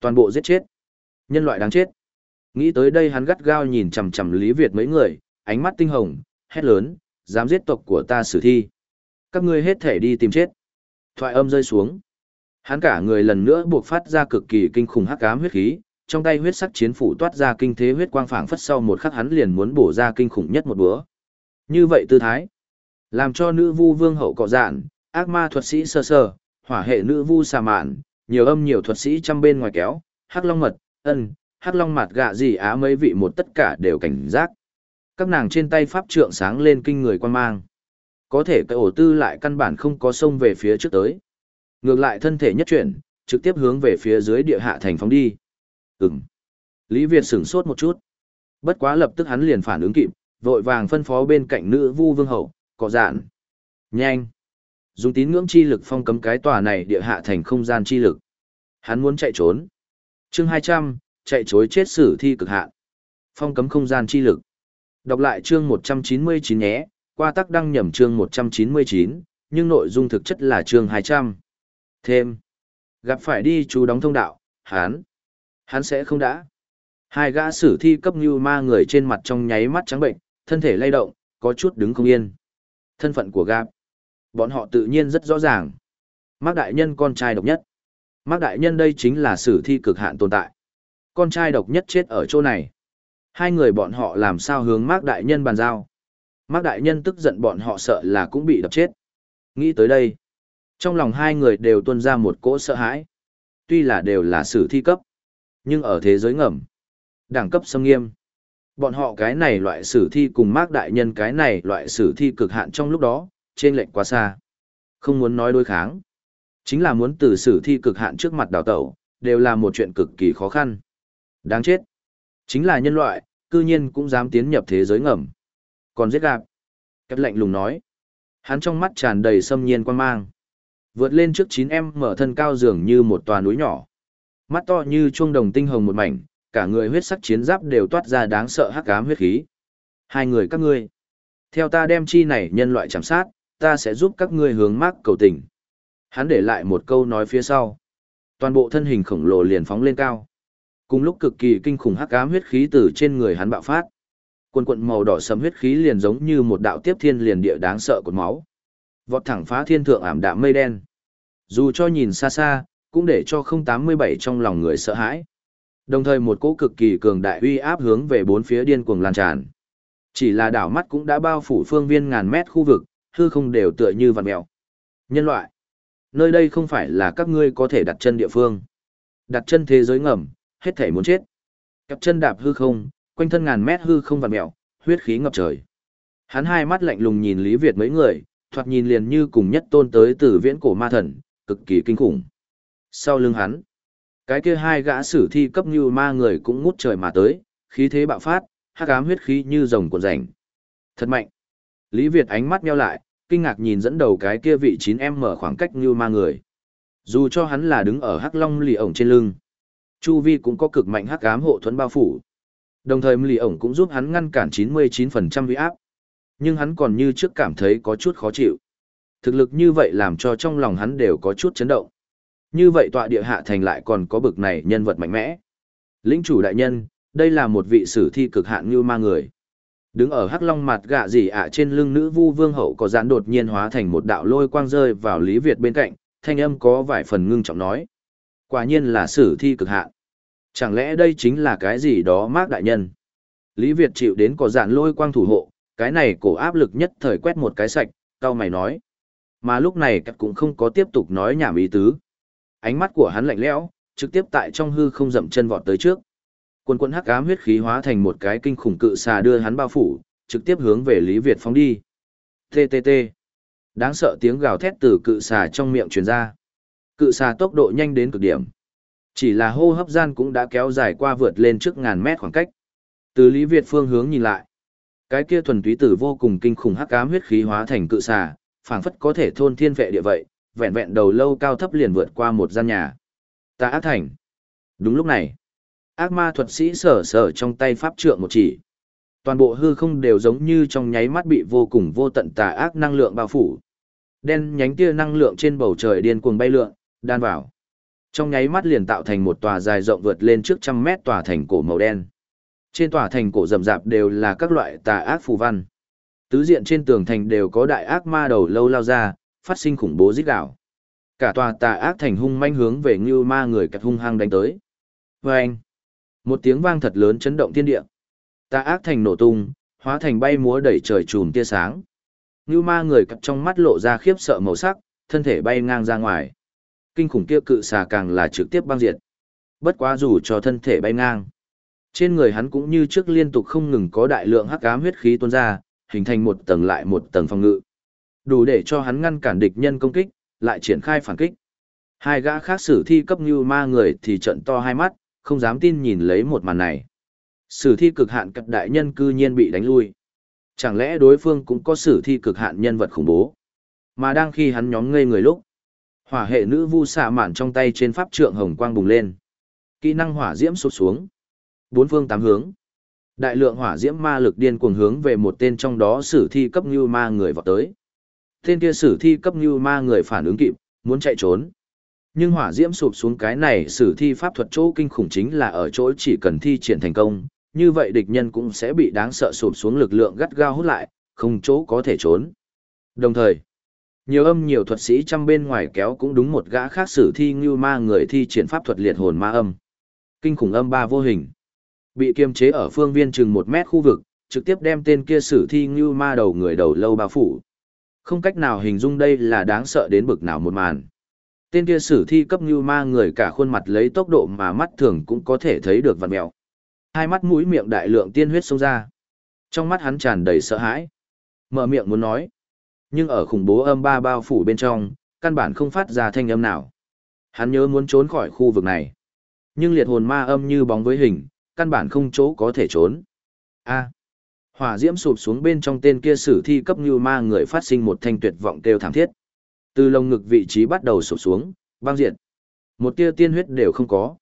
Toàn bộ giết chết. Nhân loại đáng chết. Nghĩ tới đây hắn gắt gao nhìn chằm chằm Lý Việt mấy người, ánh mắt tinh hồng, hét lớn, dám giết tộc của ta sử thi. Các ngươi hết thể đi tìm chết. Thoại âm rơi xuống. Hắn cả người lần nữa buộc phát ra cực kỳ kinh khủng hắc ám huyết khí, trong tay huyết sắc chiến phủ toát ra kinh thế huyết quang phảng phất sau một khắc hắn liền muốn bổ ra kinh khủng nhất một bữa Như vậy tư thái, làm cho nữ vu vương hậu cọ dạn, ác ma thuật sĩ sơ sơ, hỏa hệ nữ vu xà mạn, nhiều âm nhiều thuật sĩ trăm bên ngoài kéo, hắc long mật, ân, hắc long mặt gạ gì á mấy vị một tất cả đều cảnh giác. Các nàng trên tay pháp trượng sáng lên kinh người quan mang. Có thể cái ổ tư lại căn bản không có sông về phía trước tới. Ngược lại thân thể nhất chuyển, trực tiếp hướng về phía dưới địa hạ thành phóng đi. Ừm. Lý Việt sửng sốt một chút. Bất quá lập tức hắn liền phản ứng kịp, vội vàng phân phó bên cạnh nữ vu vương hậu, cọ dạn. Nhanh. Dùng tín ngưỡng chi lực phong cấm cái tòa này địa hạ thành không gian chi lực. Hắn muốn chạy trốn. chương 200, chạy trối chết sử thi cực hạn. Phong cấm không gian chi lực. Đọc lại chương 199 nhé, qua tắc đăng nhầm chương 199, nhưng nội dung thực chất là chương 200. Thêm. Gặp phải đi chú đóng thông đạo, hắn. Hắn sẽ không đã. Hai gã sử thi cấp như ma người trên mặt trong nháy mắt trắng bệnh, thân thể lay động, có chút đứng không yên. Thân phận của gạp. Bọn họ tự nhiên rất rõ ràng. Mác đại nhân con trai độc nhất. Mác đại nhân đây chính là sử thi cực hạn tồn tại. Con trai độc nhất chết ở chỗ này. Hai người bọn họ làm sao hướng Mác đại nhân bàn giao. Mác đại nhân tức giận bọn họ sợ là cũng bị đập chết. Nghĩ tới đây. Trong lòng hai người đều tuôn ra một cỗ sợ hãi. Tuy là đều là sử thi cấp. Nhưng ở thế giới ngầm. Đẳng cấp xâm nghiêm. Bọn họ cái này loại sử thi cùng Mác đại nhân cái này loại sử thi cực hạn trong lúc đó, trên lệnh quá xa. Không muốn nói đối kháng. Chính là muốn từ sử thi cực hạn trước mặt đào tẩu, đều là một chuyện cực kỳ khó khăn. Đáng chết. Chính là nhân loại, cư nhiên cũng dám tiến nhập thế giới ngầm. Còn giết gạp. Cách lệnh lùng nói. Hắn trong mắt tràn đầy xâm nhiên quan mang. Vượt lên trước 9 em mở thân cao dường như một tòa núi nhỏ. Mắt to như chuông đồng tinh hồng một mảnh, cả người huyết sắc chiến giáp đều toát ra đáng sợ hắc ám huyết khí. Hai người các ngươi. Theo ta đem chi này nhân loại chạm sát, ta sẽ giúp các ngươi hướng mắc cầu tình. Hắn để lại một câu nói phía sau. Toàn bộ thân hình khổng lồ liền phóng lên cao. Cùng lúc cực kỳ kinh khủng hắc ám huyết khí từ trên người hắn bạo phát. Quần quận màu đỏ sẫm huyết khí liền giống như một đạo tiếp thiên liền địa đáng sợ của máu. Vọt thẳng phá thiên thượng ảm đạm mây đen. Dù cho nhìn xa xa, cũng để cho 087 trong lòng người sợ hãi. Đồng thời một cỗ cực kỳ cường đại uy áp hướng về bốn phía điên cuồng lan tràn. Chỉ là đảo mắt cũng đã bao phủ phương viên ngàn mét khu vực, hư không đều tựa như vằn mèo. Nhân loại, nơi đây không phải là các ngươi có thể đặt chân địa phương. Đặt chân thế giới ngầm, hết thể muốn chết. Cặp chân đạp hư không, quanh thân ngàn mét hư không vằn mèo, huyết khí ngập trời. Hắn hai mắt lạnh lùng nhìn Lý Việt mấy người, thoạt nhìn liền như cùng nhất tôn tới từ viễn cổ ma thần, cực kỳ kinh khủng. Sau lưng hắn, cái kia hai gã sử thi cấp như ma người cũng ngút trời mà tới, khí thế bạo phát, hắc ám huyết khí như rồng cuộn rảnh. Thật mạnh. Lý Việt ánh mắt nheo lại, kinh ngạc nhìn dẫn đầu cái kia vị 9M mở khoảng cách như ma người. Dù cho hắn là đứng ở hắc long lì ổng trên lưng, Chu Vi cũng có cực mạnh hắc ám hộ thuẫn bao phủ. Đồng thời lì ổng cũng giúp hắn ngăn cản 99% uy áp. Nhưng hắn còn như trước cảm thấy có chút khó chịu. Thực lực như vậy làm cho trong lòng hắn đều có chút chấn động. Như vậy tọa địa hạ thành lại còn có bực này nhân vật mạnh mẽ. Lĩnh chủ đại nhân, đây là một vị sử thi cực hạn như ma người. Đứng ở hắc long mặt gạ gì ạ trên lưng nữ vu vương hậu có gián đột nhiên hóa thành một đạo lôi quang rơi vào Lý Việt bên cạnh, thanh âm có vài phần ngưng trọng nói. Quả nhiên là sử thi cực hạn. Chẳng lẽ đây chính là cái gì đó mác đại nhân? Lý Việt chịu đến có dạn lôi quang thủ hộ, cái này cổ áp lực nhất thời quét một cái sạch, cao mày nói. Mà lúc này cắt cũng không có tiếp tục nói nhảm ý tứ. Ánh mắt của hắn lạnh lẽo, trực tiếp tại trong hư không dậm chân vọt tới trước. Quần quần hắc ám huyết khí hóa thành một cái kinh khủng cự xà đưa hắn bao phủ, trực tiếp hướng về Lý Việt phóng đi. TTT. Đáng sợ tiếng gào thét từ cự xà trong miệng truyền ra. Cự xà tốc độ nhanh đến cực điểm. Chỉ là hô hấp gian cũng đã kéo dài qua vượt lên trước ngàn mét khoảng cách. Từ Lý Việt phương hướng nhìn lại, cái kia thuần túy tử vô cùng kinh khủng hắc ám huyết khí hóa thành cự xà, phảng phất có thể thôn thiên vệ địa vậy, vẹn vẹn đầu lâu cao thấp liền vượt qua một gian nhà. Ta ác thành. Đúng lúc này, ác ma thuật sĩ sở sở trong tay pháp trượng một chỉ. Toàn bộ hư không đều giống như trong nháy mắt bị vô cùng vô tận tà ác năng lượng bao phủ. Đen nhánh tia năng lượng trên bầu trời điên cuồng bay lượn, đan vào. Trong nháy mắt liền tạo thành một tòa dài rộng vượt lên trước trăm mét tòa thành cổ màu đen. Trên tòa thành cổ rậm rạp đều là các loại tà ác phù văn. Tứ diện trên tường thành đều có đại ác ma đầu lâu lao ra, phát sinh khủng bố rít gào. Cả tòa tà ác thành hung manh hướng về ngưu ma người cật hung hăng đánh tới. Và anh, một tiếng vang thật lớn chấn động thiên địa. Tà ác thành nổ tung, hóa thành bay múa đẩy trời chùm tia sáng. Ngưu ma người cặp trong mắt lộ ra khiếp sợ màu sắc, thân thể bay ngang ra ngoài. Kinh khủng kia cự xà càng là trực tiếp băng diệt. Bất quá dù cho thân thể bay ngang. Trên người hắn cũng như trước liên tục không ngừng có đại lượng hắc ám huyết khí tuôn ra, hình thành một tầng lại một tầng phòng ngự. Đủ để cho hắn ngăn cản địch nhân công kích, lại triển khai phản kích. Hai gã khác sử thi cấp như ma người thì trận to hai mắt, không dám tin nhìn lấy một màn này. Sử thi cực hạn cấp đại nhân cư nhiên bị đánh lui. Chẳng lẽ đối phương cũng có sử thi cực hạn nhân vật khủng bố? Mà đang khi hắn nhóm ngây người lúc, hỏa hệ nữ vu xạ mạn trong tay trên pháp trượng hồng quang bùng lên. Kỹ năng hỏa diễm sụt xuống. Bốn phương tám hướng. Đại lượng hỏa diễm ma lực điên cuồng hướng về một tên trong đó sử thi cấp như ma người vọt tới. Tên kia sử thi cấp như ma người phản ứng kịp, muốn chạy trốn. Nhưng hỏa diễm sụp xuống cái này sử thi pháp thuật chỗ kinh khủng chính là ở chỗ chỉ cần thi triển thành công, như vậy địch nhân cũng sẽ bị đáng sợ sụp xuống lực lượng gắt gao hút lại, không chỗ có thể trốn. Đồng thời, nhiều âm nhiều thuật sĩ trăm bên ngoài kéo cũng đúng một gã khác sử thi như ma người thi triển pháp thuật liệt hồn ma âm. Kinh khủng âm ba vô hình. Bị kiềm chế ở phương viên chừng một mét khu vực, trực tiếp đem tên kia sử thi như ma đầu người đầu lâu bao phủ. Không cách nào hình dung đây là đáng sợ đến bực nào một màn. Tên kia sử thi cấp như ma người cả khuôn mặt lấy tốc độ mà mắt thường cũng có thể thấy được vằn mẹo. Hai mắt mũi miệng đại lượng tiên huyết xông ra. Trong mắt hắn tràn đầy sợ hãi. Mở miệng muốn nói. Nhưng ở khủng bố âm ba bao phủ bên trong, căn bản không phát ra thanh âm nào. Hắn nhớ muốn trốn khỏi khu vực này. Nhưng liệt hồn ma âm như bóng với hình, căn bản không chỗ có thể trốn. A. Hỏa diễm sụp xuống bên trong tên kia sử thi cấp như ma người phát sinh một thanh tuyệt vọng kêu thảm thiết. Từ lồng ngực vị trí bắt đầu sụp xuống, băng diệt. Một tia tiên huyết đều không có.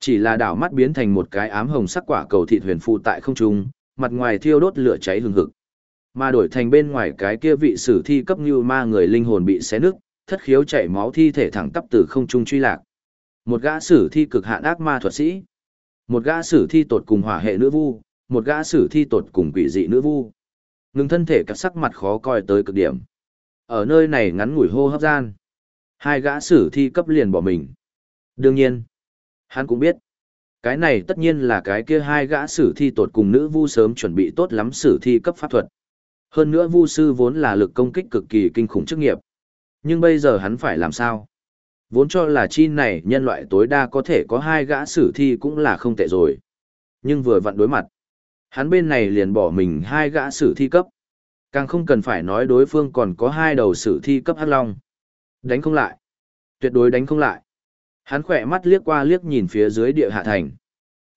Chỉ là đảo mắt biến thành một cái ám hồng sắc quả cầu thịt huyền phụ tại không trung, mặt ngoài thiêu đốt lửa cháy hừng hực. Mà đổi thành bên ngoài cái kia vị sử thi cấp như ma người linh hồn bị xé nứt, thất khiếu chảy máu thi thể thẳng tắp từ không trung truy lạc. Một gã sử thi cực hạn ác ma thuật sĩ, một gã sử thi tột cùng hỏa hệ nữ vu, một gã sử thi tột cùng quỷ dị nữ vu. Ngừng thân thể các sắc mặt khó coi tới cực điểm. Ở nơi này ngắn ngủi hô hấp gian. Hai gã sử thi cấp liền bỏ mình. Đương nhiên, hắn cũng biết. Cái này tất nhiên là cái kia hai gã sử thi tột cùng nữ vu sớm chuẩn bị tốt lắm sử thi cấp pháp thuật. Hơn nữa vu sư vốn là lực công kích cực kỳ kinh khủng chức nghiệp. Nhưng bây giờ hắn phải làm sao? Vốn cho là chi này nhân loại tối đa có thể có hai gã sử thi cũng là không tệ rồi. Nhưng vừa vặn đối mặt. Hắn bên này liền bỏ mình hai gã sử thi cấp. Càng không cần phải nói đối phương còn có hai đầu sử thi cấp hắc long. Đánh không lại. Tuyệt đối đánh không lại. Hắn khỏe mắt liếc qua liếc nhìn phía dưới địa hạ thành.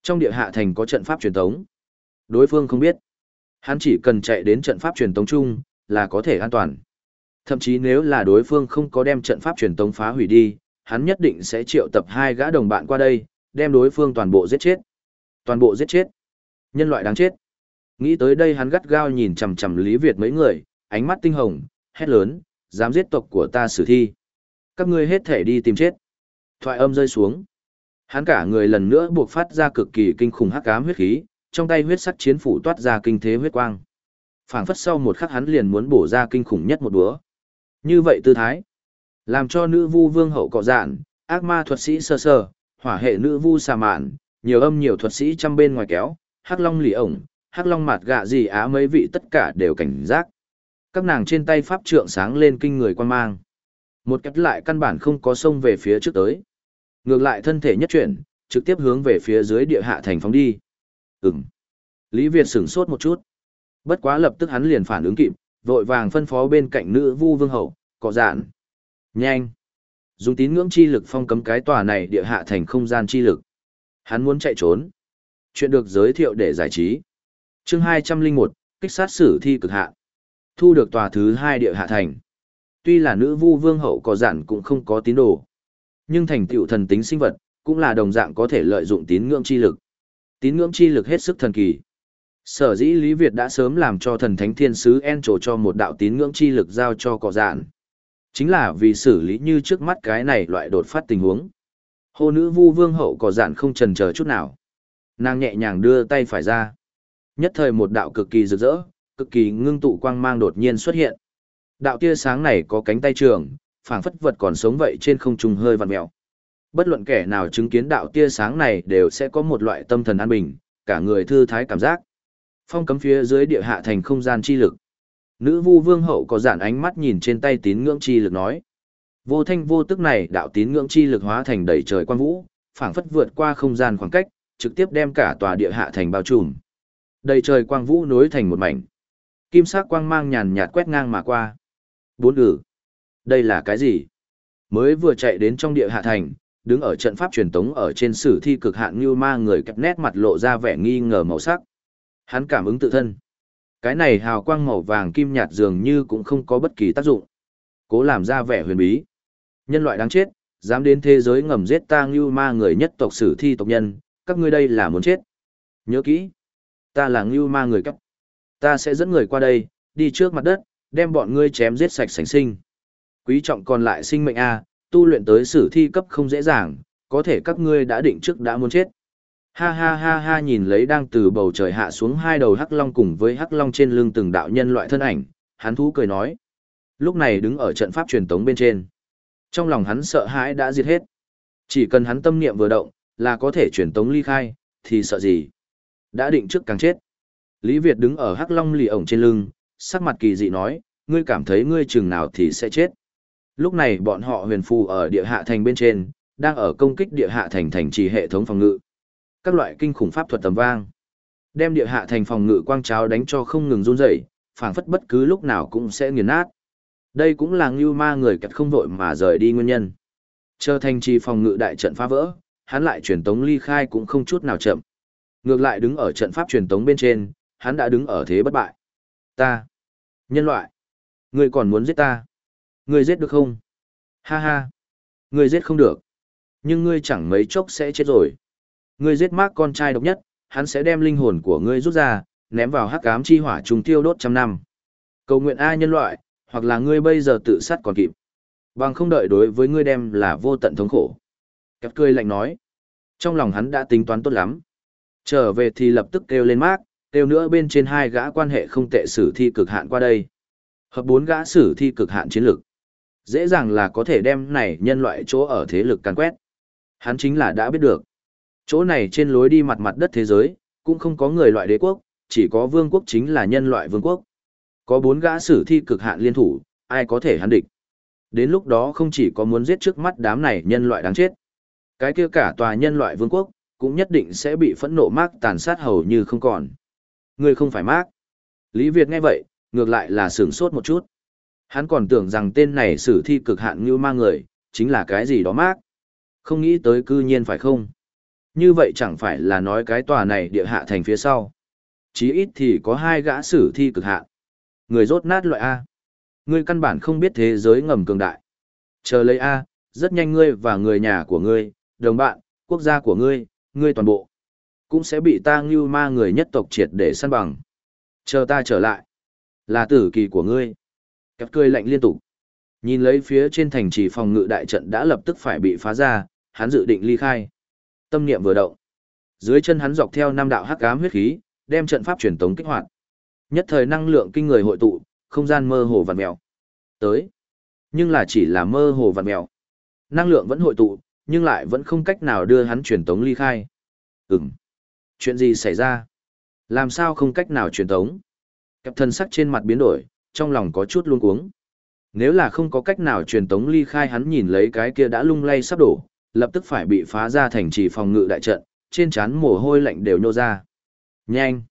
Trong địa hạ thành có trận pháp truyền tống. Đối phương không biết. Hắn chỉ cần chạy đến trận pháp truyền tống chung, là có thể an toàn. Thậm chí nếu là đối phương không có đem trận pháp truyền tống phá hủy đi, hắn nhất định sẽ triệu tập hai gã đồng bạn qua đây, đem đối phương toàn bộ giết chết. Toàn bộ giết chết. Nhân loại đáng chết. Nghĩ tới đây hắn gắt gao nhìn chằm chằm Lý Việt mấy người, ánh mắt tinh hồng, hét lớn, dám giết tộc của ta xử thi. Các ngươi hết thể đi tìm chết. Thoại âm rơi xuống. Hắn cả người lần nữa buộc phát ra cực kỳ kinh khủng hắc ám huyết khí, trong tay huyết sắc chiến phủ toát ra kinh thế huyết quang. Phảng phất sau một khắc hắn liền muốn bổ ra kinh khủng nhất một búa. Như vậy tư thái, làm cho nữ vu vương hậu cọ dạn, ác ma thuật sĩ sơ sơ, hỏa hệ nữ vu xà mạn, nhiều âm nhiều thuật sĩ trăm bên ngoài kéo, hắc long lì ổng, hắc long mạt gạ gì á mấy vị tất cả đều cảnh giác. Các nàng trên tay pháp trượng sáng lên kinh người quan mang. Một cách lại căn bản không có sông về phía trước tới. Ngược lại thân thể nhất chuyển, trực tiếp hướng về phía dưới địa hạ thành phóng đi. Ừm. Lý Việt sửng sốt một chút. Bất quá lập tức hắn liền phản ứng kịp, vội vàng phân phó bên cạnh nữ vu vương hậu, cọ dạn. Nhanh. Dùng tín ngưỡng chi lực phong cấm cái tòa này địa hạ thành không gian chi lực. Hắn muốn chạy trốn. Chuyện được giới thiệu để giải trí chương 201, kích sát sử thi cực hạ. Thu được tòa thứ hai địa hạ thành. Tuy là nữ vu vương hậu có giản cũng không có tín đồ. Nhưng thành tựu thần tính sinh vật, cũng là đồng dạng có thể lợi dụng tín ngưỡng chi lực. Tín ngưỡng chi lực hết sức thần kỳ. Sở dĩ Lý Việt đã sớm làm cho thần thánh thiên sứ En trổ cho một đạo tín ngưỡng chi lực giao cho cỏ dạn. Chính là vì xử lý như trước mắt cái này loại đột phát tình huống. Hô nữ vu vương hậu cỏ dạn không trần chờ chút nào. Nàng nhẹ nhàng đưa tay phải ra. Nhất thời một đạo cực kỳ rực rỡ, cực kỳ ngưng tụ quang mang đột nhiên xuất hiện. Đạo tia sáng này có cánh tay trường, phảng phất vật còn sống vậy trên không trung hơi vặn mèo. Bất luận kẻ nào chứng kiến đạo tia sáng này đều sẽ có một loại tâm thần an bình, cả người thư thái cảm giác. Phong cấm phía dưới địa hạ thành không gian chi lực. Nữ vu vương hậu có giản ánh mắt nhìn trên tay tín ngưỡng chi lực nói. Vô thanh vô tức này đạo tín ngưỡng chi lực hóa thành đầy trời quan vũ, phảng phất vượt qua không gian khoảng cách, trực tiếp đem cả tòa địa hạ thành bao trùm. Đầy trời quang vũ nối thành một mảnh. Kim sắc quang mang nhàn nhạt quét ngang mà qua. Bốn ử. Đây là cái gì? Mới vừa chạy đến trong địa hạ thành, đứng ở trận pháp truyền tống ở trên sử thi cực hạn như ma người kẹp nét mặt lộ ra vẻ nghi ngờ màu sắc. Hắn cảm ứng tự thân. Cái này hào quang màu vàng kim nhạt dường như cũng không có bất kỳ tác dụng. Cố làm ra vẻ huyền bí. Nhân loại đáng chết, dám đến thế giới ngầm giết ta như ma người nhất tộc sử thi tộc nhân, các ngươi đây là muốn chết. Nhớ kỹ, ta là ngưu ma người cấp. Ta sẽ dẫn người qua đây, đi trước mặt đất, đem bọn ngươi chém giết sạch sành sinh. Quý trọng còn lại sinh mệnh A, tu luyện tới sử thi cấp không dễ dàng, có thể các ngươi đã định trước đã muốn chết. Ha ha ha ha nhìn lấy đang từ bầu trời hạ xuống hai đầu hắc long cùng với hắc long trên lưng từng đạo nhân loại thân ảnh, hắn thú cười nói. Lúc này đứng ở trận pháp truyền tống bên trên. Trong lòng hắn sợ hãi đã diệt hết. Chỉ cần hắn tâm niệm vừa động, là có thể truyền tống ly khai, thì sợ gì? Đã định trước càng chết. Lý Việt đứng ở hắc long lì ổng trên lưng, sắc mặt kỳ dị nói, ngươi cảm thấy ngươi chừng nào thì sẽ chết. Lúc này bọn họ huyền phù ở địa hạ thành bên trên, đang ở công kích địa hạ thành thành trì hệ thống phòng ngự. Các loại kinh khủng pháp thuật tầm vang, đem địa hạ thành phòng ngự quang cháo đánh cho không ngừng run rẩy, phảng phất bất cứ lúc nào cũng sẽ nghiền nát. Đây cũng là Ngưu Ma người kẹt không vội mà rời đi nguyên nhân. Chờ thành trì phòng ngự đại trận phá vỡ, hắn lại truyền tống ly khai cũng không chút nào chậm. Ngược lại đứng ở trận pháp truyền tống bên trên, hắn đã đứng ở thế bất bại. Ta, nhân loại, ngươi còn muốn giết ta? Ngươi giết được không? Ha ha, ngươi giết không được. Nhưng ngươi chẳng mấy chốc sẽ chết rồi. Ngươi giết mác con trai độc nhất, hắn sẽ đem linh hồn của ngươi rút ra, ném vào hắc ám chi hỏa trùng tiêu đốt trăm năm. Cầu nguyện ai nhân loại, hoặc là ngươi bây giờ tự sát còn kịp. Bằng không đợi đối với ngươi đem là vô tận thống khổ. Kẹp cười lạnh nói. Trong lòng hắn đã tính toán tốt lắm. Trở về thì lập tức kêu lên mác, kêu nữa bên trên hai gã quan hệ không tệ sử thi cực hạn qua đây. Hợp bốn gã sử thi cực hạn chiến lực. Dễ dàng là có thể đem này nhân loại chỗ ở thế lực càn quét. Hắn chính là đã biết được. Chỗ này trên lối đi mặt mặt đất thế giới, cũng không có người loại đế quốc, chỉ có vương quốc chính là nhân loại vương quốc. Có bốn gã sử thi cực hạn liên thủ, ai có thể hắn địch. Đến lúc đó không chỉ có muốn giết trước mắt đám này nhân loại đáng chết. Cái kia cả tòa nhân loại vương quốc, cũng nhất định sẽ bị phẫn nộ Mark tàn sát hầu như không còn. Ngươi không phải Mark. Lý Việt nghe vậy, ngược lại là sửng sốt một chút. Hắn còn tưởng rằng tên này sử thi cực hạn như ma người, chính là cái gì đó Mark. Không nghĩ tới cư nhiên phải không. Như vậy chẳng phải là nói cái tòa này địa hạ thành phía sau. Chí ít thì có hai gã sử thi cực hạn. Người rốt nát loại A. Ngươi căn bản không biết thế giới ngầm cường đại. Chờ lấy A, rất nhanh ngươi và người nhà của ngươi, đồng bạn, quốc gia của ngươi, ngươi toàn bộ. Cũng sẽ bị ta ngưu ma người nhất tộc triệt để săn bằng. Chờ ta trở lại. Là tử kỳ của ngươi. Kẹp cười lạnh liên tục. Nhìn lấy phía trên thành trì phòng ngự đại trận đã lập tức phải bị phá ra, hắn dự định ly khai. Tâm niệm vừa động. Dưới chân hắn dọc theo năm đạo hắc ám huyết khí, đem trận pháp truyền tống kích hoạt. Nhất thời năng lượng kinh người hội tụ, không gian mơ hồ vặn mèo. Tới. Nhưng là chỉ là mơ hồ vặn mèo. Năng lượng vẫn hội tụ, nhưng lại vẫn không cách nào đưa hắn truyền tống ly khai. Ừm. Chuyện gì xảy ra? Làm sao không cách nào truyền tống? cặp thân sắc trên mặt biến đổi, trong lòng có chút luống cuống. Nếu là không có cách nào truyền tống ly khai hắn nhìn lấy cái kia đã lung lay sắp đổ, lập tức phải bị phá ra thành trì phòng ngự đại trận, trên trán mồ hôi lạnh đều nhô ra. Nhanh!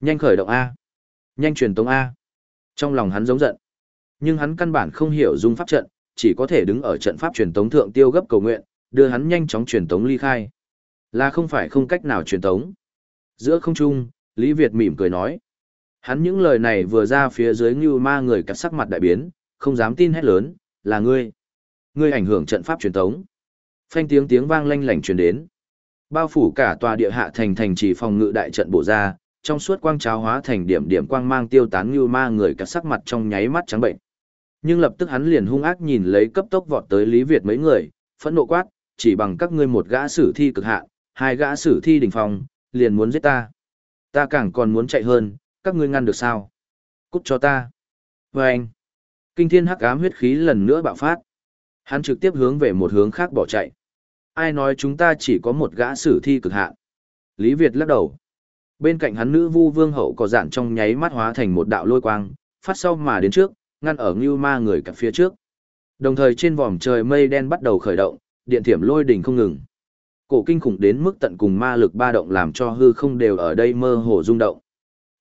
Nhanh khởi động A! Nhanh truyền tống A! Trong lòng hắn giống giận. Nhưng hắn căn bản không hiểu dung pháp trận, chỉ có thể đứng ở trận pháp truyền tống thượng tiêu gấp cầu nguyện, đưa hắn nhanh chóng truyền tống ly khai. Là không phải không cách nào truyền tống. Giữa không trung, Lý Việt mỉm cười nói. Hắn những lời này vừa ra phía dưới như ma người cắt sắc mặt đại biến, không dám tin hét lớn, là ngươi. Ngươi ảnh hưởng trận pháp truyền tống. Phanh tiếng tiếng vang lanh lảnh truyền đến. Bao phủ cả tòa địa hạ thành thành chỉ phòng ngự đại trận bộ ra, trong suốt quang tráo hóa thành điểm điểm quang mang tiêu tán như ma người cắt sắc mặt trong nháy mắt trắng bệnh. Nhưng lập tức hắn liền hung ác nhìn lấy cấp tốc vọt tới Lý Việt mấy người, phẫn nộ quát, chỉ bằng các ngươi một gã sử thi cực hạn, hai gã sử thi đỉnh phong, liền muốn giết ta. Ta càng còn muốn chạy hơn, các ngươi ngăn được sao? Cút cho ta. Và anh, kinh thiên hắc ám huyết khí lần nữa bạo phát. Hắn trực tiếp hướng về một hướng khác bỏ chạy. Ai nói chúng ta chỉ có một gã sử thi cực hạn? Lý Việt lắc đầu. Bên cạnh hắn nữ vu vương hậu có dạn trong nháy mắt hóa thành một đạo lôi quang, phát sau mà đến trước, ngăn ở ngưu ma người cặp phía trước. Đồng thời trên vòm trời mây đen bắt đầu khởi động, điện thiểm lôi đỉnh không ngừng. Cổ kinh khủng đến mức tận cùng ma lực ba động làm cho hư không đều ở đây mơ hồ rung động.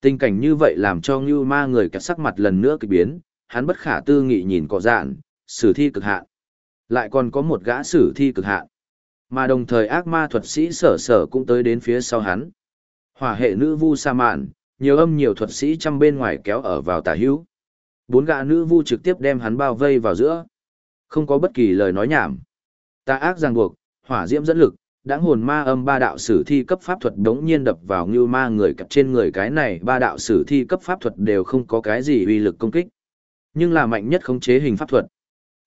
Tình cảnh như vậy làm cho ngưu ma người cả sắc mặt lần nữa kỳ biến, hắn bất khả tư nghị nhìn cọ dạn, sử thi cực hạn. Lại còn có một gã sử thi cực hạn. Mà đồng thời ác ma thuật sĩ sở sở cũng tới đến phía sau hắn. Hỏa hệ nữ vu sa mạn, nhiều âm nhiều thuật sĩ trăm bên ngoài kéo ở vào tả hữu. Bốn gã nữ vu trực tiếp đem hắn bao vây vào giữa. Không có bất kỳ lời nói nhảm. Ta ác ràng buộc, hỏa diễm dẫn lực, đãng hồn ma âm ba đạo sử thi cấp pháp thuật đống nhiên đập vào như ma người cặp trên người cái này ba đạo sử thi cấp pháp thuật đều không có cái gì uy lực công kích. Nhưng là mạnh nhất khống chế hình pháp thuật.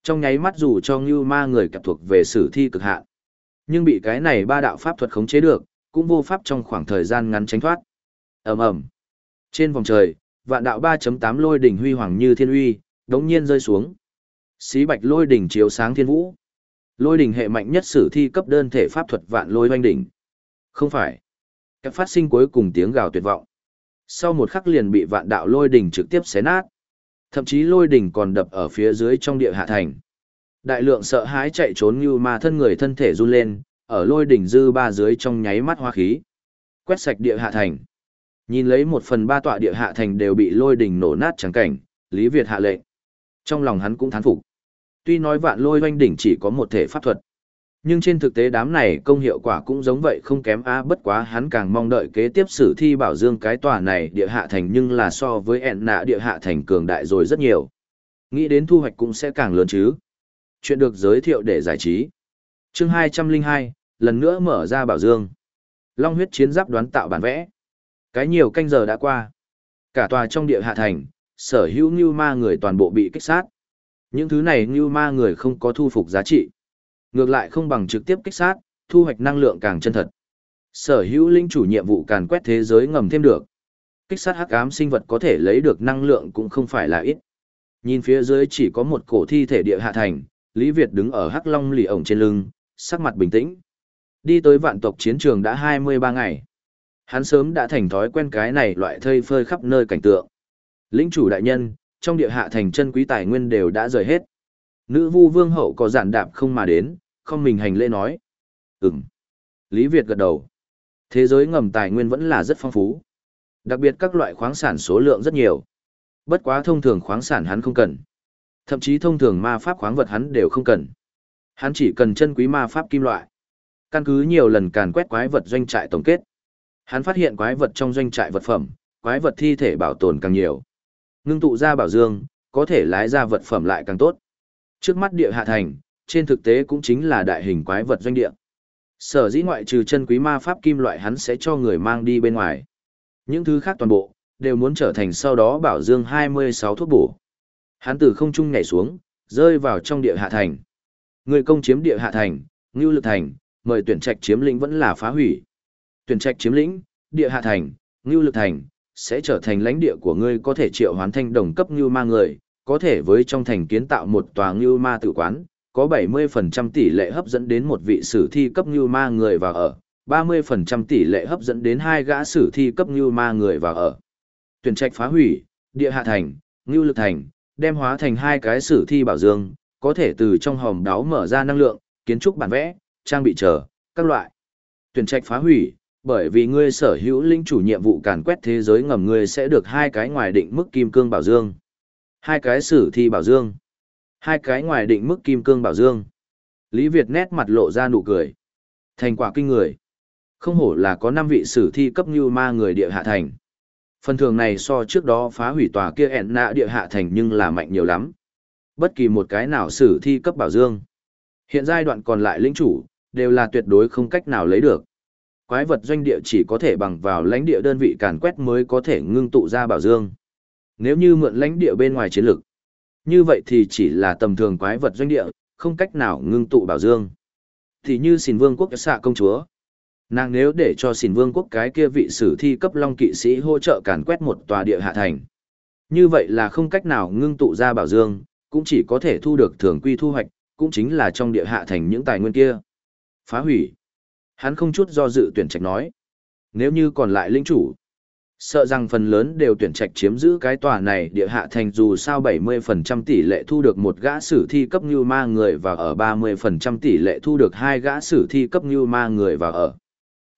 Trong nháy mắt dù cho như ma người cặp thuộc về sử thi cực hạn. Nhưng bị cái này ba đạo pháp thuật khống chế được, cũng vô pháp trong khoảng thời gian ngắn tránh thoát. ầm ầm Trên vòng trời, vạn đạo 3.8 lôi đỉnh huy hoàng như thiên uy, đống nhiên rơi xuống. Xí bạch lôi đỉnh chiếu sáng thiên vũ. Lôi đỉnh hệ mạnh nhất sử thi cấp đơn thể pháp thuật vạn lôi hoanh đỉnh. Không phải. Các phát sinh cuối cùng tiếng gào tuyệt vọng. Sau một khắc liền bị vạn đạo lôi đỉnh trực tiếp xé nát. Thậm chí lôi đỉnh còn đập ở phía dưới trong địa hạ thành. Đại lượng sợ hãi chạy trốn như ma thân người thân thể run lên, ở lôi đỉnh dư ba dưới trong nháy mắt hoa khí. Quét sạch địa hạ thành. Nhìn lấy một phần ba tọa địa hạ thành đều bị lôi đỉnh nổ nát trắng cảnh, Lý Việt hạ lệnh. Trong lòng hắn cũng thán phục. Tuy nói vạn lôi oanh đỉnh chỉ có một thể pháp thuật. Nhưng trên thực tế đám này công hiệu quả cũng giống vậy không kém á, bất quá hắn càng mong đợi kế tiếp sử thi bảo dương cái tòa này địa hạ thành nhưng là so với ẹn nạ địa hạ thành cường đại rồi rất nhiều. Nghĩ đến thu hoạch cũng sẽ càng lớn chứ. Chuyện được giới thiệu để giải trí chương hai trăm linh hai, lần nữa mở ra bảo dương long huyết chiến giáp đoán tạo bản vẽ cái nhiều canh giờ đã qua cả tòa trong địa hạ thành, sở hữu như ma người toàn bộ bị kích sát những thứ này như ma người không có thu phục giá trị ngược lại không bằng trực tiếp kích sát thu hoạch năng lượng càng chân thật sở hữu linh chủ nhiệm vụ càn quét thế giới ngầm thêm được kích sát hắc ám sinh vật có thể lấy được năng lượng cũng không phải là ít nhìn phía dưới chỉ có một cổ thi thể địa hạ thành lý việt đứng ở hắc long lì ổng trên lưng sắc mặt bình tĩnh. Đi tới vạn tộc chiến trường đã 23 ngày. Hắn sớm đã thành thói quen cái này loại thây phơi khắp nơi cảnh tượng. Lĩnh chủ đại nhân, trong địa hạ thành chân quý tài nguyên đều đã rời hết. Nữ vu vương hậu có giản đạp không mà đến, không mình hành lễ nói. Ừm. Lý Việt gật đầu. Thế giới ngầm tài nguyên vẫn là rất phong phú. Đặc biệt các loại khoáng sản số lượng rất nhiều. Bất quá thông thường khoáng sản hắn không cần. Thậm chí thông thường ma pháp khoáng vật hắn đều không cần. Hắn chỉ cần chân quý ma pháp kim loại. Căn cứ nhiều lần càn quét quái vật doanh trại tổng kết. Hắn phát hiện quái vật trong doanh trại vật phẩm, quái vật thi thể bảo tồn càng nhiều. Ngưng tụ ra bảo dương, có thể lái ra vật phẩm lại càng tốt. Trước mắt địa hạ thành, trên thực tế cũng chính là đại hình quái vật doanh địa. Sở dĩ ngoại trừ chân quý ma pháp kim loại hắn sẽ cho người mang đi bên ngoài. Những thứ khác toàn bộ, đều muốn trở thành sau đó bảo dương 26 thuốc bổ. Hắn từ không trung nhảy xuống, rơi vào trong địa hạ thành. Người công chiếm địa hạ thành, ngưu lực thành, mời tuyển trạch chiếm lĩnh vẫn là phá hủy. Tuyển trạch chiếm lĩnh, địa hạ thành, ngưu lực thành, sẽ trở thành lãnh địa của ngươi có thể triệu hoán thanh đồng cấp ngưu ma người, có thể với trong thành kiến tạo một tòa ngưu ma tự quán, có 70% tỷ lệ hấp dẫn đến một vị sử thi cấp ngưu ma người vào ở, 30% tỷ lệ hấp dẫn đến hai gã sử thi cấp ngưu ma người vào ở. Tuyển trạch phá hủy, địa hạ thành, ngưu lực thành, đem hóa thành hai cái sử thi bảo dương, có thể từ trong hòm đáo mở ra năng lượng, kiến trúc bản vẽ, trang bị chờ, các loại. Tuyển trạch phá hủy, bởi vì ngươi sở hữu linh chủ nhiệm vụ càn quét thế giới ngầm ngươi sẽ được hai cái ngoài định mức kim cương bảo dương. Hai cái sử thi bảo dương. Hai cái ngoài định mức kim cương bảo dương. Lý Việt nét mặt lộ ra nụ cười. Thành quả kinh người. Không hổ là có năm vị sử thi cấp như ma người địa hạ thành. Phần thường này so trước đó phá hủy tòa kia ẹn nạ địa hạ thành nhưng là mạnh nhiều lắm. Bất kỳ một cái nào sử thi cấp bảo dương. Hiện giai đoạn còn lại lĩnh chủ, đều là tuyệt đối không cách nào lấy được. Quái vật doanh địa chỉ có thể bằng vào lãnh địa đơn vị càn quét mới có thể ngưng tụ ra bảo dương. Nếu như mượn lãnh địa bên ngoài chiến lực, như vậy thì chỉ là tầm thường quái vật doanh địa, không cách nào ngưng tụ bảo dương. Thì như xìn vương quốc xạ công chúa. Nàng nếu để cho xìn vương quốc cái kia vị sử thi cấp long kỵ sĩ hỗ trợ càn quét một tòa địa hạ thành. Như vậy là không cách nào ngưng tụ ra bảo dương, cũng chỉ có thể thu được thường quy thu hoạch, cũng chính là trong địa hạ thành những tài nguyên kia. Phá hủy. Hắn không chút do dự tuyển trạch nói. Nếu như còn lại linh chủ, sợ rằng phần lớn đều tuyển trạch chiếm giữ cái tòa này địa hạ thành dù sao 70% tỷ lệ thu được một gã sử thi cấp như ma người và ở 30% tỷ lệ thu được hai gã sử thi cấp như ma người và ở.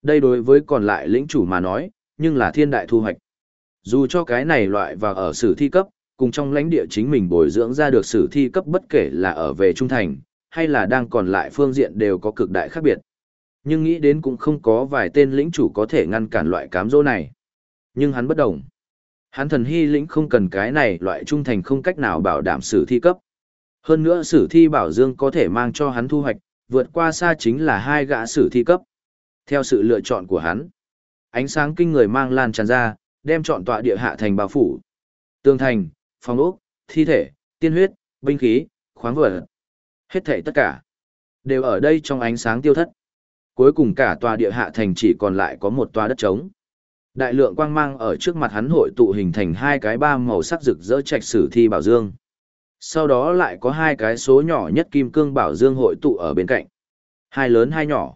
Đây đối với còn lại lĩnh chủ mà nói, nhưng là thiên đại thu hoạch. Dù cho cái này loại và ở sử thi cấp, cùng trong lãnh địa chính mình bồi dưỡng ra được sử thi cấp bất kể là ở về trung thành, hay là đang còn lại phương diện đều có cực đại khác biệt. Nhưng nghĩ đến cũng không có vài tên lĩnh chủ có thể ngăn cản loại cám dỗ này. Nhưng hắn bất đồng. Hắn thần hy lĩnh không cần cái này loại trung thành không cách nào bảo đảm sử thi cấp. Hơn nữa sử thi bảo dương có thể mang cho hắn thu hoạch, vượt qua xa chính là hai gã sử thi cấp. Theo sự lựa chọn của hắn, ánh sáng kinh người mang lan tràn ra, đem chọn tọa địa hạ thành bao phủ. Tường thành, phòng ốc, thi thể, tiên huyết, binh khí, khoáng vật. Hết thảy tất cả đều ở đây trong ánh sáng tiêu thất. Cuối cùng cả tòa địa hạ thành chỉ còn lại có một tòa đất trống. Đại lượng quang mang ở trước mặt hắn hội tụ hình thành hai cái ba màu sắc rực rỡ trạch sử thi bảo dương. Sau đó lại có hai cái số nhỏ nhất kim cương bảo dương hội tụ ở bên cạnh. Hai lớn hai nhỏ.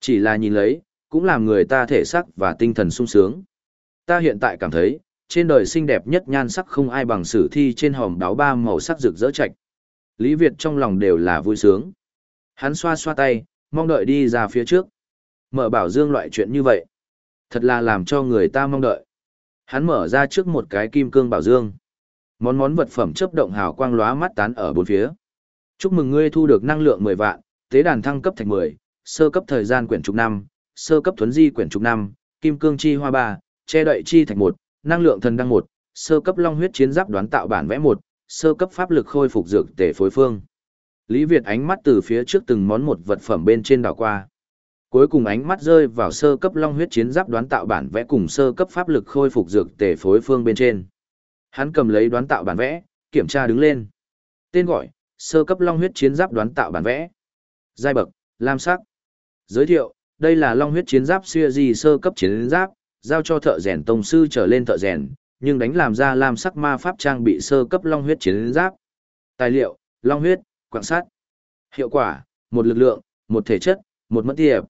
Chỉ là nhìn lấy, cũng làm người ta thể sắc và tinh thần sung sướng. Ta hiện tại cảm thấy, trên đời xinh đẹp nhất nhan sắc không ai bằng sử thi trên hòm đáo ba màu sắc rực rỡ trạch. Lý Việt trong lòng đều là vui sướng. Hắn xoa xoa tay, mong đợi đi ra phía trước. Mở bảo dương loại chuyện như vậy. Thật là làm cho người ta mong đợi. Hắn mở ra trước một cái kim cương bảo dương. Món món vật phẩm chấp động hào quang lóa mắt tán ở bốn phía. Chúc mừng ngươi thu được năng lượng 10 vạn, tế đàn thăng cấp thành 10, sơ cấp thời gian quyển trục năm, sơ cấp thuấn di quyển trục năm, kim cương chi hoa 3, che đậy chi thành 1, năng lượng thần đăng 1, sơ cấp long huyết chiến giáp đoán tạo bản vẽ 1, sơ cấp pháp lực khôi phục dược tể phối phương. Lý Việt ánh mắt từ phía trước từng món một vật phẩm bên trên đảo qua. Cuối cùng ánh mắt rơi vào sơ cấp long huyết chiến giáp đoán tạo bản vẽ cùng sơ cấp pháp lực khôi phục dược tể phối phương bên trên. Hắn cầm lấy đoán tạo bản vẽ, kiểm tra đứng lên. Tên gọi: Sơ cấp long huyết chiến giáp đoán tạo bản vẽ. Giai bậc: Lam sắc. Giới thiệu: Đây là long huyết chiến giáp xưa gì sơ cấp chiến giáp, giao cho thợ rèn tông sư trở lên thợ rèn, nhưng đánh làm ra lam sắc ma pháp trang bị sơ cấp long huyết chiến giáp. Tài liệu: Long huyết, quạng sắt. Hiệu quả: một lực lượng, một thể chất, một mất tiệp.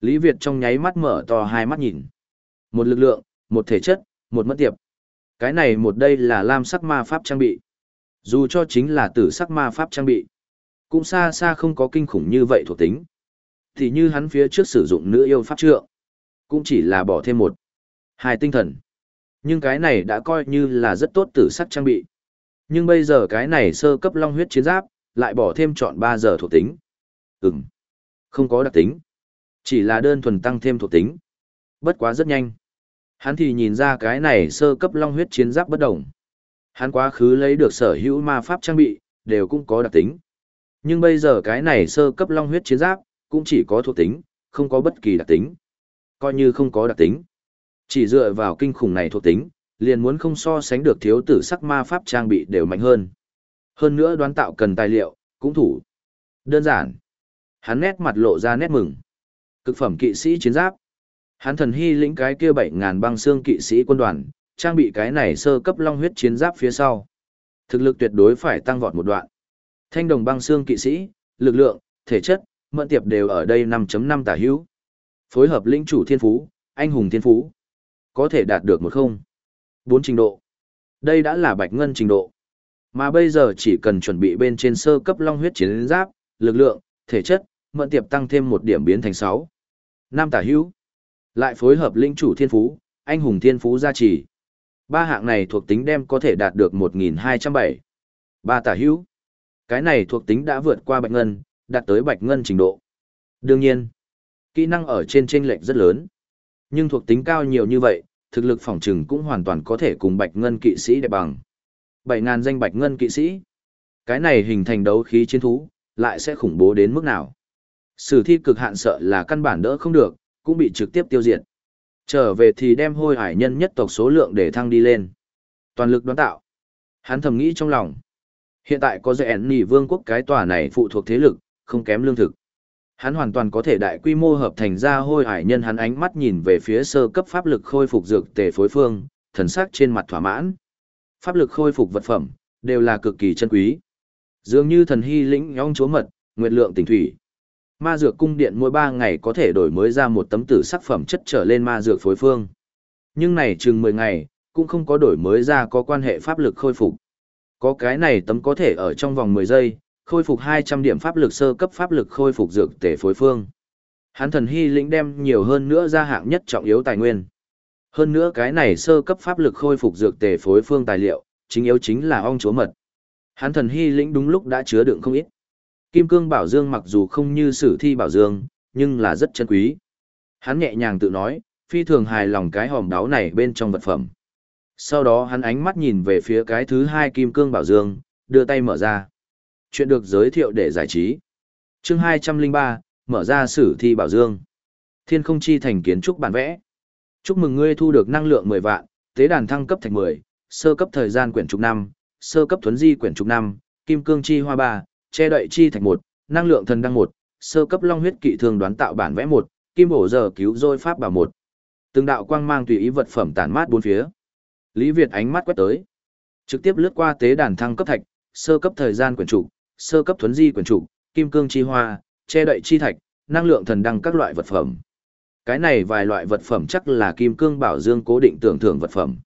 Lý Việt trong nháy mắt mở to hai mắt nhìn. Một lực lượng, một thể chất, một mất tiệp. Cái này một đây là lam sắc ma pháp trang bị. Dù cho chính là tử sắc ma pháp trang bị. Cũng xa xa không có kinh khủng như vậy thuộc tính. Thì như hắn phía trước sử dụng nữ yêu pháp trượng. Cũng chỉ là bỏ thêm một. Hai tinh thần. Nhưng cái này đã coi như là rất tốt tử sắc trang bị. Nhưng bây giờ cái này sơ cấp long huyết chiến giáp, lại bỏ thêm chọn 3 giờ thuộc tính. Ừm. Không có đặc tính. Chỉ là đơn thuần tăng thêm thuộc tính. Bất quá rất nhanh. Hắn thì nhìn ra cái này sơ cấp long huyết chiến giáp bất đồng. Hắn quá khứ lấy được sở hữu ma pháp trang bị, đều cũng có đặc tính. Nhưng bây giờ cái này sơ cấp long huyết chiến giáp, cũng chỉ có thuộc tính, không có bất kỳ đặc tính. Coi như không có đặc tính. Chỉ dựa vào kinh khủng này thuộc tính, liền muốn không so sánh được thiếu tử sắc ma pháp trang bị đều mạnh hơn. Hơn nữa đoán tạo cần tài liệu, cũng thủ. Đơn giản. Hắn nét mặt lộ ra nét mừng. Cực phẩm kỵ sĩ chiến giáp. Hắn thần hy lĩnh cái kia 7000 băng xương kỵ sĩ quân đoàn, trang bị cái này sơ cấp long huyết chiến giáp phía sau. Thực lực tuyệt đối phải tăng vọt một đoạn. Thanh đồng băng xương kỵ sĩ, lực lượng, thể chất, mẫn tiệp đều ở đây 5.5 tả hữu. Phối hợp lĩnh chủ thiên phú, anh hùng thiên phú. Có thể đạt được một không. 4 trình độ. Đây đã là bạch ngân trình độ. Mà bây giờ chỉ cần chuẩn bị bên trên sơ cấp long huyết chiến giáp, lực lượng, thể chất, mận tiệp tăng thêm một điểm biến thành 6. Nam tả hữu. Lại phối hợp linh chủ thiên phú, anh hùng thiên phú gia trì. Ba hạng này thuộc tính đem có thể đạt được 1207. Ba tả hữu. Cái này thuộc tính đã vượt qua bạch ngân, đạt tới bạch ngân trình độ. Đương nhiên, kỹ năng ở trên chênh lệch rất lớn. Nhưng thuộc tính cao nhiều như vậy, thực lực phòng trừng cũng hoàn toàn có thể cùng bạch ngân kỵ sĩ đẹp bằng. 7.000 danh bạch ngân kỵ sĩ. Cái này hình thành đấu khí chiến thú, lại sẽ khủng bố đến mức nào. Sử thi cực hạn sợ là căn bản đỡ không được, cũng bị trực tiếp tiêu diệt. Trở về thì đem hôi hải nhân nhất tộc số lượng để thăng đi lên. Toàn lực đoán tạo. Hắn thầm nghĩ trong lòng. Hiện tại có dạy ẻn nỉ vương quốc cái tòa này phụ thuộc thế lực, không kém lương thực. Hắn hoàn toàn có thể đại quy mô hợp thành ra hôi hải nhân hắn ánh mắt nhìn về phía sơ cấp pháp lực khôi phục dược tề phối phương, thần sắc trên mặt thỏa mãn. Pháp lực khôi phục vật phẩm, đều là cực kỳ chân quý. Dường như thần hy lĩnh nhong chúa mật, nguyệt lượng tỉnh thủy. Ma dược cung điện mỗi 3 ngày có thể đổi mới ra một tấm tử sắc phẩm chất trở lên ma dược phối phương. Nhưng này chừng 10 ngày, cũng không có đổi mới ra có quan hệ pháp lực khôi phục. Có cái này tấm có thể ở trong vòng 10 giây, khôi phục 200 điểm pháp lực sơ cấp pháp lực khôi phục dược tể phối phương. Hắn thần hy lĩnh đem nhiều hơn nữa ra hạng nhất trọng yếu tài nguyên. Hơn nữa cái này sơ cấp pháp lực khôi phục dược tề phối phương tài liệu, chính yếu chính là ong chúa mật. Hắn thần hy lĩnh đúng lúc đã chứa đựng không ít. Kim cương bảo dương mặc dù không như sử thi bảo dương, nhưng là rất chân quý. Hắn nhẹ nhàng tự nói, phi thường hài lòng cái hòm đáo này bên trong vật phẩm. Sau đó hắn ánh mắt nhìn về phía cái thứ hai kim cương bảo dương, đưa tay mở ra. Chuyện được giới thiệu để giải trí. chương 203, mở ra sử thi bảo dương. Thiên không chi thành kiến trúc bản vẽ. Chúc mừng ngươi thu được năng lượng 10 vạn, tế đàn thăng cấp thành 10, sơ cấp thời gian quyển trục năm, sơ cấp thuấn di quyển trục năm, kim cương chi hoa 3, che đậy chi thành 1, năng lượng thần đăng 1, sơ cấp long huyết kỵ thường đoán tạo bản vẽ 1, kim bổ giờ cứu rôi pháp bảo 1. Từng đạo quang mang tùy ý vật phẩm tản mát bốn phía. Lý Việt ánh mắt quét tới, trực tiếp lướt qua tế đàn thăng cấp thạch, sơ cấp thời gian quyển trục, sơ cấp thuấn di quyển trục, kim cương chi hoa, che đậy chi thạch, năng lượng thần đăng các loại vật phẩm. Cái này vài loại vật phẩm chắc là kim cương bảo dương cố định tưởng thưởng vật phẩm.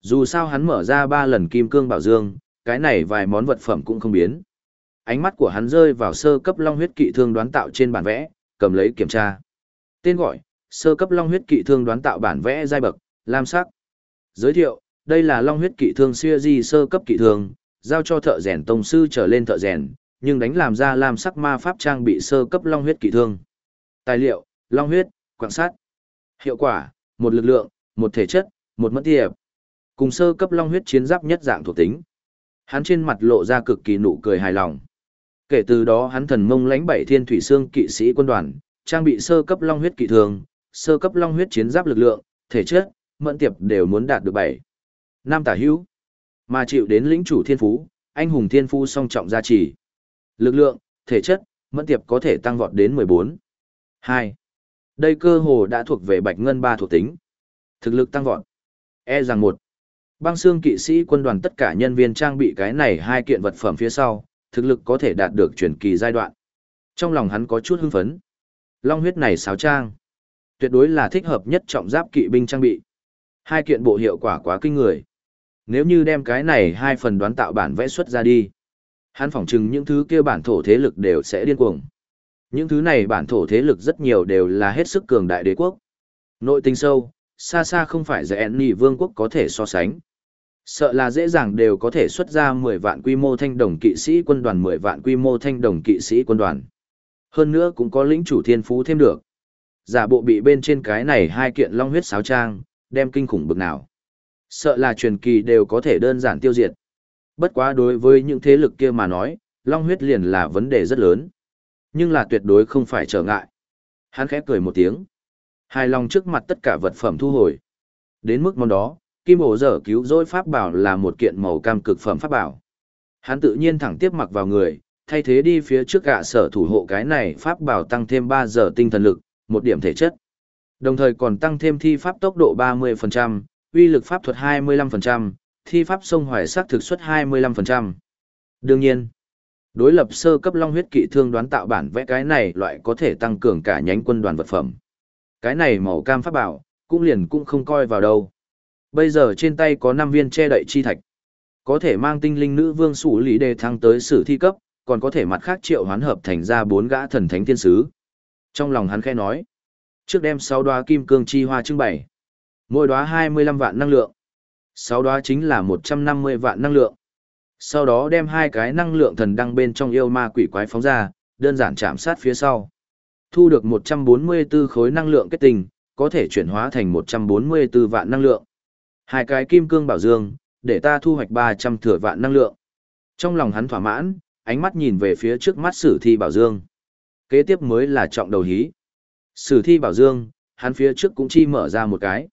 Dù sao hắn mở ra ba lần kim cương bảo dương, cái này vài món vật phẩm cũng không biến. Ánh mắt của hắn rơi vào sơ cấp long huyết kỵ thương đoán tạo trên bản vẽ, cầm lấy kiểm tra. Tên gọi, sơ cấp long huyết kỵ thương đoán tạo bản vẽ giai bậc, lam sắc. Giới thiệu, đây là long huyết kỵ thương xưa di sơ cấp kỵ thương, giao cho thợ rèn tông sư trở lên thợ rèn, nhưng đánh làm ra lam sắc ma pháp trang bị sơ cấp long huyết kỵ thương. Tài liệu, long huyết, quan sát. Hiệu quả, một lực lượng, một thể chất, một mẫn tiệp. Cùng sơ cấp long huyết chiến giáp nhất dạng thuộc tính. Hắn trên mặt lộ ra cực kỳ nụ cười hài lòng. Kể từ đó hắn thần mông lãnh bảy thiên thủy xương kỵ sĩ quân đoàn, trang bị sơ cấp long huyết kỵ thường, sơ cấp long huyết chiến giáp lực lượng, thể chất, mẫn tiệp đều muốn đạt được bảy. Nam tả hữu. Mà chịu đến lĩnh chủ thiên phú, anh hùng thiên phú song trọng gia trì. Lực lượng, thể chất, mẫn tiệp có thể tăng vọt đến 14. 2. Đây cơ hồ đã thuộc về bạch ngân ba thuộc tính. Thực lực tăng vọt. E rằng một. Băng xương kỵ sĩ quân đoàn tất cả nhân viên trang bị cái này hai kiện vật phẩm phía sau, thực lực có thể đạt được chuyển kỳ giai đoạn. Trong lòng hắn có chút hưng phấn. Long huyết này sáo trang. Tuyệt đối là thích hợp nhất trọng giáp kỵ binh trang bị. Hai kiện bộ hiệu quả quá kinh người. Nếu như đem cái này hai phần đoán tạo bản vẽ xuất ra đi, hắn phỏng chừng những thứ kia bản thổ thế lực đều sẽ điên cuồng. Những thứ này bản thổ thế lực rất nhiều đều là hết sức cường đại đế quốc. Nội tình sâu, xa xa không phải dễ nhị vương quốc có thể so sánh. Sợ là dễ dàng đều có thể xuất ra 10 vạn quy mô thanh đồng kỵ sĩ quân đoàn 10 vạn quy mô thanh đồng kỵ sĩ quân đoàn. Hơn nữa cũng có lĩnh chủ thiên phú thêm được. Giả bộ bị bên trên cái này hai kiện long huyết sáo trang, đem kinh khủng bực nào. Sợ là truyền kỳ đều có thể đơn giản tiêu diệt. Bất quá đối với những thế lực kia mà nói, long huyết liền là vấn đề rất lớn. Nhưng là tuyệt đối không phải trở ngại. Hắn khẽ cười một tiếng. Hài lòng trước mặt tất cả vật phẩm thu hồi. Đến mức món đó, kim ổ dở cứu rỗi pháp bảo là một kiện màu cam cực phẩm pháp bảo. Hắn tự nhiên thẳng tiếp mặc vào người, thay thế đi phía trước gạ sở thủ hộ cái này pháp bảo tăng thêm 3 giờ tinh thần lực, một điểm thể chất. Đồng thời còn tăng thêm thi pháp tốc độ 30%, uy lực pháp thuật 25%, thi pháp sông hoài sắc thực suất 25%. Đương nhiên, đối lập sơ cấp long huyết kỵ thương đoán tạo bản vẽ cái này loại có thể tăng cường cả nhánh quân đoàn vật phẩm. Cái này màu cam pháp bảo, cũng liền cũng không coi vào đâu. Bây giờ trên tay có 5 viên che đậy chi thạch. Có thể mang tinh linh nữ vương sủ lý đề thăng tới sử thi cấp, còn có thể mặt khác triệu hoán hợp thành ra bốn gã thần thánh thiên sứ. Trong lòng hắn khẽ nói, trước đem 6 đóa kim cương chi hoa trưng bày. Mỗi đóa 25 vạn năng lượng. 6 đóa chính là 150 vạn năng lượng. Sau đó đem hai cái năng lượng thần đăng bên trong yêu ma quỷ quái phóng ra, đơn giản chạm sát phía sau. Thu được 144 khối năng lượng kết tinh, có thể chuyển hóa thành 144 vạn năng lượng. Hai cái kim cương bảo dương, để ta thu hoạch 300 thừa vạn năng lượng. Trong lòng hắn thỏa mãn, ánh mắt nhìn về phía trước mắt sử thi bảo dương. Kế tiếp mới là trọng đầu hí. Sử thi bảo dương, hắn phía trước cũng chi mở ra một cái.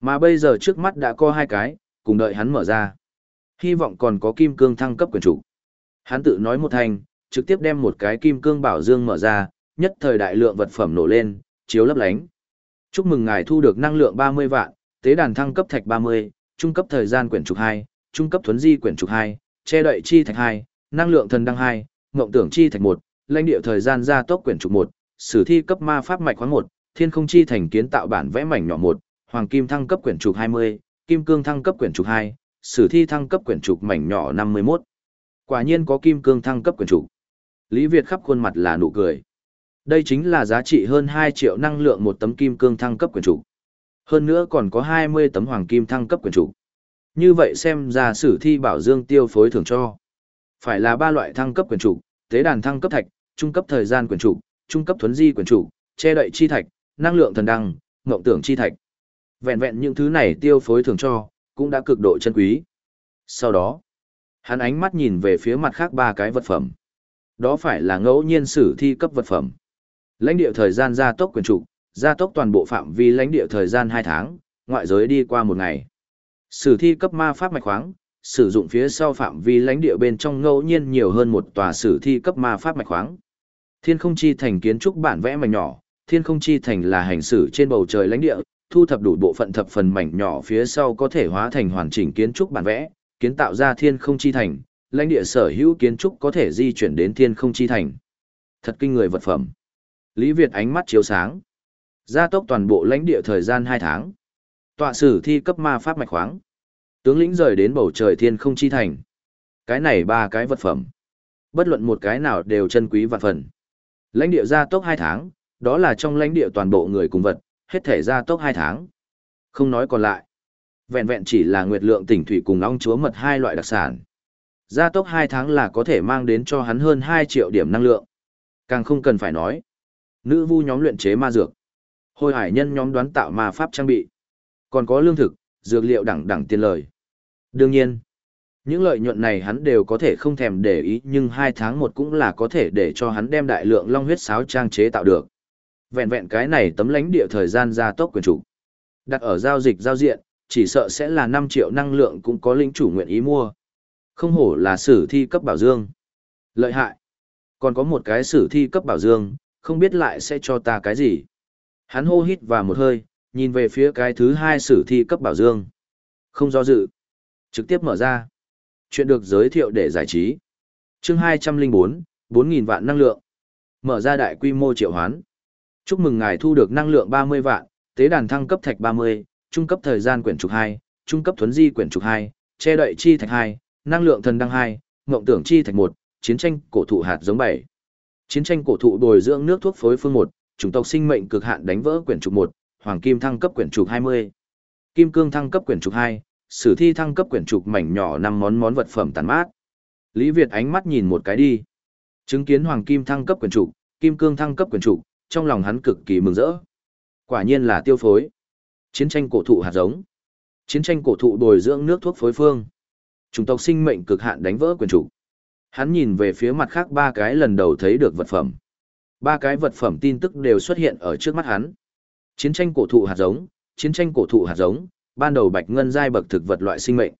Mà bây giờ trước mắt đã có hai cái, cùng đợi hắn mở ra. Hy vọng còn có kim cương thăng cấp quyền chủ. Hắn tự nói một thành, trực tiếp đem một cái kim cương bảo dương mở ra, nhất thời đại lượng vật phẩm nổ lên, chiếu lấp lánh. Chúc mừng ngài thu được năng lượng 30 vạn, tế đàn thăng cấp thạch 30, trung cấp thời gian quyển trục 2, trung cấp thuấn di quyển trục 2, che đậy chi thạch 2, năng lượng thần đăng 2, ngộng tưởng chi thạch 1, lãnh địa thời gian gia tốc quyển trục 1, sử thi cấp ma pháp mạch khoáng 1, thiên không chi thành kiến tạo bản vẽ mảnh nhỏ 1, hoàng kim thăng cấp quyển trục 20, kim cương thăng cấp quyển trục 2, sử thi thăng cấp quyển trục mảnh nhỏ 51. Quả nhiên có kim cương thăng cấp quyển trục. Lý Việt khắp khuôn mặt là nụ cười. Đây chính là giá trị hơn 2 triệu năng lượng một tấm kim cương thăng cấp quyển trục. Hơn nữa còn có 20 tấm hoàng kim thăng cấp quyển trục. Như vậy xem ra sử thi bảo dương tiêu phối thưởng cho. Phải là ba loại thăng cấp quyển trục, tế đàn thăng cấp thạch, trung cấp thời gian quyển trục, trung cấp thuấn di quyển trục, che đậy chi thạch, năng lượng thần đăng, ngộng tưởng chi thạch. Vẹn vẹn những thứ này tiêu phối thưởng cho, cũng đã cực độ chân quý. Sau đó, hắn ánh mắt nhìn về phía mặt khác ba cái vật phẩm. Đó phải là ngẫu nhiên sử thi cấp vật phẩm. Lãnh địa thời gian gia tốc quyền trục, gia tốc toàn bộ phạm vi lãnh địa thời gian 2 tháng, ngoại giới đi qua một ngày. Sử thi cấp ma pháp mạch khoáng, sử dụng phía sau phạm vi lãnh địa bên trong ngẫu nhiên nhiều hơn một tòa sử thi cấp ma pháp mạch khoáng. Thiên không chi thành kiến trúc bản vẽ mảnh nhỏ, thiên không chi thành là hành xử trên bầu trời lãnh địa, thu thập đủ bộ phận thập phần mảnh nhỏ phía sau có thể hóa thành hoàn chỉnh kiến trúc bản vẽ, kiến tạo ra thiên không chi thành, lãnh địa sở hữu kiến trúc có thể di chuyển đến thiên không chi thành. Thật kinh người vật phẩm. Lý Việt ánh mắt chiếu sáng. Gia tốc toàn bộ lãnh địa thời gian 2 tháng. Tọa sử thi cấp ma pháp mạch khoáng. Tướng lĩnh rời đến bầu trời thiên không chi thành. Cái này ba cái vật phẩm. Bất luận một cái nào đều chân quý vạn phần. Lãnh địa gia tốc 2 tháng, đó là trong lãnh địa toàn bộ người cùng vật, hết thể ra tốc 2 tháng. Không nói còn lại. Vẹn vẹn chỉ là nguyệt lượng tỉnh thủy cùng ong chúa mật hai loại đặc sản. Gia tốc 2 tháng là có thể mang đến cho hắn hơn 2 triệu điểm năng lượng. Càng không cần phải nói. Nữ vu nhóm luyện chế ma dược. Hồi hải nhân nhóm đoán tạo ma pháp trang bị. Còn có lương thực, dược liệu đẳng đẳng tiền lời. Đương nhiên, những lợi nhuận này hắn đều có thể không thèm để ý nhưng hai tháng một cũng là có thể để cho hắn đem đại lượng long huyết sáo trang chế tạo được. Vẹn vẹn cái này tấm lãnh địa thời gian gia tốc quyền chủ. Đặt ở giao dịch giao diện, chỉ sợ sẽ là 5 triệu năng lượng cũng có lĩnh chủ nguyện ý mua. Không hổ là sử thi cấp bảo dương. Lợi hại. Còn có một cái sử thi cấp bảo dương, không biết lại sẽ cho ta cái gì. Hắn hô hít và một hơi, nhìn về phía cái thứ hai sử thi cấp bảo dương. Không do dự. Trực tiếp mở ra. Chuyện được giới thiệu để giải trí. chương 204, 4.000 vạn năng lượng. Mở ra đại quy mô triệu hoán. Chúc mừng ngài thu được năng lượng 30 vạn, tế đàn thăng cấp thạch 30, trung cấp thời gian quyển trục 2, trung cấp thuấn di quyển trục 2, che đậy chi thạch 2, năng lượng thần đăng 2, ngộng tưởng chi thạch 1, chiến tranh cổ thụ hạt giống 7. Chiến tranh cổ thụ bồi dưỡng nước thuốc phối phương 1, chủng tộc sinh mệnh cực hạn đánh vỡ quyển trục 1, hoàng kim thăng cấp quyển trục 20. Kim cương thăng cấp quyển trục 2, sử thi thăng cấp quyển trục mảnh nhỏ 5 món món vật phẩm tàn mát. Lý Việt ánh mắt nhìn một cái đi. Chứng kiến hoàng kim thăng cấp quyển trục, kim cương thăng cấp quyển trục, trong lòng hắn cực kỳ mừng rỡ. Quả nhiên là tiêu phối. Chiến tranh cổ thụ hạt giống. Chiến tranh cổ thụ bồi dưỡng nước thuốc phối phương. Chủng tộc sinh mệnh cực hạn đánh vỡ quyền chủ. Hắn nhìn về phía mặt khác ba cái lần đầu thấy được vật phẩm. Ba cái vật phẩm tin tức đều xuất hiện ở trước mắt hắn. Chiến tranh cổ thụ hạt giống, chiến tranh cổ thụ hạt giống, ban đầu bạch ngân giai bậc thực vật loại sinh mệnh.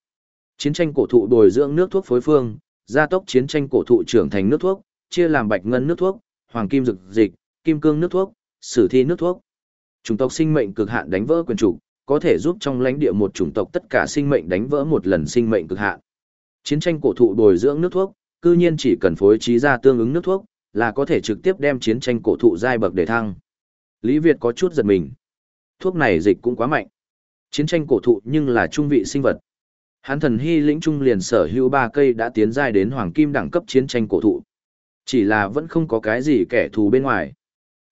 Chiến tranh cổ thụ bồi dưỡng nước thuốc phối phương, gia tốc chiến tranh cổ thụ trưởng thành nước thuốc, chia làm bạch ngân nước thuốc, hoàng kim dược dịch, kim cương nước thuốc, sử thi nước thuốc. Chủng tộc sinh mệnh cực hạn đánh vỡ quyền chủ, có thể giúp trong lãnh địa một chủng tộc tất cả sinh mệnh đánh vỡ một lần sinh mệnh cực hạn. Chiến tranh cổ thụ bồi dưỡng nước thuốc, cư nhiên chỉ cần phối trí ra tương ứng nước thuốc, là có thể trực tiếp đem chiến tranh cổ thụ giai bậc để thăng. Lý Việt có chút giật mình. Thuốc này dịch cũng quá mạnh. Chiến tranh cổ thụ nhưng là trung vị sinh vật. Hán thần hy lĩnh trung liền sở hữu ba cây đã tiến giai đến hoàng kim đẳng cấp chiến tranh cổ thụ. Chỉ là vẫn không có cái gì kẻ thù bên ngoài.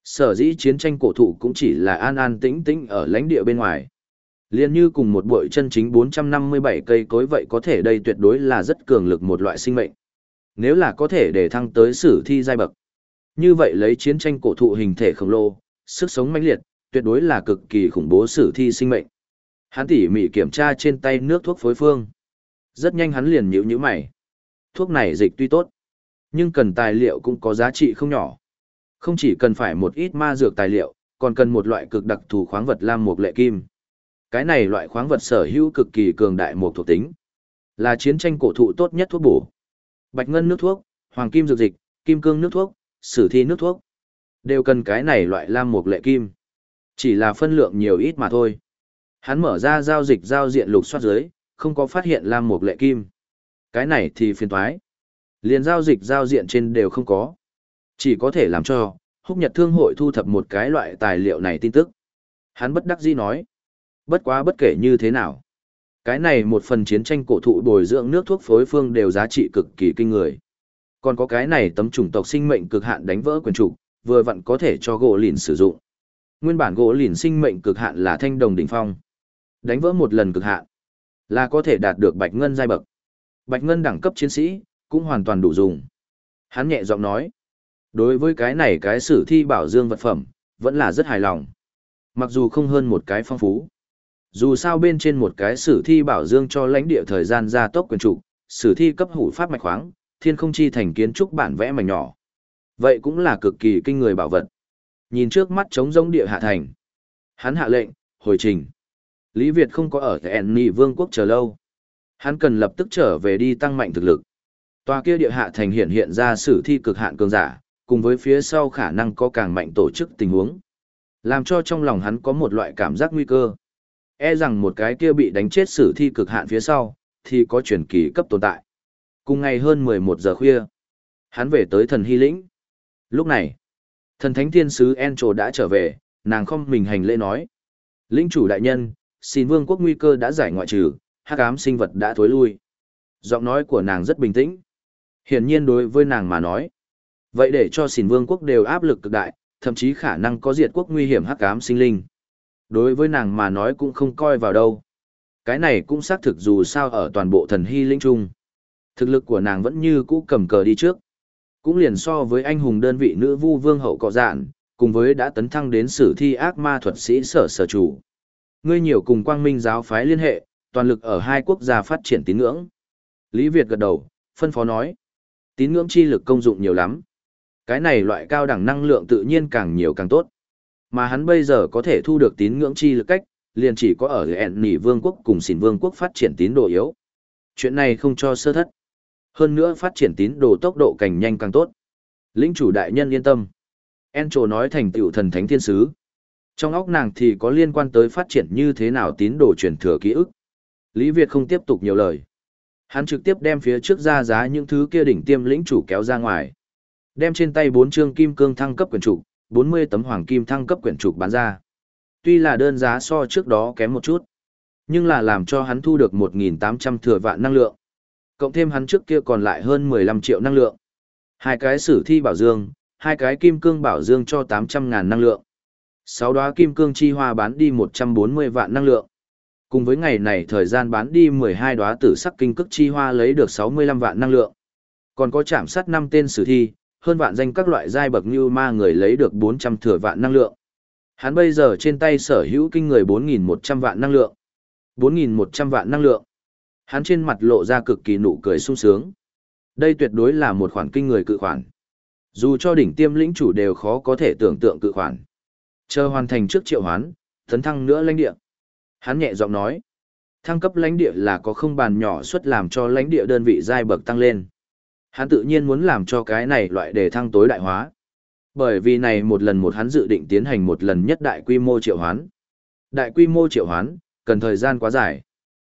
Sở dĩ chiến tranh cổ thụ cũng chỉ là an an tĩnh tĩnh ở lãnh địa bên ngoài. Liên như cùng một bội chân chính 457 cây cối vậy có thể đây tuyệt đối là rất cường lực một loại sinh mệnh. Nếu là có thể để thăng tới sử thi giai bậc. Như vậy lấy chiến tranh cổ thụ hình thể khổng lồ, sức sống mãnh liệt, tuyệt đối là cực kỳ khủng bố sử thi sinh mệnh. Hắn tỉ mỉ kiểm tra trên tay nước thuốc phối phương. Rất nhanh hắn liền nhíu nhíu mày. Thuốc này dịch tuy tốt, nhưng cần tài liệu cũng có giá trị không nhỏ. Không chỉ cần phải một ít ma dược tài liệu, còn cần một loại cực đặc thù khoáng vật lam mục lệ kim. Cái này loại khoáng vật sở hữu cực kỳ cường đại một thuộc tính, là chiến tranh cổ thụ tốt nhất thuốc bổ. Bạch ngân nước thuốc, hoàng kim dược dịch, kim cương nước thuốc, sử thi nước thuốc. Đều cần cái này loại lam mục lệ kim. Chỉ là phân lượng nhiều ít mà thôi. Hắn mở ra giao dịch giao diện lục soát dưới, không có phát hiện lam mục lệ kim. Cái này thì phiền toái. Liền giao dịch giao diện trên đều không có. Chỉ có thể làm cho, húc nhật thương hội thu thập một cái loại tài liệu này tin tức. Hắn bất đắc dĩ nói. Bất quá bất kể như thế nào. Cái này một phần chiến tranh cổ thụ bồi dưỡng nước thuốc phối phương đều giá trị cực kỳ kinh người. Còn có cái này tấm chủng tộc sinh mệnh cực hạn đánh vỡ quyền trục, vừa vặn có thể cho gỗ lìn sử dụng. Nguyên bản gỗ lìn sinh mệnh cực hạn là thanh đồng đỉnh phong. Đánh vỡ một lần cực hạn là có thể đạt được bạch ngân giai bậc. Bạch ngân đẳng cấp chiến sĩ cũng hoàn toàn đủ dùng. Hắn nhẹ giọng nói, đối với cái này cái sử thi bảo dương vật phẩm, vẫn là rất hài lòng. Mặc dù không hơn một cái phong phú. Dù sao bên trên một cái sử thi bảo dương cho lãnh địa thời gian gia tốc quyền trụ, sử thi cấp hủ pháp mạch khoáng, thiên không chi thành kiến trúc bản vẽ mảnh nhỏ. Vậy cũng là cực kỳ kinh người bảo vật. Nhìn trước mắt trống rỗng địa hạ thành. Hắn hạ lệnh, hồi trình. Lý Việt không có ở Enni Vương quốc chờ lâu. Hắn cần lập tức trở về đi tăng mạnh thực lực. Tòa kia địa hạ thành hiện hiện ra sử thi cực hạn cường giả, cùng với phía sau khả năng có càng mạnh tổ chức tình huống. Làm cho trong lòng hắn có một loại cảm giác nguy cơ. E rằng một cái kia bị đánh chết sử thi cực hạn phía sau, thì có chuyển kỳ cấp tồn tại. Cùng ngày hơn 11 giờ khuya, hắn về tới thần hy lĩnh. Lúc này, thần thánh thiên sứ Encho đã trở về, nàng không mình hành lễ nói. Lĩnh chủ đại nhân, xin vương quốc nguy cơ đã giải ngoại trừ, hắc ám sinh vật đã thối lui. Giọng nói của nàng rất bình tĩnh. Hiển nhiên đối với nàng mà nói. Vậy để cho xỉn vương quốc đều áp lực cực đại, thậm chí khả năng có diệt quốc nguy hiểm hắc ám sinh linh. Đối với nàng mà nói cũng không coi vào đâu. Cái này cũng xác thực dù sao ở toàn bộ thần hy linh trung. Thực lực của nàng vẫn như cũ cầm cờ đi trước. Cũng liền so với anh hùng đơn vị nữ vu vương hậu cọ dạn, cùng với đã tấn thăng đến sử thi ác ma thuật sĩ sở sở chủ. Ngươi nhiều cùng quang minh giáo phái liên hệ, toàn lực ở hai quốc gia phát triển tín ngưỡng. Lý Việt gật đầu, phân phó nói. Tín ngưỡng chi lực công dụng nhiều lắm. Cái này loại cao đẳng năng lượng tự nhiên càng nhiều càng tốt. Mà hắn bây giờ có thể thu được tín ngưỡng chi lực cách, liền chỉ có ở ẹn nỉ vương quốc cùng xỉn vương quốc phát triển tín đồ yếu. Chuyện này không cho sơ thất. Hơn nữa phát triển tín đồ tốc độ càng nhanh càng tốt. Lĩnh chủ đại nhân yên tâm. En Encho nói thành tựu thần thánh thiên sứ. Trong óc nàng thì có liên quan tới phát triển như thế nào tín đồ truyền thừa ký ức. Lý Việt không tiếp tục nhiều lời. Hắn trực tiếp đem phía trước ra giá những thứ kia đỉnh tiêm lĩnh chủ kéo ra ngoài. Đem trên tay bốn chương kim cương thăng cấp quyển trục, 40 tấm hoàng kim thăng cấp quyển trục bán ra. Tuy là đơn giá so trước đó kém một chút, nhưng là làm cho hắn thu được 1.800 thừa vạn năng lượng. Cộng thêm hắn trước kia còn lại hơn 15 triệu năng lượng. Hai cái sử thi bảo dương, hai cái kim cương bảo dương cho 800 ngàn năng lượng. Sáu đóa kim cương chi hoa bán đi 140 vạn năng lượng. Cùng với ngày này thời gian bán đi 12 đóa tử sắc kinh cức chi hoa lấy được 65 vạn năng lượng. Còn có chạm sát 5 tên sử thi, hơn vạn danh các loại giai bậc như ma người lấy được 400 thừa vạn năng lượng. Hắn bây giờ trên tay sở hữu kinh người 4.100 vạn năng lượng. 4.100 vạn năng lượng. Hắn trên mặt lộ ra cực kỳ nụ cười sung sướng. Đây tuyệt đối là một khoản kinh người cự khoản. Dù cho đỉnh tiêm lĩnh chủ đều khó có thể tưởng tượng cự khoản. Chờ hoàn thành trước triệu hoán, thấn thăng nữa lãnh địa. Hắn nhẹ giọng nói, thăng cấp lãnh địa là có không bàn nhỏ suất làm cho lãnh địa đơn vị giai bậc tăng lên. Hắn tự nhiên muốn làm cho cái này loại đề thăng tối đại hóa. Bởi vì này một lần một hắn dự định tiến hành một lần nhất đại quy mô triệu hoán. Đại quy mô triệu hoán, cần thời gian quá dài.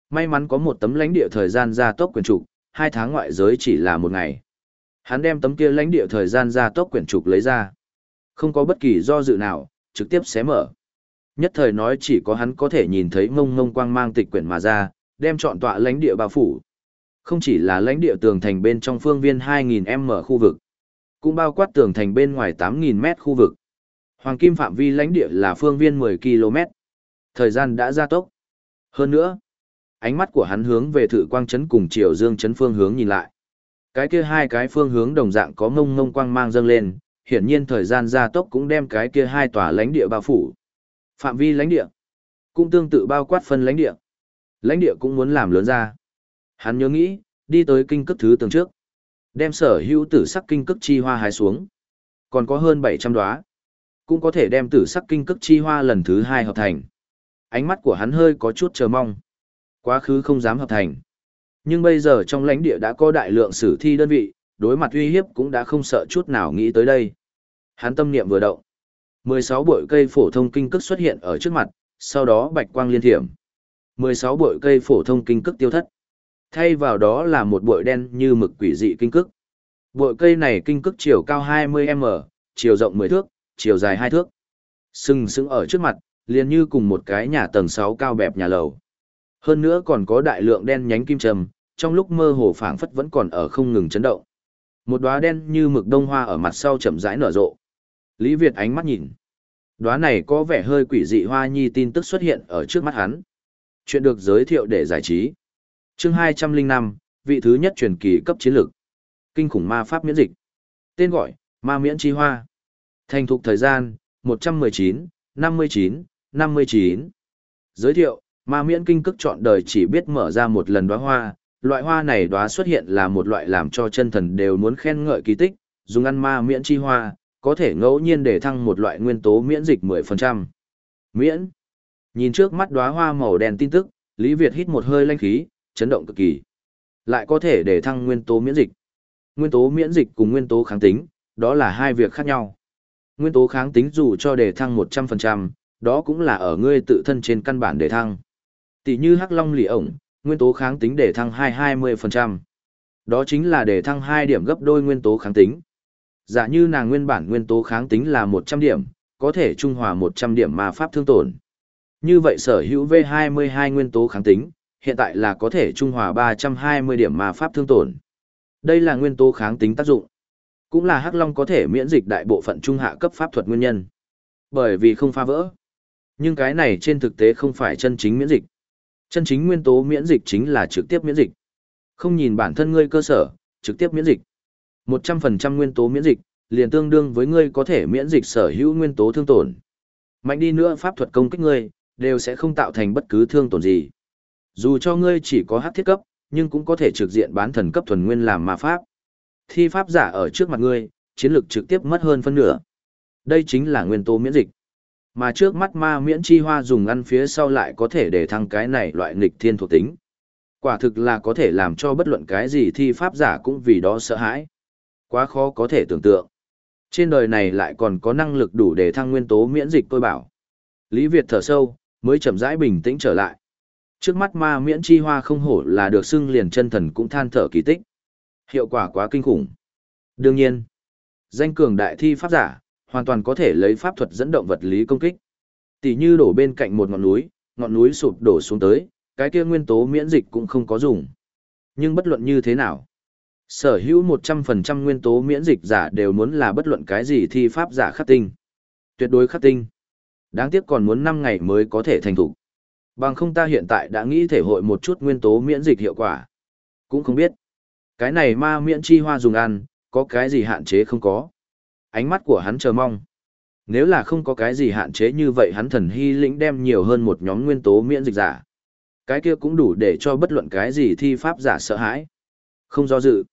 May mắn có một tấm lãnh địa thời gian gia tốc quyền trục, hai tháng ngoại giới chỉ là một ngày. Hắn đem tấm kia lãnh địa thời gian gia tốc quyển trục lấy ra. Không có bất kỳ do dự nào, trực tiếp xé mở. Nhất thời nói chỉ có hắn có thể nhìn thấy ngông ngông quang mang tịch quyển mà ra, đem chọn tọa lãnh địa bao phủ. Không chỉ là lãnh địa tường thành bên trong phương viên 2.000m khu vực, cũng bao quát tường thành bên ngoài 8.000m khu vực. Hoàng kim phạm vi lãnh địa là phương viên 10 km. Thời gian đã gia tốc. Hơn nữa, ánh mắt của hắn hướng về thử quang chấn cùng chiều dương chấn phương hướng nhìn lại. Cái kia hai cái phương hướng đồng dạng có ngông ngông quang mang dâng lên, hiển nhiên thời gian gia tốc cũng đem cái kia hai tòa lãnh địa bao phủ. Phạm vi lãnh địa cũng tương tự bao quát phân lãnh địa. Lãnh địa cũng muốn làm lớn ra. Hắn nhớ nghĩ, đi tới kinh cức thứ tường trước. Đem sở hữu tử sắc kinh cức chi hoa hái xuống. Còn có hơn 700 đóa Cũng có thể đem tử sắc kinh cức chi hoa lần thứ hai hợp thành. Ánh mắt của hắn hơi có chút chờ mong. Quá khứ không dám hợp thành. Nhưng bây giờ trong lãnh địa đã có đại lượng sử thi đơn vị, đối mặt uy hiếp cũng đã không sợ chút nào nghĩ tới đây. Hắn tâm niệm vừa động. 16 bội cây phổ thông kinh cức xuất hiện ở trước mặt, sau đó bạch quang liên thiểm. 16 bội cây phổ thông kinh cức tiêu thất. Thay vào đó là một bội đen như mực quỷ dị kinh cức. Bội cây này kinh cức chiều cao 20m, chiều rộng 10 thước, chiều dài 2 thước. Sừng sững ở trước mặt, liền như cùng một cái nhà tầng 6 cao bẹp nhà lầu. Hơn nữa còn có đại lượng đen nhánh kim trầm, trong lúc mơ hồ phảng phất vẫn còn ở không ngừng chấn động. Một đóa đen như mực đông hoa ở mặt sau chậm rãi nở rộ. Lý Việt ánh mắt nhìn. Đóa này có vẻ hơi quỷ dị hoa nhi tin tức xuất hiện ở trước mắt hắn. Chuyện được giới thiệu để giải trí. Chương 205, vị thứ nhất truyền kỳ cấp chiến lược. Kinh khủng ma pháp miễn dịch. Tên gọi: Ma miễn chi hoa. Thành thục thời gian: 119, 59, 59. Giới thiệu: Ma miễn kinh cức chọn đời chỉ biết mở ra một lần đóa hoa, loại hoa này đóa xuất hiện là một loại làm cho chân thần đều muốn khen ngợi kỳ tích, dùng ăn ma miễn chi hoa, có thể ngẫu nhiên để thăng một loại nguyên tố miễn dịch 10%. Miễn. Nhìn trước mắt đóa hoa màu đen tin tức, Lý Việt hít một hơi lanh khí, chấn động cực kỳ. Lại có thể để thăng nguyên tố miễn dịch. Nguyên tố miễn dịch cùng nguyên tố kháng tính, đó là hai việc khác nhau. Nguyên tố kháng tính dù cho để thăng 100%, đó cũng là ở ngươi tự thân trên căn bản để thăng. Tỷ như Hắc Long lì ổng, nguyên tố kháng tính để thăng 2-20%. Đó chính là để thăng 2 điểm gấp đôi nguyên tố kháng tính. Giả như nàng nguyên bản nguyên tố kháng tính là 100 điểm, có thể trung hòa 100 điểm ma pháp thương tổn. Như vậy sở hữu V22 nguyên tố kháng tính, hiện tại là có thể trung hòa 320 điểm ma pháp thương tổn. Đây là nguyên tố kháng tính tác dụng. Cũng là Hắc Long có thể miễn dịch đại bộ phận trung hạ cấp pháp thuật nguyên nhân. Bởi vì không phá vỡ. Nhưng cái này trên thực tế không phải chân chính miễn dịch. Chân chính nguyên tố miễn dịch chính là trực tiếp miễn dịch. Không nhìn bản thân ngươi cơ sở, trực tiếp miễn dịch. 100% nguyên tố miễn dịch, liền tương đương với ngươi có thể miễn dịch sở hữu nguyên tố thương tổn. Mạnh đi nữa pháp thuật công kích ngươi, đều sẽ không tạo thành bất cứ thương tổn gì. Dù cho ngươi chỉ có hắc thiết cấp, nhưng cũng có thể trực diện bán thần cấp thuần nguyên làm ma pháp. Thi pháp giả ở trước mặt ngươi, chiến lực trực tiếp mất hơn phân nửa. Đây chính là nguyên tố miễn dịch. Mà trước mắt ma miễn chi hoa dùng ăn phía sau lại có thể để thăng cái này loại nghịch thiên thuộc tính. Quả thực là có thể làm cho bất luận cái gì thi pháp giả cũng vì đó sợ hãi. Quá khó có thể tưởng tượng. Trên đời này lại còn có năng lực đủ để thăng nguyên tố miễn dịch tôi bảo. Lý Việt thở sâu, mới chậm rãi bình tĩnh trở lại. Trước mắt ma miễn chi hoa không hổ là được xưng liền chân thần cũng than thở kỳ tích. Hiệu quả quá kinh khủng. Đương nhiên, danh cường đại thi pháp giả, hoàn toàn có thể lấy pháp thuật dẫn động vật lý công kích. Tỷ như đổ bên cạnh một ngọn núi, ngọn núi sụp đổ xuống tới, cái kia nguyên tố miễn dịch cũng không có dùng. Nhưng bất luận như thế nào, sở hữu 100% nguyên tố miễn dịch giả đều muốn là bất luận cái gì thi pháp giả khắc tinh. Tuyệt đối khắc tinh. Đáng tiếc còn muốn 5 ngày mới có thể thành thủ. Bằng không ta hiện tại đã nghĩ thể hội một chút nguyên tố miễn dịch hiệu quả. Cũng không biết. Cái này ma miễn chi hoa dùng ăn, có cái gì hạn chế không có. Ánh mắt của hắn chờ mong. Nếu là không có cái gì hạn chế như vậy hắn thần hy lĩnh đem nhiều hơn một nhóm nguyên tố miễn dịch giả. Cái kia cũng đủ để cho bất luận cái gì thi pháp giả sợ hãi. Không do dự.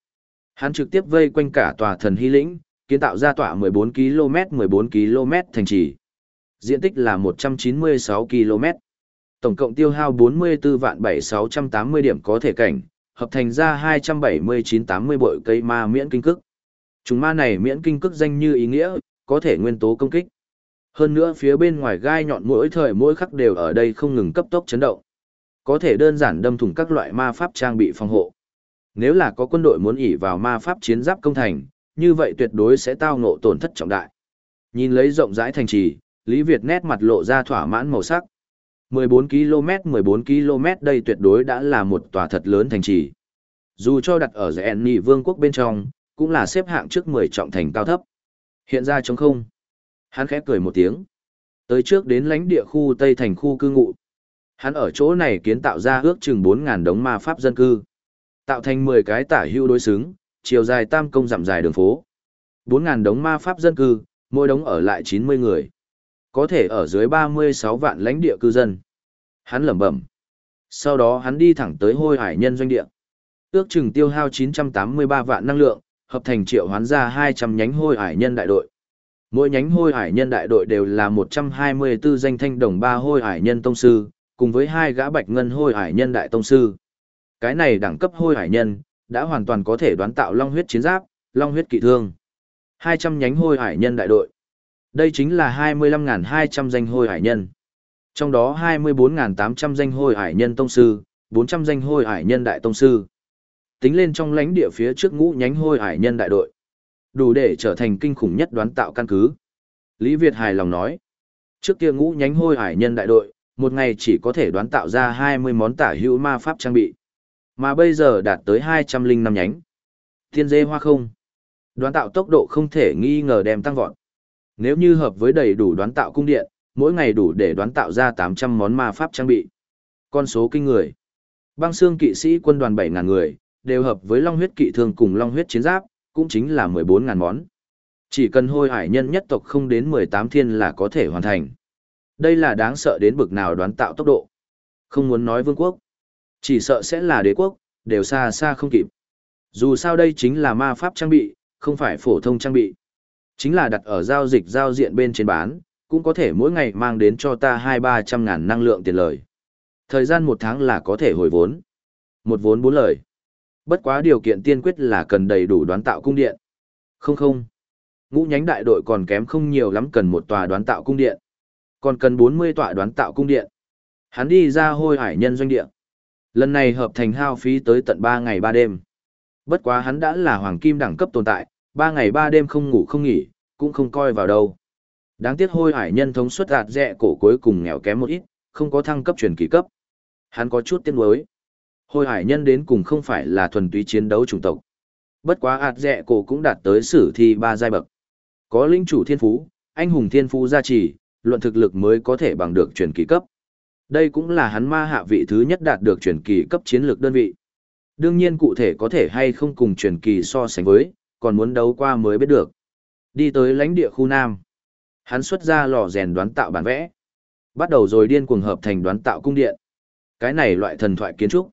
Hắn trực tiếp vây quanh cả tòa thần hy lĩnh, kiến tạo ra tỏa 14 km 14 km thành trì. Diện tích là 196 km. Tổng cộng tiêu hao 44 vạn 7680 điểm có thể cảnh, hợp thành ra 279-80 bội cây ma miễn kinh cức. Chúng ma này miễn kinh cức danh như ý nghĩa, có thể nguyên tố công kích. Hơn nữa phía bên ngoài gai nhọn mỗi thời mỗi khắc đều ở đây không ngừng cấp tốc chấn động. Có thể đơn giản đâm thủng các loại ma pháp trang bị phòng hộ. Nếu là có quân đội muốn ỉ vào ma pháp chiến giáp công thành, như vậy tuyệt đối sẽ tao ngộ tổn thất trọng đại. Nhìn lấy rộng rãi thành trì, Lý Việt nét mặt lộ ra thỏa mãn màu sắc. 14 km 14 km đây tuyệt đối đã là một tòa thật lớn thành trì. Dù cho đặt ở Giải Nị Vương quốc bên trong, cũng là xếp hạng trước 10 trọng thành cao thấp. Hiện ra trống không. Hắn khẽ cười một tiếng. Tới trước đến lãnh địa khu Tây thành khu cư ngụ. Hắn ở chỗ này kiến tạo ra ước chừng 4.000 đống ma pháp dân cư. Tạo thành 10 cái tả hưu đối xứng, chiều dài tam công dặm dài đường phố. 4.000 đống ma pháp dân cư, mỗi đống ở lại 90 người có thể ở dưới 36 vạn lãnh địa cư dân. Hắn lẩm bẩm. Sau đó hắn đi thẳng tới hôi hải nhân doanh địa. Ước chừng tiêu hao 983 vạn năng lượng, hợp thành triệu hoán ra 200 nhánh hôi hải nhân đại đội. Mỗi nhánh hôi hải nhân đại đội đều là 124 danh thanh đồng ba hôi hải nhân tông sư, cùng với hai gã bạch ngân hôi hải nhân đại tông sư. Cái này đẳng cấp hôi hải nhân, đã hoàn toàn có thể đoán tạo long huyết chiến giáp, long huyết kỵ thương. 200 nhánh hôi hải nhân đại đội, đây chính là 25.200 danh hôi hải nhân. Trong đó 24.800 danh hôi hải nhân tông sư, 400 danh hôi hải nhân đại tông sư. Tính lên trong lãnh địa phía trước ngũ nhánh hôi hải nhân đại đội. Đủ để trở thành kinh khủng nhất đoán tạo căn cứ. Lý Việt hài lòng nói. Trước kia ngũ nhánh hôi hải nhân đại đội, một ngày chỉ có thể đoán tạo ra 20 món tả hữu ma pháp trang bị. Mà bây giờ đạt tới 205 nhánh. Thiên dê hoa không. Đoán tạo tốc độ không thể nghi ngờ đem tăng vọt. Nếu như hợp với đầy đủ đoán tạo cung điện, mỗi ngày đủ để đoán tạo ra 800 món ma pháp trang bị. Con số kinh người. Băng xương kỵ sĩ quân đoàn 7.000 người, đều hợp với long huyết kỵ thương cùng long huyết chiến giáp, cũng chính là 14.000 món. Chỉ cần hôi hải nhân nhất tộc không đến 18 thiên là có thể hoàn thành. Đây là đáng sợ đến bực nào đoán tạo tốc độ. Không muốn nói vương quốc. Chỉ sợ sẽ là đế quốc, đều xa xa không kịp. Dù sao đây chính là ma pháp trang bị, không phải phổ thông trang bị. Chính là đặt ở giao dịch giao diện bên trên bán, cũng có thể mỗi ngày mang đến cho ta hai ba trăm ngàn năng lượng tiền lời. Thời gian một tháng là có thể hồi vốn. Một vốn bốn lời. Bất quá điều kiện tiên quyết là cần đầy đủ đoán tạo cung điện. Không không. Ngũ nhánh đại đội còn kém không nhiều lắm cần một tòa đoán tạo cung điện. Còn cần 40 tòa đoán tạo cung điện. Hắn đi ra hôi hải nhân doanh địa. Lần này hợp thành hao phí tới tận ba ngày ba đêm. Bất quá hắn đã là hoàng kim đẳng cấp tồn tại, Ba ngày ba đêm không ngủ không nghỉ, cũng không coi vào đâu. Đáng tiếc hôi hải nhân thống suất đạt rẽ cổ cuối cùng nghèo kém một ít, không có thăng cấp truyền kỳ cấp. Hắn có chút tiếc nuối. Hôi hải nhân đến cùng không phải là thuần túy chiến đấu chủng tộc. Bất quá ạt rẽ cổ cũng đạt tới sử thi ba giai bậc. Có linh chủ thiên phú, anh hùng thiên phú gia trì, luận thực lực mới có thể bằng được truyền kỳ cấp. Đây cũng là hắn ma hạ vị thứ nhất đạt được truyền kỳ cấp chiến lược đơn vị. Đương nhiên cụ thể có thể hay không cùng truyền kỳ so sánh với, còn muốn đấu qua mới biết được. Đi tới lãnh địa khu Nam. Hắn xuất ra lò rèn đoán tạo bản vẽ. Bắt đầu rồi điên cuồng hợp thành đoán tạo cung điện. Cái này loại thần thoại kiến trúc.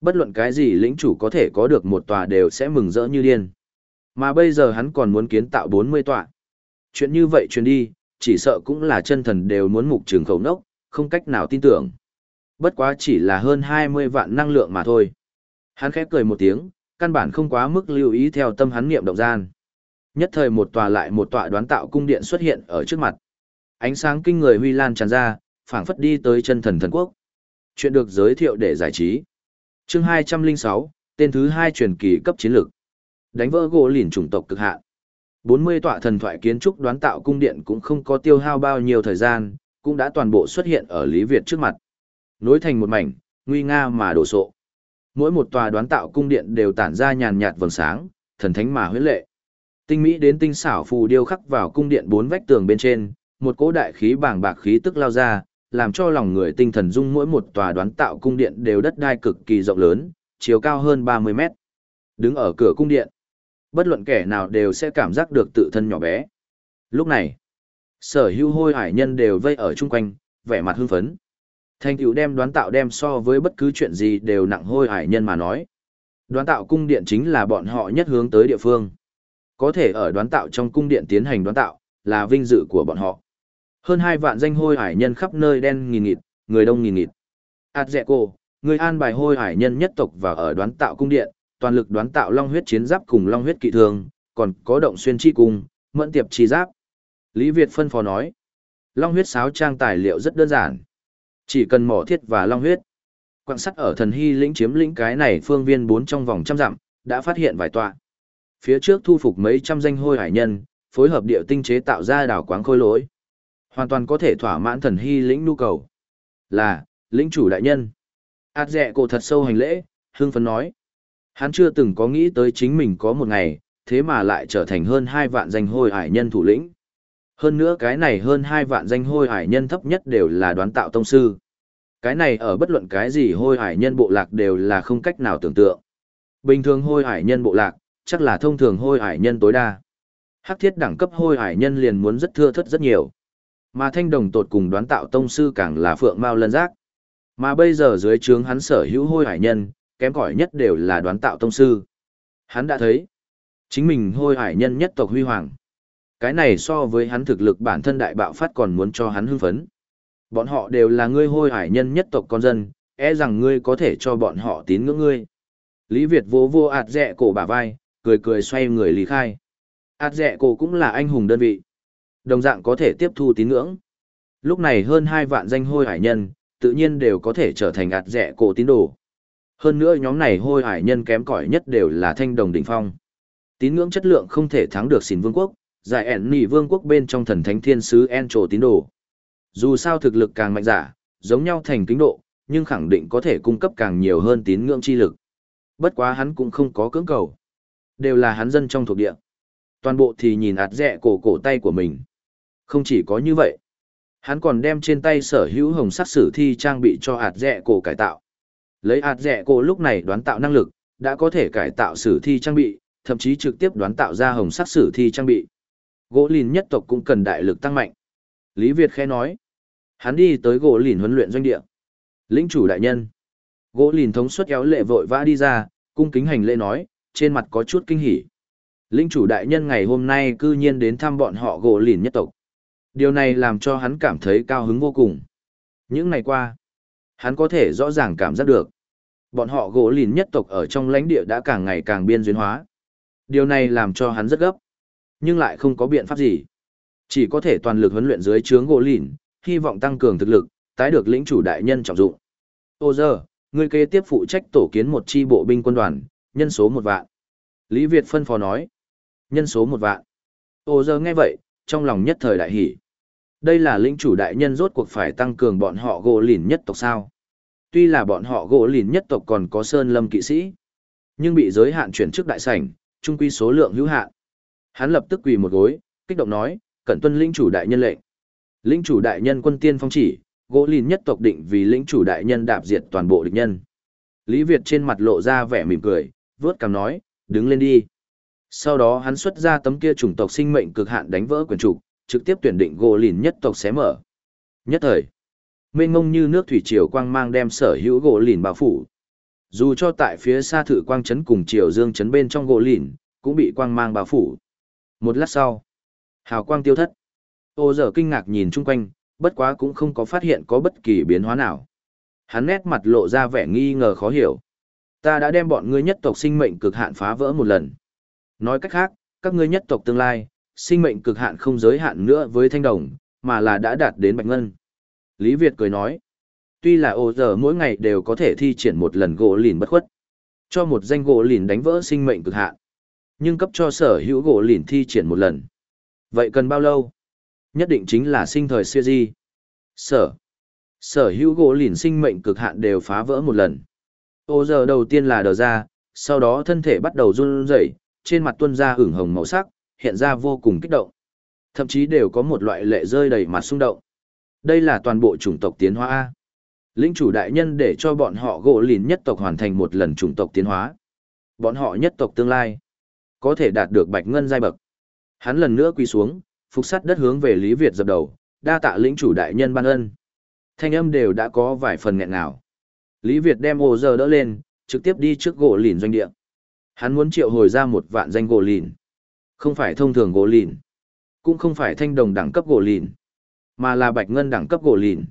Bất luận cái gì lĩnh chủ có thể có được một tòa đều sẽ mừng rỡ như điên. Mà bây giờ hắn còn muốn kiến tạo 40 tòa. Chuyện như vậy truyền đi, chỉ sợ cũng là chân thần đều muốn mục trường khẩu nốc, không cách nào tin tưởng. Bất quá chỉ là hơn 20 vạn năng lượng mà thôi. Hắn khép cười một tiếng, căn bản không quá mức lưu ý theo tâm hắn niệm động gian. Nhất thời một tòa lại một tòa đoán tạo cung điện xuất hiện ở trước mặt. Ánh sáng kinh người huy lan tràn ra, phảng phất đi tới chân thần thần quốc. Chuyện được giới thiệu để giải trí. Chương 206, tên thứ hai truyền kỳ cấp chiến lược. Đánh vỡ gỗ lìn chủng tộc cực hạn. 40 tọa thần thoại kiến trúc đoán tạo cung điện cũng không có tiêu hao bao nhiêu thời gian, cũng đã toàn bộ xuất hiện ở Lý Việt trước mặt. Nối thành một mảnh, nguy nga mà đổ sộ. Mỗi một tòa đoán tạo cung điện đều tản ra nhàn nhạt vầng sáng, thần thánh mà huyết lệ. Tinh mỹ đến tinh xảo phù điêu khắc vào cung điện bốn vách tường bên trên, một cỗ đại khí bàng bạc khí tức lao ra, làm cho lòng người tinh thần dung mỗi một tòa đoán tạo cung điện đều đất đai cực kỳ rộng lớn, chiều cao hơn 30 mét. Đứng ở cửa cung điện, bất luận kẻ nào đều sẽ cảm giác được tự thân nhỏ bé. Lúc này, sở hữu hôi hải nhân đều vây ở chung quanh, vẻ mặt hưng phấn. Thanh tựu đem đoán tạo đem so với bất cứ chuyện gì đều nặng hôi hải nhân mà nói. Đoán tạo cung điện chính là bọn họ nhất hướng tới địa phương. Có thể ở đoán tạo trong cung điện tiến hành đoán tạo, là vinh dự của bọn họ. Hơn hai vạn danh hôi hải nhân khắp nơi đen nghìn nghịt, người đông nghìn nghịt. Ảt dẹ cô, người an bài hôi hải nhân nhất tộc và ở đoán tạo cung điện, toàn lực đoán tạo long huyết chiến giáp cùng long huyết kỵ thường, còn có động xuyên chi cung, mẫn tiệp chi giáp. Lý Việt phân phó nói, long huyết sáo trang tài liệu rất đơn giản. Chỉ cần mỏ thiết và long huyết. quan sắt ở thần hy lĩnh chiếm lĩnh cái này phương viên bốn trong vòng trăm dặm, đã phát hiện vài tọa. Phía trước thu phục mấy trăm danh hôi hải nhân, phối hợp địa tinh chế tạo ra đảo quáng khôi lỗi. Hoàn toàn có thể thỏa mãn thần hy lĩnh nhu cầu. Là, lĩnh chủ đại nhân. Át dẹ cổ thật sâu hành lễ, hương phấn nói. Hắn chưa từng có nghĩ tới chính mình có một ngày, thế mà lại trở thành hơn hai vạn danh hôi hải nhân thủ lĩnh. Hơn nữa cái này hơn hai vạn danh hôi hải nhân thấp nhất đều là đoán tạo tông sư. Cái này ở bất luận cái gì hôi hải nhân bộ lạc đều là không cách nào tưởng tượng. Bình thường hôi hải nhân bộ lạc, chắc là thông thường hôi hải nhân tối đa. Hắc thiết đẳng cấp hôi hải nhân liền muốn rất thưa thất rất nhiều. Mà thanh đồng tột cùng đoán tạo tông sư càng là phượng mao lân giác. Mà bây giờ dưới trướng hắn sở hữu hôi hải nhân, kém cỏi nhất đều là đoán tạo tông sư. Hắn đã thấy, chính mình hôi hải nhân nhất tộc huy hoàng. Cái này so với hắn thực lực bản thân đại bạo phát còn muốn cho hắn hưng phấn. Bọn họ đều là ngươi hôi hải nhân nhất tộc con dân, e rằng ngươi có thể cho bọn họ tín ngưỡng ngươi. Lý Việt vô vô ạt dẹ cổ bả vai, cười cười xoay người lý khai. ạt dẹ cổ cũng là anh hùng đơn vị. Đồng dạng có thể tiếp thu tín ngưỡng. Lúc này hơn hai vạn danh hôi hải nhân, tự nhiên đều có thể trở thành ạt rẻ cổ tín đồ. Hơn nữa nhóm này hôi hải nhân kém cỏi nhất đều là thanh đồng đỉnh phong. Tín ngưỡng chất lượng không thể thắng được xỉn vương quốc, giải ẻn nỉ vương quốc bên trong thần thánh thiên sứ en trổ tín đồ. Dù sao thực lực càng mạnh giả, giống nhau thành kính độ, nhưng khẳng định có thể cung cấp càng nhiều hơn tín ngưỡng chi lực. Bất quá hắn cũng không có cưỡng cầu. Đều là hắn dân trong thuộc địa. Toàn bộ thì nhìn ạt rẻ cổ cổ tay của mình. Không chỉ có như vậy. Hắn còn đem trên tay sở hữu hồng sắc sử thi trang bị cho ạt rẻ cổ cải tạo. Lấy ạt rẻ cổ lúc này đoán tạo năng lực, đã có thể cải tạo sử thi trang bị, thậm chí trực tiếp đoán tạo ra hồng sắc sử thi trang bị. Gỗ lìn nhất tộc cũng cần đại lực tăng mạnh. Lý Việt khẽ nói. Hắn đi tới gỗ lìn huấn luyện doanh địa. Lĩnh chủ đại nhân. Gỗ lìn thống suất kéo lệ vội vã đi ra, cung kính hành lễ nói, trên mặt có chút kinh hỉ. Lĩnh chủ đại nhân ngày hôm nay cư nhiên đến thăm bọn họ gỗ lìn nhất tộc. Điều này làm cho hắn cảm thấy cao hứng vô cùng. Những ngày qua, hắn có thể rõ ràng cảm giác được. Bọn họ gỗ lìn nhất tộc ở trong lãnh địa đã càng ngày càng biên duyên hóa. Điều này làm cho hắn rất gấp, nhưng lại không có biện pháp gì. Chỉ có thể toàn lực huấn luyện dưới trướng gỗ lìn, hy vọng tăng cường thực lực, tái được lĩnh chủ đại nhân trọng dụng. Ô giờ, người kế tiếp phụ trách tổ kiến một chi bộ binh quân đoàn, nhân số một vạn. Lý Việt phân phó nói, nhân số một vạn. Ô giờ nghe vậy, trong lòng nhất thời đại hỉ. Đây là lĩnh chủ đại nhân rốt cuộc phải tăng cường bọn họ gỗ lìn nhất tộc sao. Tuy là bọn họ gỗ lìn nhất tộc còn có sơn lâm kỵ sĩ, nhưng bị giới hạn chuyển chức đại sảnh, trung quy số lượng hữu hạn. Hắn lập tức quỳ một gối, kích động nói, cẩn tuân lĩnh chủ đại nhân lệnh. Lĩnh chủ đại nhân quân tiên phong chỉ, gỗ lìn nhất tộc định vì lĩnh chủ đại nhân đạp diệt toàn bộ địch nhân. Lý Việt trên mặt lộ ra vẻ mỉm cười, vớt cằm nói, đứng lên đi. Sau đó hắn xuất ra tấm kia chủng tộc sinh mệnh cực hạn đánh vỡ quyền trục, trực tiếp tuyển định gỗ lìn nhất tộc xé mở. Nhất thời, mênh ngông như nước thủy triều quang mang đem sở hữu gỗ lìn bao phủ. Dù cho tại phía xa thử quang chấn cùng triều dương chấn bên trong gỗ lìn, cũng bị quang mang bao phủ. Một lát sau, hào quang tiêu thất. Ô giờ kinh ngạc nhìn chung quanh, bất quá cũng không có phát hiện có bất kỳ biến hóa nào. Hắn nét mặt lộ ra vẻ nghi ngờ khó hiểu. Ta đã đem bọn ngươi nhất tộc sinh mệnh cực hạn phá vỡ một lần. Nói cách khác, các ngươi nhất tộc tương lai, sinh mệnh cực hạn không giới hạn nữa với thanh đồng, mà là đã đạt đến bạch ngân. Lý Việt cười nói, tuy là ô giờ mỗi ngày đều có thể thi triển một lần gỗ lìn bất khuất, cho một danh gỗ lìn đánh vỡ sinh mệnh cực hạn, nhưng cấp cho sở hữu gỗ lìn thi triển một lần. Vậy cần bao lâu? Nhất định chính là sinh thời siêu di. Sở. Sở hữu gỗ lìn sinh mệnh cực hạn đều phá vỡ một lần. Ô giờ đầu tiên là đờ ra, sau đó thân thể bắt đầu run rẩy, trên mặt tuân ra hửng hồng màu sắc, hiện ra vô cùng kích động. Thậm chí đều có một loại lệ rơi đầy mặt xung động. Đây là toàn bộ chủng tộc tiến hóa A. Lĩnh chủ đại nhân để cho bọn họ gỗ lìn nhất tộc hoàn thành một lần chủng tộc tiến hóa. Bọn họ nhất tộc tương lai có thể đạt được bạch ngân giai bậc. Hắn lần nữa quỳ xuống, phục sát đất hướng về Lý Việt dập đầu, đa tạ lĩnh chủ đại nhân ban ân. Thanh âm đều đã có vài phần nghẹn ngào. Lý Việt đem ô giờ đỡ lên, trực tiếp đi trước gỗ lìn doanh địa. Hắn muốn triệu hồi ra một vạn danh gỗ lìn. Không phải thông thường gỗ lìn, cũng không phải thanh đồng đẳng cấp gỗ lìn, mà là bạch ngân đẳng cấp gỗ lìn.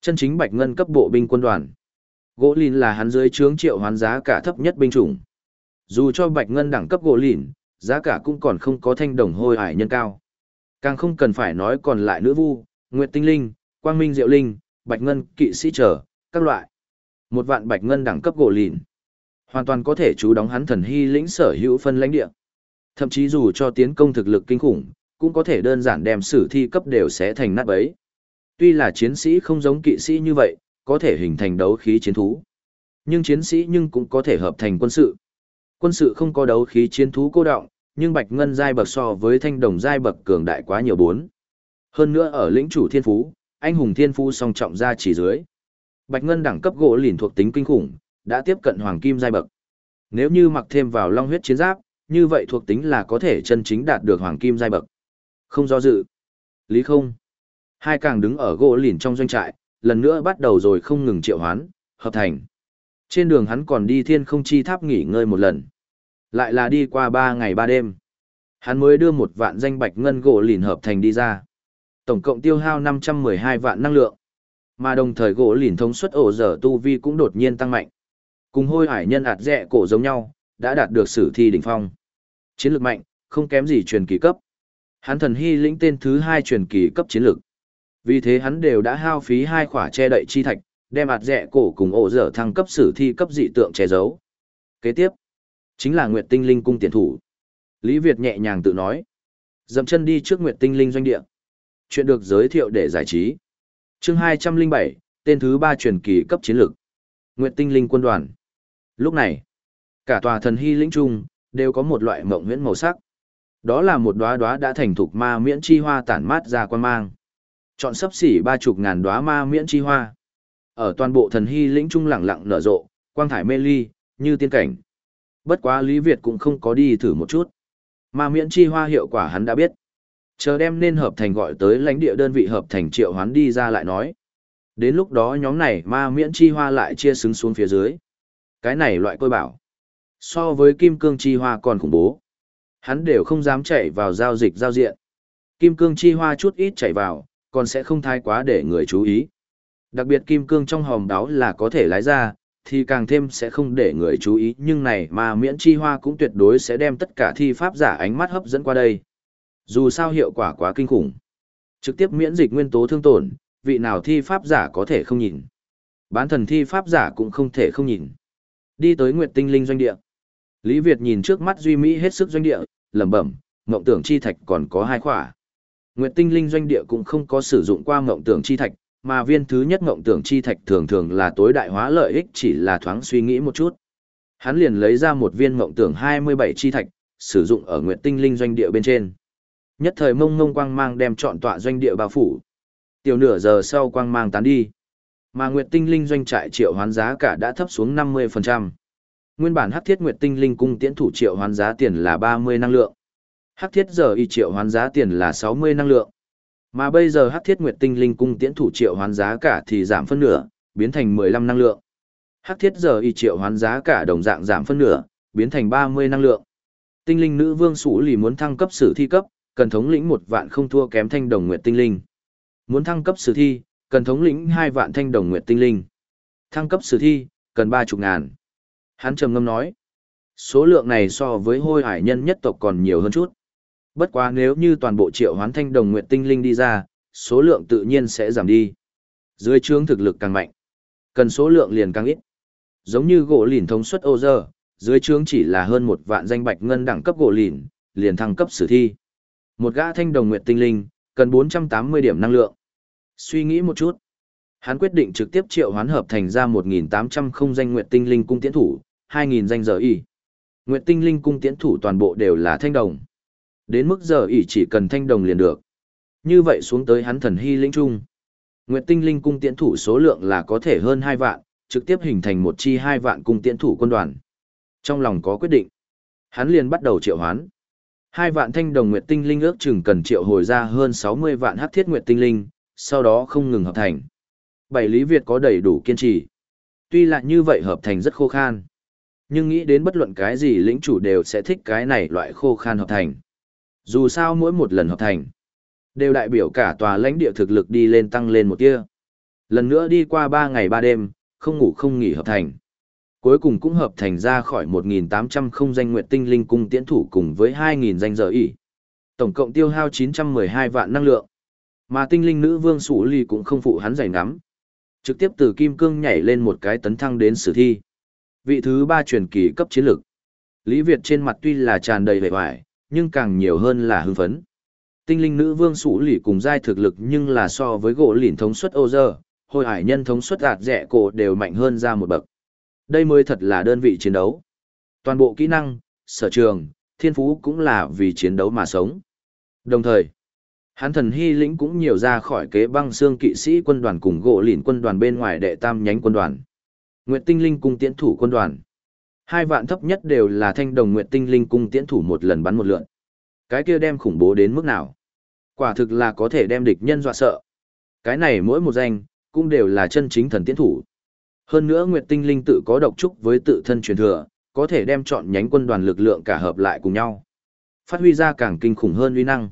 Chân chính bạch ngân cấp bộ binh quân đoàn. Gỗ lìn là hắn dưới trướng triệu hoán giá cả thấp nhất binh chủng. Dù cho bạch ngân đẳng cấp gỗ lìn, giá cả cũng còn không có thanh đồng hôi hải nhân cao. Càng không cần phải nói còn lại nữ vu, nguyệt tinh linh, quang minh diệu linh, bạch ngân, kỵ sĩ trở, các loại. Một vạn bạch ngân đẳng cấp gỗ lìn. Hoàn toàn có thể chú đóng hắn thần hy lĩnh sở hữu phân lãnh địa. Thậm chí dù cho tiến công thực lực kinh khủng, cũng có thể đơn giản đem sử thi cấp đều sẽ thành nát bấy. Tuy là chiến sĩ không giống kỵ sĩ như vậy, có thể hình thành đấu khí chiến thú. Nhưng chiến sĩ nhưng cũng có thể hợp thành quân sự. Quân sự không có đấu khí chiến thú cô động, nhưng bạch ngân giai bậc so với thanh đồng giai bậc cường đại quá nhiều bốn. Hơn nữa ở lĩnh chủ thiên phú, anh hùng thiên phú song trọng ra chỉ dưới. Bạch ngân đẳng cấp gỗ lìn thuộc tính kinh khủng, đã tiếp cận hoàng kim giai bậc. Nếu như mặc thêm vào long huyết chiến giáp, như vậy thuộc tính là có thể chân chính đạt được hoàng kim giai bậc. Không do dự. Lý không. Hai càng đứng ở gỗ lìn trong doanh trại, lần nữa bắt đầu rồi không ngừng triệu hoán, hợp thành. Trên đường hắn còn đi thiên không chi tháp nghỉ ngơi một lần. Lại là đi qua ba ngày ba đêm. Hắn mới đưa một vạn danh bạch ngân gỗ lìn hợp thành đi ra. Tổng cộng tiêu hao 512 vạn năng lượng. Mà đồng thời gỗ lìn thống suất ổ dở tu vi cũng đột nhiên tăng mạnh. Cùng hôi hải nhân ạt rẻ cổ giống nhau, đã đạt được sử thi đỉnh phong. Chiến lược mạnh, không kém gì truyền kỳ cấp. Hắn thần hy lĩnh tên thứ hai truyền kỳ cấp chiến lược Vì thế hắn đều đã hao phí hai khỏa che đậy chi thạch, đem ạt rẻ cổ cùng ổ dở thăng cấp sử thi cấp dị tượng che giấu. Kế tiếp, chính là Nguyệt Tinh Linh cung tiền thủ. Lý Việt nhẹ nhàng tự nói. Dậm chân đi trước Nguyệt Tinh Linh doanh địa. Chuyện được giới thiệu để giải trí. chương 207, tên thứ ba truyền kỳ cấp chiến lược. Nguyệt Tinh Linh quân đoàn. Lúc này, cả tòa thần hy lĩnh trung, đều có một loại mộng nguyễn màu sắc. Đó là một đóa đóa đã thành thục ma miễn chi hoa tản mát ra quan mang. Chọn sấp xỉ ba chục ngàn đóa ma miễn chi hoa. Ở toàn bộ thần hy lĩnh trung lẳng lặng nở rộ, quang thải mê ly, như tiên cảnh. Bất quá Lý Việt cũng không có đi thử một chút. mà miễn chi hoa hiệu quả hắn đã biết. Chờ đem nên hợp thành gọi tới lãnh địa đơn vị hợp thành triệu hoán đi ra lại nói. Đến lúc đó nhóm này ma miễn chi hoa lại chia xứng xuống phía dưới. Cái này loại côi bảo. So với kim cương chi hoa còn khủng bố. Hắn đều không dám chạy vào giao dịch giao diện. Kim cương chi hoa chút ít chạy vào, còn sẽ không thai quá để người chú ý. Đặc biệt kim cương trong hòm đáo là có thể lái ra, thì càng thêm sẽ không để người chú ý nhưng này mà miễn chi hoa cũng tuyệt đối sẽ đem tất cả thi pháp giả ánh mắt hấp dẫn qua đây. Dù sao hiệu quả quá kinh khủng. Trực tiếp miễn dịch nguyên tố thương tổn, vị nào thi pháp giả có thể không nhìn. Bán thần thi pháp giả cũng không thể không nhìn. Đi tới Nguyệt Tinh Linh doanh địa. Lý Việt nhìn trước mắt Duy Mỹ hết sức doanh địa, lẩm bẩm, ngộng tưởng chi thạch còn có hai khỏa. Nguyệt Tinh Linh doanh địa cũng không có sử dụng qua ngộng tưởng chi thạch, mà viên thứ nhất ngộng tưởng chi thạch thường thường là tối đại hóa lợi ích chỉ là thoáng suy nghĩ một chút. Hắn liền lấy ra một viên ngộng tưởng 27 chi thạch, sử dụng ở Nguyệt Tinh Linh doanh địa bên trên. Nhất thời mông ngông quang mang đem trọn tọa doanh địa bao phủ. Tiểu nửa giờ sau quang mang tán đi. Mà Nguyệt Tinh Linh doanh trại triệu hoán giá cả đã thấp xuống 50%. Nguyên bản Hắc Thiết Nguyệt Tinh Linh cung tiễn thủ triệu hoán giá tiền là 30 năng lượng. Hắc Thiết giờ y triệu hoán giá tiền là 60 năng lượng. Mà bây giờ Hắc Thiết Nguyệt Tinh Linh cung tiễn thủ triệu hoán giá cả thì giảm phân nửa, biến thành 15 năng lượng. Hắc Thiết giờ y triệu hoán giá cả đồng dạng giảm phân nửa, biến thành 30 năng lượng. Tinh linh nữ vương Sủ Lì muốn thăng cấp sử thi cấp, cần thống lĩnh một vạn không thua kém thanh đồng nguyệt tinh linh. Muốn thăng cấp sử thi, cần thống lĩnh hai vạn thanh đồng nguyệt tinh linh. Thăng cấp sử thi, cần ba chục ngàn. Hắn trầm ngâm nói, số lượng này so với hôi hải nhân nhất tộc còn nhiều hơn chút. Bất quá nếu như toàn bộ triệu hoán thanh đồng nguyện tinh linh đi ra, số lượng tự nhiên sẽ giảm đi. Dưới trướng thực lực càng mạnh, cần số lượng liền càng ít. Giống như gỗ lìn thống suất ô giờ, dưới trướng chỉ là hơn một vạn danh bạch ngân đẳng cấp gỗ lìn, liền thăng cấp sử thi. Một gã thanh đồng nguyện tinh linh, cần 480 điểm năng lượng. Suy nghĩ một chút. Hắn quyết định trực tiếp triệu hoán hợp thành ra 1.800 không danh nguyện tinh linh cung tiễn thủ, 2.000 danh giờ y. Nguyện tinh linh cung tiễn thủ toàn bộ đều là thanh đồng. Đến mức giờ y chỉ cần thanh đồng liền được. Như vậy xuống tới hắn thần hy lĩnh trung. Nguyệt tinh linh cung tiễn thủ số lượng là có thể hơn 2 vạn, trực tiếp hình thành một chi 2 vạn cung tiễn thủ quân đoàn. Trong lòng có quyết định. Hắn liền bắt đầu triệu hoán. Hai vạn thanh đồng nguyệt tinh linh ước chừng cần triệu hồi ra hơn 60 vạn hắc thiết nguyệt tinh linh, sau đó không ngừng hợp thành. Bảy Lý Việt có đầy đủ kiên trì. Tuy là như vậy hợp thành rất khô khan. Nhưng nghĩ đến bất luận cái gì lĩnh chủ đều sẽ thích cái này loại khô khan hợp thành. Dù sao mỗi một lần hợp thành, đều đại biểu cả tòa lãnh địa thực lực đi lên tăng lên một tia. Lần nữa đi qua 3 ngày 3 đêm, không ngủ không nghỉ hợp thành. Cuối cùng cũng hợp thành ra khỏi 1.800 không danh nguyện tinh linh cung tiễn thủ cùng với 2.000 danh giờ ỉ. Tổng cộng tiêu hao 912 vạn năng lượng. Mà tinh linh nữ vương sủ ly cũng không phụ hắn giày ngắm. Trực tiếp từ kim cương nhảy lên một cái tấn thăng đến sử thi. Vị thứ ba truyền kỳ cấp chiến lược. Lý Việt trên mặt tuy là tràn đầy vẻ hoài, nhưng càng nhiều hơn là hưng phấn. Tinh linh nữ vương sủ lì cùng giai thực lực nhưng là so với gỗ lỉn thống suất ô dơ, hồi hải nhân thống suất ạt rẻ cổ đều mạnh hơn ra một bậc. Đây mới thật là đơn vị chiến đấu. Toàn bộ kỹ năng, sở trường, thiên phú cũng là vì chiến đấu mà sống. Đồng thời, Hán thần hy lĩnh cũng nhiều ra khỏi kế băng xương kỵ sĩ quân đoàn cùng gỗ lỉn quân đoàn bên ngoài đệ tam nhánh quân đoàn. Nguyệt tinh linh cùng tiễn thủ quân đoàn. Hai vạn thấp nhất đều là thanh đồng Nguyệt tinh linh cung tiễn thủ một lần bắn một lượn. Cái kia đem khủng bố đến mức nào? Quả thực là có thể đem địch nhân dọa sợ. Cái này mỗi một danh, cũng đều là chân chính thần tiễn thủ. Hơn nữa Nguyệt tinh linh tự có độc trúc với tự thân truyền thừa, có thể đem chọn nhánh quân đoàn lực lượng cả hợp lại cùng nhau. Phát huy ra càng kinh khủng hơn uy năng.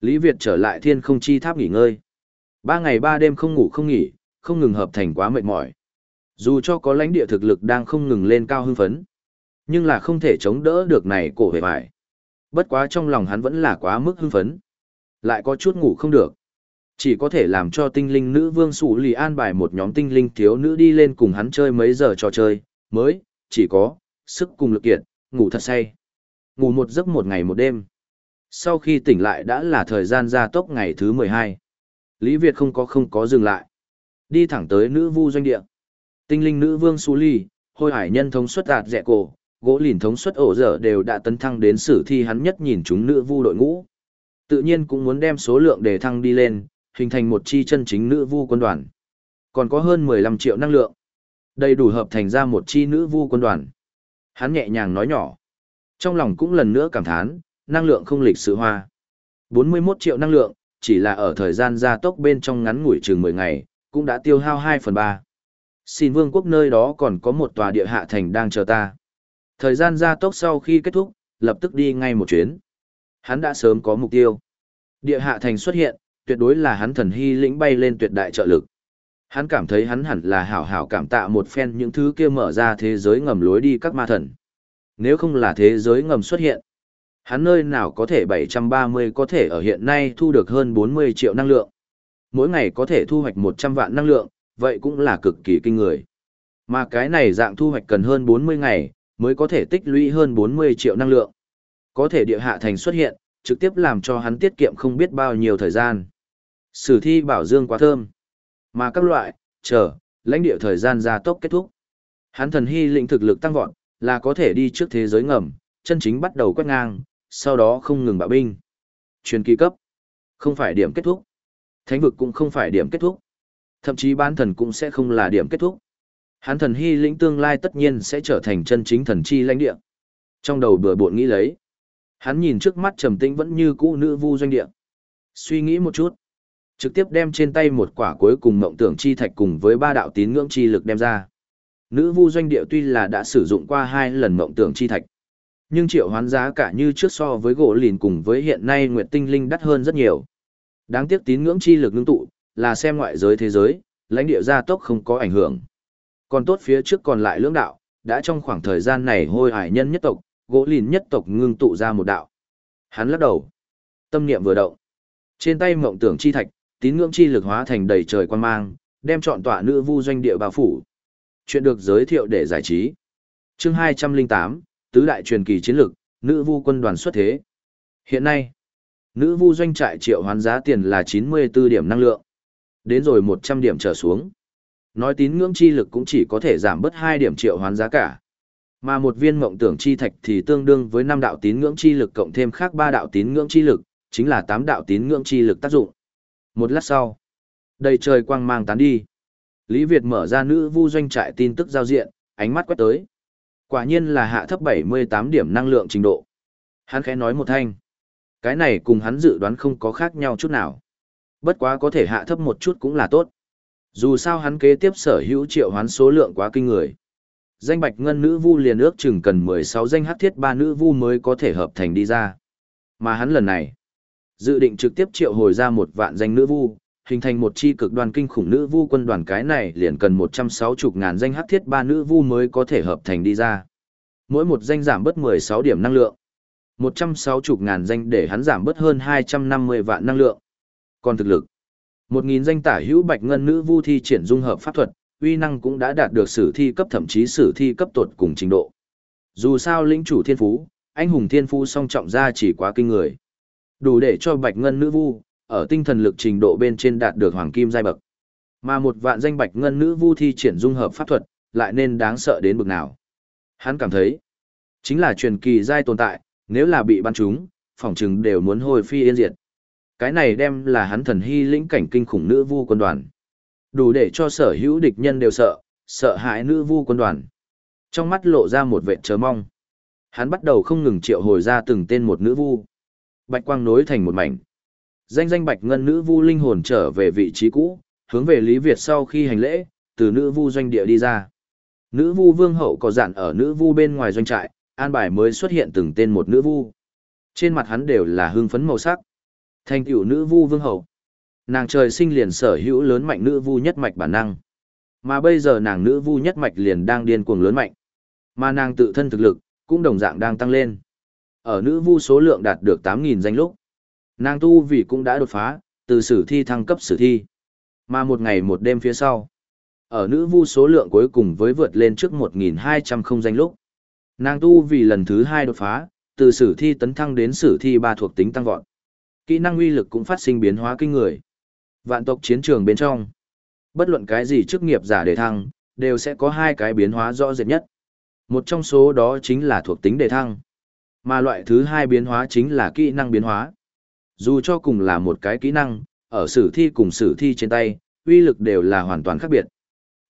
Lý Việt trở lại thiên không chi tháp nghỉ ngơi. Ba ngày ba đêm không ngủ không nghỉ, không ngừng hợp thành quá mệt mỏi. Dù cho có lãnh địa thực lực đang không ngừng lên cao hưng phấn, nhưng là không thể chống đỡ được này cổ hề vải. Bất quá trong lòng hắn vẫn là quá mức hưng phấn. Lại có chút ngủ không được. Chỉ có thể làm cho tinh linh nữ vương sủ lì an bài một nhóm tinh linh thiếu nữ đi lên cùng hắn chơi mấy giờ trò chơi, mới, chỉ có, sức cùng lực kiện ngủ thật say. Ngủ một giấc một ngày một đêm. Sau khi tỉnh lại đã là thời gian gia tốc ngày thứ 12. Lý Việt không có không có dừng lại. Đi thẳng tới nữ vu doanh địa. Tinh linh nữ vương Su Ly, hôi hải nhân thống suất đạt dẹ cổ, gỗ lìn thống suất ổ dở đều đã tấn thăng đến sử thi hắn nhất nhìn chúng nữ vu đội ngũ. Tự nhiên cũng muốn đem số lượng đề thăng đi lên, hình thành một chi chân chính nữ vu quân đoàn. Còn có hơn 15 triệu năng lượng. Đầy đủ hợp thành ra một chi nữ vu quân đoàn. Hắn nhẹ nhàng nói nhỏ. Trong lòng cũng lần nữa cảm thán, năng lượng không lịch sự hoa. 41 triệu năng lượng, chỉ là ở thời gian gia tốc bên trong ngắn ngủi chừng 10 ngày, cũng đã tiêu hao 2 phần 3. Xin vương quốc nơi đó còn có một tòa địa hạ thành đang chờ ta. Thời gian gia tốc sau khi kết thúc, lập tức đi ngay một chuyến. Hắn đã sớm có mục tiêu. Địa hạ thành xuất hiện, tuyệt đối là hắn thần hy lĩnh bay lên tuyệt đại trợ lực. Hắn cảm thấy hắn hẳn là hảo hảo cảm tạ một phen những thứ kia mở ra thế giới ngầm lối đi các ma thần. Nếu không là thế giới ngầm xuất hiện, hắn nơi nào có thể 730 có thể ở hiện nay thu được hơn 40 triệu năng lượng. Mỗi ngày có thể thu hoạch 100 vạn năng lượng, vậy cũng là cực kỳ kinh người. Mà cái này dạng thu hoạch cần hơn 40 ngày, mới có thể tích lũy hơn 40 triệu năng lượng. Có thể địa hạ thành xuất hiện, trực tiếp làm cho hắn tiết kiệm không biết bao nhiêu thời gian. Sử thi bảo dương quá thơm. Mà các loại, chờ, lãnh địa thời gian gia tốc kết thúc. Hắn thần hy lĩnh thực lực tăng vọt, là có thể đi trước thế giới ngầm, chân chính bắt đầu quét ngang, sau đó không ngừng bạo binh. Truyền kỳ cấp, không phải điểm kết thúc. Thánh vực cũng không phải điểm kết thúc. Thậm chí bán thần cũng sẽ không là điểm kết thúc. Hắn thần hy lĩnh tương lai tất nhiên sẽ trở thành chân chính thần chi lãnh địa. Trong đầu bừa bộn nghĩ lấy. Hắn nhìn trước mắt trầm tĩnh vẫn như cũ nữ vu doanh địa. Suy nghĩ một chút. Trực tiếp đem trên tay một quả cuối cùng mộng tưởng chi thạch cùng với ba đạo tín ngưỡng chi lực đem ra. Nữ vu doanh địa tuy là đã sử dụng qua hai lần mộng tưởng chi thạch. Nhưng triệu hoán giá cả như trước so với gỗ lìn cùng với hiện nay nguyệt tinh linh đắt hơn rất nhiều. Đáng tiếc tín ngưỡng chi lực ngưng tụ, là xem ngoại giới thế giới, lãnh địa gia tốc không có ảnh hưởng. Còn tốt phía trước còn lại lưỡng đạo, đã trong khoảng thời gian này hôi hải nhân nhất tộc, gỗ lìn nhất tộc ngưng tụ ra một đạo. Hắn lắc đầu. Tâm niệm vừa động. Trên tay mộng tưởng chi thạch, tín ngưỡng chi lực hóa thành đầy trời quan mang, đem chọn tọa nữ vu doanh địa bao phủ. Chuyện được giới thiệu để giải trí. Chương 208, tứ đại truyền kỳ chiến lực, nữ vu quân đoàn xuất thế. Hiện nay, nữ vu doanh trại triệu hoán giá tiền là 94 điểm năng lượng. Đến rồi 100 điểm trở xuống. Nói tín ngưỡng chi lực cũng chỉ có thể giảm bớt 2 điểm triệu hoán giá cả. Mà một viên mộng tưởng chi thạch thì tương đương với 5 đạo tín ngưỡng chi lực cộng thêm khác 3 đạo tín ngưỡng chi lực, chính là 8 đạo tín ngưỡng chi lực tác dụng. Một lát sau, đầy trời quang mang tán đi. Lý Việt mở ra nữ vu doanh trại tin tức giao diện, ánh mắt quét tới. Quả nhiên là hạ thấp 78 điểm năng lượng trình độ. Hắn khẽ nói một thanh. Cái này cùng hắn dự đoán không có khác nhau chút nào. Bất quá có thể hạ thấp một chút cũng là tốt. Dù sao hắn kế tiếp sở hữu triệu hoán số lượng quá kinh người. Danh bạch ngân nữ vu liền ước chừng cần 16 danh hắc thiết ba nữ vu mới có thể hợp thành đi ra. Mà hắn lần này, dự định trực tiếp triệu hồi ra một vạn danh nữ vu, hình thành một chi cực đoàn kinh khủng nữ vu quân đoàn cái này liền cần 160 ngàn danh hắc thiết ba nữ vu mới có thể hợp thành đi ra. Mỗi một danh giảm bớt 16 điểm năng lượng. 160 ngàn danh để hắn giảm bớt hơn 250 vạn năng lượng. Còn thực lực, 1.000 danh tả hữu bạch ngân nữ vu thi triển dung hợp pháp thuật, uy năng cũng đã đạt được sử thi cấp thậm chí sử thi cấp tột cùng trình độ. Dù sao lĩnh chủ thiên phú, anh hùng thiên phú song trọng ra chỉ quá kinh người. Đủ để cho bạch ngân nữ vu, ở tinh thần lực trình độ bên trên đạt được hoàng kim giai bậc. Mà một vạn danh bạch ngân nữ vu thi triển dung hợp pháp thuật, lại nên đáng sợ đến bực nào. Hắn cảm thấy, chính là truyền kỳ giai tồn tại, nếu là bị bắn chúng, phỏng chừng đều muốn hồi phi yên diệt. Cái này đem là hắn thần hy lĩnh cảnh kinh khủng nữ vu quân đoàn. Đủ để cho sở hữu địch nhân đều sợ, sợ hãi nữ vu quân đoàn. Trong mắt lộ ra một vệ chờ mong. Hắn bắt đầu không ngừng triệu hồi ra từng tên một nữ vu. Bạch quang nối thành một mảnh. Danh danh bạch ngân nữ vu linh hồn trở về vị trí cũ, hướng về Lý Việt sau khi hành lễ, từ nữ vu doanh địa đi ra. Nữ vu vương hậu có dặn ở nữ vu bên ngoài doanh trại, an bài mới xuất hiện từng tên một nữ vu. Trên mặt hắn đều là hương phấn màu sắc. Thành tựu nữ vu vương hậu. Nàng trời sinh liền sở hữu lớn mạnh nữ vu nhất mạch bản năng. Mà bây giờ nàng nữ vu nhất mạch liền đang điên cuồng lớn mạnh. Mà nàng tự thân thực lực, cũng đồng dạng đang tăng lên. Ở nữ vu số lượng đạt được 8.000 danh lúc. Nàng tu vì cũng đã đột phá, từ sử thi thăng cấp sử thi. Mà một ngày một đêm phía sau, ở nữ vu số lượng cuối cùng với vượt lên trước 1.200 không danh lúc. Nàng tu vì lần thứ hai đột phá, từ sử thi tấn thăng đến sử thi ba thuộc tính tăng vọt. Kỹ năng uy lực cũng phát sinh biến hóa kinh người. Vạn tộc chiến trường bên trong, bất luận cái gì chức nghiệp giả đề thăng, đều sẽ có hai cái biến hóa rõ rệt nhất. Một trong số đó chính là thuộc tính đề thăng. Mà loại thứ hai biến hóa chính là kỹ năng biến hóa. Dù cho cùng là một cái kỹ năng, ở sử thi cùng sử thi trên tay, uy lực đều là hoàn toàn khác biệt.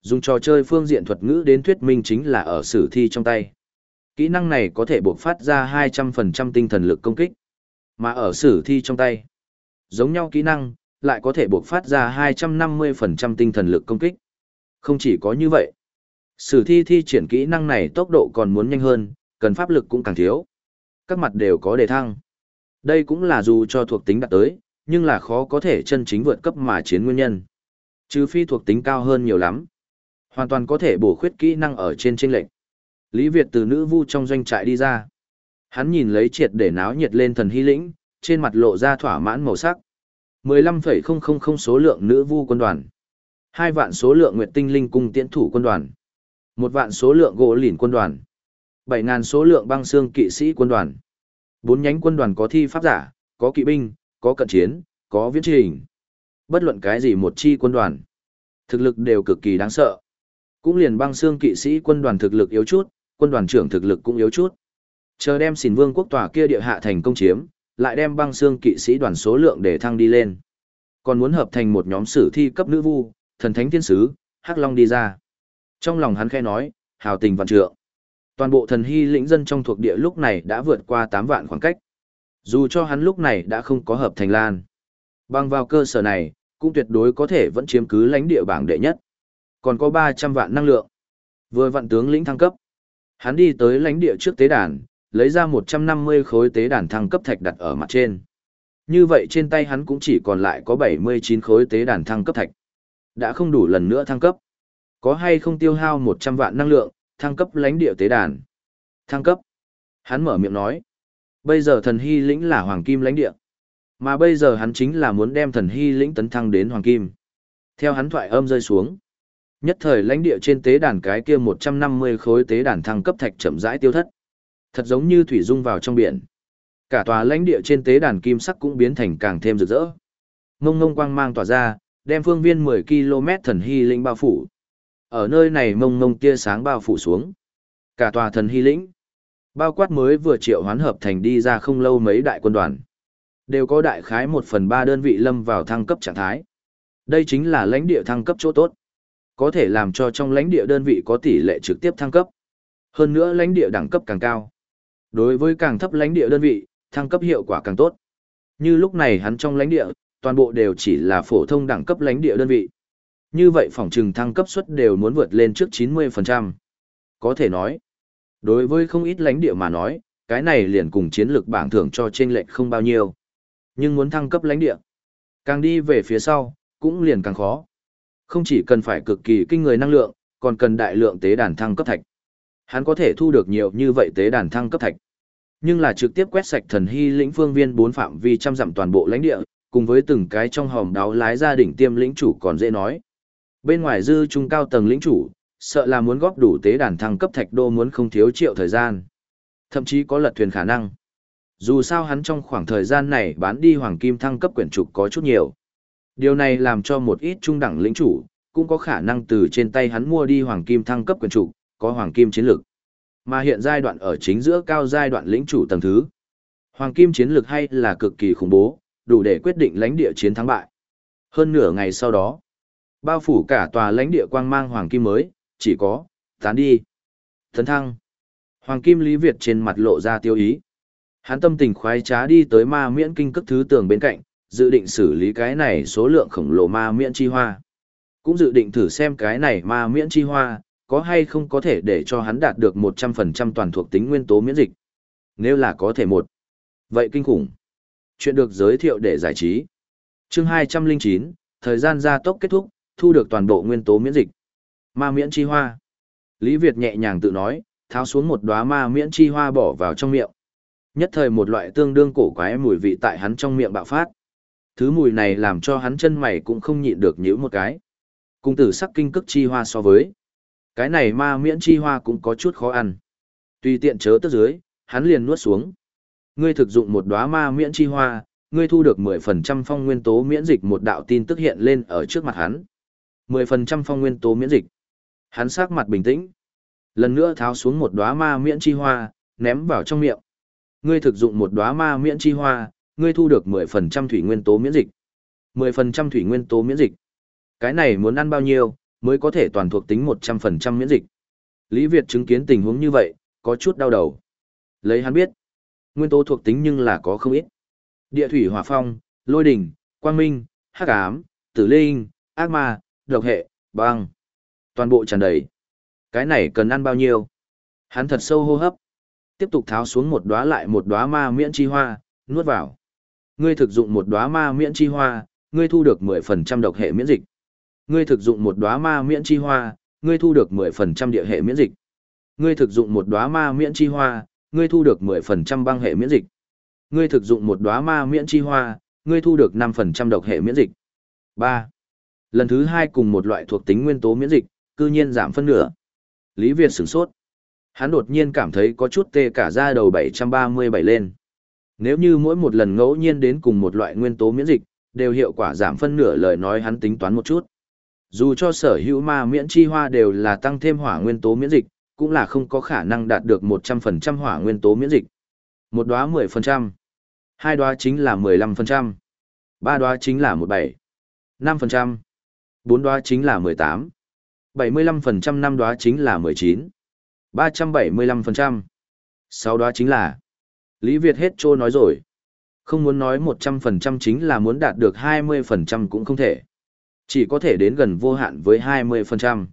Dùng trò chơi phương diện thuật ngữ đến thuyết minh chính là ở sử thi trong tay. Kỹ năng này có thể bộc phát ra 200% tinh thần lực công kích. Mà ở sử thi trong tay, giống nhau kỹ năng, lại có thể buộc phát ra 250% tinh thần lực công kích. Không chỉ có như vậy, sử thi thi triển kỹ năng này tốc độ còn muốn nhanh hơn, cần pháp lực cũng càng thiếu. Các mặt đều có đề thăng. Đây cũng là dù cho thuộc tính đạt tới, nhưng là khó có thể chân chính vượt cấp mà chiến nguyên nhân. Trừ phi thuộc tính cao hơn nhiều lắm. Hoàn toàn có thể bổ khuyết kỹ năng ở trên trên lệnh. Lý Việt từ nữ vu trong doanh trại đi ra. Hắn nhìn lấy triệt để náo nhiệt lên thần hy lĩnh, trên mặt lộ ra thỏa mãn màu sắc. 15,000 số lượng nữ vu quân đoàn. 2 vạn số lượng nguyệt tinh linh cung tiễn thủ quân đoàn. 1 vạn số lượng gỗ lỉn quân đoàn. 7.000 số lượng băng xương kỵ sĩ quân đoàn. 4 nhánh quân đoàn có thi pháp giả, có kỵ binh, có cận chiến, có viễn trình. Bất luận cái gì một chi quân đoàn. Thực lực đều cực kỳ đáng sợ. Cũng liền băng xương kỵ sĩ quân đoàn thực lực yếu chút, quân đoàn trưởng thực lực cũng yếu chút. Chờ đem xỉn vương quốc tòa kia địa hạ thành công chiếm, lại đem băng xương kỵ sĩ đoàn số lượng để thăng đi lên. Còn muốn hợp thành một nhóm sử thi cấp nữ vu, thần thánh thiên sứ, hắc long đi ra. Trong lòng hắn khẽ nói, hào tình vạn trượng. Toàn bộ thần hy lĩnh dân trong thuộc địa lúc này đã vượt qua 8 vạn khoảng cách. Dù cho hắn lúc này đã không có hợp thành lan. Bằng vào cơ sở này, cũng tuyệt đối có thể vẫn chiếm cứ lãnh địa bảng đệ nhất. Còn có 300 vạn năng lượng. Vừa vạn tướng lĩnh thăng cấp. Hắn đi tới lãnh địa trước tế đàn, lấy ra 150 khối tế đàn thăng cấp thạch đặt ở mặt trên. Như vậy trên tay hắn cũng chỉ còn lại có 79 khối tế đàn thăng cấp thạch. Đã không đủ lần nữa thăng cấp. Có hay không tiêu hao 100 vạn năng lượng, thăng cấp lãnh địa tế đàn. Thăng cấp. Hắn mở miệng nói. Bây giờ thần hy lĩnh là hoàng kim lãnh địa. Mà bây giờ hắn chính là muốn đem thần hy lĩnh tấn thăng đến hoàng kim. Theo hắn thoại âm rơi xuống. Nhất thời lãnh địa trên tế đàn cái kia 150 khối tế đàn thăng cấp thạch chậm rãi tiêu thất. Thật giống như thủy dung vào trong biển. Cả tòa lãnh địa trên tế đàn kim sắc cũng biến thành càng thêm rực rỡ. Ngông ngông quang mang tỏa ra, đem phương viên 10 km thần hy lĩnh bao phủ. Ở nơi này mông mông tia sáng bao phủ xuống. Cả tòa thần hy lĩnh, bao quát mới vừa triệu hoán hợp thành đi ra không lâu mấy đại quân đoàn. Đều có đại khái 1 phần 3 đơn vị lâm vào thăng cấp trạng thái. Đây chính là lãnh địa thăng cấp chỗ tốt. Có thể làm cho trong lãnh địa đơn vị có tỷ lệ trực tiếp thăng cấp. Hơn nữa lãnh địa đẳng cấp càng cao. Đối với càng thấp lãnh địa đơn vị, thăng cấp hiệu quả càng tốt. Như lúc này hắn trong lãnh địa, toàn bộ đều chỉ là phổ thông đẳng cấp lãnh địa đơn vị. Như vậy phòng trừng thăng cấp suất đều muốn vượt lên trước 90%. Có thể nói, đối với không ít lãnh địa mà nói, cái này liền cùng chiến lược bảng thưởng cho trên lệch không bao nhiêu. Nhưng muốn thăng cấp lãnh địa, càng đi về phía sau, cũng liền càng khó. Không chỉ cần phải cực kỳ kinh người năng lượng, còn cần đại lượng tế đàn thăng cấp thạch. Hắn có thể thu được nhiều như vậy tế đàn thăng cấp thạch. Nhưng là trực tiếp quét sạch thần hy lĩnh phương viên bốn phạm vi trăm dặm toàn bộ lãnh địa, cùng với từng cái trong hòm đáo lái gia đình tiêm lĩnh chủ còn dễ nói. Bên ngoài dư trung cao tầng lĩnh chủ, sợ là muốn góp đủ tế đàn thăng cấp thạch đô muốn không thiếu triệu thời gian. Thậm chí có lật thuyền khả năng. Dù sao hắn trong khoảng thời gian này bán đi hoàng kim thăng cấp quyển trục có chút nhiều. Điều này làm cho một ít trung đẳng lĩnh chủ, cũng có khả năng từ trên tay hắn mua đi hoàng kim thăng cấp quyển trục, có hoàng kim chiến lược. Mà hiện giai đoạn ở chính giữa cao giai đoạn lĩnh chủ tầng thứ. Hoàng kim chiến lược hay là cực kỳ khủng bố, đủ để quyết định lãnh địa chiến thắng bại. Hơn nửa ngày sau đó, bao phủ cả tòa lãnh địa quang mang hoàng kim mới, chỉ có, tán đi. Thấn thăng. Hoàng kim Lý Việt trên mặt lộ ra tiêu ý. Hắn tâm tình khoái trá đi tới ma miễn kinh cấp thứ tường bên cạnh, dự định xử lý cái này số lượng khổng lồ ma miễn chi hoa. Cũng dự định thử xem cái này ma miễn chi hoa, có hay không có thể để cho hắn đạt được 100% toàn thuộc tính nguyên tố miễn dịch. Nếu là có thể một. Vậy kinh khủng. Chuyện được giới thiệu để giải trí. Chương 209, thời gian gia tốc kết thúc, thu được toàn bộ nguyên tố miễn dịch. Ma miễn chi hoa. Lý Việt nhẹ nhàng tự nói, tháo xuống một đóa ma miễn chi hoa bỏ vào trong miệng. Nhất thời một loại tương đương cổ quái mùi vị tại hắn trong miệng bạo phát. Thứ mùi này làm cho hắn chân mày cũng không nhịn được nhíu một cái. Cung tử sắc kinh cức chi hoa so với. Cái này ma miễn chi hoa cũng có chút khó ăn. Tùy tiện chớ tức dưới, hắn liền nuốt xuống. Ngươi thực dụng một đóa ma miễn chi hoa, ngươi thu được 10% phong nguyên tố miễn dịch một đạo tin tức hiện lên ở trước mặt hắn. 10% phong nguyên tố miễn dịch. Hắn sắc mặt bình tĩnh. Lần nữa tháo xuống một đóa ma miễn chi hoa, ném vào trong miệng. Ngươi thực dụng một đóa ma miễn chi hoa, ngươi thu được 10% thủy nguyên tố miễn dịch. 10% thủy nguyên tố miễn dịch. Cái này muốn ăn bao nhiêu, mới có thể toàn thuộc tính 100% miễn dịch. Lý Việt chứng kiến tình huống như vậy, có chút đau đầu. Lấy hắn biết, nguyên tố thuộc tính nhưng là có không ít. Địa thủy hỏa phong, lôi đỉnh, quang minh, hắc ám, tử linh, ác ma, độc hệ, băng. Toàn bộ tràn đầy. Cái này cần ăn bao nhiêu? Hắn thật sâu hô hấp. Tiếp tục tháo xuống một đóa lại một đóa ma miễn chi hoa, nuốt vào. Ngươi thực dụng một đóa ma miễn chi hoa, ngươi thu được 10% độc hệ miễn dịch. Ngươi thực dụng một đóa ma miễn chi hoa, ngươi thu được 10% địa hệ miễn dịch. Ngươi thực dụng một đóa ma miễn chi hoa, ngươi thu được 10% băng hệ miễn dịch. Ngươi thực dụng một đóa ma miễn chi hoa, ngươi thu được 5% độc hệ miễn dịch. 3. Lần thứ hai cùng một loại thuộc tính nguyên tố miễn dịch, cư nhiên giảm phân nửa. Lý Việt sửng sốt. Hắn đột nhiên cảm thấy có chút tê cả da đầu 737 lên. Nếu như mỗi một lần ngẫu nhiên đến cùng một loại nguyên tố miễn dịch, đều hiệu quả giảm phân nửa lời nói hắn tính toán một chút. Dù cho sở hữu ma miễn chi hoa đều là tăng thêm hỏa nguyên tố miễn dịch, cũng là không có khả năng đạt được 100% hỏa nguyên tố miễn dịch. Một đóa 10%, hai đóa chính là 15%, ba đóa chính là 17, 5%, bốn đóa chính là 18, 75% năm đóa chính là 19, 375%, sáu đóa chính là Lý Việt hết trô nói rồi. Không muốn nói 100% chính là muốn đạt được 20% cũng không thể. Chỉ có thể đến gần vô hạn với 20%.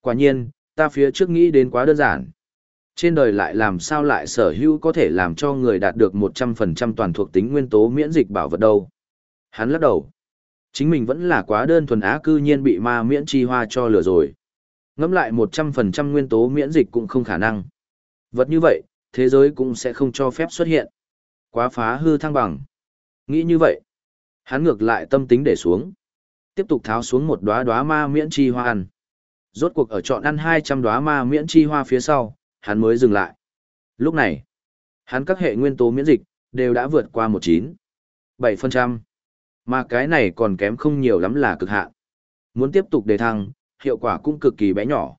Quả nhiên, ta phía trước nghĩ đến quá đơn giản. Trên đời lại làm sao lại sở hữu có thể làm cho người đạt được 100% toàn thuộc tính nguyên tố miễn dịch bảo vật đâu. Hắn lắc đầu. Chính mình vẫn là quá đơn thuần á cư nhiên bị ma miễn chi hoa cho lừa rồi. Ngắm lại 100% nguyên tố miễn dịch cũng không khả năng. Vật như vậy, thế giới cũng sẽ không cho phép xuất hiện. Quá phá hư thăng bằng. Nghĩ như vậy, hắn ngược lại tâm tính để xuống. Tiếp tục tháo xuống một đóa đóa ma miễn chi hoa ăn. Rốt cuộc ở chọn ăn 200 đóa ma miễn chi hoa phía sau, hắn mới dừng lại. Lúc này, hắn các hệ nguyên tố miễn dịch, đều đã vượt qua 19. 7%. Mà cái này còn kém không nhiều lắm là cực hạn. Muốn tiếp tục đề thăng, hiệu quả cũng cực kỳ bé nhỏ.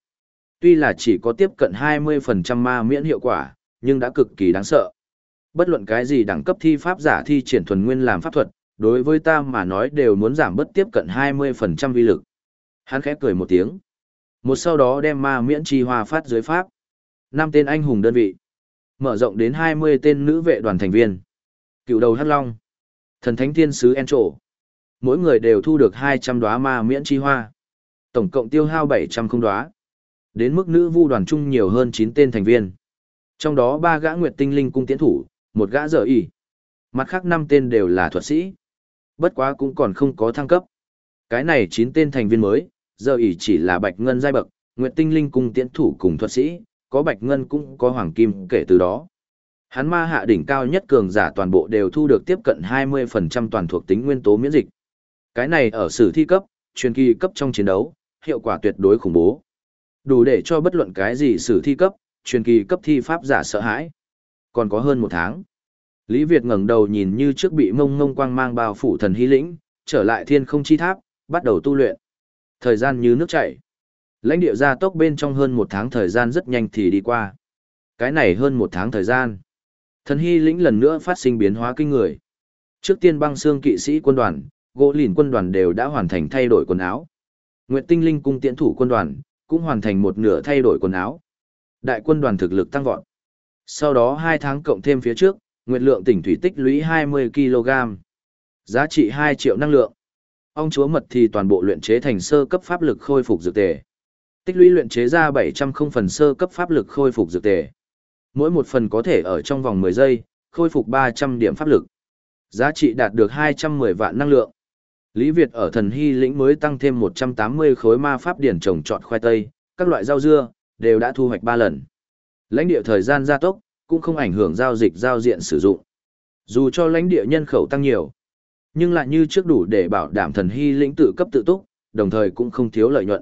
Tuy là chỉ có tiếp cận 20% ma miễn hiệu quả, nhưng đã cực kỳ đáng sợ. Bất luận cái gì đẳng cấp thi pháp giả thi triển thuần nguyên làm pháp thuật, đối với ta mà nói đều muốn giảm bất tiếp cận 20% vi lực. Hắn khẽ cười một tiếng. Một sau đó đem ma miễn chi hòa phát dưới pháp. năm tên anh hùng đơn vị. Mở rộng đến 20 tên nữ vệ đoàn thành viên. Cựu đầu hắc long. Thần thánh thiên sứ En Trổ. Mỗi người đều thu được 200 đóa ma miễn chi hoa. Tổng cộng tiêu hao 700 không đóa. Đến mức nữ vu đoàn chung nhiều hơn 9 tên thành viên. Trong đó ba gã nguyệt tinh linh cung tiến thủ, một gã dở ỉ. Mặt khác năm tên đều là thuật sĩ. Bất quá cũng còn không có thăng cấp. Cái này chín tên thành viên mới, giờ ỷ chỉ là bạch ngân giai bậc, nguyệt tinh linh cung tiến thủ cùng thuật sĩ, có bạch ngân cũng có hoàng kim kể từ đó. Hắn ma hạ đỉnh cao nhất cường giả toàn bộ đều thu được tiếp cận 20% toàn thuộc tính nguyên tố miễn dịch. Cái này ở sử thi cấp, truyền kỳ cấp trong chiến đấu, hiệu quả tuyệt đối khủng bố. Đủ để cho bất luận cái gì sử thi cấp, truyền kỳ cấp thi pháp giả sợ hãi. Còn có hơn một tháng. Lý Việt ngẩng đầu nhìn như trước bị mông ngông quang mang bao phủ thần hy lĩnh, trở lại thiên không chi tháp, bắt đầu tu luyện. Thời gian như nước chảy. Lãnh địa gia tốc bên trong hơn một tháng thời gian rất nhanh thì đi qua. Cái này hơn một tháng thời gian. Thần hy lĩnh lần nữa phát sinh biến hóa kinh người. Trước tiên băng xương kỵ sĩ quân đoàn, gỗ lìn quân đoàn đều đã hoàn thành thay đổi quần áo. Nguyệt tinh linh cung tiễn thủ quân đoàn, cũng hoàn thành một nửa thay đổi quần áo. Đại quân đoàn thực lực tăng vọt. Sau đó 2 tháng cộng thêm phía trước, nguyệt lượng tỉnh thủy tích lũy 20 kg. Giá trị 2 triệu năng lượng. Ông chúa mật thì toàn bộ luyện chế thành sơ cấp pháp lực khôi phục dược tề. Tích lũy luyện chế ra 700 không phần sơ cấp pháp lực khôi phục dược tề. Mỗi một phần có thể ở trong vòng 10 giây, khôi phục 300 điểm pháp lực. Giá trị đạt được 210 vạn năng lượng. Lý Việt ở thần hy lĩnh mới tăng thêm 180 khối ma pháp điển trồng trọt khoai tây, các loại rau dưa, đều đã thu hoạch 3 lần. Lãnh địa thời gian gia tốc, cũng không ảnh hưởng giao dịch giao diện sử dụng. Dù cho lãnh địa nhân khẩu tăng nhiều, nhưng lại như trước đủ để bảo đảm thần hy lĩnh tự cấp tự túc, đồng thời cũng không thiếu lợi nhuận.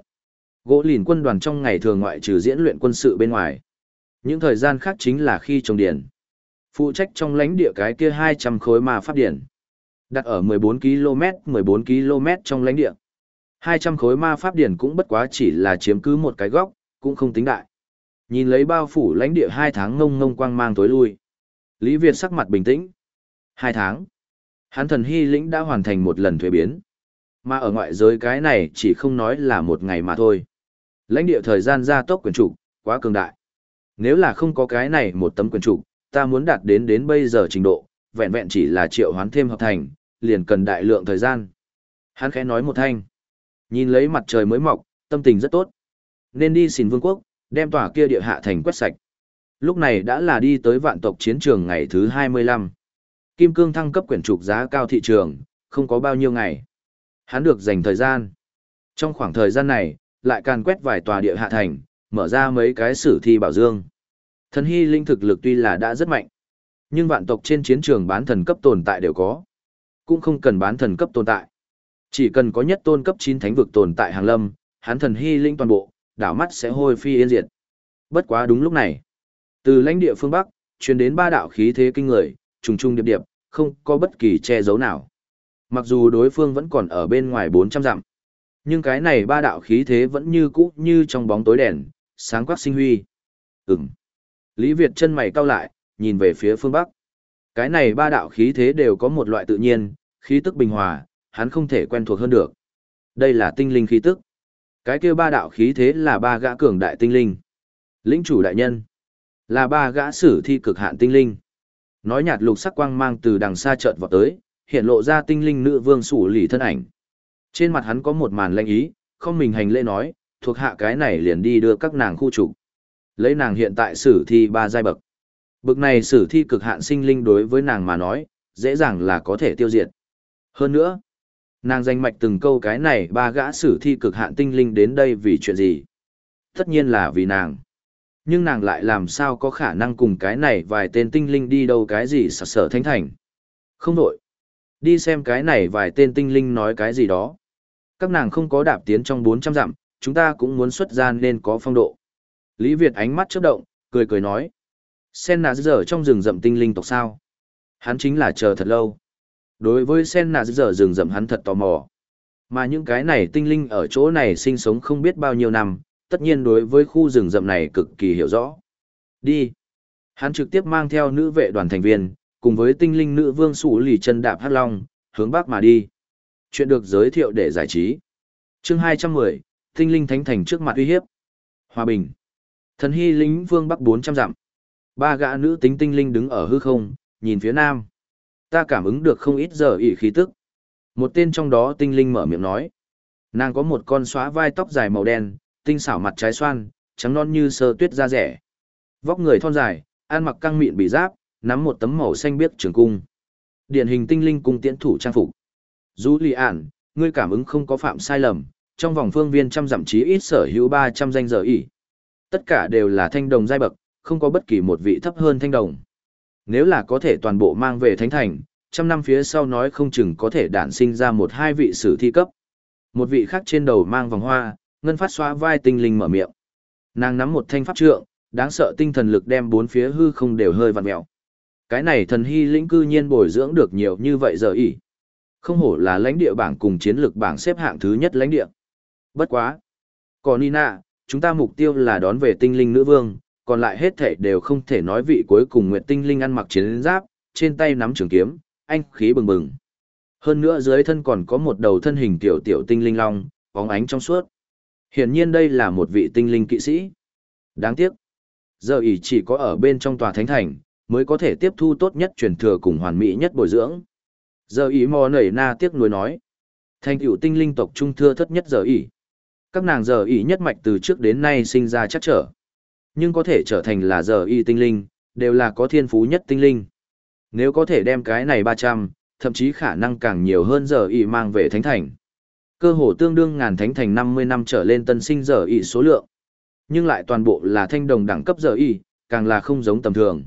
Gỗ lìn quân đoàn trong ngày thường ngoại trừ diễn luyện quân sự bên ngoài. Những thời gian khác chính là khi trồng điển. Phụ trách trong lãnh địa cái kia 200 khối ma pháp điển. Đặt ở 14 km, 14 km trong lãnh địa. 200 khối ma pháp điển cũng bất quá chỉ là chiếm cứ một cái góc, cũng không tính đại. Nhìn lấy bao phủ lãnh địa hai tháng ngông ngông quang mang tối lui. Lý Việt sắc mặt bình tĩnh. Hai tháng. Hắn thần hy lĩnh đã hoàn thành một lần thuế biến. Mà ở ngoại giới cái này chỉ không nói là một ngày mà thôi. Lãnh địa thời gian gia tốc quyền trục, quá cường đại. Nếu là không có cái này một tấm quyền trục, ta muốn đạt đến đến bây giờ trình độ, vẹn vẹn chỉ là triệu hoán thêm hợp thành, liền cần đại lượng thời gian. Hắn khẽ nói một thanh. Nhìn lấy mặt trời mới mọc, tâm tình rất tốt. Nên đi xin vương quốc, đem tòa kia địa hạ thành quét sạch. Lúc này đã là đi tới vạn tộc chiến trường ngày thứ 25. Kim cương thăng cấp quyển trục giá cao thị trường, không có bao nhiêu ngày. Hắn được dành thời gian. Trong khoảng thời gian này, lại càn quét vài tòa địa hạ thành, mở ra mấy cái sử thi bảo dương. Thần hy linh thực lực tuy là đã rất mạnh, nhưng vạn tộc trên chiến trường bán thần cấp tồn tại đều có. Cũng không cần bán thần cấp tồn tại. Chỉ cần có nhất tôn cấp 9 thánh vực tồn tại hàng lâm, hắn thần hy linh toàn bộ, đảo mắt sẽ hôi phi yên diệt. Bất quá đúng lúc này, từ lãnh địa phương Bắc, truyền đến ba đạo khí thế kinh người, trùng trùng điệp điệp, không có bất kỳ che giấu nào. Mặc dù đối phương vẫn còn ở bên ngoài 400 dặm, nhưng cái này ba đạo khí thế vẫn như cũ như trong bóng tối đèn, sáng quắc sinh huy. Ừm. Lý Việt chân mày cau lại, nhìn về phía phương Bắc. Cái này ba đạo khí thế đều có một loại tự nhiên, khí tức bình hòa, hắn không thể quen thuộc hơn được. Đây là tinh linh khí tức. Cái kia ba đạo khí thế là ba gã cường đại tinh linh. Lĩnh chủ đại nhân là ba gã sử thi cực hạn tinh linh. Nói nhạt lục sắc quang mang từ đằng xa chợt vọt tới, hiện lộ ra tinh linh nữ vương sủ lì thân ảnh. Trên mặt hắn có một màn lanh ý, không mình hành lễ nói, thuộc hạ cái này liền đi đưa các nàng khu trục. Lấy nàng hiện tại sử thi ba giai bậc. Bậc này sử thi cực hạn sinh linh đối với nàng mà nói, dễ dàng là có thể tiêu diệt. Hơn nữa, nàng danh mạch từng câu cái này ba gã sử thi cực hạn tinh linh đến đây vì chuyện gì? Tất nhiên là vì nàng. Nhưng nàng lại làm sao có khả năng cùng cái này vài tên tinh linh đi đâu cái gì sở sở thánh thành. Không đổi. Đi xem cái này vài tên tinh linh nói cái gì đó. Các nàng không có đạp tiến trong 400 dặm, chúng ta cũng muốn xuất gian nên có phong độ. Lý Việt ánh mắt chớp động, cười cười nói. Sen nà giờ trong rừng rậm tinh linh tộc sao? Hắn chính là chờ thật lâu. Đối với sen nà giờ rừng rậm hắn thật tò mò. Mà những cái này tinh linh ở chỗ này sinh sống không biết bao nhiêu năm, tất nhiên đối với khu rừng rậm này cực kỳ hiểu rõ. Đi. Hắn trực tiếp mang theo nữ vệ đoàn thành viên, cùng với tinh linh nữ vương sủ lì chân đạp hát long, hướng bắc mà đi. Chuyện được giới thiệu để giải trí. Chương 210, tinh linh thánh thành trước mặt uy hiếp. Hòa bình. Thần hy lính vương bắc 400 dặm. Ba gã nữ tính tinh linh đứng ở hư không, nhìn phía nam. Ta cảm ứng được không ít giờ ỉ khí tức. Một tên trong đó tinh linh mở miệng nói. Nàng có một con xóa vai tóc dài màu đen, tinh xảo mặt trái xoan, trắng non như sơ tuyết da rẻ. Vóc người thon dài, ăn mặc căng mịn bị giáp, nắm một tấm màu xanh biếc trường cung. Điển hình tinh linh cung tiễn thủ trang phục. Dù lì ản, ngươi cảm ứng không có phạm sai lầm, trong vòng phương viên trăm dặm chí ít sở hữu 300 danh giờ ỉ. Tất cả đều là thanh đồng giai bậc, không có bất kỳ một vị thấp hơn thanh đồng. Nếu là có thể toàn bộ mang về thánh thành, trăm năm phía sau nói không chừng có thể đản sinh ra một hai vị sử thi cấp. Một vị khác trên đầu mang vòng hoa, ngân phát xóa vai tinh linh mở miệng. Nàng nắm một thanh pháp trượng, đáng sợ tinh thần lực đem bốn phía hư không đều hơi vặn mèo. Cái này thần hy lĩnh cư nhiên bồi dưỡng được nhiều như vậy giờ ỉ. Không hổ là lãnh địa bảng cùng chiến lược bảng xếp hạng thứ nhất lãnh địa. Bất quá. Còn Nina, chúng ta mục tiêu là đón về tinh linh nữ vương, còn lại hết thể đều không thể nói vị cuối cùng nguyện tinh linh ăn mặc chiến giáp, trên tay nắm trường kiếm, anh khí bừng bừng. Hơn nữa dưới thân còn có một đầu thân hình tiểu tiểu tinh linh long, bóng ánh trong suốt. Hiển nhiên đây là một vị tinh linh kỵ sĩ. Đáng tiếc. Giờ ỷ chỉ có ở bên trong tòa thánh thành, mới có thể tiếp thu tốt nhất truyền thừa cùng hoàn mỹ nhất bồi dưỡng. Giờ ỷ mò nảy na tiếc nuối nói. Thành tựu tinh linh tộc trung thưa thất nhất giờ ỷ. Các nàng giờ ỷ nhất mạch từ trước đến nay sinh ra chắc trở. Nhưng có thể trở thành là giờ y tinh linh, đều là có thiên phú nhất tinh linh. Nếu có thể đem cái này 300, thậm chí khả năng càng nhiều hơn giờ y mang về thánh thành. Cơ hồ tương đương ngàn thánh thành 50 năm trở lên tân sinh giờ y số lượng. Nhưng lại toàn bộ là thanh đồng đẳng cấp giờ y, càng là không giống tầm thường.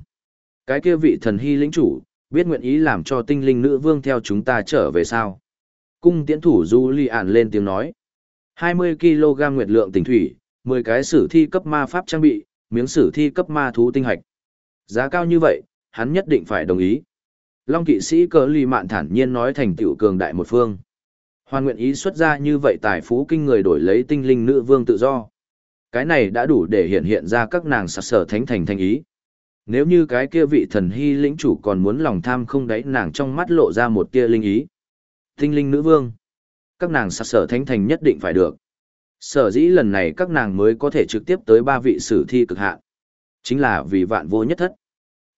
Cái kia vị thần hy lĩnh chủ, biết nguyện ý làm cho tinh linh nữ vương theo chúng ta trở về sao? Cung tiễn thủ Du Ly ản lên tiếng nói. 20 kg nguyệt lượng tỉnh thủy, 10 cái sử thi cấp ma pháp trang bị, miếng sử thi cấp ma thú tinh hạch. Giá cao như vậy, hắn nhất định phải đồng ý. Long kỵ sĩ cờ lì mạn thản nhiên nói thành tựu cường đại một phương. Hoàn nguyện ý xuất ra như vậy tài phú kinh người đổi lấy tinh linh nữ vương tự do. Cái này đã đủ để hiện hiện ra các nàng sạc sở thánh thành thành ý. Nếu như cái kia vị thần hy lĩnh chủ còn muốn lòng tham không đáy nàng trong mắt lộ ra một tia linh ý. Tinh linh nữ vương. Các nàng sạc sở thánh thành nhất định phải được. Sở dĩ lần này các nàng mới có thể trực tiếp tới ba vị sử thi cực hạn. Chính là vì vạn vô nhất thất.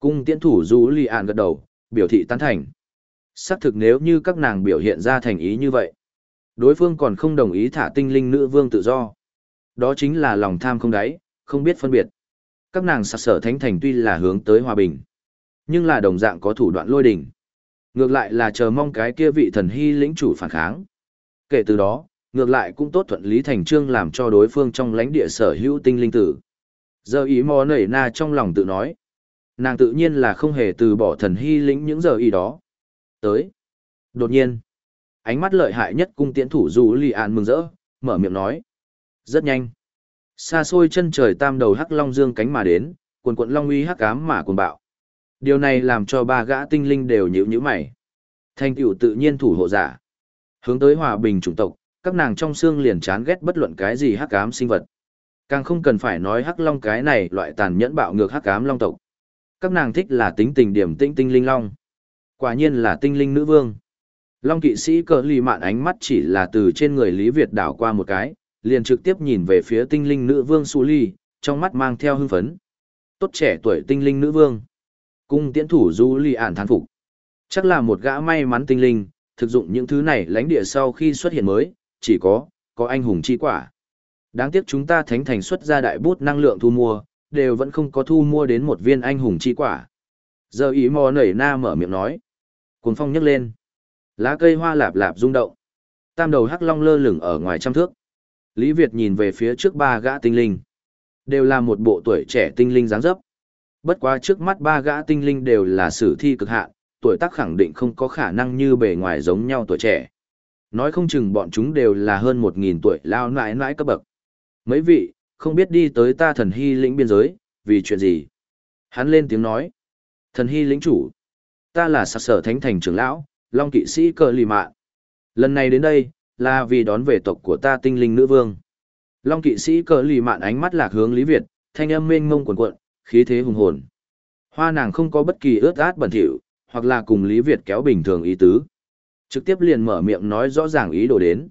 Cung tiễn thủ du li an gật đầu, biểu thị tán thành. Xác thực nếu như các nàng biểu hiện ra thành ý như vậy. Đối phương còn không đồng ý thả tinh linh nữ vương tự do. Đó chính là lòng tham không đáy, không biết phân biệt. Các nàng sặc sở thánh thành tuy là hướng tới hòa bình, nhưng là đồng dạng có thủ đoạn lôi đỉnh. Ngược lại là chờ mong cái kia vị thần hy lĩnh chủ phản kháng. Kể từ đó, ngược lại cũng tốt thuận lý thành trương làm cho đối phương trong lãnh địa sở hữu tinh linh tử. Giờ ý mò nảy na trong lòng tự nói. Nàng tự nhiên là không hề từ bỏ thần hy lĩnh những giờ ý đó. Tới. Đột nhiên, ánh mắt lợi hại nhất cung tiễn thủ dù lì an mừng rỡ, mở miệng nói. Rất nhanh. Xa xôi chân trời tam đầu hắc long dương cánh mà đến, cuộn cuộn long uy hắc ám mà cuồng bạo. Điều này làm cho ba gã tinh linh đều nhíu nhíu mày. Thanh tiểu tự nhiên thủ hộ giả. Hướng tới hòa bình chủng tộc, các nàng trong xương liền chán ghét bất luận cái gì hắc ám sinh vật. Càng không cần phải nói hắc long cái này loại tàn nhẫn bạo ngược hắc ám long tộc. Các nàng thích là tính tình điểm tinh tinh linh long. Quả nhiên là tinh linh nữ vương. Long kỵ sĩ cờ lì mạn ánh mắt chỉ là từ trên người Lý Việt đảo qua một cái, liền trực tiếp nhìn về phía tinh linh nữ vương Su Ly, trong mắt mang theo hưng phấn. Tốt trẻ tuổi tinh linh nữ vương. Cung tiễn thủ Du Ly ản thán phục. Chắc là một gã may mắn tinh linh, thực dụng những thứ này lãnh địa sau khi xuất hiện mới, chỉ có, có anh hùng chi quả. Đáng tiếc chúng ta thánh thành xuất ra đại bút năng lượng thu mua, đều vẫn không có thu mua đến một viên anh hùng chi quả. Giờ ý mò nảy na mở miệng nói. Cuốn phong nhấc lên. Lá cây hoa lạp lạp rung động. Tam đầu hắc long lơ lửng ở ngoài trăm thước. Lý Việt nhìn về phía trước ba gã tinh linh. Đều là một bộ tuổi trẻ tinh linh dáng dấp. Bất quá trước mắt ba gã tinh linh đều là sử thi cực hạn, tuổi tác khẳng định không có khả năng như bề ngoài giống nhau tuổi trẻ. Nói không chừng bọn chúng đều là hơn một nghìn tuổi lao nãi nãi cấp bậc. Mấy vị, không biết đi tới ta thần hy lĩnh biên giới, vì chuyện gì? Hắn lên tiếng nói. Thần hy lĩnh chủ. Ta là sạc sở thánh thành trưởng lão, long kỵ sĩ cờ lì mạ. Lần này đến đây, là vì đón về tộc của ta tinh linh nữ vương. Long kỵ sĩ cờ lì mạn ánh mắt lạc hướng Lý Việt, thanh âm mênh mông cuồn cuộn, khí thế hùng hồn. Hoa nàng không có bất kỳ ướt át bẩn thỉu, hoặc là cùng Lý Việt kéo bình thường ý tứ. Trực tiếp liền mở miệng nói rõ ràng ý đồ đến.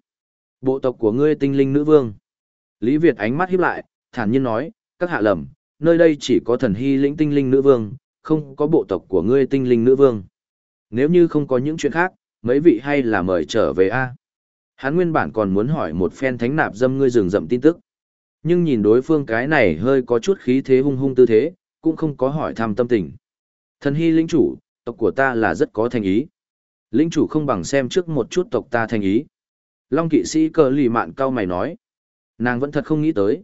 Bộ tộc của ngươi tinh linh nữ vương. Lý Việt ánh mắt híp lại, thản nhiên nói, các hạ lầm, nơi đây chỉ có thần hy lĩnh tinh linh nữ vương, không có bộ tộc của ngươi tinh linh nữ vương. Nếu như không có những chuyện khác, mấy vị hay là mời trở về a. Hắn nguyên bản còn muốn hỏi một phen thánh nạp dâm ngươi rừng rậm tin tức. Nhưng nhìn đối phương cái này hơi có chút khí thế hung hung tư thế, cũng không có hỏi thăm tâm tình. Thần hy lĩnh chủ, tộc của ta là rất có thành ý. Lĩnh chủ không bằng xem trước một chút tộc ta thành ý. Long kỵ sĩ cờ lì mạn cao mày nói. Nàng vẫn thật không nghĩ tới.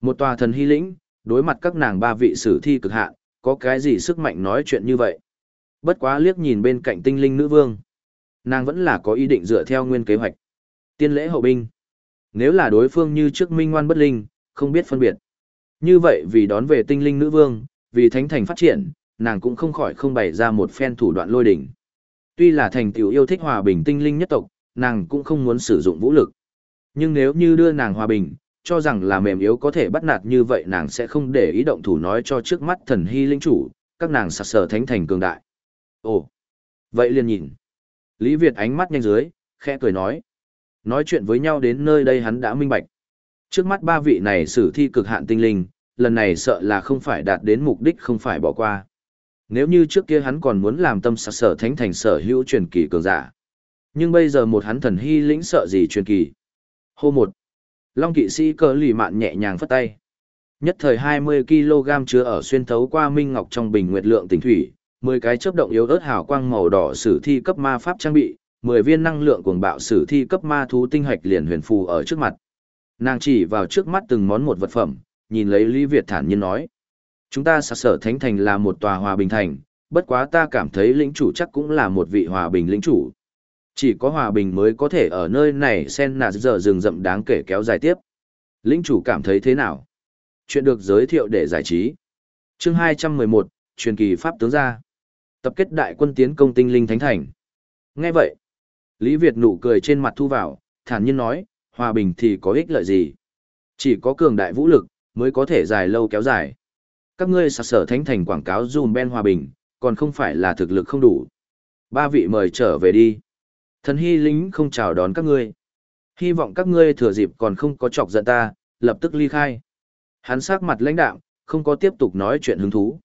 Một tòa thần hy lĩnh, đối mặt các nàng ba vị sử thi cực hạn, có cái gì sức mạnh nói chuyện như vậy. Bất quá liếc nhìn bên cạnh tinh linh nữ vương. Nàng vẫn là có ý định dựa theo nguyên kế hoạch. Tiên lễ hậu binh. Nếu là đối phương như trước minh ngoan bất linh, không biết phân biệt. Như vậy vì đón về tinh linh nữ vương, vì thánh thành phát triển, nàng cũng không khỏi không bày ra một phen thủ đoạn lôi đỉnh. Tuy là thành tiểu yêu thích hòa bình tinh linh nhất tộc, nàng cũng không muốn sử dụng vũ lực. Nhưng nếu như đưa nàng hòa bình, cho rằng là mềm yếu có thể bắt nạt như vậy nàng sẽ không để ý động thủ nói cho trước mắt thần hy linh chủ, các nàng sặc sở thánh thành cường đại. Ồ, vậy liền nhìn. Lý Việt ánh mắt nhanh dưới, khẽ cười nói. Nói chuyện với nhau đến nơi đây hắn đã minh bạch. Trước mắt ba vị này sử thi cực hạn tinh linh, lần này sợ là không phải đạt đến mục đích không phải bỏ qua. Nếu như trước kia hắn còn muốn làm tâm sặc sở thánh thành sở hữu truyền kỳ cường giả. Nhưng bây giờ một hắn thần hy lĩnh sợ gì truyền kỳ. Hô một. Long kỵ sĩ cờ lì mạn nhẹ nhàng phất tay. Nhất thời 20 kg chứa ở xuyên thấu qua minh ngọc trong bình nguyệt lượng tinh thủy, 10 cái chớp động yếu ớt hào quang màu đỏ sử thi cấp ma pháp trang bị, 10 viên năng lượng cuồng bạo sử thi cấp ma thú tinh hạch liền huyền phù ở trước mặt. Nàng chỉ vào trước mắt từng món một vật phẩm, nhìn lấy Lý Việt thản nhiên nói. Chúng ta sạc sở thánh thành là một tòa hòa bình thành, bất quá ta cảm thấy lĩnh chủ chắc cũng là một vị hòa bình lĩnh chủ. Chỉ có hòa bình mới có thể ở nơi này sen nà giờ rừng rậm đáng kể kéo dài tiếp. Lĩnh chủ cảm thấy thế nào? Chuyện được giới thiệu để giải trí. Chương 211, truyền kỳ Pháp tướng gia Tập kết đại quân tiến công tinh linh thánh thành. Nghe vậy, Lý Việt nụ cười trên mặt thu vào, thản nhiên nói, hòa bình thì có ích lợi gì? Chỉ có cường đại vũ lực, mới có thể dài lâu kéo dài. Các ngươi sạc sở thánh thành quảng cáo dùm ben hòa bình, còn không phải là thực lực không đủ. Ba vị mời trở về đi. Thần hy lính không chào đón các ngươi. Hy vọng các ngươi thừa dịp còn không có chọc giận ta, lập tức ly khai. Hắn sắc mặt lãnh đạm, không có tiếp tục nói chuyện hứng thú.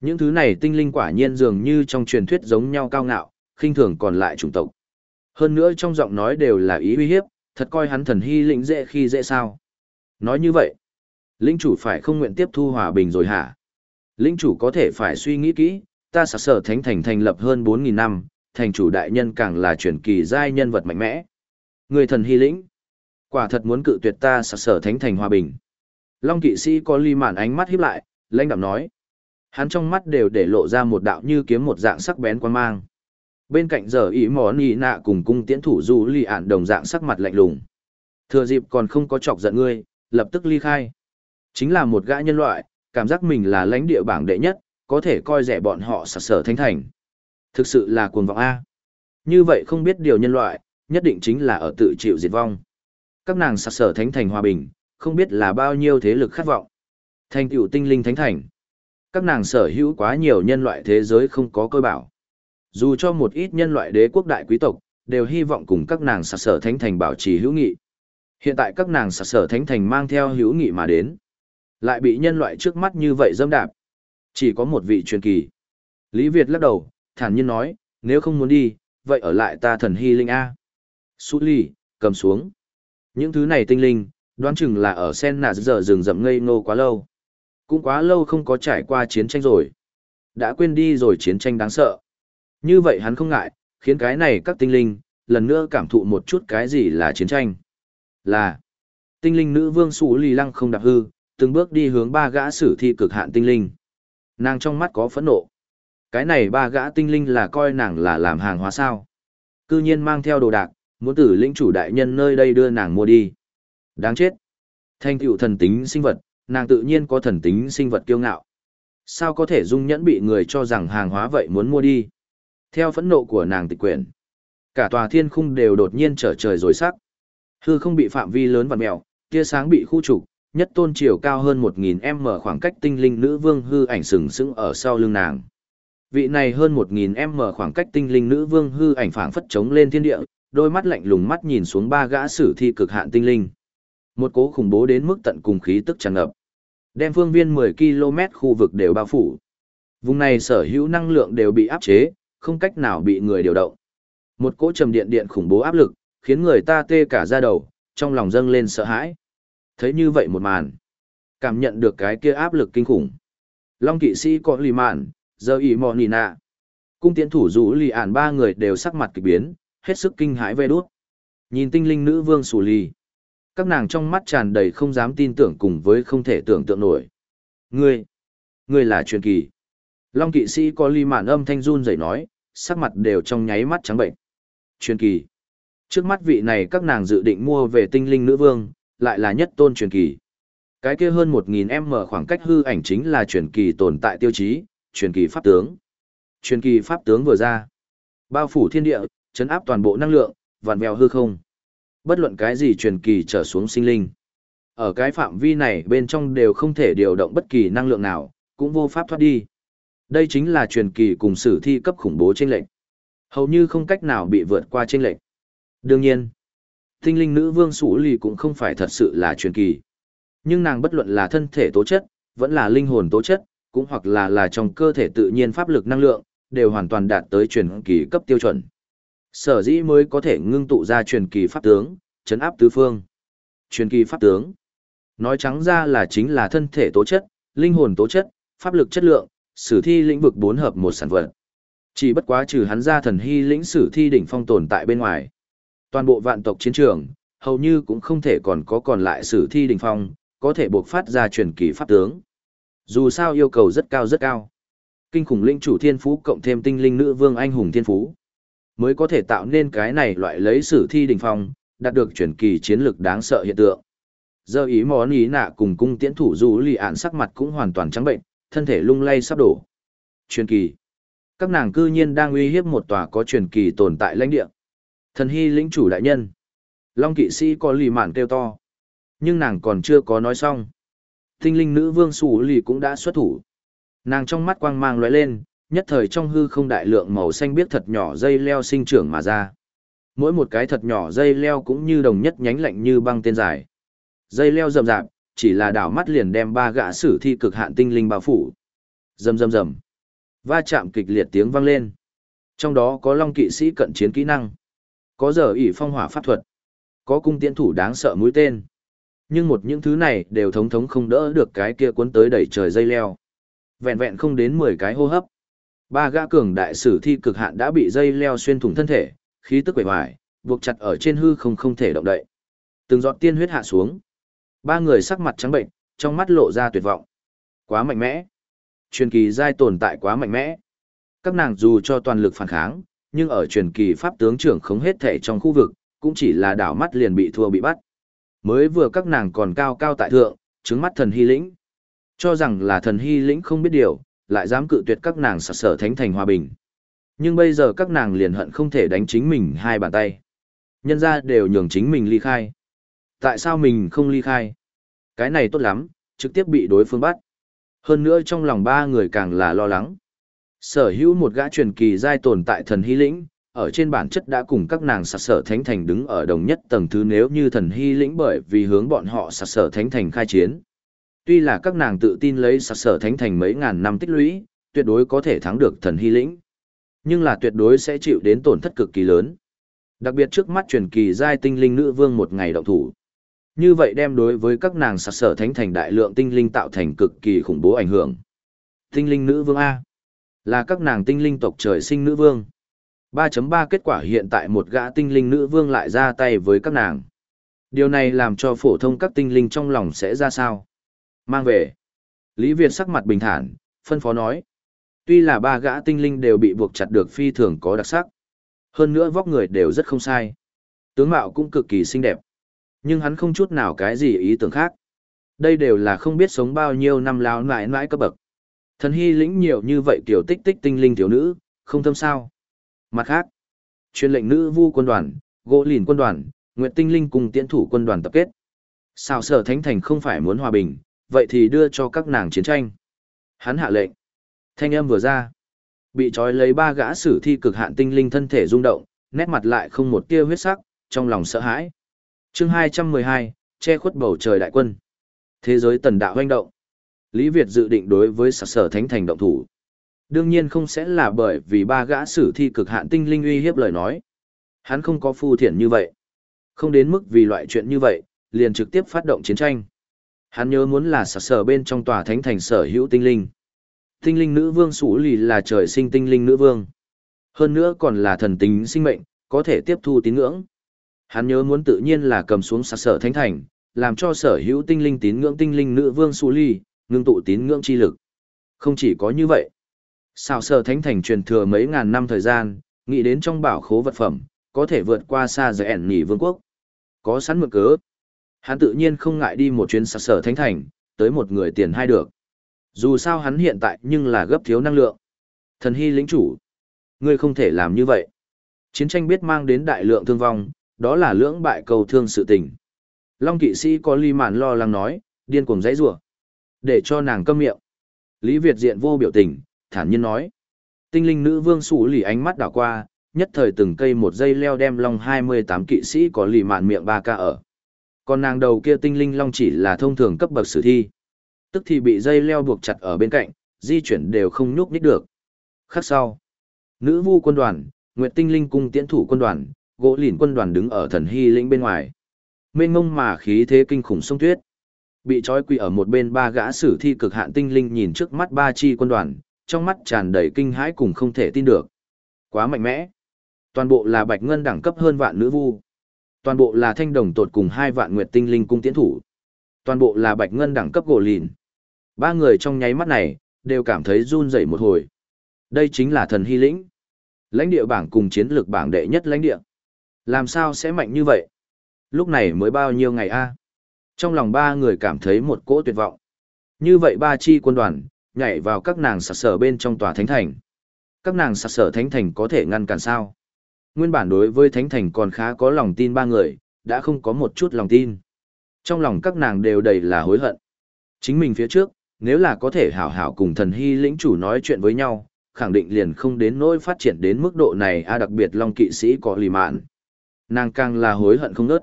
Những thứ này tinh linh quả nhiên dường như trong truyền thuyết giống nhau cao ngạo, khinh thường còn lại chủng tộc. Hơn nữa trong giọng nói đều là ý uy hiếp, thật coi hắn thần hy lĩnh dễ khi dễ sao. Nói như vậy, lĩnh chủ phải không nguyện tiếp thu hòa bình rồi hả? Lĩnh chủ có thể phải suy nghĩ kỹ, ta sạc sở thánh thành thành lập hơn 4.000 năm, thành chủ đại nhân càng là truyền kỳ giai nhân vật mạnh mẽ. Người thần hy lĩnh, quả thật muốn cự tuyệt ta sạc sở thánh thành hòa bình. Long kỵ sĩ có ly mạn ánh mắt híp lại, lãnh đạm nói. Hắn trong mắt đều để lộ ra một đạo như kiếm một dạng sắc bén quan mang. Bên cạnh giờ ý mỏ ý nạ cùng cung tiễn thủ du ly ản đồng dạng sắc mặt lạnh lùng. Thừa dịp còn không có chọc giận ngươi, lập tức ly khai. Chính là một gã nhân loại, cảm giác mình là lãnh địa bảng đệ nhất, có thể coi rẻ bọn họ sặc sở thánh thành. Thực sự là cuồng vọng A. Như vậy không biết điều nhân loại, nhất định chính là ở tự chịu diệt vong. Các nàng sặc sở thánh thành hòa bình, không biết là bao nhiêu thế lực khát vọng. Thành tựu tinh linh thánh thành. Các nàng sở hữu quá nhiều nhân loại thế giới không có cơ bảo. Dù cho một ít nhân loại đế quốc đại quý tộc, đều hy vọng cùng các nàng sặc sở thánh thành bảo trì hữu nghị. Hiện tại các nàng sặc sở thánh thành mang theo hữu nghị mà đến. Lại bị nhân loại trước mắt như vậy dâm đạp. Chỉ có một vị truyền kỳ. Lý Việt lắc đầu, thản nhiên nói, nếu không muốn đi, vậy ở lại ta thần hy linh A. Sú ly, cầm xuống. Những thứ này tinh linh, đoán chừng là ở sen nà giờ rừng rậm ngây ngô quá lâu. Cũng quá lâu không có trải qua chiến tranh rồi. Đã quên đi rồi chiến tranh đáng sợ. Như vậy hắn không ngại, khiến cái này các tinh linh, lần nữa cảm thụ một chút cái gì là chiến tranh. Là, tinh linh nữ vương Sú Ly Lăng không đạp hư, từng bước đi hướng ba gã sử thi cực hạn tinh linh. Nàng trong mắt có phẫn nộ. Cái này ba gã tinh linh là coi nàng là làm hàng hóa sao. Cư nhiên mang theo đồ đạc, muốn tử lĩnh chủ đại nhân nơi đây đưa nàng mua đi. Đáng chết. Thanh tựu thần tính sinh vật, nàng tự nhiên có thần tính sinh vật kiêu ngạo. Sao có thể dung nhẫn bị người cho rằng hàng hóa vậy muốn mua đi? Theo phẫn nộ của nàng tịch quyển, cả tòa thiên khung đều đột nhiên trở trời rồi sắc. Hư không bị phạm vi lớn vặn mèo, tia sáng bị khu trục, nhất tôn chiều cao hơn 1.000m khoảng cách tinh linh nữ vương hư ảnh sừng sững ở sau lưng nàng. Vị này hơn 1.000m khoảng cách tinh linh nữ vương hư ảnh phảng phất trống lên thiên địa, đôi mắt lạnh lùng mắt nhìn xuống ba gã sử thi cực hạn tinh linh. Một cố khủng bố đến mức tận cùng khí tức tràn ngập. Đem phương viên 10 km khu vực đều bao phủ. Vùng này sở hữu năng lượng đều bị áp chế, không cách nào bị người điều động. Một cỗ trầm điện điện khủng bố áp lực, khiến người ta tê cả da đầu, trong lòng dâng lên sợ hãi. Thấy như vậy một màn, cảm nhận được cái kia áp lực kinh khủng. Long kỵ sĩ có lì mạn, giờ ỉ mò nì nạ. Cung tiến thủ rủ lì ản ba người đều sắc mặt kỳ biến, hết sức kinh hãi vê đốt. Nhìn tinh linh nữ vương sù lì. Các nàng trong mắt tràn đầy không dám tin tưởng cùng với không thể tưởng tượng nổi. Ngươi, ngươi là truyền kỳ. Long kỵ sĩ có ly mạn âm thanh run dậy nói, sắc mặt đều trong nháy mắt trắng bệnh. Truyền kỳ. Trước mắt vị này các nàng dự định mua về tinh linh nữ vương, lại là nhất tôn truyền kỳ. Cái kia hơn 1000m khoảng cách hư ảnh chính là truyền kỳ tồn tại tiêu chí, truyền kỳ pháp tướng. Truyền kỳ pháp tướng vừa ra, bao phủ thiên địa, chấn áp toàn bộ năng lượng, vặn vẹo hư không. Bất luận cái gì truyền kỳ trở xuống sinh linh. Ở cái phạm vi này bên trong đều không thể điều động bất kỳ năng lượng nào, cũng vô pháp thoát đi. Đây chính là truyền kỳ cùng sử thi cấp khủng bố trên lệnh. Hầu như không cách nào bị vượt qua trên lệnh. Đương nhiên, tinh linh nữ vương sủ lì cũng không phải thật sự là truyền kỳ. Nhưng nàng bất luận là thân thể tố chất, vẫn là linh hồn tố chất, cũng hoặc là là trong cơ thể tự nhiên pháp lực năng lượng, đều hoàn toàn đạt tới truyền kỳ cấp tiêu chuẩn. Sở dĩ mới có thể ngưng tụ ra truyền kỳ pháp tướng, chấn áp tứ phương. Truyền kỳ pháp tướng. Nói trắng ra là chính là thân thể tố chất, linh hồn tố chất, pháp lực chất lượng, sử thi lĩnh vực bốn hợp một sản vật. Chỉ bất quá trừ hắn ra thần hy lĩnh sử thi đỉnh phong tồn tại bên ngoài. Toàn bộ vạn tộc chiến trường, hầu như cũng không thể còn có còn lại sử thi đình phong, có thể buộc phát ra truyền kỳ pháp tướng. Dù sao yêu cầu rất cao rất cao. Kinh khủng linh chủ thiên phú cộng thêm tinh linh nữ vương anh hùng thiên phú. Mới có thể tạo nên cái này loại lấy sử thi đình phong, đạt được truyền kỳ chiến lược đáng sợ hiện tượng. Giờ ý món ý nạ cùng cung tiễn thủ dù lì ạn sắc mặt cũng hoàn toàn trắng bệnh, thân thể lung lay sắp đổ. Truyền kỳ. Các nàng cư nhiên đang uy hiếp một tòa có truyền kỳ tồn tại lãnh địa. Thần hy lĩnh chủ đại nhân. Long kỵ sĩ có lì mạn kêu to. Nhưng nàng còn chưa có nói xong. Tinh linh nữ vương sủ lì cũng đã xuất thủ. Nàng trong mắt quang mang lóe lên, nhất thời trong hư không đại lượng màu xanh biết thật nhỏ dây leo sinh trưởng mà ra. Mỗi một cái thật nhỏ dây leo cũng như đồng nhất nhánh lạnh như băng tên dài. Dây leo rậm rạp, chỉ là đảo mắt liền đem ba gã sử thi cực hạn tinh linh bao phủ. Rầm rầm rầm. Va chạm kịch liệt tiếng vang lên. Trong đó có long kỵ sĩ cận chiến kỹ năng, có giờ ỷ phong hỏa pháp thuật, có cung tiễn thủ đáng sợ mũi tên. Nhưng một những thứ này đều thống thống không đỡ được cái kia cuốn tới đẩy trời dây leo. Vẹn vẹn không đến 10 cái hô hấp. Ba gã cường đại sử thi cực hạn đã bị dây leo xuyên thủng thân thể, khí tức quẩy hoài, buộc chặt ở trên hư không không thể động đậy. Từng giọt tiên huyết hạ xuống. Ba người sắc mặt trắng bệnh, trong mắt lộ ra tuyệt vọng. Quá mạnh mẽ. Truyền kỳ giai tồn tại quá mạnh mẽ. Các nàng dù cho toàn lực phản kháng, nhưng ở truyền kỳ pháp tướng trưởng không hết thể trong khu vực, cũng chỉ là đảo mắt liền bị thua bị bắt. Mới vừa các nàng còn cao cao tại thượng, trứng mắt thần hy lĩnh. Cho rằng là thần hy lĩnh không biết điều, lại dám cự tuyệt các nàng sặc sở thánh thành hòa bình. Nhưng bây giờ các nàng liền hận không thể đánh chính mình hai bàn tay. Nhân ra đều nhường chính mình ly khai. Tại sao mình không ly khai? Cái này tốt lắm, trực tiếp bị đối phương bắt. Hơn nữa trong lòng ba người càng là lo lắng. Sở hữu một gã truyền kỳ giai tồn tại thần hy lĩnh, ở trên bản chất đã cùng các nàng sặc sở thánh thành đứng ở đồng nhất tầng thứ nếu như thần hy lĩnh bởi vì hướng bọn họ sặc sở thánh thành khai chiến. Tuy là các nàng tự tin lấy sặc sở thánh thành mấy ngàn năm tích lũy, tuyệt đối có thể thắng được thần hy lĩnh. Nhưng là tuyệt đối sẽ chịu đến tổn thất cực kỳ lớn. Đặc biệt trước mắt truyền kỳ giai tinh linh nữ vương một ngày động thủ. Như vậy đem đối với các nàng sặc sở thánh thành đại lượng tinh linh tạo thành cực kỳ khủng bố ảnh hưởng. Tinh linh nữ vương A. Là các nàng tinh linh tộc trời sinh nữ vương. 3.3 kết quả hiện tại một gã tinh linh nữ vương lại ra tay với các nàng. Điều này làm cho phổ thông các tinh linh trong lòng sẽ ra sao? Mang về. Lý Việt sắc mặt bình thản, phân phó nói. Tuy là ba gã tinh linh đều bị buộc chặt được phi thường có đặc sắc. Hơn nữa vóc người đều rất không sai. Tướng mạo cũng cực kỳ xinh đẹp. Nhưng hắn không chút nào cái gì ý tưởng khác. Đây đều là không biết sống bao nhiêu năm lao nãi nãi cấp bậc. Thần hy lĩnh nhiều như vậy tiểu tích tích tinh linh thiếu nữ, không thâm sao. Mặt khác, chuyên lệnh nữ vu quân đoàn, gỗ lìn quân đoàn, nguyệt tinh linh cùng tiễn thủ quân đoàn tập kết. Sao sở thánh thành không phải muốn hòa bình, vậy thì đưa cho các nàng chiến tranh. Hắn hạ lệnh. Thanh âm vừa ra. Bị trói lấy ba gã sử thi cực hạn tinh linh thân thể rung động, nét mặt lại không một tia huyết sắc, trong lòng sợ hãi. chương 212, che khuất bầu trời đại quân. Thế giới tần đạo hoành động. Lý Việt dự định đối với sở sở thánh thành động thủ. Đương nhiên không sẽ là bởi vì ba gã sử thi cực hạn tinh linh uy hiếp lời nói. Hắn không có phu thiện như vậy. Không đến mức vì loại chuyện như vậy, liền trực tiếp phát động chiến tranh. Hắn nhớ muốn là sở sở bên trong tòa thánh thành sở hữu tinh linh. Tinh linh nữ vương sủ lì là trời sinh tinh linh nữ vương. Hơn nữa còn là thần tính sinh mệnh, có thể tiếp thu tín ngưỡng. Hắn nhớ muốn tự nhiên là cầm xuống sở sở thánh thành, làm cho sở hữu tinh linh tín ngưỡng tinh linh nữ vương sủ lì, ngưng tụ tín ngưỡng chi lực. Không chỉ có như vậy. xào sở thánh thành truyền thừa mấy ngàn năm thời gian, nghĩ đến trong bảo khố vật phẩm, có thể vượt qua xa giới ẻn nhỉ vương quốc. Có sẵn mực cớ. Hắn tự nhiên không ngại đi một chuyến xào sở thánh thành, tới một người tiền hai được. Dù sao hắn hiện tại nhưng là gấp thiếu năng lượng. Thần hy lĩnh chủ. Ngươi không thể làm như vậy. Chiến tranh biết mang đến đại lượng thương vong, đó là lưỡng bại cầu thương sự tình. Long kỵ sĩ có ly mạn lo lắng nói, điên cuồng dãy rủa để cho nàng câm miệng. Lý Việt diện vô biểu tình, thản nhiên nói. Tinh linh nữ vương sủ lì ánh mắt đảo qua, nhất thời từng cây một dây leo đem long 28 kỵ sĩ có lì mạn miệng ba ca ở. Còn nàng đầu kia tinh linh long chỉ là thông thường cấp bậc sử thi. Tức thì bị dây leo buộc chặt ở bên cạnh, di chuyển đều không nhúc nhích được. Khắc sau, nữ vu quân đoàn, nguyệt tinh linh cung tiễn thủ quân đoàn, gỗ lìn quân đoàn đứng ở thần hy lĩnh bên ngoài. Mênh mông mà khí thế kinh khủng sông tuyết. Bị trói quỳ ở một bên ba gã sử thi cực hạn tinh linh nhìn trước mắt ba chi quân đoàn, trong mắt tràn đầy kinh hãi cùng không thể tin được. Quá mạnh mẽ. Toàn bộ là bạch ngân đẳng cấp hơn vạn nữ vu. Toàn bộ là thanh đồng tột cùng hai vạn nguyệt tinh linh cung tiến thủ. Toàn bộ là bạch ngân đẳng cấp gỗ lìn. Ba người trong nháy mắt này, đều cảm thấy run rẩy một hồi. Đây chính là thần hy lĩnh. Lãnh địa bảng cùng chiến lược bảng đệ nhất lãnh địa. Làm sao sẽ mạnh như vậy? Lúc này mới bao nhiêu ngày a? Trong lòng ba người cảm thấy một cỗ tuyệt vọng. Như vậy ba chi quân đoàn, nhảy vào các nàng sạc sở bên trong tòa thánh thành. Các nàng sạc sở thánh thành có thể ngăn cản sao? Nguyên bản đối với thánh thành còn khá có lòng tin ba người, đã không có một chút lòng tin. Trong lòng các nàng đều đầy là hối hận. Chính mình phía trước, nếu là có thể hảo hảo cùng thần hy lĩnh chủ nói chuyện với nhau, khẳng định liền không đến nỗi phát triển đến mức độ này a đặc biệt long kỵ sĩ có lì mạn. Nàng càng là hối hận không nớt.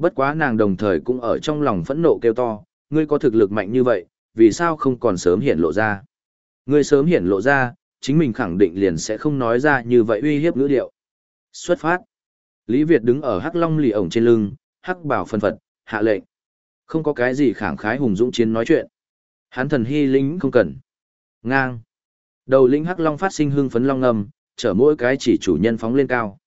Bất quá nàng đồng thời cũng ở trong lòng phẫn nộ kêu to, ngươi có thực lực mạnh như vậy, vì sao không còn sớm hiện lộ ra? Ngươi sớm hiện lộ ra, chính mình khẳng định liền sẽ không nói ra như vậy uy hiếp ngữ điệu. Xuất phát. Lý Việt đứng ở hắc long lì ổng trên lưng, hắc bảo phân phật, hạ lệnh. Không có cái gì khẳng khái hùng dũng chiến nói chuyện. Hắn thần hy lính không cần. Ngang. Đầu lĩnh hắc long phát sinh hưng phấn long ngầm, chở mỗi cái chỉ chủ nhân phóng lên cao.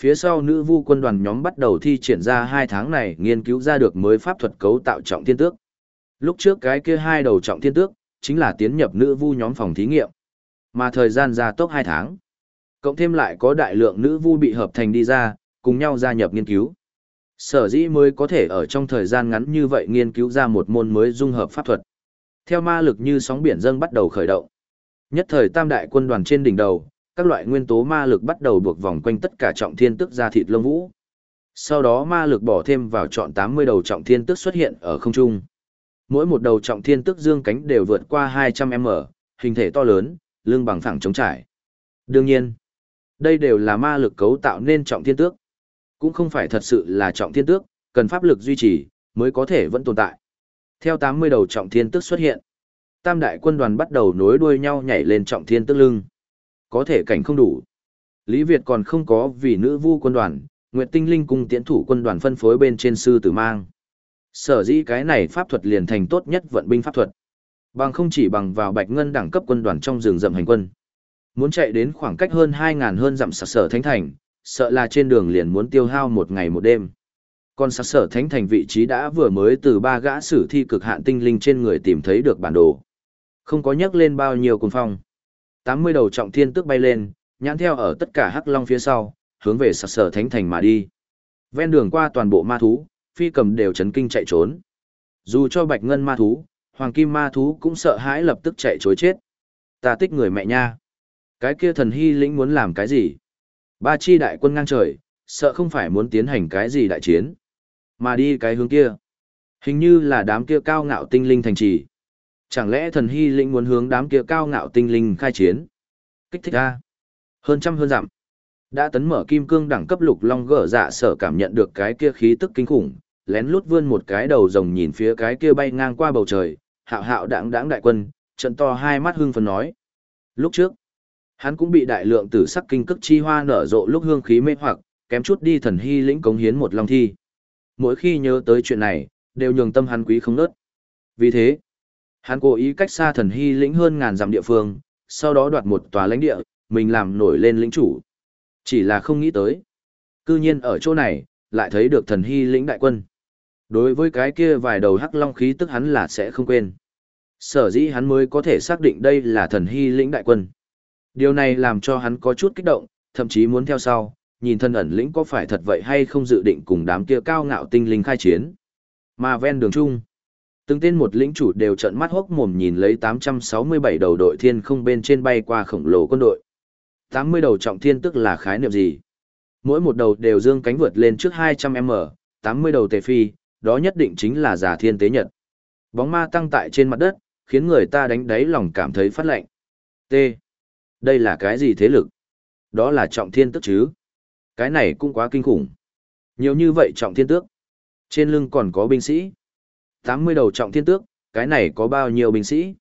Phía sau nữ vu quân đoàn nhóm bắt đầu thi triển ra hai tháng này nghiên cứu ra được mới pháp thuật cấu tạo trọng thiên tước. Lúc trước cái kia hai đầu trọng thiên tước, chính là tiến nhập nữ vu nhóm phòng thí nghiệm. Mà thời gian ra tốc hai tháng. Cộng thêm lại có đại lượng nữ vu bị hợp thành đi ra, cùng nhau gia nhập nghiên cứu. Sở dĩ mới có thể ở trong thời gian ngắn như vậy nghiên cứu ra một môn mới dung hợp pháp thuật. Theo ma lực như sóng biển dâng bắt đầu khởi động. Nhất thời tam đại quân đoàn trên đỉnh đầu, các loại nguyên tố ma lực bắt đầu buộc vòng quanh tất cả trọng thiên tức ra thịt lông vũ. Sau đó ma lực bỏ thêm vào trọn 80 đầu trọng thiên tức xuất hiện ở không trung. Mỗi một đầu trọng thiên tức dương cánh đều vượt qua 200m, hình thể to lớn, lưng bằng phẳng chống trải. Đương nhiên, đây đều là ma lực cấu tạo nên trọng thiên tước. Cũng không phải thật sự là trọng thiên tước, cần pháp lực duy trì, mới có thể vẫn tồn tại. Theo 80 đầu trọng thiên tước xuất hiện, tam đại quân đoàn bắt đầu nối đuôi nhau nhảy lên trọng thiên tước lưng. Có thể cảnh không đủ. Lý Việt còn không có vì nữ vu quân đoàn, Nguyệt Tinh Linh cùng tiễn thủ quân đoàn phân phối bên trên sư tử mang. Sở dĩ cái này pháp thuật liền thành tốt nhất vận binh pháp thuật. Bằng không chỉ bằng vào bạch ngân đẳng cấp quân đoàn trong rừng rậm hành quân. Muốn chạy đến khoảng cách hơn 2.000 hơn dặm sạc sở thánh thành, sợ là trên đường liền muốn tiêu hao một ngày một đêm. Còn sạc sở thánh thành vị trí đã vừa mới từ ba gã sử thi cực hạn tinh linh trên người tìm thấy được bản đồ. Không có nhắc lên bao nhiêu cùng phong. 80 đầu trọng thiên tức bay lên, nhãn theo ở tất cả hắc long phía sau, hướng về sặc sở thánh thành mà đi. Ven đường qua toàn bộ ma thú, phi cầm đều chấn kinh chạy trốn. Dù cho bạch ngân ma thú, hoàng kim ma thú cũng sợ hãi lập tức chạy chối chết. Ta tích người mẹ nha. Cái kia thần hy lĩnh muốn làm cái gì? Ba chi đại quân ngang trời, sợ không phải muốn tiến hành cái gì đại chiến. Mà đi cái hướng kia. Hình như là đám kia cao ngạo tinh linh thành trì. Chẳng lẽ thần hy lĩnh muốn hướng đám kia cao ngạo tinh linh khai chiến? Kích thích a Hơn trăm hơn dặm. Đã tấn mở kim cương đẳng cấp lục long gở dạ sở cảm nhận được cái kia khí tức kinh khủng, lén lút vươn một cái đầu rồng nhìn phía cái kia bay ngang qua bầu trời, hạo hạo đãng đãng đại quân, trận to hai mắt hưng phấn nói. Lúc trước, hắn cũng bị đại lượng tử sắc kinh cức chi hoa nở rộ lúc hương khí mê hoặc, kém chút đi thần hy lĩnh cống hiến một long thi. Mỗi khi nhớ tới chuyện này, đều nhường tâm hắn quý không nớt. Vì thế, hắn cố ý cách xa thần hy lĩnh hơn ngàn dặm địa phương, sau đó đoạt một tòa lãnh địa, mình làm nổi lên lĩnh chủ. Chỉ là không nghĩ tới. Cư nhiên ở chỗ này, lại thấy được thần hy lĩnh đại quân. Đối với cái kia vài đầu hắc long khí tức hắn là sẽ không quên. Sở dĩ hắn mới có thể xác định đây là thần hy lĩnh đại quân. Điều này làm cho hắn có chút kích động, thậm chí muốn theo sau, nhìn thân ẩn lĩnh có phải thật vậy hay không dự định cùng đám kia cao ngạo tinh linh khai chiến. Mà ven đường chung, từng tên một lĩnh chủ đều trợn mắt hốc mồm nhìn lấy 867 đầu đội thiên không bên trên bay qua khổng lồ quân đội. 80 đầu trọng thiên tức là khái niệm gì? Mỗi một đầu đều dương cánh vượt lên trước 200m, 80 đầu tề phi, đó nhất định chính là giả thiên tế nhật. Bóng ma tăng tại trên mặt đất, khiến người ta đánh đáy lòng cảm thấy phát lạnh. T. Đây là cái gì thế lực? Đó là trọng thiên tức chứ? Cái này cũng quá kinh khủng. Nhiều như vậy trọng thiên tước. Trên lưng còn có binh sĩ. 80 đầu trọng thiên tước, cái này có bao nhiêu binh sĩ?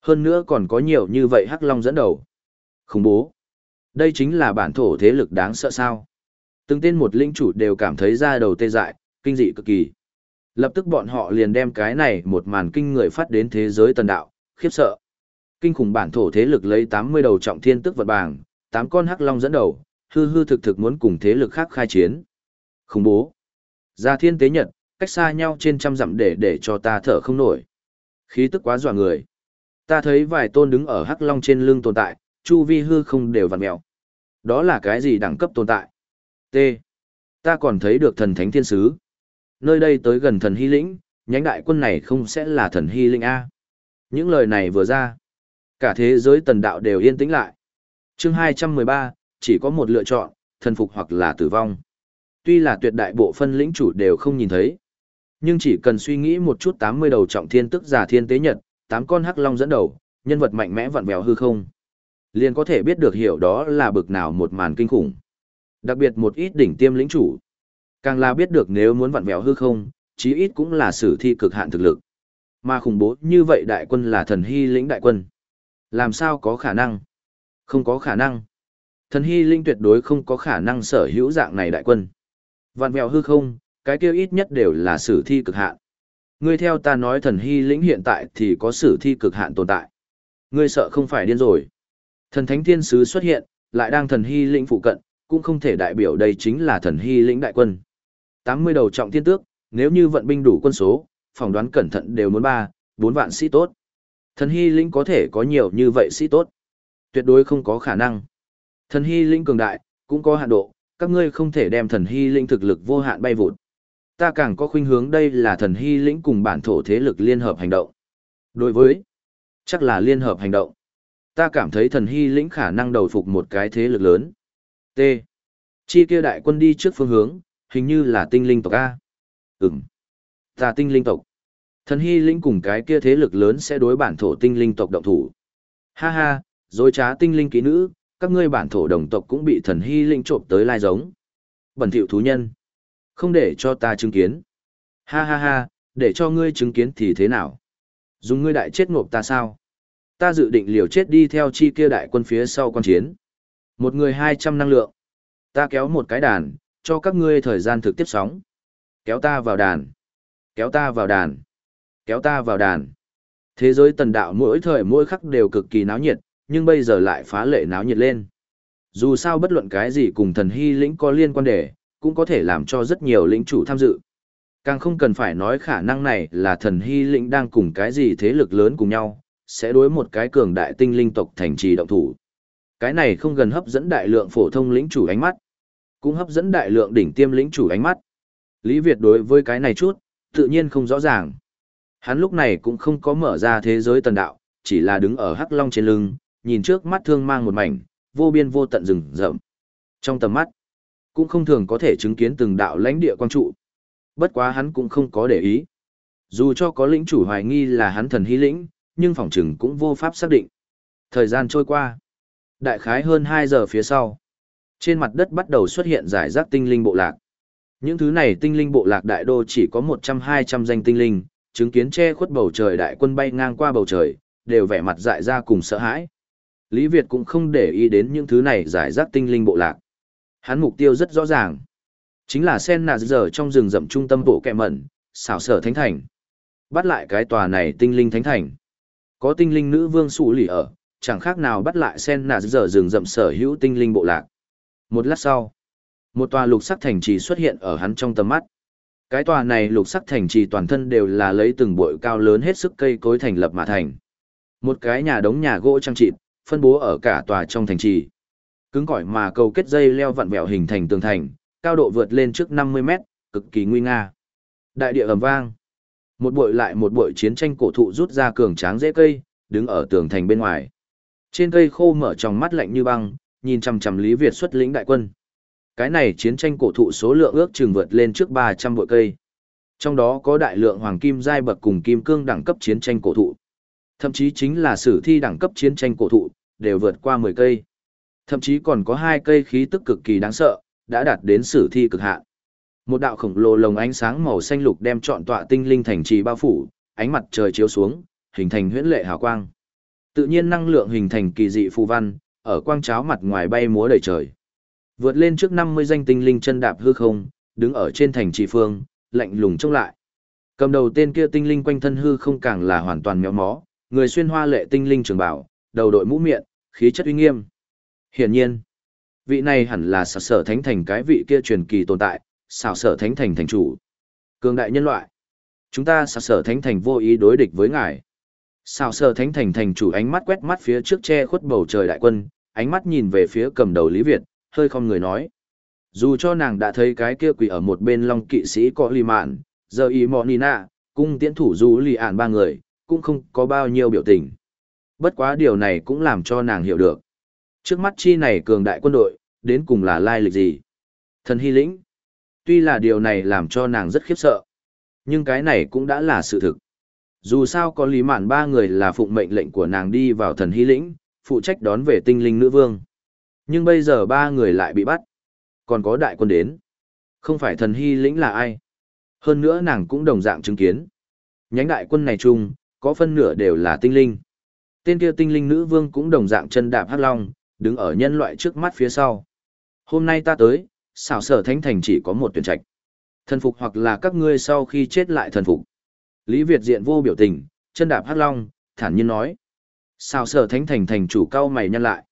Hơn nữa còn có nhiều như vậy hắc long dẫn đầu. Khủng bố. Đây chính là bản thổ thế lực đáng sợ sao. Từng tên một linh chủ đều cảm thấy ra đầu tê dại, kinh dị cực kỳ. Lập tức bọn họ liền đem cái này một màn kinh người phát đến thế giới tần đạo, khiếp sợ. Kinh khủng bản thổ thế lực lấy 80 đầu trọng thiên tức vật bảng, 8 con hắc long dẫn đầu, hư hư thực thực muốn cùng thế lực khác khai chiến. Khủng bố. Gia thiên tế nhật, cách xa nhau trên trăm dặm để để cho ta thở không nổi. Khí tức quá dọa người. Ta thấy vài tôn đứng ở hắc long trên lưng tồn tại, chu vi hư không đều vặn mèo. Đó là cái gì đẳng cấp tồn tại? T. Ta còn thấy được thần thánh thiên sứ. Nơi đây tới gần thần hy lĩnh, nhánh đại quân này không sẽ là thần hy linh A. Những lời này vừa ra, cả thế giới tần đạo đều yên tĩnh lại. chương 213, chỉ có một lựa chọn, thần phục hoặc là tử vong. Tuy là tuyệt đại bộ phân lĩnh chủ đều không nhìn thấy, nhưng chỉ cần suy nghĩ một chút 80 đầu trọng thiên tức giả thiên tế nhật, 8 con hắc long dẫn đầu, nhân vật mạnh mẽ vặn vẹo hư không. Liền có thể biết được hiểu đó là bực nào một màn kinh khủng. Đặc biệt một ít đỉnh tiêm lĩnh chủ. Càng là biết được nếu muốn vặn vẹo hư không, chí ít cũng là sử thi cực hạn thực lực. Mà khủng bố như vậy đại quân là thần hy lĩnh đại quân. Làm sao có khả năng? Không có khả năng. Thần hy linh tuyệt đối không có khả năng sở hữu dạng này đại quân. Vạn vẹo hư không, cái kia ít nhất đều là sử thi cực hạn. Ngươi theo ta nói thần hy lĩnh hiện tại thì có sử thi cực hạn tồn tại. Ngươi sợ không phải điên rồi. Thần thánh thiên sứ xuất hiện, lại đang thần hy lĩnh phụ cận, cũng không thể đại biểu đây chính là thần hy lĩnh đại quân. 80 đầu trọng thiên tước, nếu như vận binh đủ quân số, phỏng đoán cẩn thận đều muốn 3, 4 vạn sĩ tốt. Thần hy lĩnh có thể có nhiều như vậy sĩ tốt. Tuyệt đối không có khả năng. Thần hy lĩnh cường đại, cũng có hạn độ, các ngươi không thể đem thần hy lĩnh thực lực vô hạn bay vụt. Ta càng có khuynh hướng đây là thần hy lĩnh cùng bản thổ thế lực liên hợp hành động. Đối với, chắc là liên hợp hành động. Ta cảm thấy thần hy lĩnh khả năng đầu phục một cái thế lực lớn. T. Chi kia đại quân đi trước phương hướng, hình như là tinh linh tộc A. Ừm. Ta tinh linh tộc. Thần hy lĩnh cùng cái kia thế lực lớn sẽ đối bản thổ tinh linh tộc động thủ. Ha ha, dối trá tinh linh kỹ nữ, các ngươi bản thổ đồng tộc cũng bị thần hy lĩnh trộm tới lai giống. Bẩn thiệu thú nhân. Không để cho ta chứng kiến. Ha ha ha, để cho ngươi chứng kiến thì thế nào? Dùng ngươi đại chết ngộp ta sao? Ta dự định liều chết đi theo chi kia đại quân phía sau con chiến. Một người hai trăm năng lượng. Ta kéo một cái đàn, cho các ngươi thời gian thực tiếp sóng. Kéo ta vào đàn. Kéo ta vào đàn. Kéo ta vào đàn. Thế giới tần đạo mỗi thời mỗi khắc đều cực kỳ náo nhiệt, nhưng bây giờ lại phá lệ náo nhiệt lên. Dù sao bất luận cái gì cùng thần hy lĩnh có liên quan đề cũng có thể làm cho rất nhiều lĩnh chủ tham dự. Càng không cần phải nói khả năng này là thần hy lĩnh đang cùng cái gì thế lực lớn cùng nhau, sẽ đối một cái cường đại tinh linh tộc thành trì động thủ. Cái này không gần hấp dẫn đại lượng phổ thông lĩnh chủ ánh mắt, cũng hấp dẫn đại lượng đỉnh tiêm lĩnh chủ ánh mắt. Lý Việt đối với cái này chút, tự nhiên không rõ ràng. Hắn lúc này cũng không có mở ra thế giới tần đạo, chỉ là đứng ở hắc long trên lưng, nhìn trước mắt thương mang một mảnh, vô biên vô tận rừng rậm. Trong tầm mắt, cũng không thường có thể chứng kiến từng đạo lãnh địa quang trụ. Bất quá hắn cũng không có để ý. Dù cho có lĩnh chủ hoài nghi là hắn thần hy lĩnh, nhưng phòng trừng cũng vô pháp xác định. Thời gian trôi qua. Đại khái hơn 2 giờ phía sau. Trên mặt đất bắt đầu xuất hiện giải rác tinh linh bộ lạc. Những thứ này tinh linh bộ lạc đại đô chỉ có 100-200 danh tinh linh, chứng kiến che khuất bầu trời đại quân bay ngang qua bầu trời, đều vẻ mặt dại ra cùng sợ hãi. Lý Việt cũng không để ý đến những thứ này giải rác tinh linh bộ lạc. Hắn mục tiêu rất rõ ràng. Chính là sen nà giờ trong rừng rậm trung tâm bộ kẹ mẩn, xảo sở thánh thành. Bắt lại cái tòa này tinh linh thánh thành. Có tinh linh nữ vương sụ lì ở, chẳng khác nào bắt lại sen nà giờ rừng rậm sở hữu tinh linh bộ lạc. Một lát sau, một tòa lục sắc thành trì xuất hiện ở hắn trong tầm mắt. Cái tòa này lục sắc thành trì toàn thân đều là lấy từng bụi cao lớn hết sức cây cối thành lập mà thành. Một cái nhà đống nhà gỗ trang trịt, phân bố ở cả tòa trong thành trì. Cứng cỏi mà cầu kết dây leo vặn vẹo hình thành tường thành, cao độ vượt lên trước 50 mét, cực kỳ nguy nga. Đại địa ầm vang. Một bụi lại một bụi chiến tranh cổ thụ rút ra cường tráng dễ cây, đứng ở tường thành bên ngoài. Trên cây khô mở tròng mắt lạnh như băng, nhìn chằm chằm Lý Việt xuất lĩnh đại quân. Cái này chiến tranh cổ thụ số lượng ước chừng vượt lên trước 300 bụi cây. Trong đó có đại lượng hoàng kim giai bậc cùng kim cương đẳng cấp chiến tranh cổ thụ. Thậm chí chính là sử thi đẳng cấp chiến tranh cổ thụ, đều vượt qua 10 cây. Thậm chí còn có hai cây khí tức cực kỳ đáng sợ, đã đạt đến sử thi cực hạn. Một đạo khổng lồ lồng ánh sáng màu xanh lục đem trọn tọa tinh linh thành trì bao phủ, ánh mặt trời chiếu xuống, hình thành huyễn lệ hào quang. Tự nhiên năng lượng hình thành kỳ dị phù văn, ở quang cháo mặt ngoài bay múa đầy trời. Vượt lên trước 50 danh tinh linh chân đạp hư không, đứng ở trên thành trì phương, lạnh lùng trông lại. Cầm đầu tên kia tinh linh quanh thân hư không càng là hoàn toàn méo mó, người xuyên hoa lệ tinh linh trường bảo, đầu đội mũ miệng, khí chất uy nghiêm. Hiển nhiên, vị này hẳn là xảo sở thánh thành cái vị kia truyền kỳ tồn tại, xảo sở thánh thành thành chủ. Cường đại nhân loại. Chúng ta xảo sở thánh thành vô ý đối địch với ngài. Xảo sở thánh thành thành chủ ánh mắt quét mắt phía trước che khuất bầu trời đại quân, ánh mắt nhìn về phía cầm đầu Lý Việt, hơi không người nói. Dù cho nàng đã thấy cái kia quỷ ở một bên long kỵ sĩ có lì mạn, giờ ý mọ nina, cung tiễn thủ du lì ản ba người, cũng không có bao nhiêu biểu tình. Bất quá điều này cũng làm cho nàng hiểu được. Trước mắt chi này cường đại quân đội, đến cùng là lai lịch gì? Thần hy lĩnh. Tuy là điều này làm cho nàng rất khiếp sợ, nhưng cái này cũng đã là sự thực. Dù sao có lý mạn ba người là phụng mệnh lệnh của nàng đi vào thần hy lĩnh, phụ trách đón về tinh linh nữ vương. Nhưng bây giờ ba người lại bị bắt. Còn có đại quân đến. Không phải thần hy lĩnh là ai. Hơn nữa nàng cũng đồng dạng chứng kiến. Nhánh đại quân này chung, có phân nửa đều là tinh linh. Tên kia tinh linh nữ vương cũng đồng dạng chân đạp hắc long, đứng ở nhân loại trước mắt phía sau. Hôm nay ta tới, xảo sở thánh thành chỉ có một tuyển trạch. Thần phục hoặc là các ngươi sau khi chết lại thần phục. Lý Việt diện vô biểu tình, chân đạp hắc long, thản nhiên nói. Xảo sở thánh thành thành chủ cao mày nhân lại.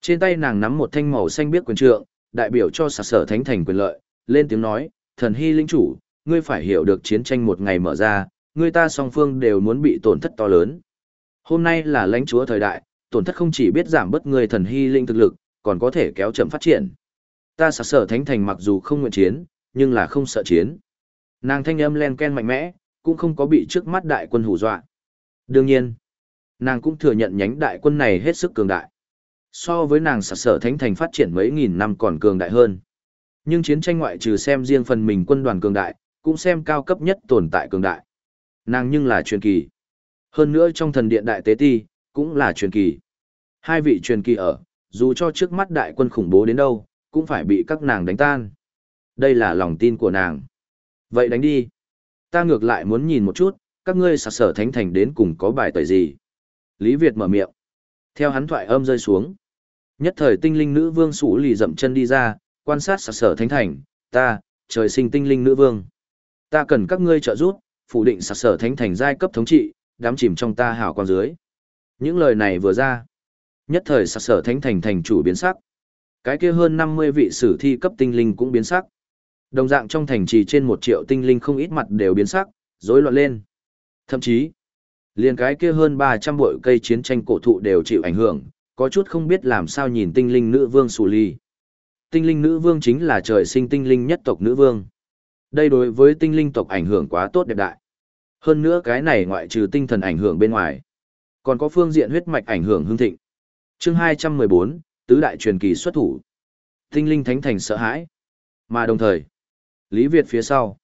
Trên tay nàng nắm một thanh màu xanh biếc quyền trượng, đại biểu cho xảo sở thánh thành quyền lợi, lên tiếng nói, thần hy linh chủ, ngươi phải hiểu được chiến tranh một ngày mở ra, ngươi ta song phương đều muốn bị tổn thất to lớn. Hôm nay là lãnh chúa thời đại, tổn thất không chỉ biết giảm bớt người thần hy linh thực lực, còn có thể kéo chậm phát triển. Ta sợ sở thánh thành mặc dù không nguyện chiến, nhưng là không sợ chiến. Nàng thanh âm len ken mạnh mẽ, cũng không có bị trước mắt đại quân hù dọa. Đương nhiên, nàng cũng thừa nhận nhánh đại quân này hết sức cường đại. So với nàng sợ sở thánh thành phát triển mấy nghìn năm còn cường đại hơn. Nhưng chiến tranh ngoại trừ xem riêng phần mình quân đoàn cường đại, cũng xem cao cấp nhất tồn tại cường đại. Nàng nhưng là truyền kỳ. Hơn nữa trong thần điện đại tế ti, cũng là truyền kỳ. Hai vị truyền kỳ ở, dù cho trước mắt đại quân khủng bố đến đâu, cũng phải bị các nàng đánh tan. Đây là lòng tin của nàng. Vậy đánh đi. Ta ngược lại muốn nhìn một chút, các ngươi sạc sở thánh thành đến cùng có bài tẩy gì. Lý Việt mở miệng. Theo hắn thoại âm rơi xuống. Nhất thời tinh linh nữ vương sủ lì dậm chân đi ra, quan sát sạc sở thánh thành. Ta, trời sinh tinh linh nữ vương. Ta cần các ngươi trợ giúp, phủ định sạc sở thánh thành giai cấp thống trị, đám chìm trong ta hảo quan dưới. Những lời này vừa ra. Nhất thời sạc sở thánh thành thành chủ biến sắc. Cái kia hơn 50 vị sử thi cấp tinh linh cũng biến sắc. Đồng dạng trong thành trì trên một triệu tinh linh không ít mặt đều biến sắc, rối loạn lên. Thậm chí, liền cái kia hơn 300 bội cây chiến tranh cổ thụ đều chịu ảnh hưởng, có chút không biết làm sao nhìn tinh linh nữ vương Sù Ly. Tinh linh nữ vương chính là trời sinh tinh linh nhất tộc nữ vương. Đây đối với tinh linh tộc ảnh hưởng quá tốt đẹp đại. Hơn nữa cái này ngoại trừ tinh thần ảnh hưởng bên ngoài, còn có phương diện huyết mạch ảnh hưởng hương thịnh. Chương 214, tứ đại truyền kỳ xuất thủ. Tinh linh thánh thành sợ hãi. Mà đồng thời, Lý Việt phía sau,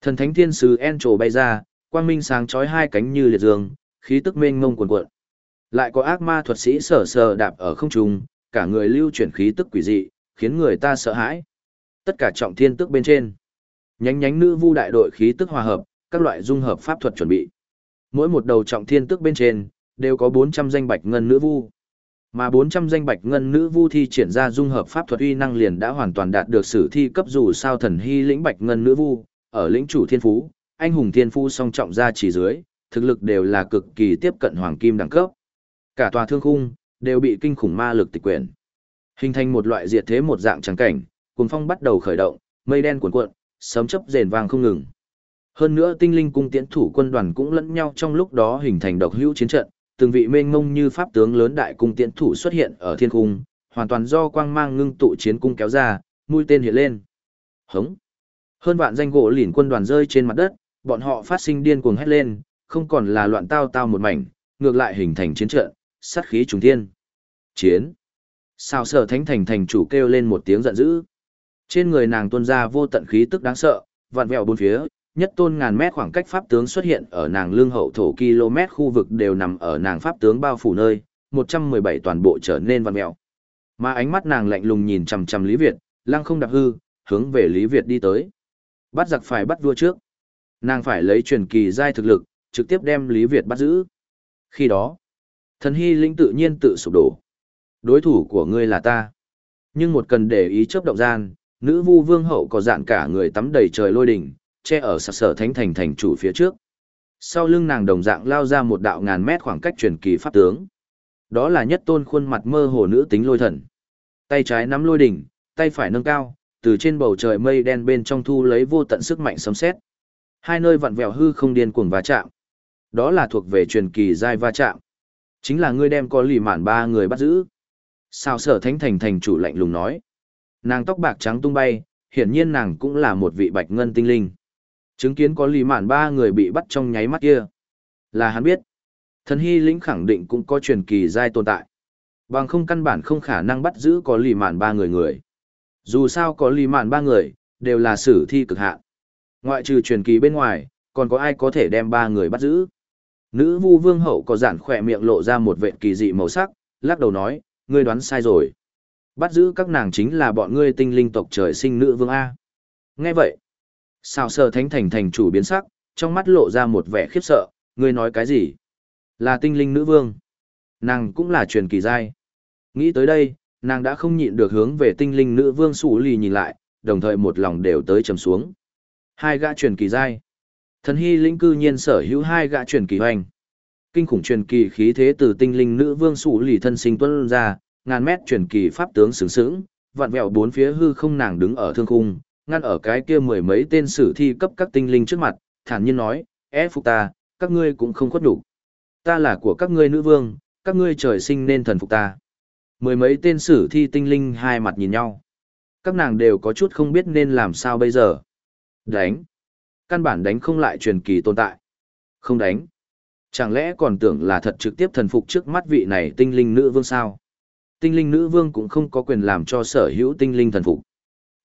thần thánh thiên sứ En bay ra, quang minh sáng chói hai cánh như liệt dương, khí tức mênh mông cuồn cuộn. Lại có ác ma thuật sĩ sở sờ đạp ở không trung, cả người lưu chuyển khí tức quỷ dị, khiến người ta sợ hãi. Tất cả trọng thiên tức bên trên, nhánh nhánh nữ vu đại đội khí tức hòa hợp, các loại dung hợp pháp thuật chuẩn bị. Mỗi một đầu trọng thiên tức bên trên, đều có 400 danh bạch ngân nữ vu. Mà 400 danh bạch ngân nữ vu thi triển ra dung hợp pháp thuật uy năng liền đã hoàn toàn đạt được sử thi cấp dù sao thần hy lĩnh bạch ngân nữ vu, ở lĩnh chủ thiên phú, anh hùng thiên phú song trọng ra chỉ dưới, thực lực đều là cực kỳ tiếp cận hoàng kim đẳng cấp. Cả tòa thương khung đều bị kinh khủng ma lực tịch quyển. Hình thành một loại diệt thế một dạng trắng cảnh, cuồng phong bắt đầu khởi động, mây đen cuồn cuộn, sấm chớp rền vang không ngừng. Hơn nữa tinh linh cung tiễn thủ quân đoàn cũng lẫn nhau trong lúc đó hình thành độc hữu chiến trận, từng vị mênh mông như pháp tướng lớn đại cung tiễn thủ xuất hiện ở thiên cung, hoàn toàn do quang mang ngưng tụ chiến cung kéo ra, mũi tên hiện lên. Hống! Hơn vạn danh gỗ lỉn quân đoàn rơi trên mặt đất, bọn họ phát sinh điên cuồng hét lên, không còn là loạn tao tao một mảnh, ngược lại hình thành chiến trận, sát khí trùng thiên. Chiến! Sao sở thánh thành thành chủ kêu lên một tiếng giận dữ. Trên người nàng tuôn ra vô tận khí tức đáng sợ, vạn vẹo bốn phía, nhất tôn ngàn mét khoảng cách pháp tướng xuất hiện ở nàng lương hậu thổ km khu vực đều nằm ở nàng pháp tướng bao phủ nơi, 117 toàn bộ trở nên văn mèo. Mà ánh mắt nàng lạnh lùng nhìn chằm chằm Lý Việt, lăng không đạp hư, hướng về Lý Việt đi tới. Bắt giặc phải bắt vua trước. Nàng phải lấy truyền kỳ giai thực lực, trực tiếp đem Lý Việt bắt giữ. Khi đó, thần hy linh tự nhiên tự sụp đổ. Đối thủ của ngươi là ta. Nhưng một cần để ý chớp động gian, nữ vu vương hậu có dạn cả người tắm đầy trời lôi đỉnh, che ở sạc sở thánh thành thành chủ phía trước. Sau lưng nàng đồng dạng lao ra một đạo ngàn mét khoảng cách truyền kỳ pháp tướng. Đó là nhất tôn khuôn mặt mơ hồ nữ tính lôi thần. Tay trái nắm lôi đỉnh, tay phải nâng cao, từ trên bầu trời mây đen bên trong thu lấy vô tận sức mạnh sấm sét. Hai nơi vặn vẹo hư không điên cuồng va chạm. Đó là thuộc về truyền kỳ giai va chạm. Chính là ngươi đem có lì mạn ba người bắt giữ. Sao sở thánh thành thành chủ lạnh lùng nói. Nàng tóc bạc trắng tung bay, hiển nhiên nàng cũng là một vị bạch ngân tinh linh. Chứng kiến có lì mạn ba người bị bắt trong nháy mắt kia. Là hắn biết. Thần hy lĩnh khẳng định cũng có truyền kỳ giai tồn tại. Bằng không căn bản không khả năng bắt giữ có lì mạn ba người người. Dù sao có lì mạn ba người, đều là sử thi cực hạn. Ngoại trừ truyền kỳ bên ngoài, còn có ai có thể đem ba người bắt giữ. Nữ vu vương hậu có giản khỏe miệng lộ ra một vệ kỳ dị màu sắc, lắc đầu nói, ngươi đoán sai rồi. Bắt giữ các nàng chính là bọn ngươi tinh linh tộc trời sinh nữ vương A. Nghe vậy, sao sờ thánh thành thành chủ biến sắc, trong mắt lộ ra một vẻ khiếp sợ, ngươi nói cái gì? Là tinh linh nữ vương. Nàng cũng là truyền kỳ giai. Nghĩ tới đây, nàng đã không nhịn được hướng về tinh linh nữ vương sủ lì nhìn lại, đồng thời một lòng đều tới trầm xuống. Hai gã truyền kỳ giai. Thần hy lĩnh cư nhiên sở hữu hai gã truyền kỳ hoành. Kinh khủng truyền kỳ khí thế từ tinh linh nữ vương sủ lì thân sinh tuân ra, ngàn mét truyền kỳ pháp tướng sướng sướng, vạn vẹo bốn phía hư không nàng đứng ở thương khung, ngăn ở cái kia mười mấy tên sử thi cấp các tinh linh trước mặt, thản nhiên nói, é phục ta, các ngươi cũng không khuất đủ. Ta là của các ngươi nữ vương, các ngươi trời sinh nên thần phục ta. Mười mấy tên sử thi tinh linh hai mặt nhìn nhau. Các nàng đều có chút không biết nên làm sao bây giờ. Đánh. Căn bản đánh không lại truyền kỳ tồn tại. Không đánh. Chẳng lẽ còn tưởng là thật trực tiếp thần phục trước mắt vị này tinh linh nữ vương sao? Tinh linh nữ vương cũng không có quyền làm cho sở hữu tinh linh thần phục.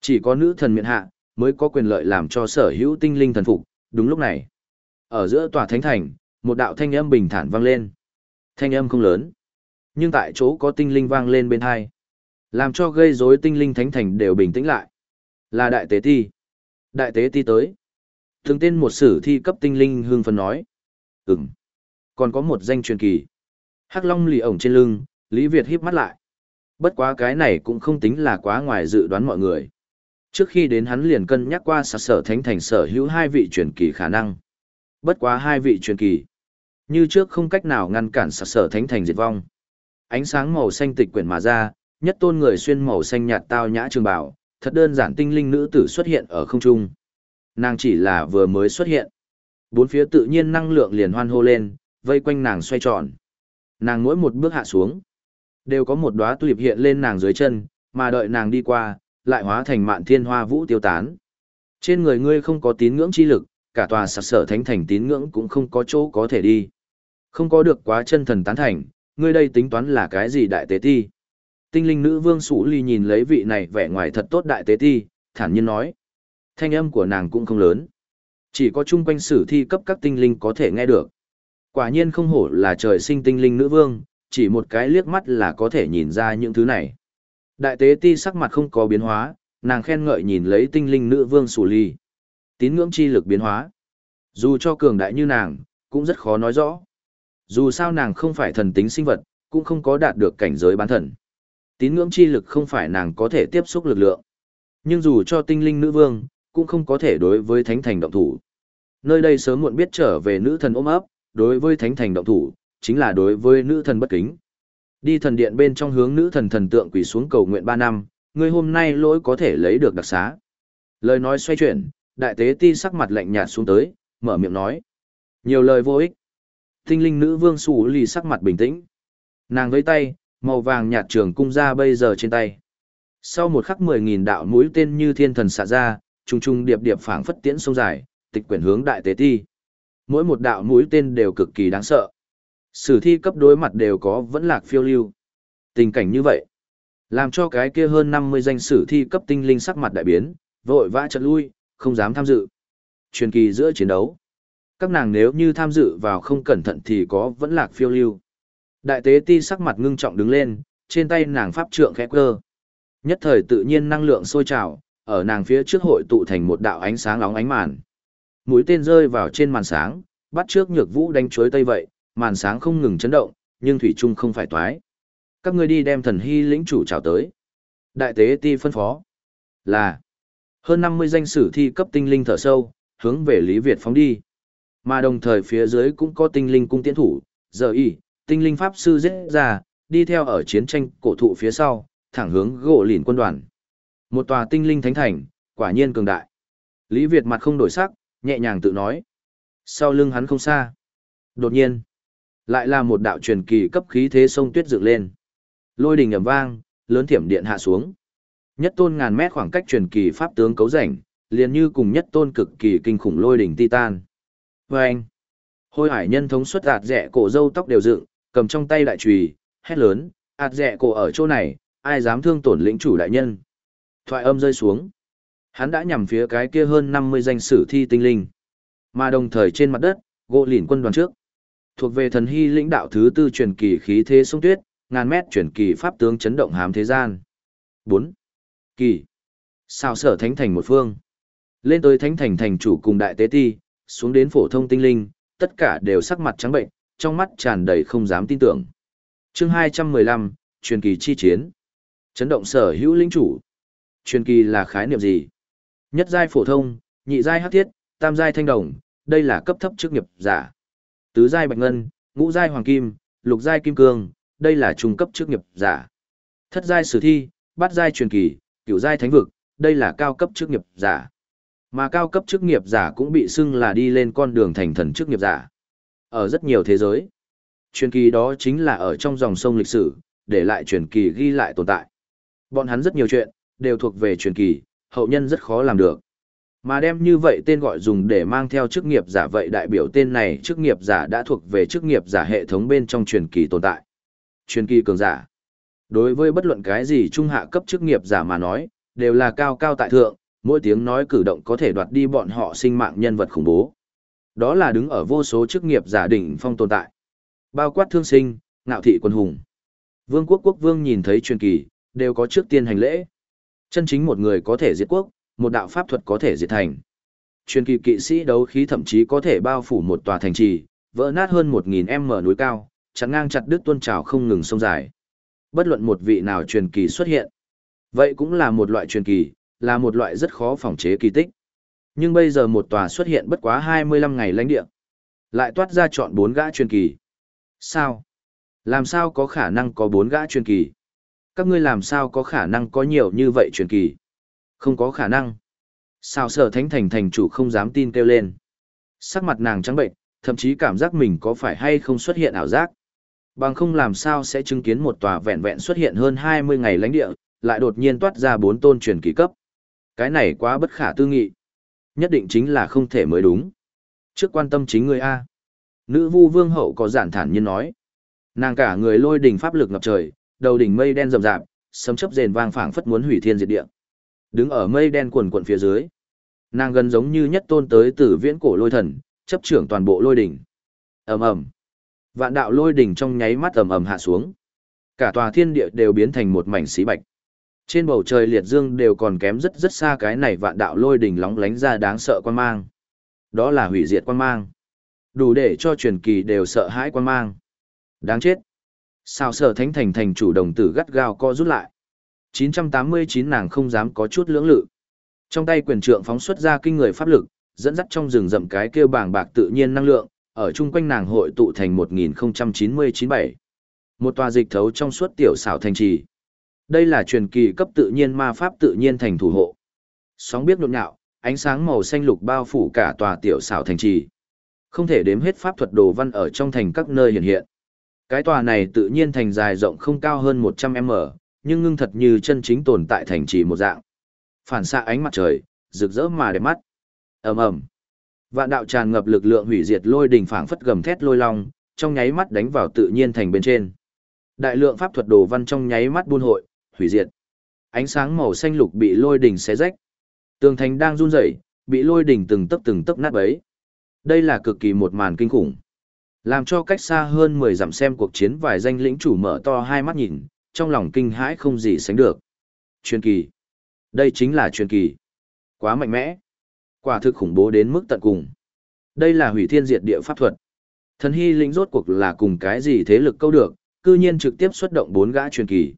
Chỉ có nữ thần miện hạ, mới có quyền lợi làm cho sở hữu tinh linh thần phục. Đúng lúc này, ở giữa tòa thánh thành, một đạo thanh âm bình thản vang lên. Thanh âm không lớn, nhưng tại chỗ có tinh linh vang lên bên hai. Làm cho gây rối tinh linh thánh thành đều bình tĩnh lại. Là đại tế ti. Đại tế ti tới. Thường tên một sử thi cấp tinh linh hương phân nói. Ừm. Còn có một danh truyền kỳ. Hắc Long lì ổng trên lưng, Lý Việt híp mắt lại. Bất quá cái này cũng không tính là quá ngoài dự đoán mọi người. Trước khi đến hắn liền cân nhắc qua sở sở thánh thành sở hữu hai vị truyền kỳ khả năng. Bất quá hai vị truyền kỳ. Như trước không cách nào ngăn cản sở sở thánh thành diệt vong. Ánh sáng màu xanh tịch quyển mà ra, nhất tôn người xuyên màu xanh nhạt tao nhã trường bảo, thật đơn giản tinh linh nữ tử xuất hiện ở không trung. Nàng chỉ là vừa mới xuất hiện. Bốn phía tự nhiên năng lượng liền hoan hô lên, vây quanh nàng xoay tròn. Nàng mỗi một bước hạ xuống, đều có một đóa tulip hiện lên nàng dưới chân, mà đợi nàng đi qua, lại hóa thành mạn thiên hoa vũ tiêu tán. Trên người ngươi không có tín ngưỡng chi lực, cả tòa sạc sở thánh thành tín ngưỡng cũng không có chỗ có thể đi. Không có được quá chân thần tán thành, ngươi đây tính toán là cái gì đại tế ti? Tinh linh nữ vương sủ ly nhìn lấy vị này vẻ ngoài thật tốt đại tế ti, thản nhiên nói. Thanh âm của nàng cũng không lớn. Chỉ có chung quanh sử thi cấp các tinh linh có thể nghe được. Quả nhiên không hổ là trời sinh tinh linh nữ vương, chỉ một cái liếc mắt là có thể nhìn ra những thứ này. Đại tế ti sắc mặt không có biến hóa, nàng khen ngợi nhìn lấy tinh linh nữ vương sủ ly. Tín ngưỡng chi lực biến hóa. Dù cho cường đại như nàng, cũng rất khó nói rõ. Dù sao nàng không phải thần tính sinh vật, cũng không có đạt được cảnh giới bán thần. Tín ngưỡng chi lực không phải nàng có thể tiếp xúc lực lượng. Nhưng dù cho tinh linh nữ vương, cũng không có thể đối với thánh thành động thủ. Nơi đây sớm muộn biết trở về nữ thần ôm ấp, đối với thánh thành động thủ, chính là đối với nữ thần bất kính. Đi thần điện bên trong hướng nữ thần thần tượng quỳ xuống cầu nguyện 3 năm, người hôm nay lỗi có thể lấy được đặc xá. Lời nói xoay chuyển, đại tế ti sắc mặt lạnh nhạt xuống tới, mở miệng nói. Nhiều lời vô ích. Tinh linh nữ vương xù lì sắc mặt bình tĩnh. Nàng với tay, màu vàng nhạt trường cung ra bây giờ trên tay. Sau một khắc mười nghìn đạo mũi tên như thiên thần xạ ra, trùng trùng điệp điệp phảng phất tiễn sông dài, tịch quyển hướng đại tế ti. Mỗi một đạo mũi tên đều cực kỳ đáng sợ. Sử thi cấp đối mặt đều có vẫn lạc phiêu lưu. Tình cảnh như vậy, làm cho cái kia hơn 50 danh sử thi cấp tinh linh sắc mặt đại biến, vội vã trận lui, không dám tham dự. Truyền kỳ giữa chiến đấu. Các nàng nếu như tham dự vào không cẩn thận thì có vẫn lạc phiêu lưu. Đại tế ti sắc mặt ngưng trọng đứng lên, trên tay nàng pháp trượng khẽ cơ. Nhất thời tự nhiên năng lượng sôi trào, ở nàng phía trước hội tụ thành một đạo ánh sáng lóng ánh màn. Mũi tên rơi vào trên màn sáng, bắt trước nhược vũ đánh chuối tây vậy, màn sáng không ngừng chấn động, nhưng thủy trung không phải toái. Các ngươi đi đem thần hy lĩnh chủ chào tới. Đại tế ti phân phó là hơn 50 danh sử thi cấp tinh linh thở sâu, hướng về Lý Việt phóng đi. Mà đồng thời phía dưới cũng có tinh linh cung tiễn thủ, giờ y, tinh linh pháp sư giết ra, đi theo ở chiến tranh cổ thụ phía sau, thẳng hướng gỗ lìn quân đoàn. Một tòa tinh linh thánh thành, quả nhiên cường đại. Lý Việt mặt không đổi sắc, nhẹ nhàng tự nói. Sau lưng hắn không xa. Đột nhiên, lại là một đạo truyền kỳ cấp khí thế sông tuyết dựng lên. Lôi đình ầm vang, lớn thiểm điện hạ xuống. Nhất tôn ngàn mét khoảng cách truyền kỳ pháp tướng cấu rảnh, liền như cùng nhất tôn cực kỳ kinh khủng lôi đỉnh titan. Và anh, hôi hải nhân thống xuất ạt rẻ cổ dâu tóc đều dựng, cầm trong tay đại chùy, hét lớn, ạt rẻ cổ ở chỗ này, ai dám thương tổn lĩnh chủ đại nhân. Thoại âm rơi xuống. Hắn đã nhằm phía cái kia hơn 50 danh sử thi tinh linh. Mà đồng thời trên mặt đất, gỗ lỉn quân đoàn trước. Thuộc về thần hy lĩnh đạo thứ tư truyền kỳ khí thế sông tuyết, ngàn mét truyền kỳ pháp tướng chấn động hám thế gian. 4. Kỳ. Sao sở thánh thành một phương. Lên tới thánh thành thành chủ cùng đại tế ti, xuống đến phổ thông tinh linh, tất cả đều sắc mặt trắng bệnh, trong mắt tràn đầy không dám tin tưởng. chương 215, truyền kỳ chi chiến. Chấn động sở hữu linh chủ. Truyền kỳ là khái niệm gì? Nhất giai phổ thông, nhị giai hắc thiết, tam giai thanh đồng, đây là cấp thấp chức nghiệp giả. Tứ giai bạch ngân, ngũ giai hoàng kim, lục giai kim cương, đây là trung cấp chức nghiệp giả. Thất giai sử thi, bát giai truyền kỳ, cửu giai thánh vực, đây là cao cấp chức nghiệp giả. Mà cao cấp chức nghiệp giả cũng bị xưng là đi lên con đường thành thần chức nghiệp giả. Ở rất nhiều thế giới, truyền kỳ đó chính là ở trong dòng sông lịch sử, để lại truyền kỳ ghi lại tồn tại. Bọn hắn rất nhiều chuyện, đều thuộc về truyền kỳ, hậu nhân rất khó làm được. Mà đem như vậy tên gọi dùng để mang theo chức nghiệp giả vậy đại biểu tên này chức nghiệp giả đã thuộc về chức nghiệp giả hệ thống bên trong truyền kỳ tồn tại. Truyền kỳ cường giả. Đối với bất luận cái gì trung hạ cấp chức nghiệp giả mà nói, đều là cao cao tại thượng, mỗi tiếng nói cử động có thể đoạt đi bọn họ sinh mạng nhân vật khủng bố. Đó là đứng ở vô số chức nghiệp giả đỉnh phong tồn tại. Bao quát thương sinh, ngạo thị quân hùng. Vương quốc quốc vương nhìn thấy truyền kỳ, đều có trước tiên hành lễ. Chân chính một người có thể diệt quốc, một đạo pháp thuật có thể diệt thành. Truyền kỳ kỵ sĩ đấu khí thậm chí có thể bao phủ một tòa thành trì, vỡ nát hơn 1000m núi cao, chắn ngang chặt đứt tuôn trào không ngừng sông dài. Bất luận một vị nào truyền kỳ xuất hiện, vậy cũng là một loại truyền kỳ, là một loại rất khó phòng chế kỳ tích. Nhưng bây giờ một tòa xuất hiện bất quá 25 ngày lãnh địa, lại toát ra chọn bốn gã truyền kỳ. Sao? Làm sao có khả năng có bốn gã truyền kỳ? Các ngươi làm sao có khả năng có nhiều như vậy truyền kỳ? Không có khả năng. Sao sở thánh thành thành chủ không dám tin kêu lên. Sắc mặt nàng trắng bệnh, thậm chí cảm giác mình có phải hay không xuất hiện ảo giác. Bằng không làm sao sẽ chứng kiến một tòa vẹn vẹn xuất hiện hơn 20 ngày lãnh địa, lại đột nhiên toát ra bốn tôn truyền kỳ cấp. Cái này quá bất khả tư nghị. Nhất định chính là không thể mới đúng. Trước quan tâm chính người A. Nữ vu vương hậu có giản thản nhiên nói. Nàng cả người lôi đỉnh pháp lực ngập trời, đầu đỉnh mây đen rậm rạp, sấm chớp rền vang phảng phất muốn hủy thiên diệt địa. Đứng ở mây đen quần quần phía dưới, nàng gần giống như nhất tôn tới từ viễn cổ lôi thần, chấp trưởng toàn bộ lôi đỉnh. Ầm ầm. Vạn đạo lôi đỉnh trong nháy mắt ầm ầm hạ xuống. Cả tòa thiên địa đều biến thành một mảnh xí bạch. Trên bầu trời liệt dương đều còn kém rất rất xa cái này vạn đạo lôi đỉnh lóng lánh ra đáng sợ quan mang. Đó là hủy diệt quan mang. Đủ để cho truyền kỳ đều sợ hãi quan mang. Đáng chết. Sao sở thánh thành thành chủ đồng tử gắt gao co rút lại. 989 nàng không dám có chút lưỡng lự. Trong tay quyền trượng phóng xuất ra kinh người pháp lực, dẫn dắt trong rừng rậm cái kêu bàng bạc tự nhiên năng lượng, ở chung quanh nàng hội tụ thành 1099-7. Một tòa dịch thấu trong suốt tiểu xảo thành trì. Đây là truyền kỳ cấp tự nhiên ma pháp tự nhiên thành thủ hộ. Sóng biết nhộn nhạo, ánh sáng màu xanh lục bao phủ cả tòa tiểu xảo thành trì. Không thể đếm hết pháp thuật đồ văn ở trong thành các nơi hiện hiện. Cái tòa này tự nhiên thành dài rộng không cao hơn 100m, nhưng ngưng thật như chân chính tồn tại thành trì một dạng. Phản xạ ánh mặt trời, rực rỡ mà đẹp mắt. Ầm ầm. Vạn đạo tràn ngập lực lượng hủy diệt lôi đỉnh phảng phất gầm thét lôi long, trong nháy mắt đánh vào tự nhiên thành bên trên. Đại lượng pháp thuật đồ văn trong nháy mắt buôn hội, hủy diệt. Ánh sáng màu xanh lục bị lôi đỉnh xé rách. Tường thành đang run rẩy, bị lôi đỉnh từng tấc từng tấc nát bấy. Đây là cực kỳ một màn kinh khủng. Làm cho cách xa hơn 10 dặm xem cuộc chiến vài danh lĩnh chủ mở to hai mắt nhìn, trong lòng kinh hãi không gì sánh được. Truyền kỳ. Đây chính là truyền kỳ. Quá mạnh mẽ. Quả thực khủng bố đến mức tận cùng. Đây là hủy thiên diệt địa pháp thuật. Thần hy lĩnh rốt cuộc là cùng cái gì thế lực câu được, cư nhiên trực tiếp xuất động bốn gã truyền kỳ.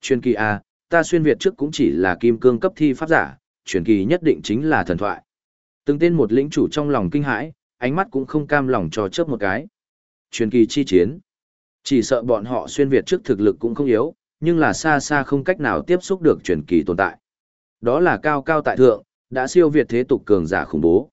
Truyền kỳ A, ta xuyên Việt trước cũng chỉ là kim cương cấp thi pháp giả, truyền kỳ nhất định chính là thần thoại. Từng tên một lĩnh chủ trong lòng kinh hãi, ánh mắt cũng không cam lòng cho chớp một cái. Truyền kỳ chi chiến. Chỉ sợ bọn họ xuyên Việt trước thực lực cũng không yếu, nhưng là xa xa không cách nào tiếp xúc được truyền kỳ tồn tại. Đó là cao cao tại thượng, đã siêu Việt thế tục cường giả khủng bố.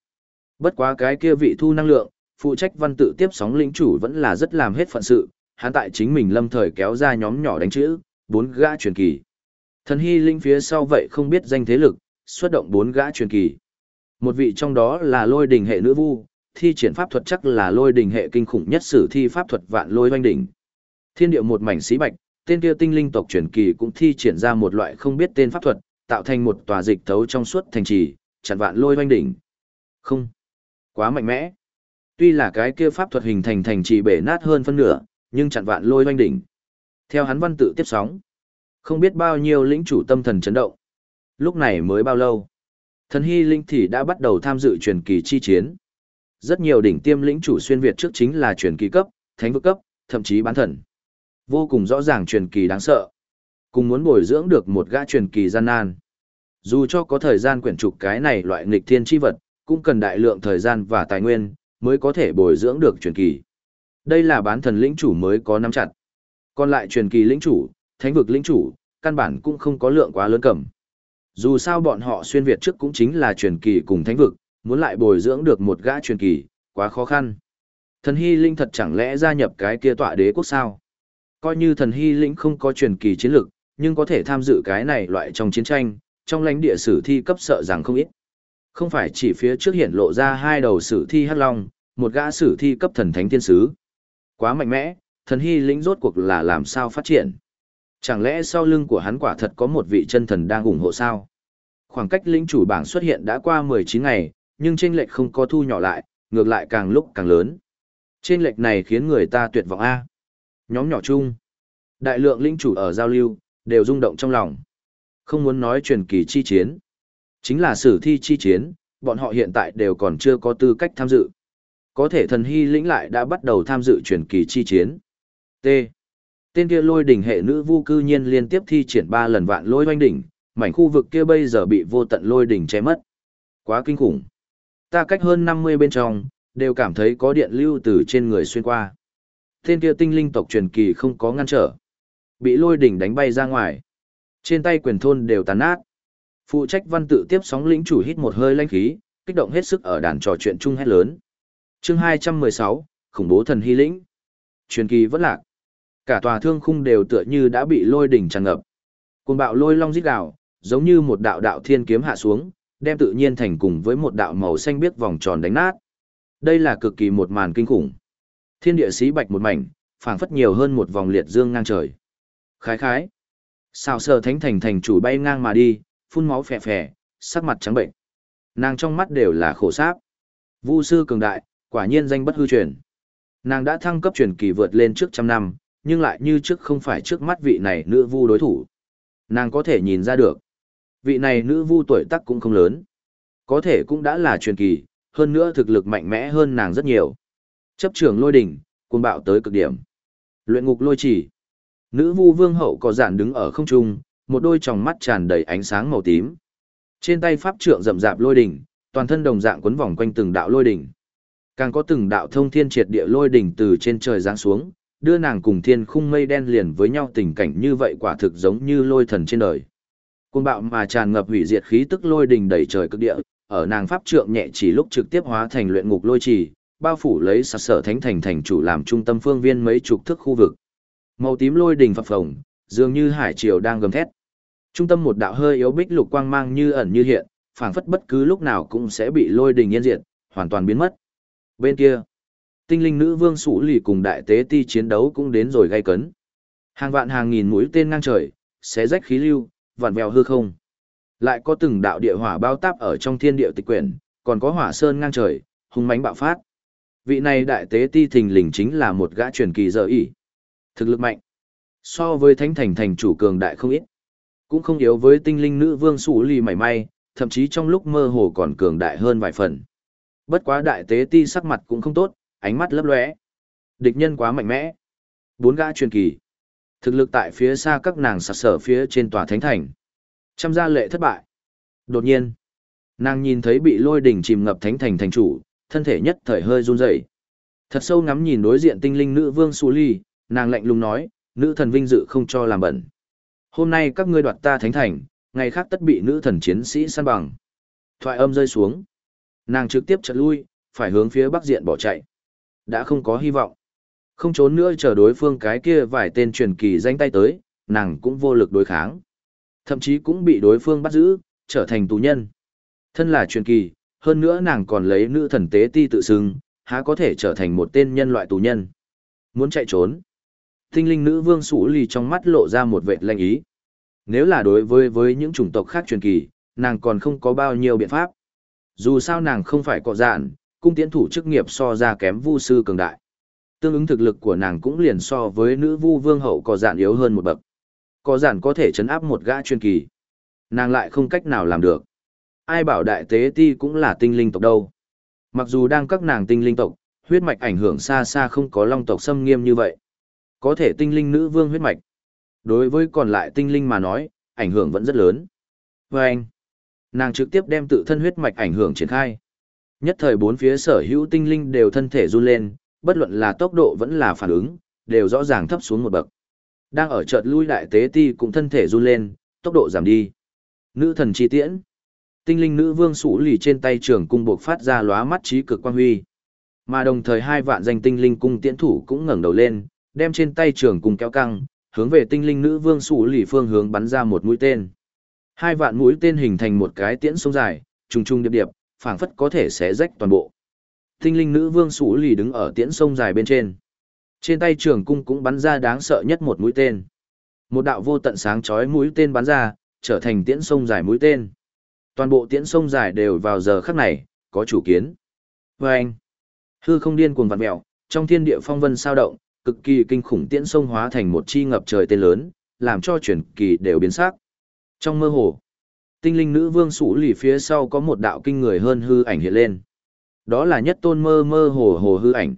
Bất quá cái kia vị thu năng lượng, phụ trách văn tự tiếp sóng lĩnh chủ vẫn là rất làm hết phận sự, hắn tại chính mình lâm thời kéo ra nhóm nhỏ đánh chữ, bốn gã truyền kỳ. Thần hy linh phía sau vậy không biết danh thế lực, xuất động bốn gã truyền kỳ. Một vị trong đó là lôi đình hệ nữ vu, thi triển pháp thuật chắc là lôi đình hệ kinh khủng nhất sử thi pháp thuật vạn lôi hoanh đỉnh. Thiên điệu một mảnh xí bạch, tên kia tinh linh tộc truyền kỳ cũng thi triển ra một loại không biết tên pháp thuật, tạo thành một tòa dịch thấu trong suốt thành trì, chặn vạn lôi hoanh đỉnh. Không, quá mạnh mẽ. Tuy là cái kia pháp thuật hình thành thành trì bể nát hơn phân nửa, nhưng chặn vạn lôi hoanh đỉnh. Theo hắn văn tự tiếp sóng, không biết bao nhiêu lĩnh chủ tâm thần chấn động. Lúc này mới bao lâu, thần hy linh thì đã bắt đầu tham dự truyền kỳ chi chiến. Rất nhiều đỉnh tiêm lĩnh chủ xuyên Việt trước chính là truyền kỳ cấp, thánh vực cấp, thậm chí bán thần. Vô cùng rõ ràng truyền kỳ đáng sợ. Cùng muốn bồi dưỡng được một gã truyền kỳ gian nan. Dù cho có thời gian quyển trục cái này loại nghịch thiên chi vật, cũng cần đại lượng thời gian và tài nguyên, mới có thể bồi dưỡng được truyền kỳ. Đây là bán thần lĩnh chủ mới có nắm chặt. Còn lại truyền kỳ lĩnh chủ, thánh vực lĩnh chủ, căn bản cũng không có lượng quá lớn cầm. Dù sao bọn họ xuyên Việt trước cũng chính là truyền kỳ cùng thánh vực, muốn lại bồi dưỡng được một gã truyền kỳ, quá khó khăn. Thần Hy Linh thật chẳng lẽ gia nhập cái kia tọa đế quốc sao? Coi như thần Hy lĩnh không có truyền kỳ chiến lực, nhưng có thể tham dự cái này loại trong chiến tranh, trong lãnh địa sử thi cấp sợ rằng không ít. Không phải chỉ phía trước hiện lộ ra hai đầu sử thi hắc long, một gã sử thi cấp thần thánh thiên sứ. Quá mạnh mẽ, thần hy lĩnh rốt cuộc là làm sao phát triển. Chẳng lẽ sau lưng của hắn quả thật có một vị chân thần đang ủng hộ sao? Khoảng cách lĩnh chủ bảng xuất hiện đã qua 19 ngày, nhưng chênh lệch không có thu nhỏ lại, ngược lại càng lúc càng lớn. Chênh lệch này khiến người ta tuyệt vọng A. Nhóm nhỏ chung. Đại lượng lĩnh chủ ở giao lưu, đều rung động trong lòng. Không muốn nói truyền kỳ chi chiến. Chính là sử thi chi chiến, bọn họ hiện tại đều còn chưa có tư cách tham dự. Có thể thần hy lĩnh lại đã bắt đầu tham dự truyền kỳ chi chiến. T. Tên kia lôi đỉnh hệ nữ vu cư nhiên liên tiếp thi triển ba lần vạn lôi oanh đỉnh, mảnh khu vực kia bây giờ bị vô tận lôi đỉnh che mất. Quá kinh khủng. Ta cách hơn 50 bên trong, đều cảm thấy có điện lưu từ trên người xuyên qua. Tên kia tinh linh tộc truyền kỳ không có ngăn trở. Bị lôi đỉnh đánh bay ra ngoài. Trên tay quyền thôn đều tàn nát. Phụ trách văn tự tiếp sóng lĩnh chủ hít một hơi lãnh khí, kích động hết sức ở đàn trò chuyện chung hét lớn. chương 216, khủng bố thần hy lĩnh. Truyền kỳ vẫn lạc. Cả tòa thương khung đều tựa như đã bị lôi đỉnh tràn ngập. Cuồng bạo lôi long rít gào, giống như một đạo đạo thiên kiếm hạ xuống, đem tự nhiên thành cùng với một đạo màu xanh biếc vòng tròn đánh nát. Đây là cực kỳ một màn kinh khủng. Thiên địa xí bạch một mảnh, phảng phất nhiều hơn một vòng liệt dương ngang trời. Khái khái. xào sờ thánh thành thành chủ bay ngang mà đi, phun máu phè phè, sắc mặt trắng bệnh. Nàng trong mắt đều là khổ sáp. Vu sư cường đại, quả nhiên danh bất hư truyền. Nàng đã thăng cấp truyền kỳ vượt lên trước trăm năm, nhưng lại như trước không phải trước mắt vị này nữ vu đối thủ. Nàng có thể nhìn ra được. Vị này nữ vu tuổi tác cũng không lớn. Có thể cũng đã là truyền kỳ, hơn nữa thực lực mạnh mẽ hơn nàng rất nhiều. Chấp trường lôi đỉnh, cuồng bạo tới cực điểm. Luyện ngục lôi chỉ. Nữ vu vương hậu có giản đứng ở không trung, một đôi tròng mắt tràn đầy ánh sáng màu tím. Trên tay pháp trượng rậm rạp lôi đỉnh, toàn thân đồng dạng quấn vòng quanh từng đạo lôi đỉnh. Càng có từng đạo thông thiên triệt địa lôi đỉnh từ trên trời giáng xuống, đưa nàng cùng thiên khung mây đen liền với nhau tình cảnh như vậy quả thực giống như lôi thần trên đời. Côn bạo mà tràn ngập hủy diệt khí tức lôi đỉnh đầy trời cực địa, ở nàng pháp trượng nhẹ chỉ lúc trực tiếp hóa thành luyện ngục lôi trì, bao phủ lấy sạt sở thánh thành thành chủ làm trung tâm phương viên mấy chục thước khu vực. Màu tím lôi đỉnh phập phồng, dường như hải triều đang gầm thét. Trung tâm một đạo hơi yếu bích lục quang mang như ẩn như hiện, phảng phất bất cứ lúc nào cũng sẽ bị lôi đình yên diệt, hoàn toàn biến mất. Bên kia, tinh linh nữ vương sủ lì cùng đại tế ti chiến đấu cũng đến rồi gay cấn. Hàng vạn hàng nghìn mũi tên ngang trời, xé rách khí lưu, vặn vẹo hư không. Lại có từng đạo địa hỏa bao táp ở trong thiên địa tịch quyển, còn có hỏa sơn ngang trời, hung mãnh bạo phát. Vị này đại tế ti thình lình chính là một gã truyền kỳ dở ỉ. Thực lực mạnh. So với thánh thành thành chủ cường đại không ít. Cũng không yếu với tinh linh nữ vương xù lì mảy may, thậm chí trong lúc mơ hồ còn cường đại hơn vài phần. Bất quá đại tế ti sắc mặt cũng không tốt, ánh mắt lấp lóe. Địch nhân quá mạnh mẽ. Bốn gã truyền kỳ. Thực lực tại phía xa các nàng sặc sở phía trên tòa thánh thành. Trăm gia lệ thất bại. Đột nhiên, nàng nhìn thấy bị lôi đỉnh chìm ngập thánh thành thành chủ, thân thể nhất thời hơi run rẩy. Thật sâu ngắm nhìn đối diện tinh linh nữ vương Su Ly, nàng lạnh lùng nói, nữ thần vinh dự không cho làm bẩn. Hôm nay các ngươi đoạt ta thánh thành, ngày khác tất bị nữ thần chiến sĩ săn bằng. Thoại âm rơi xuống. Nàng trực tiếp chợt lui, phải hướng phía bắc diện bỏ chạy. Đã không có hy vọng. Không trốn nữa chờ đối phương cái kia vài tên truyền kỳ danh tay tới, nàng cũng vô lực đối kháng. Thậm chí cũng bị đối phương bắt giữ, trở thành tù nhân. Thân là truyền kỳ, hơn nữa nàng còn lấy nữ thần tế ti tự xưng, há có thể trở thành một tên nhân loại tù nhân. Muốn chạy trốn. Tinh linh nữ vương sủ lì trong mắt lộ ra một vệ lanh ý. Nếu là đối với với những chủng tộc khác truyền kỳ, nàng còn không có bao nhiêu biện pháp. Dù sao nàng không phải cọ dạn, cung tiến thủ chức nghiệp so ra kém vu sư cường đại. Tương ứng thực lực của nàng cũng liền so với nữ vu vương hậu cọ dạn yếu hơn một bậc. Cọ dạn có thể chấn áp một gã truyền kỳ. Nàng lại không cách nào làm được. Ai bảo đại tế ti cũng là tinh linh tộc đâu. Mặc dù đang các nàng tinh linh tộc, huyết mạch ảnh hưởng xa xa không có long tộc xâm nghiêm như vậy. Có thể tinh linh nữ vương huyết mạch. Đối với còn lại tinh linh mà nói, ảnh hưởng vẫn rất lớn. Và anh, nàng trực tiếp đem tự thân huyết mạch ảnh hưởng triển khai. Nhất thời bốn phía sở hữu tinh linh đều thân thể run lên, bất luận là tốc độ vẫn là phản ứng, đều rõ ràng thấp xuống một bậc. Đang ở chợt lui đại tế ti cũng thân thể run lên, tốc độ giảm đi. Nữ thần chi tiễn. Tinh linh nữ vương sủ lì trên tay trường cung buộc phát ra lóa mắt trí cực quang huy. Mà đồng thời hai vạn danh tinh linh cung tiễn thủ cũng ngẩng đầu lên, đem trên tay trường cung kéo căng, hướng về tinh linh nữ vương sủ lì phương hướng bắn ra một mũi tên. Hai vạn mũi tên hình thành một cái tiễn sông dài, trùng trùng điệp điệp, phảng phất có thể xé rách toàn bộ. Tinh linh nữ vương sủ lì đứng ở tiễn sông dài bên trên. Trên tay trường cung cũng bắn ra đáng sợ nhất một mũi tên. Một đạo vô tận sáng chói mũi tên bắn ra, trở thành tiễn sông dài mũi tên. Toàn bộ tiễn sông dài đều vào giờ khắc này, có chủ kiến. Và anh, hư không điên cuồng vặn mẹo, trong thiên địa phong vân sao động, cực kỳ kinh khủng tiễn sông hóa thành một chi ngập trời tên lớn, làm cho chuyển kỳ đều biến sắc. Trong mơ hồ, tinh linh nữ vương sủ lì phía sau có một đạo kinh người hơn hư ảnh hiện lên. Đó là nhất tôn mơ mơ hồ hồ hư ảnh.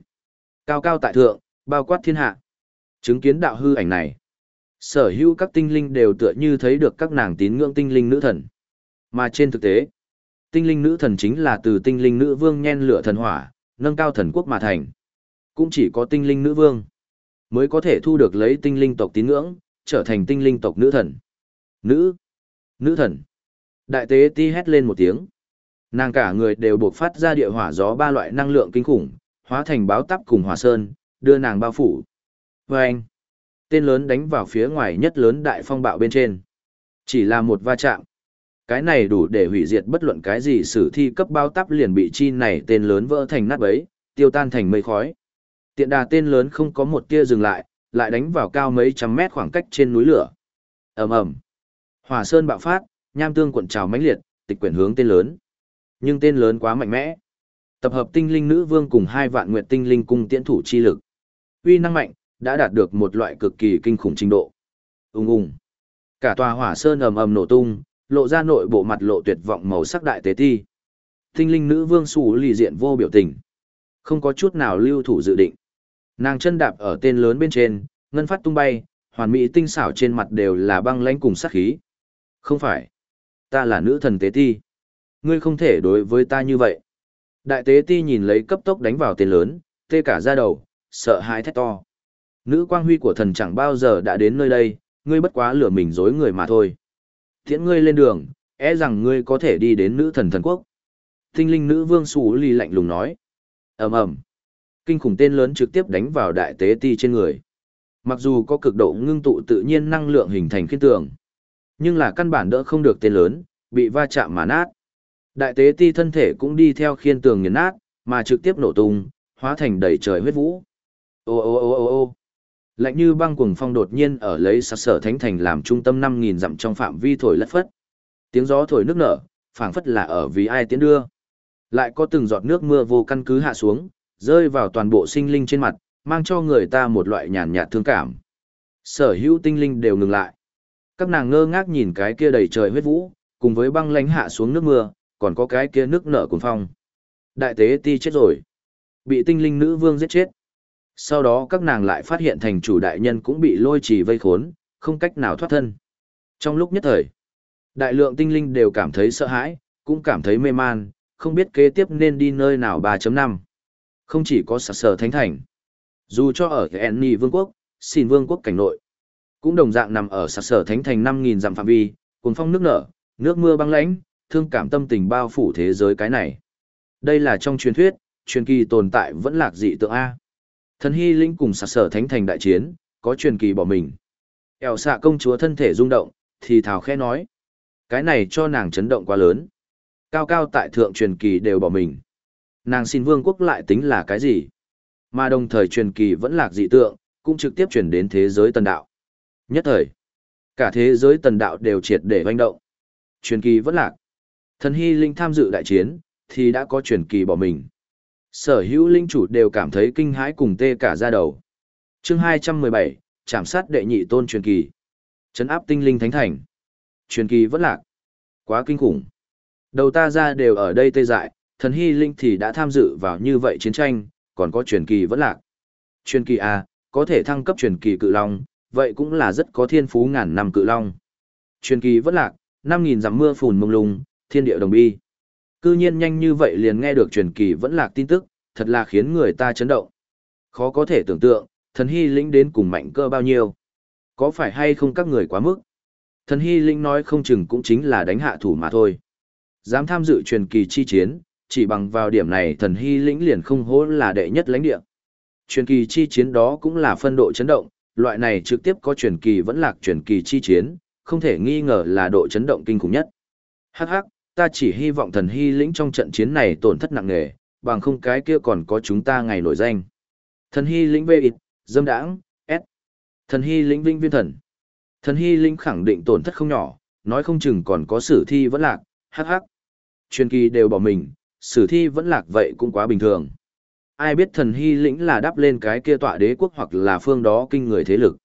Cao cao tại thượng, bao quát thiên hạ. Chứng kiến đạo hư ảnh này. Sở hữu các tinh linh đều tựa như thấy được các nàng tín ngưỡng tinh linh nữ thần. Mà trên thực tế, tinh linh nữ thần chính là từ tinh linh nữ vương nhen lửa thần hỏa, nâng cao thần quốc mà thành. Cũng chỉ có tinh linh nữ vương mới có thể thu được lấy tinh linh tộc tín ngưỡng, trở thành tinh linh tộc nữ thần. Nữ, nữ thần. Đại tế ti hét lên một tiếng. Nàng cả người đều buộc phát ra địa hỏa gió ba loại năng lượng kinh khủng, hóa thành báo tắp cùng hỏa sơn, đưa nàng bao phủ. Và anh, tên lớn đánh vào phía ngoài nhất lớn đại phong bạo bên trên. Chỉ là một va chạm. Cái này đủ để hủy diệt bất luận cái gì sử thi cấp bao tắp liền bị chi này tên lớn vỡ thành nát bấy, tiêu tan thành mây khói. Tiện đà tên lớn không có một tia dừng lại, lại đánh vào cao mấy trăm mét khoảng cách trên núi lửa. ầm ầm, hỏa sơn bạo phát, nham tương cuộn trào mãnh liệt, tịch quyển hướng tên lớn. Nhưng tên lớn quá mạnh mẽ. Tập hợp tinh linh nữ vương cùng hai vạn nguyệt tinh linh cung tiễn thủ chi lực. Uy năng mạnh, đã đạt được một loại cực kỳ kinh khủng trình độ. Ùng ùng. Cả tòa hỏa sơn ầm ầm nổ tung, lộ ra nội bộ mặt lộ tuyệt vọng màu sắc đại tế ti. Tinh linh nữ vương xù lì diện vô biểu tình. Không có chút nào lưu thủ dự định. Nàng chân đạp ở tên lớn bên trên, ngân phát tung bay, hoàn mỹ tinh xảo trên mặt đều là băng lãnh cùng sát khí. Không phải. Ta là nữ thần tế ti. Ngươi không thể đối với ta như vậy. Đại tế ti nhìn lấy cấp tốc đánh vào tên lớn, tê cả ra đầu, sợ hãi thét to. Nữ quang huy của thần chẳng bao giờ đã đến nơi đây, ngươi bất quá lừa mình dối người mà thôi. Thiện ngươi lên đường, e rằng ngươi có thể đi đến nữ thần thần quốc. Tinh linh nữ vương xù ly lạnh lùng nói. ầm ầm Kinh khủng tên lớn trực tiếp đánh vào đại tế ti trên người. Mặc dù có cực độ ngưng tụ tự nhiên năng lượng hình thành khiên tường, nhưng là căn bản đỡ không được tên lớn, bị va chạm mà nát. Đại tế ti thân thể cũng đi theo khiên tường nghiền nát, mà trực tiếp nổ tung, hóa thành đầy trời huyết vũ. Ô ô ô ô ô lạnh như băng cuồng phong đột nhiên ở lấy sạc sở thánh thành làm trung tâm 5.000 dặm trong phạm vi thổi lất phất. Tiếng gió thổi nước nở, phảng phất là ở vì ai tiến đưa. Lại có từng giọt nước mưa vô căn cứ hạ xuống, rơi vào toàn bộ sinh linh trên mặt, mang cho người ta một loại nhàn nhạt thương cảm. Sở hữu tinh linh đều ngừng lại. Các nàng ngơ ngác nhìn cái kia đầy trời huyết vũ, cùng với băng lánh hạ xuống nước mưa, còn có cái kia nước nở cuồng phong. Đại tế ti chết rồi. Bị tinh linh nữ vương giết chết. Sau đó các nàng lại phát hiện thành chủ đại nhân cũng bị lôi trì vây khốn, không cách nào thoát thân. Trong lúc nhất thời, đại lượng tinh linh đều cảm thấy sợ hãi, cũng cảm thấy mê man, không biết kế tiếp nên đi nơi nào 3.5. Không chỉ có sạc sở thánh thành. Dù cho ở Enni vương quốc, xin vương quốc cảnh nội, cũng đồng dạng nằm ở sạc sở thánh thành 5.000 dặm phạm vi, cuồng phong nước nở, nước mưa băng lãnh, thương cảm tâm tình bao phủ thế giới cái này. Đây là trong truyền thuyết, truyền kỳ tồn tại vẫn lạc dị tượng A. Thần hy linh cùng sạc sở thánh thành đại chiến, có truyền kỳ bỏ mình. Eo xạ công chúa thân thể rung động, thì thào khẽ nói. Cái này cho nàng chấn động quá lớn. Cao cao tại thượng truyền kỳ đều bỏ mình. Nàng xin vương quốc lại tính là cái gì? Mà đồng thời truyền kỳ vẫn lạc dị tượng, cũng trực tiếp chuyển đến thế giới tần đạo. Nhất thời, cả thế giới tần đạo đều triệt để hoành động. Truyền kỳ vẫn lạc. Thần hy linh tham dự đại chiến, thì đã có truyền kỳ bỏ mình. Sở hữu linh chủ đều cảm thấy kinh hãi cùng tê cả ra đầu. chương 217, chạm sát đệ nhị tôn truyền kỳ. Chấn áp tinh linh thánh thành. Truyền kỳ vẫn lạc. Quá kinh khủng. Đầu ta ra đều ở đây tê dại, thần hy linh thì đã tham dự vào như vậy chiến tranh, còn có truyền kỳ vẫn lạc. Truyền kỳ A, có thể thăng cấp truyền kỳ cự long, vậy cũng là rất có thiên phú ngàn năm cự long. Truyền kỳ vẫn lạc, 5.000 dặm mưa phùn mông lung, thiên địa đồng bi. Cư nhiên nhanh như vậy liền nghe được truyền kỳ vẫn lạc tin tức, thật là khiến người ta chấn động. Khó có thể tưởng tượng, thần hy lĩnh đến cùng mạnh cơ bao nhiêu. Có phải hay không các người quá mức? Thần hy lĩnh nói không chừng cũng chính là đánh hạ thủ mà thôi. Dám tham dự truyền kỳ chi chiến, chỉ bằng vào điểm này thần hy lĩnh liền không hố là đệ nhất lãnh địa. Truyền kỳ chi chiến đó cũng là phân độ chấn động, loại này trực tiếp có truyền kỳ vẫn lạc truyền kỳ chi chiến, không thể nghi ngờ là độ chấn động kinh khủng nhất. Hắc hắc, ta chỉ hy vọng thần hy lĩnh trong trận chiến này tổn thất nặng nề, bằng không cái kia còn có chúng ta ngày nổi danh. Thần hy lĩnh vê ít, dâm đãng, S. Thần hy lĩnh vinh viên thần. Thần hy lĩnh khẳng định tổn thất không nhỏ, nói không chừng còn có sử thi vẫn lạc, hắc hắc. Truyền kỳ đều bỏ mình, sử thi vẫn lạc vậy cũng quá bình thường. Ai biết thần hy lĩnh là đắp lên cái kia tọa đế quốc hoặc là phương đó kinh người thế lực.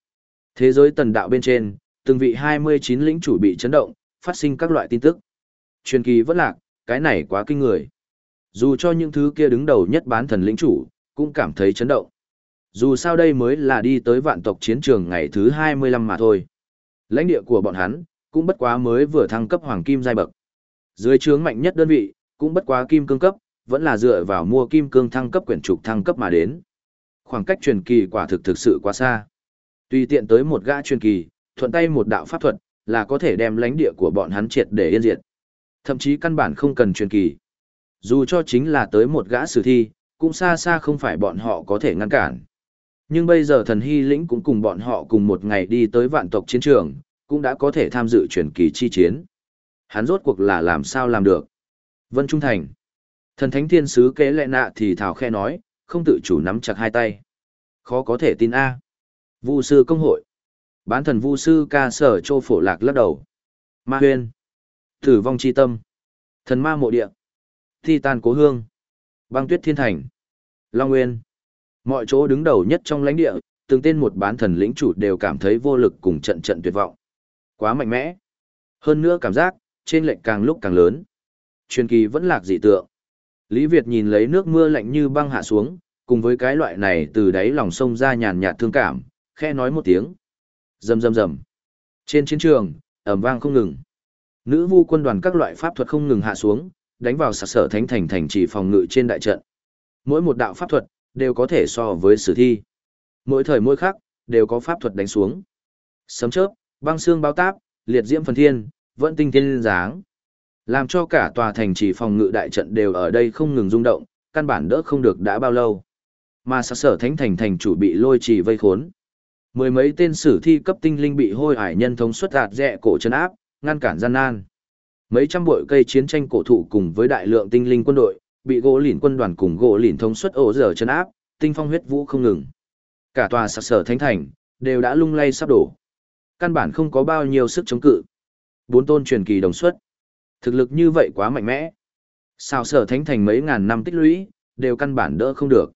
Thế giới tần đạo bên trên, từng vị 29 lĩnh chủ bị chấn động, phát sinh các loại tin tức. Truyền kỳ vẫn lạc, cái này quá kinh người. Dù cho những thứ kia đứng đầu nhất bán thần lĩnh chủ, cũng cảm thấy chấn động. Dù sao đây mới là đi tới vạn tộc chiến trường ngày thứ 25 mà thôi. Lãnh địa của bọn hắn, cũng bất quá mới vừa thăng cấp hoàng kim giai bậc. Dưới trướng mạnh nhất đơn vị, cũng bất quá kim cương cấp, vẫn là dựa vào mua kim cương thăng cấp quyển trục thăng cấp mà đến. Khoảng cách truyền kỳ quả thực thực sự quá xa. Tùy tiện tới một gã truyền kỳ, thuận tay một đạo pháp thuật, là có thể đem lãnh địa của bọn hắn triệt để yên diệt. Thậm chí căn bản không cần truyền kỳ. Dù cho chính là tới một gã sử thi, cũng xa xa không phải bọn họ có thể ngăn cản. Nhưng bây giờ thần hy lĩnh cũng cùng bọn họ cùng một ngày đi tới vạn tộc chiến trường, cũng đã có thể tham dự truyền kỳ chi chiến. Hắn rốt cuộc là làm sao làm được. Vân Trung Thành. Thần thánh thiên sứ kế lệ nạ thì thảo khe nói, không tự chủ nắm chặt hai tay. Khó có thể tin A. Vu sư công hội. Bán thần vu sư ca sở trô phổ lạc lắc đầu. Ma huyên. Tử vong chi tâm. Thần ma mộ địa. Thi tàn cố hương. Băng tuyết thiên thành. Long nguyên. Mọi chỗ đứng đầu nhất trong lãnh địa, từng tên một bán thần lĩnh chủ đều cảm thấy vô lực cùng trận trận tuyệt vọng. Quá mạnh mẽ. Hơn nữa cảm giác, trên lệnh càng lúc càng lớn. Truyền kỳ vẫn lạc dị tượng. Lý Việt nhìn lấy nước mưa lạnh như băng hạ xuống, cùng với cái loại này từ đáy lòng sông ra nhàn nhạt thương cảm, khe nói một tiếng. Rầm rầm rầm. Trên chiến trường, ầm vang không ngừng. Nữ vu quân đoàn các loại pháp thuật không ngừng hạ xuống, đánh vào sạc sở thánh thành thành trì phòng ngự trên đại trận. Mỗi một đạo pháp thuật, đều có thể so với sử thi. Mỗi thời mỗi khắc, đều có pháp thuật đánh xuống. Sấm chớp, băng xương bao táp, liệt diễm phần thiên, vẫn tinh thiên dáng. Làm cho cả tòa thành trì phòng ngự đại trận đều ở đây không ngừng rung động, căn bản đỡ không được đã bao lâu. Mà sạc sở thánh thành thành chủ bị lôi trì vây khốn. Mười mấy tên sử thi cấp tinh linh bị hôi hải nhân thống xuất gạt rẽ cổ chân áp, ngăn cản gian nan. Mấy trăm bội cây chiến tranh cổ thụ cùng với đại lượng tinh linh quân đội, bị gỗ lỉn quân đoàn cùng gỗ lỉn thống suất ổ dở chân áp, tinh phong huyết vũ không ngừng. Cả tòa sạc sở thánh thành, đều đã lung lay sắp đổ. Căn bản không có bao nhiêu sức chống cự. Bốn tôn truyền kỳ đồng xuất. Thực lực như vậy quá mạnh mẽ. Sao sở thánh thành mấy ngàn năm tích lũy, đều căn bản đỡ không được.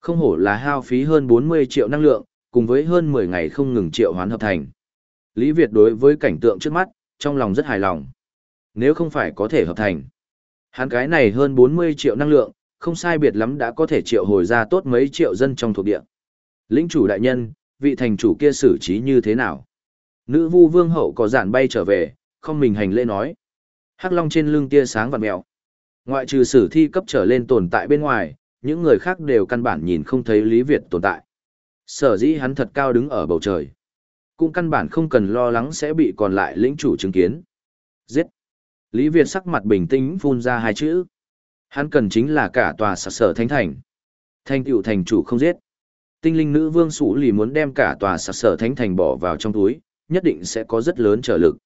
Không hổ là hao phí hơn 40 triệu năng lượng, cùng với hơn 10 ngày không ngừng triệu hoán hợp thành. Lý Việt đối với cảnh tượng trước mắt, trong lòng rất hài lòng. Nếu không phải có thể hợp thành, hắn cái này hơn 40 triệu năng lượng, không sai biệt lắm đã có thể triệu hồi ra tốt mấy triệu dân trong thuộc địa. Lĩnh chủ đại nhân, vị thành chủ kia xử trí như thế nào? Nữ vu vương hậu có giản bay trở về, không mình hành lễ nói. Hắc long trên lưng tia sáng vằn mèo. Ngoại trừ sử thi cấp trở lên tồn tại bên ngoài, những người khác đều căn bản nhìn không thấy Lý Việt tồn tại. Sở dĩ hắn thật cao đứng ở bầu trời. Cũng căn bản không cần lo lắng sẽ bị còn lại lĩnh chủ chứng kiến. Giết. Lý Việt sắc mặt bình tĩnh phun ra hai chữ. Hắn cần chính là cả tòa sạc sở thánh thành. Thanh tựu thành chủ không giết. Tinh linh nữ vương sủ lì muốn đem cả tòa sạc sở thánh thành bỏ vào trong túi, nhất định sẽ có rất lớn trở lực.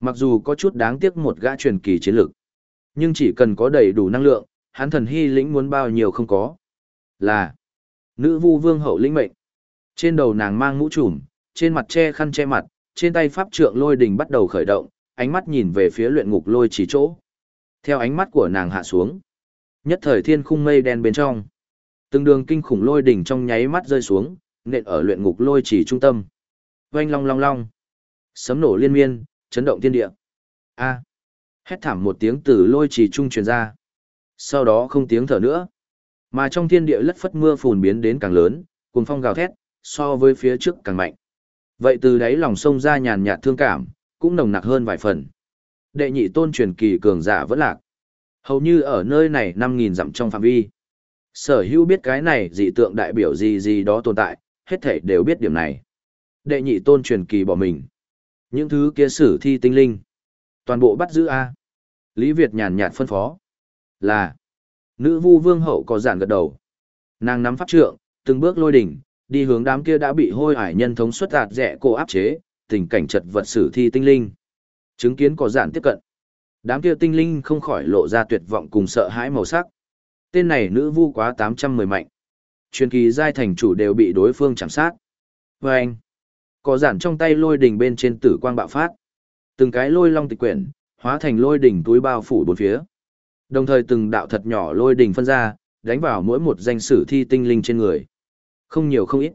Mặc dù có chút đáng tiếc một gã truyền kỳ chiến lực, nhưng chỉ cần có đầy đủ năng lượng, hắn thần hy lĩnh muốn bao nhiêu không có. Là nữ vu vương hậu lĩnh mệnh. Trên đầu nàng mang mũ trùm, trên mặt che khăn che mặt, trên tay pháp trượng lôi đình bắt đầu khởi động, ánh mắt nhìn về phía luyện ngục lôi chỉ chỗ. Theo ánh mắt của nàng hạ xuống, nhất thời thiên khung mây đen bên trong, từng đường kinh khủng lôi đỉnh trong nháy mắt rơi xuống, nện ở luyện ngục lôi chỉ trung tâm. Oanh long long long, sấm nổ liên miên, chấn động thiên địa. A. Hét thảm một tiếng từ lôi chỉ trung truyền ra. Sau đó không tiếng thở nữa. Mà trong thiên địa lất phất mưa phùn biến đến càng lớn, cuồng phong gào thét, so với phía trước càng mạnh. Vậy từ đáy lòng sông ra nhàn nhạt thương cảm, cũng nồng nặc hơn vài phần. Đệ nhị tôn truyền kỳ cường giả vẫn lạc. Hầu như ở nơi này 5.000 dặm trong phạm vi. Sở hữu biết cái này dị tượng đại biểu gì gì đó tồn tại, hết thảy đều biết điểm này. Đệ nhị tôn truyền kỳ bỏ mình. Những thứ kia sử thi tinh linh. Toàn bộ bắt giữ A. Lý Việt nhàn nhạt phân phó. Là. Nữ vu vương hậu có giản gật đầu. Nàng nắm pháp trượng, từng bước lôi đỉnh, đi hướng đám kia đã bị hôi hải nhân thống xuất ạt rẻ cổ áp chế, tình cảnh chật vật sử thi tinh linh. Chứng kiến có giản tiếp cận. Đám kia tinh linh không khỏi lộ ra tuyệt vọng cùng sợ hãi màu sắc. Tên này nữ vu quá 810 mạnh. Truyền kỳ giai thành chủ đều bị đối phương chạm sát. Và anh, có giản trong tay lôi đỉnh bên trên tử quang bạo phát. Từng cái lôi long tịch quyển, hóa thành lôi đỉnh túi bao phủ bốn phía. Đồng thời từng đạo thật nhỏ lôi đỉnh phân ra, đánh vào mỗi một danh sử thi tinh linh trên người. Không nhiều không ít.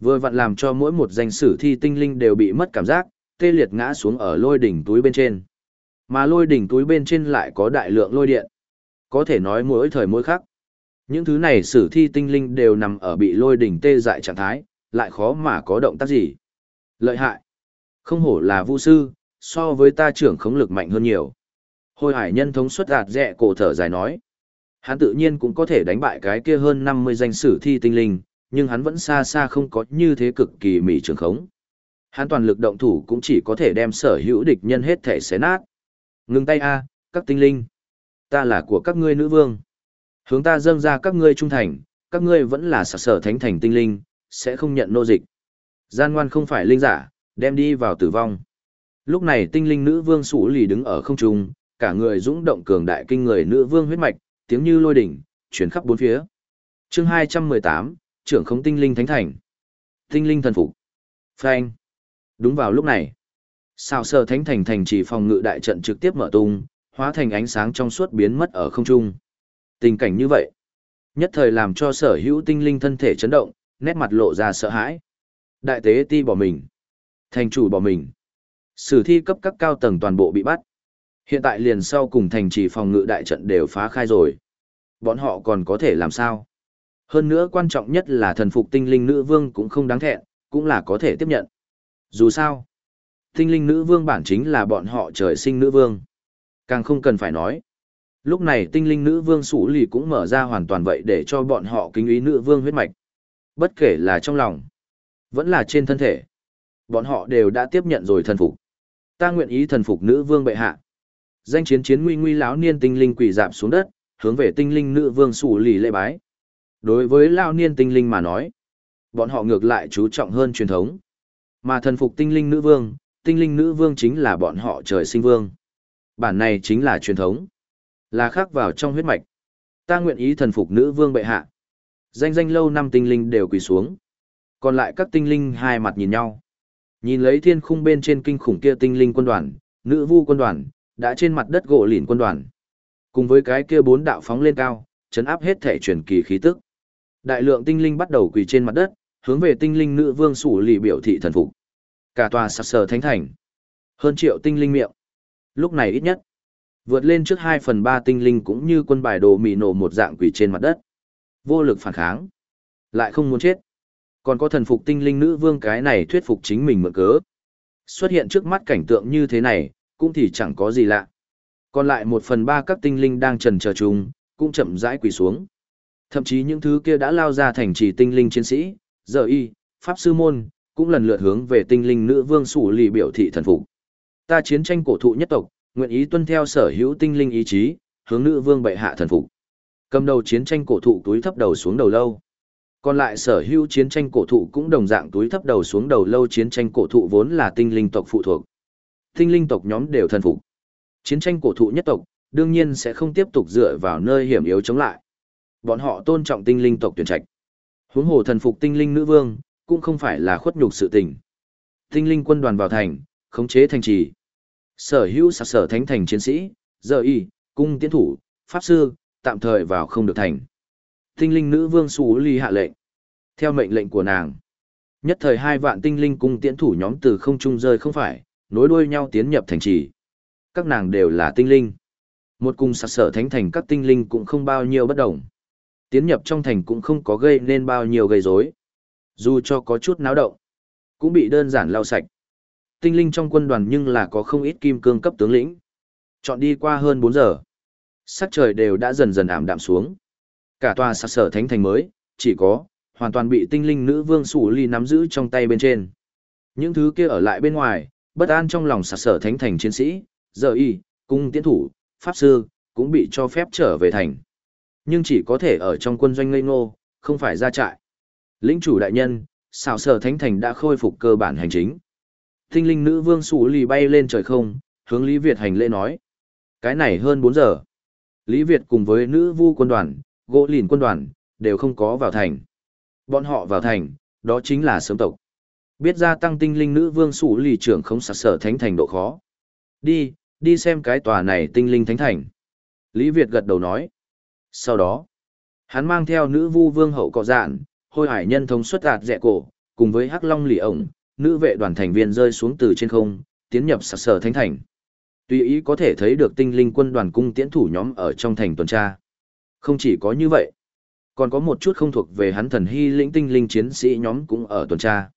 Vừa vặn làm cho mỗi một danh sử thi tinh linh đều bị mất cảm giác, tê liệt ngã xuống ở lôi đỉnh túi bên trên. Mà lôi đỉnh túi bên trên lại có đại lượng lôi điện. Có thể nói mỗi thời mỗi khác. Những thứ này sử thi tinh linh đều nằm ở bị lôi đỉnh tê dại trạng thái, lại khó mà có động tác gì. Lợi hại. Không hổ là vu sư, so với ta trưởng khống lực mạnh hơn nhiều. Hồi hải nhân thống suất đạt dẹ cổ thở dài nói. Hắn tự nhiên cũng có thể đánh bại cái kia hơn 50 danh sử thi tinh linh, nhưng hắn vẫn xa xa không có như thế cực kỳ mỉ trường khống. Hắn toàn lực động thủ cũng chỉ có thể đem sở hữu địch nhân hết thể xé nát. Ngừng tay a, các tinh linh. Ta là của các ngươi nữ vương. Hướng ta dâng ra các ngươi trung thành, các ngươi vẫn là sở sở thánh thành tinh linh, sẽ không nhận nô dịch. Gian ngoan không phải linh giả, đem đi vào tử vong. Lúc này tinh linh nữ vương sủ lì đứng ở không trung, cả người dũng động cường đại kinh người nữ vương huyết mạch, tiếng như lôi đỉnh, chuyển khắp bốn phía. chương 218, trưởng không tinh linh thánh thành. Tinh linh thần phục. Phanh. Đúng vào lúc này, sao sờ thánh thành thành chỉ phòng ngự đại trận trực tiếp mở tung, hóa thành ánh sáng trong suốt biến mất ở không trung. Tình cảnh như vậy, nhất thời làm cho sở hữu tinh linh thân thể chấn động, nét mặt lộ ra sợ hãi. Đại tế ti bỏ mình. Thành chủ bỏ mình. Sử thi cấp các cao tầng toàn bộ bị bắt. Hiện tại liền sau cùng thành trì phòng ngự đại trận đều phá khai rồi. Bọn họ còn có thể làm sao? Hơn nữa quan trọng nhất là thần phục tinh linh nữ vương cũng không đáng thẹn, cũng là có thể tiếp nhận. Dù sao, tinh linh nữ vương bản chính là bọn họ trời sinh nữ vương. Càng không cần phải nói. Lúc này tinh linh nữ vương sủ lì cũng mở ra hoàn toàn vậy để cho bọn họ kính ý nữ vương huyết mạch. Bất kể là trong lòng, vẫn là trên thân thể. Bọn họ đều đã tiếp nhận rồi thần phục. Ta nguyện ý thần phục nữ vương bệ hạ. Danh chiến chiến nguy nguy lão niên tinh linh quỳ dạp xuống đất, hướng về tinh linh nữ vương sủ lì lễ bái. Đối với lao niên tinh linh mà nói, bọn họ ngược lại chú trọng hơn truyền thống. Mà thần phục tinh linh nữ vương, tinh linh nữ vương chính là bọn họ trời sinh vương. Bản này chính là truyền thống, là khắc vào trong huyết mạch. Ta nguyện ý thần phục nữ vương bệ hạ. Danh danh lâu năm tinh linh đều quỳ xuống. Còn lại các tinh linh hai mặt nhìn nhau. Nhìn lấy thiên khung bên trên kinh khủng kia tinh linh quân đoàn, nữ vu quân đoàn, đã trên mặt đất gỗ lìn quân đoàn. Cùng với cái kia bốn đạo phóng lên cao, chấn áp hết thể truyền kỳ khí tức. Đại lượng tinh linh bắt đầu quỳ trên mặt đất, hướng về tinh linh nữ vương sủ lì biểu thị thần phục. Cả tòa sặc sờ thánh thành. Hơn triệu tinh linh miệng. Lúc này ít nhất, vượt lên trước 2 phần 3 tinh linh cũng như quân bài đồ mì nổ một dạng quỷ trên mặt đất. Vô lực phản kháng. Lại không muốn chết. Còn có thần phục tinh linh nữ vương cái này thuyết phục chính mình mượn cớ. Xuất hiện trước mắt cảnh tượng như thế này, cũng thì chẳng có gì lạ. Còn lại một phần ba các tinh linh đang trần chờ chung, cũng chậm rãi quỳ xuống. Thậm chí những thứ kia đã lao ra thành trì tinh linh chiến sĩ, giờ y, pháp sư môn, cũng lần lượt hướng về tinh linh nữ vương sủ lì biểu thị thần phục. Ta chiến tranh cổ thụ nhất tộc, nguyện ý tuân theo sở hữu tinh linh ý chí, hướng nữ vương bệ hạ thần phục. Cầm đầu chiến tranh cổ thụ túi thấp đầu xuống đầu lâu. Còn lại sở hữu chiến tranh cổ thụ cũng đồng dạng túi thấp đầu xuống đầu lâu chiến tranh cổ thụ vốn là tinh linh tộc phụ thuộc. Tinh linh tộc nhóm đều thần phục. Chiến tranh cổ thụ nhất tộc, đương nhiên sẽ không tiếp tục dựa vào nơi hiểm yếu chống lại. Bọn họ tôn trọng tinh linh tộc tuyển trạch. Huống hồ thần phục tinh linh nữ vương, cũng không phải là khuất nhục sự tình. Tinh linh quân đoàn vào thành, khống chế thành trì. Sở hữu sạc sở thánh thành chiến sĩ, giờ y, cung tiến thủ, pháp sư, tạm thời vào không được thành. Tinh linh nữ vương xú Ly hạ lệnh. Theo mệnh lệnh của nàng, nhất thời hai vạn tinh linh cung tiến thủ nhóm từ không trung rơi không phải, nối đuôi nhau tiến nhập thành trì. Các nàng đều là tinh linh. Một cung sạc sở thánh thành các tinh linh cũng không bao nhiêu bất đồng. Tiến nhập trong thành cũng không có gây nên bao nhiêu gây rối. Dù cho có chút náo động, cũng bị đơn giản lau sạch. Tinh linh trong quân đoàn nhưng là có không ít kim cương cấp tướng lĩnh. Chọn đi qua hơn 4 giờ. Sắc trời đều đã dần dần ảm đạm xuống. Cả tòa sạc sở thánh thành mới, chỉ có, hoàn toàn bị tinh linh nữ vương sủ ly nắm giữ trong tay bên trên. Những thứ kia ở lại bên ngoài, bất an trong lòng sạc sở thánh thành chiến sĩ, giờ y, cung tiến thủ, pháp sư, cũng bị cho phép trở về thành. Nhưng chỉ có thể ở trong quân doanh ngây ngô, không phải ra trại. Lĩnh chủ đại nhân, xào sở thánh thành đã khôi phục cơ bản hành chính. Tinh linh nữ vương sủ lì bay lên trời không, hướng Lý Việt hành lễ nói. Cái này hơn 4 giờ. Lý Việt cùng với nữ vu quân đoàn, gỗ lìn quân đoàn, đều không có vào thành. Bọn họ vào thành, đó chính là sớm tộc. Biết gia tăng tinh linh nữ vương sủ lì trưởng không sạc sở thánh thành độ khó. Đi, đi xem cái tòa này tinh linh thánh thành. Lý Việt gật đầu nói. Sau đó, hắn mang theo nữ vu vương hậu cọ dạn, hôi hải nhân thống xuất đạt dẹ cổ, cùng với hắc long lì ổng, nữ vệ đoàn thành viên rơi xuống từ trên không, tiến nhập sạc sở thánh thành. Tuy ý có thể thấy được tinh linh quân đoàn cung tiễn thủ nhóm ở trong thành tuần tra. Không chỉ có như vậy, còn có một chút không thuộc về hắn thần hy lĩnh tinh linh chiến sĩ nhóm cũng ở tuần tra.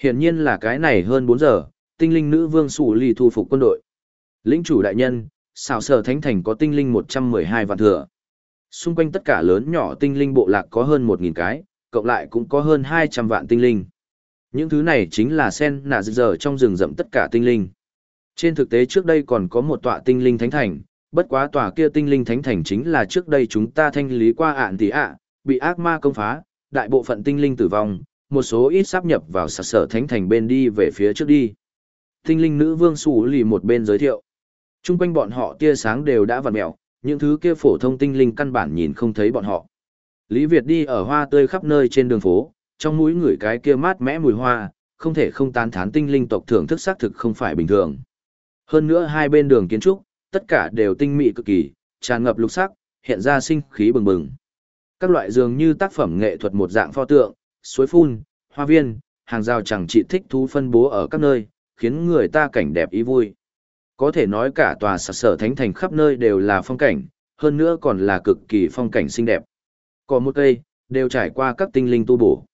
Hiển nhiên là cái này hơn 4 giờ, tinh linh nữ vương sủ lì thu phục quân đội. Lĩnh chủ đại nhân, xào sở thánh thành có tinh linh 112 vạn thừa. Xung quanh tất cả lớn nhỏ tinh linh bộ lạc có hơn 1.000 cái, cộng lại cũng có hơn 200 vạn tinh linh. Những thứ này chính là sen nạ giờ trong rừng rậm tất cả tinh linh. Trên thực tế trước đây còn có một tọa tinh linh thánh thành, bất quá tòa kia tinh linh thánh thành chính là trước đây chúng ta thanh lý qua ạn tỷ ạ, bị ác ma công phá, đại bộ phận tinh linh tử vong, một số ít sắp nhập vào sạc sở thánh thành bên đi về phía trước đi. Tinh linh nữ vương xù lì một bên giới thiệu. Trung quanh bọn họ tia sáng đều đã vặn mẹo, những thứ kia phổ thông tinh linh căn bản nhìn không thấy bọn họ. Lý Việt đi ở hoa tươi khắp nơi trên đường phố, trong mũi người cái kia mát mẽ mùi hoa, không thể không tán thán tinh linh tộc thưởng thức xác thực không phải bình thường. Hơn nữa hai bên đường kiến trúc, tất cả đều tinh mỹ cực kỳ, tràn ngập lục sắc, hiện ra sinh khí bừng bừng. Các loại dường như tác phẩm nghệ thuật một dạng pho tượng, suối phun, hoa viên, hàng rào chẳng chỉ thích thú phân bố ở các nơi, khiến người ta cảnh đẹp ý vui. Có thể nói cả tòa sạc sở thánh thành khắp nơi đều là phong cảnh, hơn nữa còn là cực kỳ phong cảnh xinh đẹp. Có một cây, đều trải qua các tinh linh tu bổ.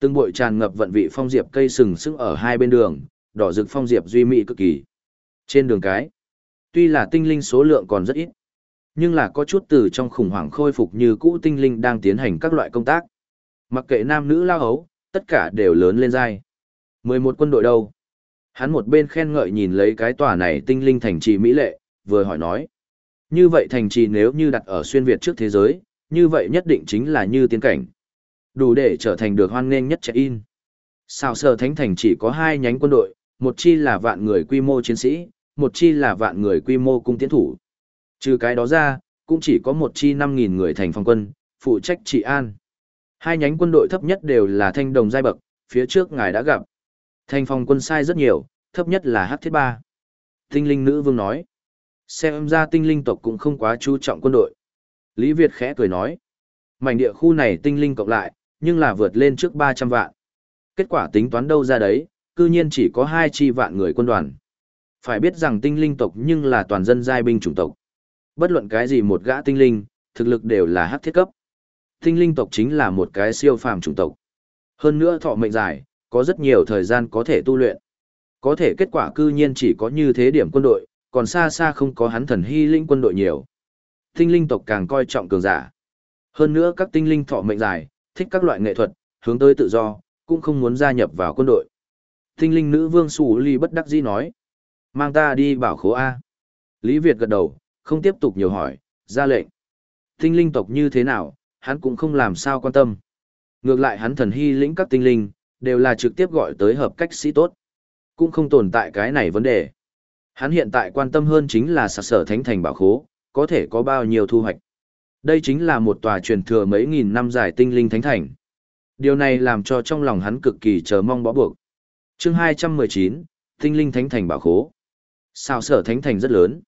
Từng bụi tràn ngập vận vị phong diệp cây sừng sững ở hai bên đường, đỏ rực phong diệp duy mỹ cực kỳ. Trên đường cái, tuy là tinh linh số lượng còn rất ít, nhưng là có chút từ trong khủng hoảng khôi phục như cũ tinh linh đang tiến hành các loại công tác. Mặc kệ nam nữ lao hấu, tất cả đều lớn lên dai. 11 quân đội đâu? Hắn một bên khen ngợi nhìn lấy cái tòa này tinh linh thành trì mỹ lệ, vừa hỏi nói. Như vậy thành trì nếu như đặt ở xuyên Việt trước thế giới, như vậy nhất định chính là như tiến cảnh. Đủ để trở thành được hoan nghênh nhất trẻ in Sao sở thánh thành chỉ có hai nhánh quân đội, một chi là vạn người quy mô chiến sĩ, một chi là vạn người quy mô cung tiến thủ. Trừ cái đó ra, cũng chỉ có một chi 5.000 người thành phòng quân, phụ trách trị an. Hai nhánh quân đội thấp nhất đều là thanh đồng giai bậc, phía trước ngài đã gặp. Thành phòng quân sai rất nhiều, thấp nhất là hắc thiết ba. Tinh linh nữ vương nói. Xem ra tinh linh tộc cũng không quá chú trọng quân đội. Lý Việt khẽ cười nói. Mảnh địa khu này tinh linh cộng lại, nhưng là vượt lên trước 300 vạn. Kết quả tính toán đâu ra đấy, cư nhiên chỉ có hai chi vạn người quân đoàn. Phải biết rằng tinh linh tộc nhưng là toàn dân giai binh chủng tộc. Bất luận cái gì một gã tinh linh, thực lực đều là hắc thiết cấp. Tinh linh tộc chính là một cái siêu phàm chủng tộc. Hơn nữa thọ mệnh dài, có rất nhiều thời gian có thể tu luyện. Có thể kết quả cư nhiên chỉ có như thế điểm quân đội, còn xa xa không có hắn thần hy linh quân đội nhiều. Tinh linh tộc càng coi trọng cường giả. Hơn nữa các tinh linh thọ mệnh dài, thích các loại nghệ thuật, hướng tới tự do, cũng không muốn gia nhập vào quân đội. Tinh linh nữ vương Sù Ly bất đắc dĩ nói. Mang ta đi bảo khố A. Lý Việt gật đầu, không tiếp tục nhiều hỏi, ra lệnh. Tinh linh tộc như thế nào, hắn cũng không làm sao quan tâm. Ngược lại hắn thần hy lĩnh các tinh linh, đều là trực tiếp gọi tới hợp cách sĩ tốt. Cũng không tồn tại cái này vấn đề. Hắn hiện tại quan tâm hơn chính là sạc sở thánh thành bảo khố, có thể có bao nhiêu thu hoạch. Đây chính là một tòa truyền thừa mấy nghìn năm dài tinh linh thánh thành. Điều này làm cho trong lòng hắn cực kỳ chờ mong bó buộc. chương 219, tinh linh thánh thành bảo khố. Sao sở thánh thành rất lớn.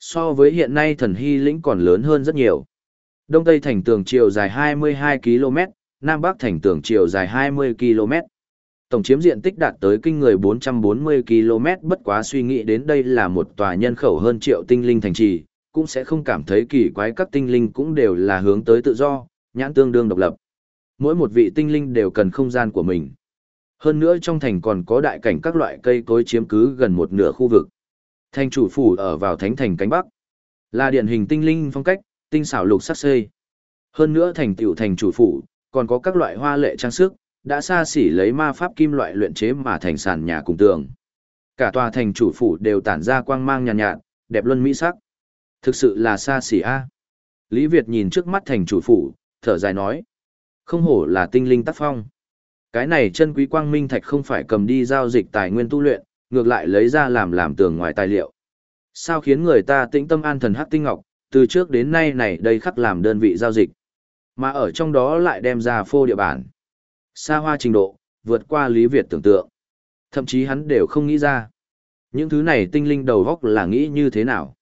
So với hiện nay thần hy lĩnh còn lớn hơn rất nhiều. Đông Tây thành tường chiều dài 22 km, Nam Bắc thành tường chiều dài 20 km. Tổng chiếm diện tích đạt tới kinh người 440 km bất quá suy nghĩ đến đây là một tòa nhân khẩu hơn triệu tinh linh thành trì, cũng sẽ không cảm thấy kỳ quái các tinh linh cũng đều là hướng tới tự do, nhãn tương đương độc lập. Mỗi một vị tinh linh đều cần không gian của mình. Hơn nữa trong thành còn có đại cảnh các loại cây cối chiếm cứ gần một nửa khu vực. Thành chủ phủ ở vào thánh thành cánh bắc. Là điển hình tinh linh phong cách, tinh xảo lục sắc xê. Hơn nữa thành tiểu thành chủ phủ, còn có các loại hoa lệ trang sức, đã xa xỉ lấy ma pháp kim loại luyện chế mà thành sàn nhà cùng tường. Cả tòa thành chủ phủ đều tản ra quang mang nhàn nhạt, nhạt, đẹp luân mỹ sắc. Thực sự là xa xỉ a. Lý Việt nhìn trước mắt thành chủ phủ, thở dài nói. Không hổ là tinh linh tác phong. Cái này chân quý quang minh thạch không phải cầm đi giao dịch tài nguyên tu luyện, ngược lại lấy ra làm làm tường ngoài tài liệu. Sao khiến người ta tĩnh tâm an thần hắc tinh ngọc, từ trước đến nay này đây khắc làm đơn vị giao dịch. Mà ở trong đó lại đem ra phô địa bản. Xa hoa trình độ, vượt qua Lý Việt tưởng tượng. Thậm chí hắn đều không nghĩ ra. Những thứ này tinh linh đầu góc là nghĩ như thế nào.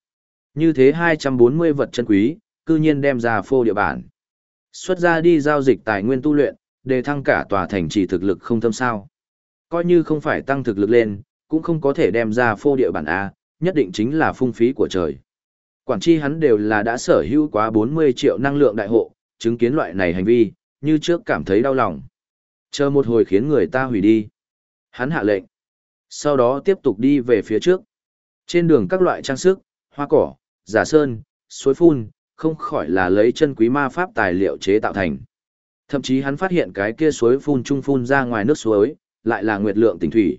Như thế 240 vật chân quý, cư nhiên đem ra phô địa bản. Xuất ra đi giao dịch tài nguyên tu luyện, đề thăng cả tòa thành chỉ thực lực không thâm sao. Coi như không phải tăng thực lực lên, cũng không có thể đem ra phô địa bản A, nhất định chính là phung phí của trời. Quản chi hắn đều là đã sở hữu quá 40 triệu năng lượng đại hộ, chứng kiến loại này hành vi, như trước cảm thấy đau lòng. Chờ một hồi khiến người ta hủy đi. Hắn hạ lệnh. Sau đó tiếp tục đi về phía trước. Trên đường các loại trang sức, hoa cỏ, giả sơn, suối phun, không khỏi là lấy chân quý ma pháp tài liệu chế tạo thành. Thậm chí hắn phát hiện cái kia suối phun trung phun ra ngoài nước suối, lại là nguyệt lượng tỉnh thủy.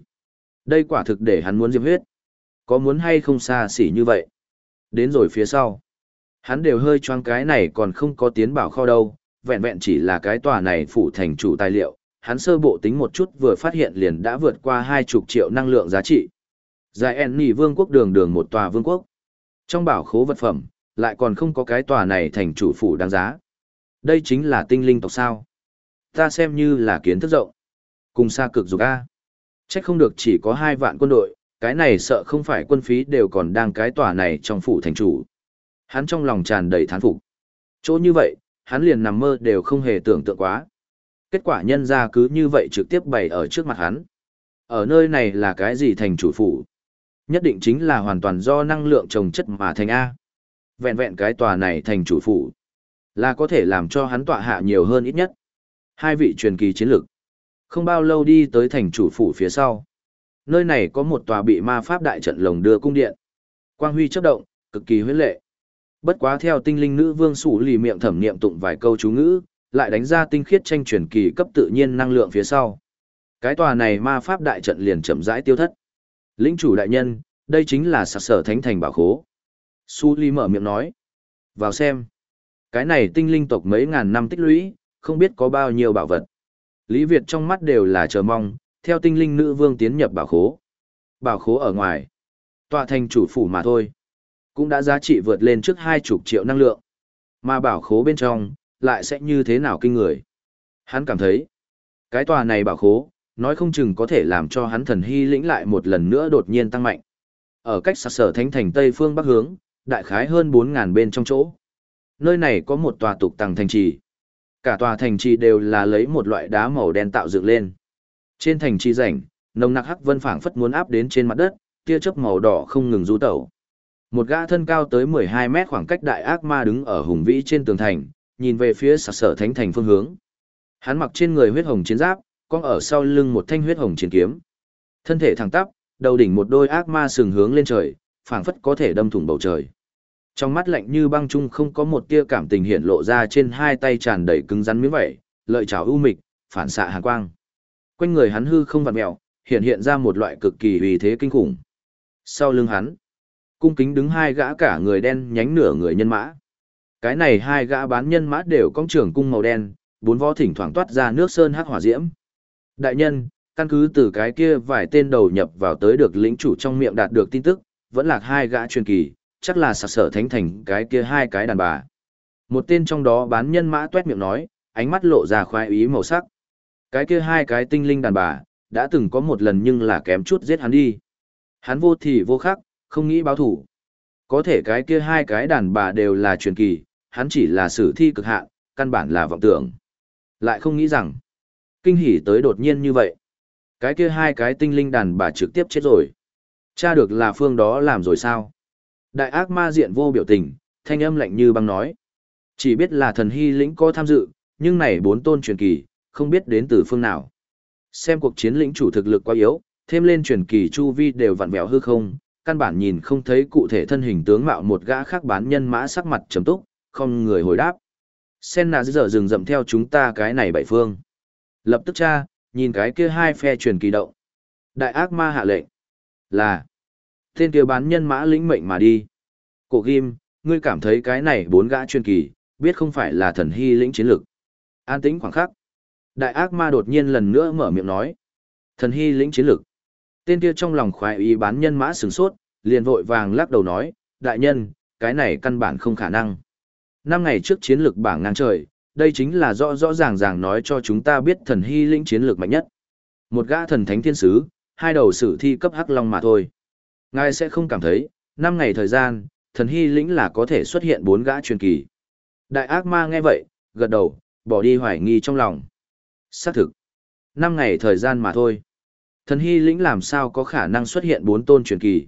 Đây quả thực để hắn muốn diệp huyết. Có muốn hay không xa xỉ như vậy? Đến rồi phía sau. Hắn đều hơi choáng cái này còn không có tiến bảo kho đâu, vẹn vẹn chỉ là cái tòa này phụ thành chủ tài liệu. Hắn sơ bộ tính một chút vừa phát hiện liền đã vượt qua hai chục triệu năng lượng giá trị. Giải ẻn nỉ vương quốc đường đường một tòa vương quốc. Trong bảo khố vật phẩm, lại còn không có cái tòa này thành chủ phủ đáng giá. Đây chính là tinh linh tộc sao. Ta xem như là kiến thức rộng. Cùng xa cực dục A. Chắc không được chỉ có hai vạn quân đội, cái này sợ không phải quân phí đều còn đang cái tòa này trong phủ thành chủ. Hắn trong lòng tràn đầy thán phục. Chỗ như vậy, hắn liền nằm mơ đều không hề tưởng tượng quá. Kết quả nhân ra cứ như vậy trực tiếp bày ở trước mặt hắn. Ở nơi này là cái gì thành chủ phủ? Nhất định chính là hoàn toàn do năng lượng trồng chất mà thành A. Vẹn vẹn cái tòa này thành chủ phủ. Là có thể làm cho hắn tọa hạ nhiều hơn ít nhất. Hai vị truyền kỳ chiến lược. Không bao lâu đi tới thành chủ phủ phía sau. Nơi này có một tòa bị ma pháp đại trận lồng đưa cung điện. Quang huy chấp động, cực kỳ huyết lệ. Bất quá theo tinh linh nữ vương sủ lì miệng thẩm niệm tụng vài câu chú ngữ, lại đánh ra tinh khiết tranh truyền kỳ cấp tự nhiên năng lượng phía sau. Cái tòa này ma pháp đại trận liền chậm rãi tiêu thất. Lĩnh chủ đại nhân, đây chính là sạc sở thánh thành bảo khố. Su Ly mở miệng nói. Vào xem. Cái này tinh linh tộc mấy ngàn năm tích lũy, không biết có bao nhiêu bảo vật. Lý Việt trong mắt đều là chờ mong, theo tinh linh nữ vương tiến nhập bảo khố. Bảo khố ở ngoài. Tọa thành chủ phủ mà thôi. Cũng đã giá trị vượt lên trước hai chục triệu năng lượng. Mà bảo khố bên trong, lại sẽ như thế nào kinh người. Hắn cảm thấy, cái tòa này bảo khố, nói không chừng có thể làm cho hắn thần hy lĩnh lại một lần nữa đột nhiên tăng mạnh. Ở cách sạc sở thánh thành Tây phương Bắc hướng, đại khái hơn 4.000 bên trong chỗ. Nơi này có một tòa tục tàng thành trì. Cả tòa thành trì đều là lấy một loại đá màu đen tạo dựng lên. Trên thành trì rảnh, nồng nặc hắc vân phảng phất muốn áp đến trên mặt đất, tia chớp màu đỏ không ngừng rú tẩu. Một gã thân cao tới 12 mét khoảng cách đại ác ma đứng ở hùng vĩ trên tường thành, nhìn về phía sạc sở thánh thành phương hướng. Hắn mặc trên người huyết hồng chiến giáp, có ở sau lưng một thanh huyết hồng chiến kiếm. Thân thể thẳng tắp, đầu đỉnh một đôi ác ma sừng hướng lên trời, phảng phất có thể đâm thủng bầu trời. Trong mắt lạnh như băng trung không có một tia cảm tình hiện lộ ra trên hai tay tràn đầy cứng rắn miếng vảy, lợi chảo ưu mịch, phản xạ hàn quang. Quanh người hắn hư không vặn mèo, hiện hiện ra một loại cực kỳ uy thế kinh khủng. Sau lưng hắn, cung kính đứng hai gã cả người đen nhánh nửa người nhân mã. Cái này hai gã bán nhân mã đều cong trưởng cung màu đen, bốn vó thỉnh thoảng toát ra nước sơn hắc hỏa diễm. Đại nhân, căn cứ từ cái kia vài tên đầu nhập vào tới được lĩnh chủ trong miệng đạt được tin tức, vẫn là hai gã truyền kỳ, chắc là sạc sở thánh thành cái kia hai cái đàn bà. Một tên trong đó bán nhân mã tuét miệng nói, ánh mắt lộ ra khoái ý màu sắc. Cái kia hai cái tinh linh đàn bà, đã từng có một lần nhưng là kém chút giết hắn đi. Hắn vô thì vô khắc, không nghĩ báo thủ. Có thể cái kia hai cái đàn bà đều là truyền kỳ, hắn chỉ là sử thi cực hạn, căn bản là vọng tưởng. Lại không nghĩ rằng, kinh hỉ tới đột nhiên như vậy. Cái kia hai cái tinh linh đàn bà trực tiếp chết rồi. Cha được là phương đó làm rồi sao? Đại ác ma diện vô biểu tình, thanh âm lạnh như băng nói. Chỉ biết là thần hy lĩnh có tham dự, nhưng này bốn tôn truyền kỳ, không biết đến từ phương nào. Xem cuộc chiến lĩnh chủ thực lực quá yếu, thêm lên truyền kỳ chu vi đều vặn vẹo hư không, căn bản nhìn không thấy cụ thể thân hình tướng mạo một gã khác bán nhân mã sắc mặt trầm túc, không người hồi đáp. Sen nà giờ dừng dậm theo chúng ta cái này bảy phương. Lập tức cha, nhìn cái kia hai phe truyền kỳ động. Đại ác ma hạ lệnh. Là. Tên kia bán nhân mã lĩnh mệnh mà đi. Cổ ghim, ngươi cảm thấy cái này bốn gã truyền kỳ, biết không phải là thần hy lĩnh chiến lực. An tĩnh khoảng khắc. Đại ác ma đột nhiên lần nữa mở miệng nói. Thần hy lĩnh chiến lực. Tên kia trong lòng khoái ý bán nhân mã sửng sốt, liền vội vàng lắc đầu nói, đại nhân, cái này căn bản không khả năng. Năm ngày trước chiến lược bảng ngang trời, đây chính là rõ rõ ràng ràng nói cho chúng ta biết thần hy lĩnh chiến lược mạnh nhất. Một gã thần thánh thiên sứ, hai đầu sử thi cấp hắc long mà thôi. Ngài sẽ không cảm thấy, năm ngày thời gian, thần hy lĩnh là có thể xuất hiện bốn gã truyền kỳ. Đại ác ma nghe vậy, gật đầu, bỏ đi hoài nghi trong lòng. Xác thực. Năm ngày thời gian mà thôi. Thần hy lĩnh làm sao có khả năng xuất hiện bốn tôn truyền kỳ.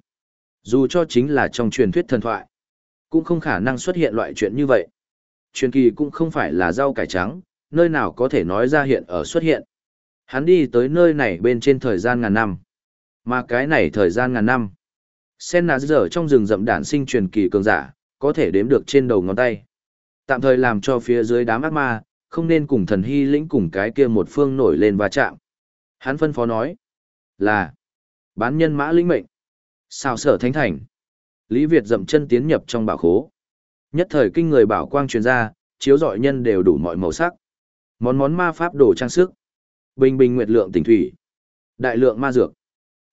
Dù cho chính là trong truyền thuyết thần thoại, cũng không khả năng xuất hiện loại chuyện như vậy. Truyền kỳ cũng không phải là rau cải trắng, nơi nào có thể nói ra hiện ở xuất hiện. Hắn đi tới nơi này bên trên thời gian ngàn năm. Mà cái này thời gian ngàn năm. Sen nà giờ trong rừng rậm đản sinh truyền kỳ cường giả, có thể đếm được trên đầu ngón tay. Tạm thời làm cho phía dưới đám ác ma, không nên cùng thần hy lĩnh cùng cái kia một phương nổi lên va chạm. Hắn phân phó nói, là bán nhân mã lĩnh mệnh. Sao sở thánh thành. Lý Việt dậm chân tiến nhập trong bảo khố. Nhất thời kinh người bảo quang truyền ra, chiếu dọi nhân đều đủ mọi màu sắc. Món món ma pháp đồ trang sức. Bình bình nguyệt lượng tỉnh thủy. Đại lượng ma dược.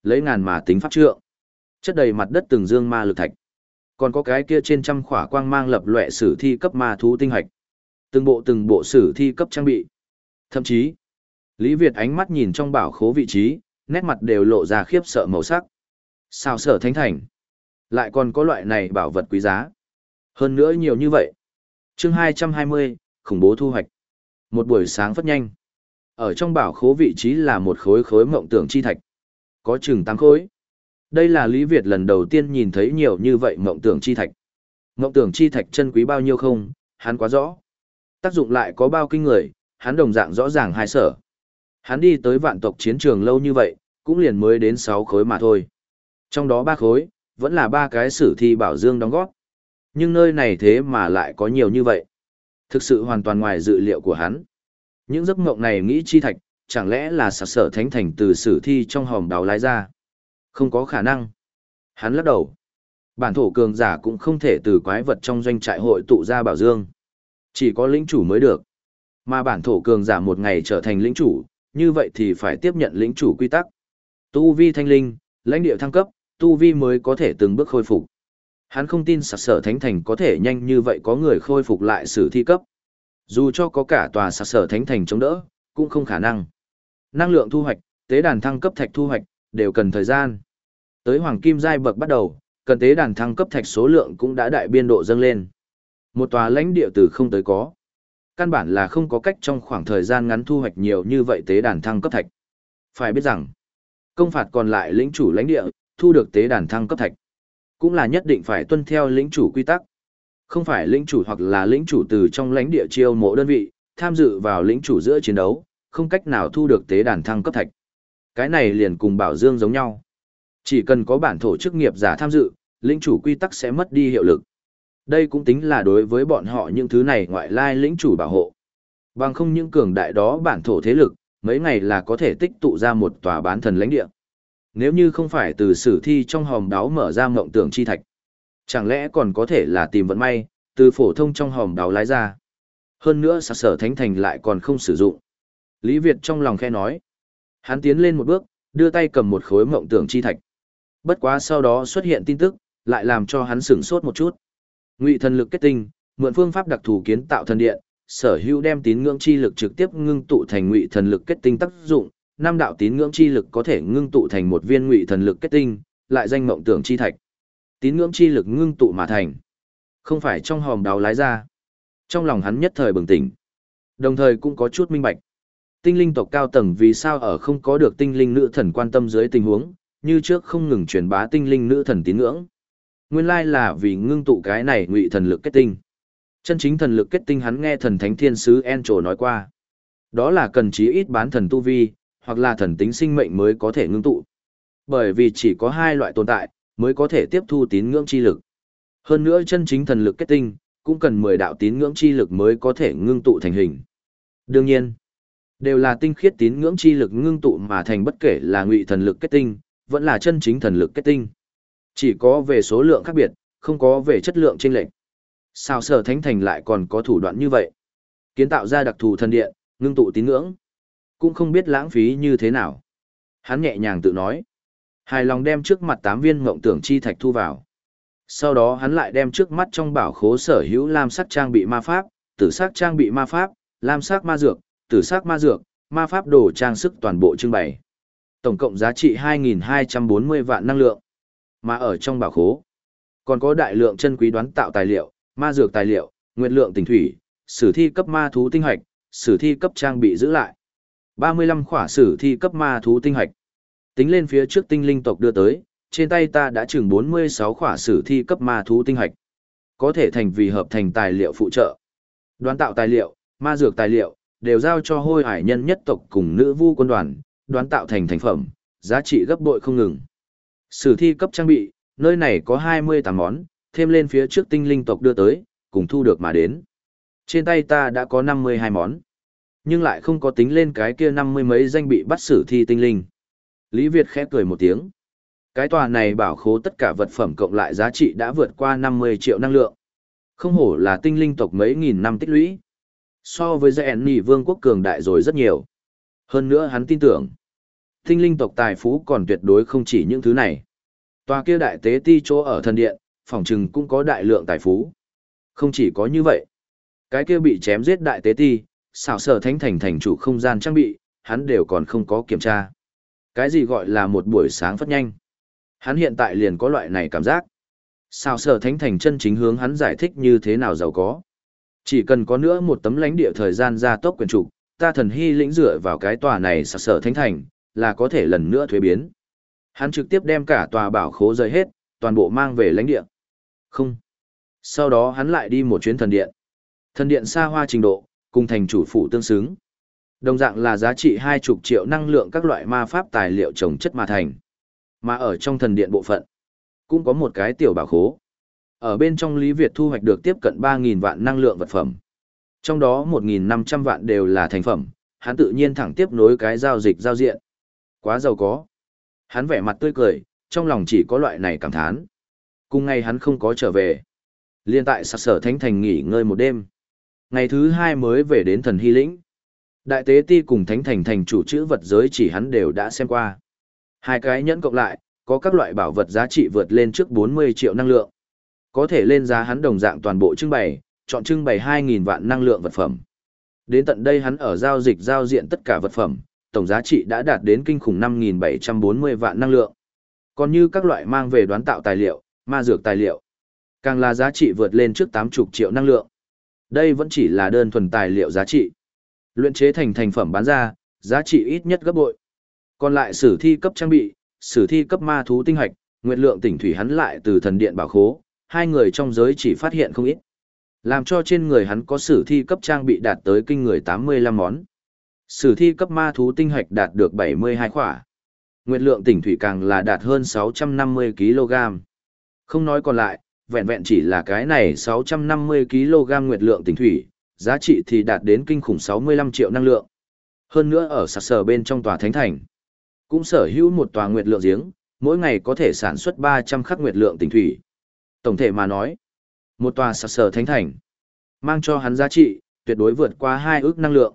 Lấy ngàn mà tính pháp trượng. Chất đầy mặt đất từng dương ma lực thạch. Còn có cái kia trên trăm khỏa quang mang lập loè sử thi cấp ma thú tinh hạch. Từng bộ từng bộ sử thi cấp trang bị. Thậm chí, Lý Việt ánh mắt nhìn trong bảo khố vị trí, nét mặt đều lộ ra khiếp sợ màu sắc. Sao sở thánh thành? Lại còn có loại này bảo vật quý giá. Hơn nữa nhiều như vậy. chương 220, khủng bố thu hoạch. Một buổi sáng phất nhanh. Ở trong bảo khố vị trí là một khối khối mộng tưởng chi thạch. Có chừng tăng khối. Đây là Lý Việt lần đầu tiên nhìn thấy nhiều như vậy mộng tưởng chi thạch. Mộng tưởng chi thạch chân quý bao nhiêu không, hắn quá rõ. Tác dụng lại có bao kinh người, hắn đồng dạng rõ ràng hai sở. Hắn đi tới vạn tộc chiến trường lâu như vậy, cũng liền mới đến 6 khối mà thôi. Trong đó ba khối, vẫn là ba cái sử thi bảo dương đóng góp. Nhưng nơi này thế mà lại có nhiều như vậy. Thực sự hoàn toàn ngoài dự liệu của hắn. Những giấc mộng này nghĩ chi thạch, chẳng lẽ là sạc sở thánh thành từ sử thi trong hòm đào lái ra. Không có khả năng. Hắn lắc đầu. Bản thổ cường giả cũng không thể từ quái vật trong doanh trại hội tụ ra bảo dương. Chỉ có lĩnh chủ mới được. Mà bản thổ cường giả một ngày trở thành lĩnh chủ, như vậy thì phải tiếp nhận lĩnh chủ quy tắc. Tu vi thanh linh, lãnh địa thăng cấp, tu vi mới có thể từng bước khôi phục. Hắn không tin sạc sở thánh thành có thể nhanh như vậy có người khôi phục lại sử thi cấp. Dù cho có cả tòa sạc sở thánh thành chống đỡ, cũng không khả năng. Năng lượng thu hoạch, tế đàn thăng cấp thạch thu hoạch, đều cần thời gian. Tới hoàng kim giai bậc bắt đầu, cần tế đàn thăng cấp thạch số lượng cũng đã đại biên độ dâng lên. Một tòa lãnh địa từ không tới có. Căn bản là không có cách trong khoảng thời gian ngắn thu hoạch nhiều như vậy tế đàn thăng cấp thạch. Phải biết rằng, công phạt còn lại lĩnh chủ lãnh địa, thu được tế đàn thăng cấp thạch. Cũng là nhất định phải tuân theo lĩnh chủ quy tắc. Không phải lĩnh chủ hoặc là lĩnh chủ từ trong lãnh địa chiêu mộ đơn vị, tham dự vào lĩnh chủ giữa chiến đấu, không cách nào thu được tế đàn thăng cấp thạch. Cái này liền cùng bảo dương giống nhau. Chỉ cần có bản thổ chức nghiệp giả tham dự, lĩnh chủ quy tắc sẽ mất đi hiệu lực. Đây cũng tính là đối với bọn họ những thứ này ngoại lai lĩnh chủ bảo hộ. Bằng không những cường đại đó bản thổ thế lực, mấy ngày là có thể tích tụ ra một tòa bán thần lãnh địa. Nếu như không phải từ sử thi trong hòm đáo mở ra mộng tưởng chi thạch, chẳng lẽ còn có thể là tìm vận may, từ phổ thông trong hòm đáo lái ra. Hơn nữa sạc sở thánh thành lại còn không sử dụng. Lý Việt trong lòng khe nói. Hắn tiến lên một bước, đưa tay cầm một khối mộng tưởng chi thạch. Bất quá sau đó xuất hiện tin tức, lại làm cho hắn sửng sốt một chút. Ngụy thần lực kết tinh, mượn phương pháp đặc thù kiến tạo thần điện, sở hữu đem tín ngưỡng chi lực trực tiếp ngưng tụ thành ngụy thần lực kết tinh tác dụng, năm đạo tín ngưỡng chi lực có thể ngưng tụ thành một viên ngụy thần lực kết tinh, lại danh mộng tưởng chi thạch. Tín ngưỡng chi lực ngưng tụ mà thành, không phải trong hòm đào lái ra. Trong lòng hắn nhất thời bừng tỉnh, đồng thời cũng có chút minh bạch. Tinh linh tộc cao tầng vì sao ở không có được tinh linh nữ thần quan tâm dưới tình huống, như trước không ngừng truyền bá tinh linh nữ thần tín ngưỡng. Nguyên lai là vì ngưng tụ cái này ngụy thần lực kết tinh. Chân chính thần lực kết tinh hắn nghe thần thánh thiên sứ Encho nói qua. Đó là cần chí ít bán thần tu vi, hoặc là thần tính sinh mệnh mới có thể ngưng tụ. Bởi vì chỉ có hai loại tồn tại, mới có thể tiếp thu tín ngưỡng chi lực. Hơn nữa chân chính thần lực kết tinh, cũng cần 10 đạo tín ngưỡng chi lực mới có thể ngưng tụ thành hình. Đương nhiên, đều là tinh khiết tín ngưỡng chi lực ngưng tụ mà thành bất kể là ngụy thần lực kết tinh, vẫn là chân chính thần lực kết tinh. Chỉ có về số lượng khác biệt, không có về chất lượng chênh lệch. Sao sở thánh thành lại còn có thủ đoạn như vậy? Kiến tạo ra đặc thù thần điện, ngưng tụ tín ngưỡng. Cũng không biết lãng phí như thế nào. Hắn nhẹ nhàng tự nói. Hài lòng đem trước mặt tám viên ngộng tưởng chi thạch thu vào. Sau đó hắn lại đem trước mắt trong bảo khố sở hữu lam sắc trang bị ma pháp, tử sắc trang bị ma pháp, lam sắc ma dược, tử sắc ma dược, ma pháp đồ trang sức toàn bộ trưng bày. Tổng cộng giá trị 2.240 vạn năng lượng. Mà ở trong bảo khố, còn có đại lượng chân quý đoán tạo tài liệu, ma dược tài liệu, nguyệt lượng tình thủy, sử thi cấp ma thú tinh hạch, sử thi cấp trang bị giữ lại. 35 khỏa sử thi cấp ma thú tinh hạch, Tính lên phía trước tinh linh tộc đưa tới, trên tay ta đã chừng 46 khỏa sử thi cấp ma thú tinh hạch, Có thể thành vì hợp thành tài liệu phụ trợ. Đoán tạo tài liệu, ma dược tài liệu, đều giao cho hôi hải nhân nhất tộc cùng nữ vu quân đoàn, đoán tạo thành thành phẩm, giá trị gấp bội không ngừng. Sử thi cấp trang bị, nơi này có 28 món, thêm lên phía trước tinh linh tộc đưa tới, cùng thu được mà đến. Trên tay ta đã có 52 món, nhưng lại không có tính lên cái kia năm mươi mấy danh bị bắt xử thi tinh linh. Lý Việt khẽ cười một tiếng. Cái tòa này bảo khố tất cả vật phẩm cộng lại giá trị đã vượt qua 50 triệu năng lượng. Không hổ là tinh linh tộc mấy nghìn năm tích lũy. So với dạy nỉ vương quốc cường đại rồi rất nhiều. Hơn nữa hắn tin tưởng, tinh linh tộc tài phú còn tuyệt đối không chỉ những thứ này. Tòa kia đại tế ti chỗ ở thần điện, phòng chừng cũng có đại lượng tài phú. Không chỉ có như vậy, cái kia bị chém giết đại tế ti, xảo sở thánh thành thành chủ không gian trang bị, hắn đều còn không có kiểm tra. Cái gì gọi là một buổi sáng phát nhanh? Hắn hiện tại liền có loại này cảm giác. Xảo sở thánh thành chân chính hướng hắn giải thích như thế nào giàu có. Chỉ cần có nữa một tấm lãnh địa thời gian ra tốc quyền trục, ta thần hy lĩnh dựa vào cái tòa này xảo sở thánh thành, là có thể lần nữa thuế biến. Hắn trực tiếp đem cả tòa bảo khố rời hết, toàn bộ mang về lãnh địa. Không. Sau đó hắn lại đi một chuyến thần điện. Thần điện xa hoa trình độ, cùng thành chủ phủ tương xứng. Đồng dạng là giá trị hai chục triệu năng lượng các loại ma pháp tài liệu trồng chất mà thành. Mà ở trong thần điện bộ phận, cũng có một cái tiểu bảo khố. Ở bên trong Lý Việt thu hoạch được tiếp cận 3.000 vạn năng lượng vật phẩm. Trong đó 1.500 vạn đều là thành phẩm, hắn tự nhiên thẳng tiếp nối cái giao dịch giao diện. Quá giàu có. Hắn vẻ mặt tươi cười, trong lòng chỉ có loại này cảm thán. Cùng ngày hắn không có trở về. Liên tại sạc sở thánh thành nghỉ ngơi một đêm. Ngày thứ hai mới về đến thần hy lĩnh. Đại tế ti cùng thánh thành thành chủ chữ vật giới chỉ hắn đều đã xem qua. Hai cái nhẫn cộng lại, có các loại bảo vật giá trị vượt lên trước 40 triệu năng lượng. Có thể lên giá hắn đồng dạng toàn bộ trưng bày, chọn trưng bày 2.000 vạn năng lượng vật phẩm. Đến tận đây hắn ở giao dịch giao diện tất cả vật phẩm, tổng giá trị đã đạt đến kinh khủng 5.740 vạn năng lượng. Còn như các loại mang về đoán tạo tài liệu, ma dược tài liệu, càng là giá trị vượt lên trước 80 triệu năng lượng. Đây vẫn chỉ là đơn thuần tài liệu giá trị. Luyện chế thành thành phẩm bán ra, giá trị ít nhất gấp bội. Còn lại sử thi cấp trang bị, sử thi cấp ma thú tinh hạch, nguyệt lượng tỉnh thủy hắn lại từ thần điện bảo khố, hai người trong giới chỉ phát hiện không ít. Làm cho trên người hắn có sử thi cấp trang bị đạt tới kinh người 85 món. Sử thi cấp ma thú tinh hạch đạt được 72 khỏa. Nguyệt lượng tỉnh thủy càng là đạt hơn 650 kg. Không nói còn lại, vẹn vẹn chỉ là cái này 650 kg nguyệt lượng tinh thủy, giá trị thì đạt đến kinh khủng 65 triệu năng lượng. Hơn nữa ở sạc sở bên trong tòa thánh thành, cũng sở hữu một tòa nguyệt lượng giếng, mỗi ngày có thể sản xuất 300 khắc nguyệt lượng tinh thủy. Tổng thể mà nói, một tòa sạc sở thánh thành, mang cho hắn giá trị, tuyệt đối vượt qua hai ước năng lượng.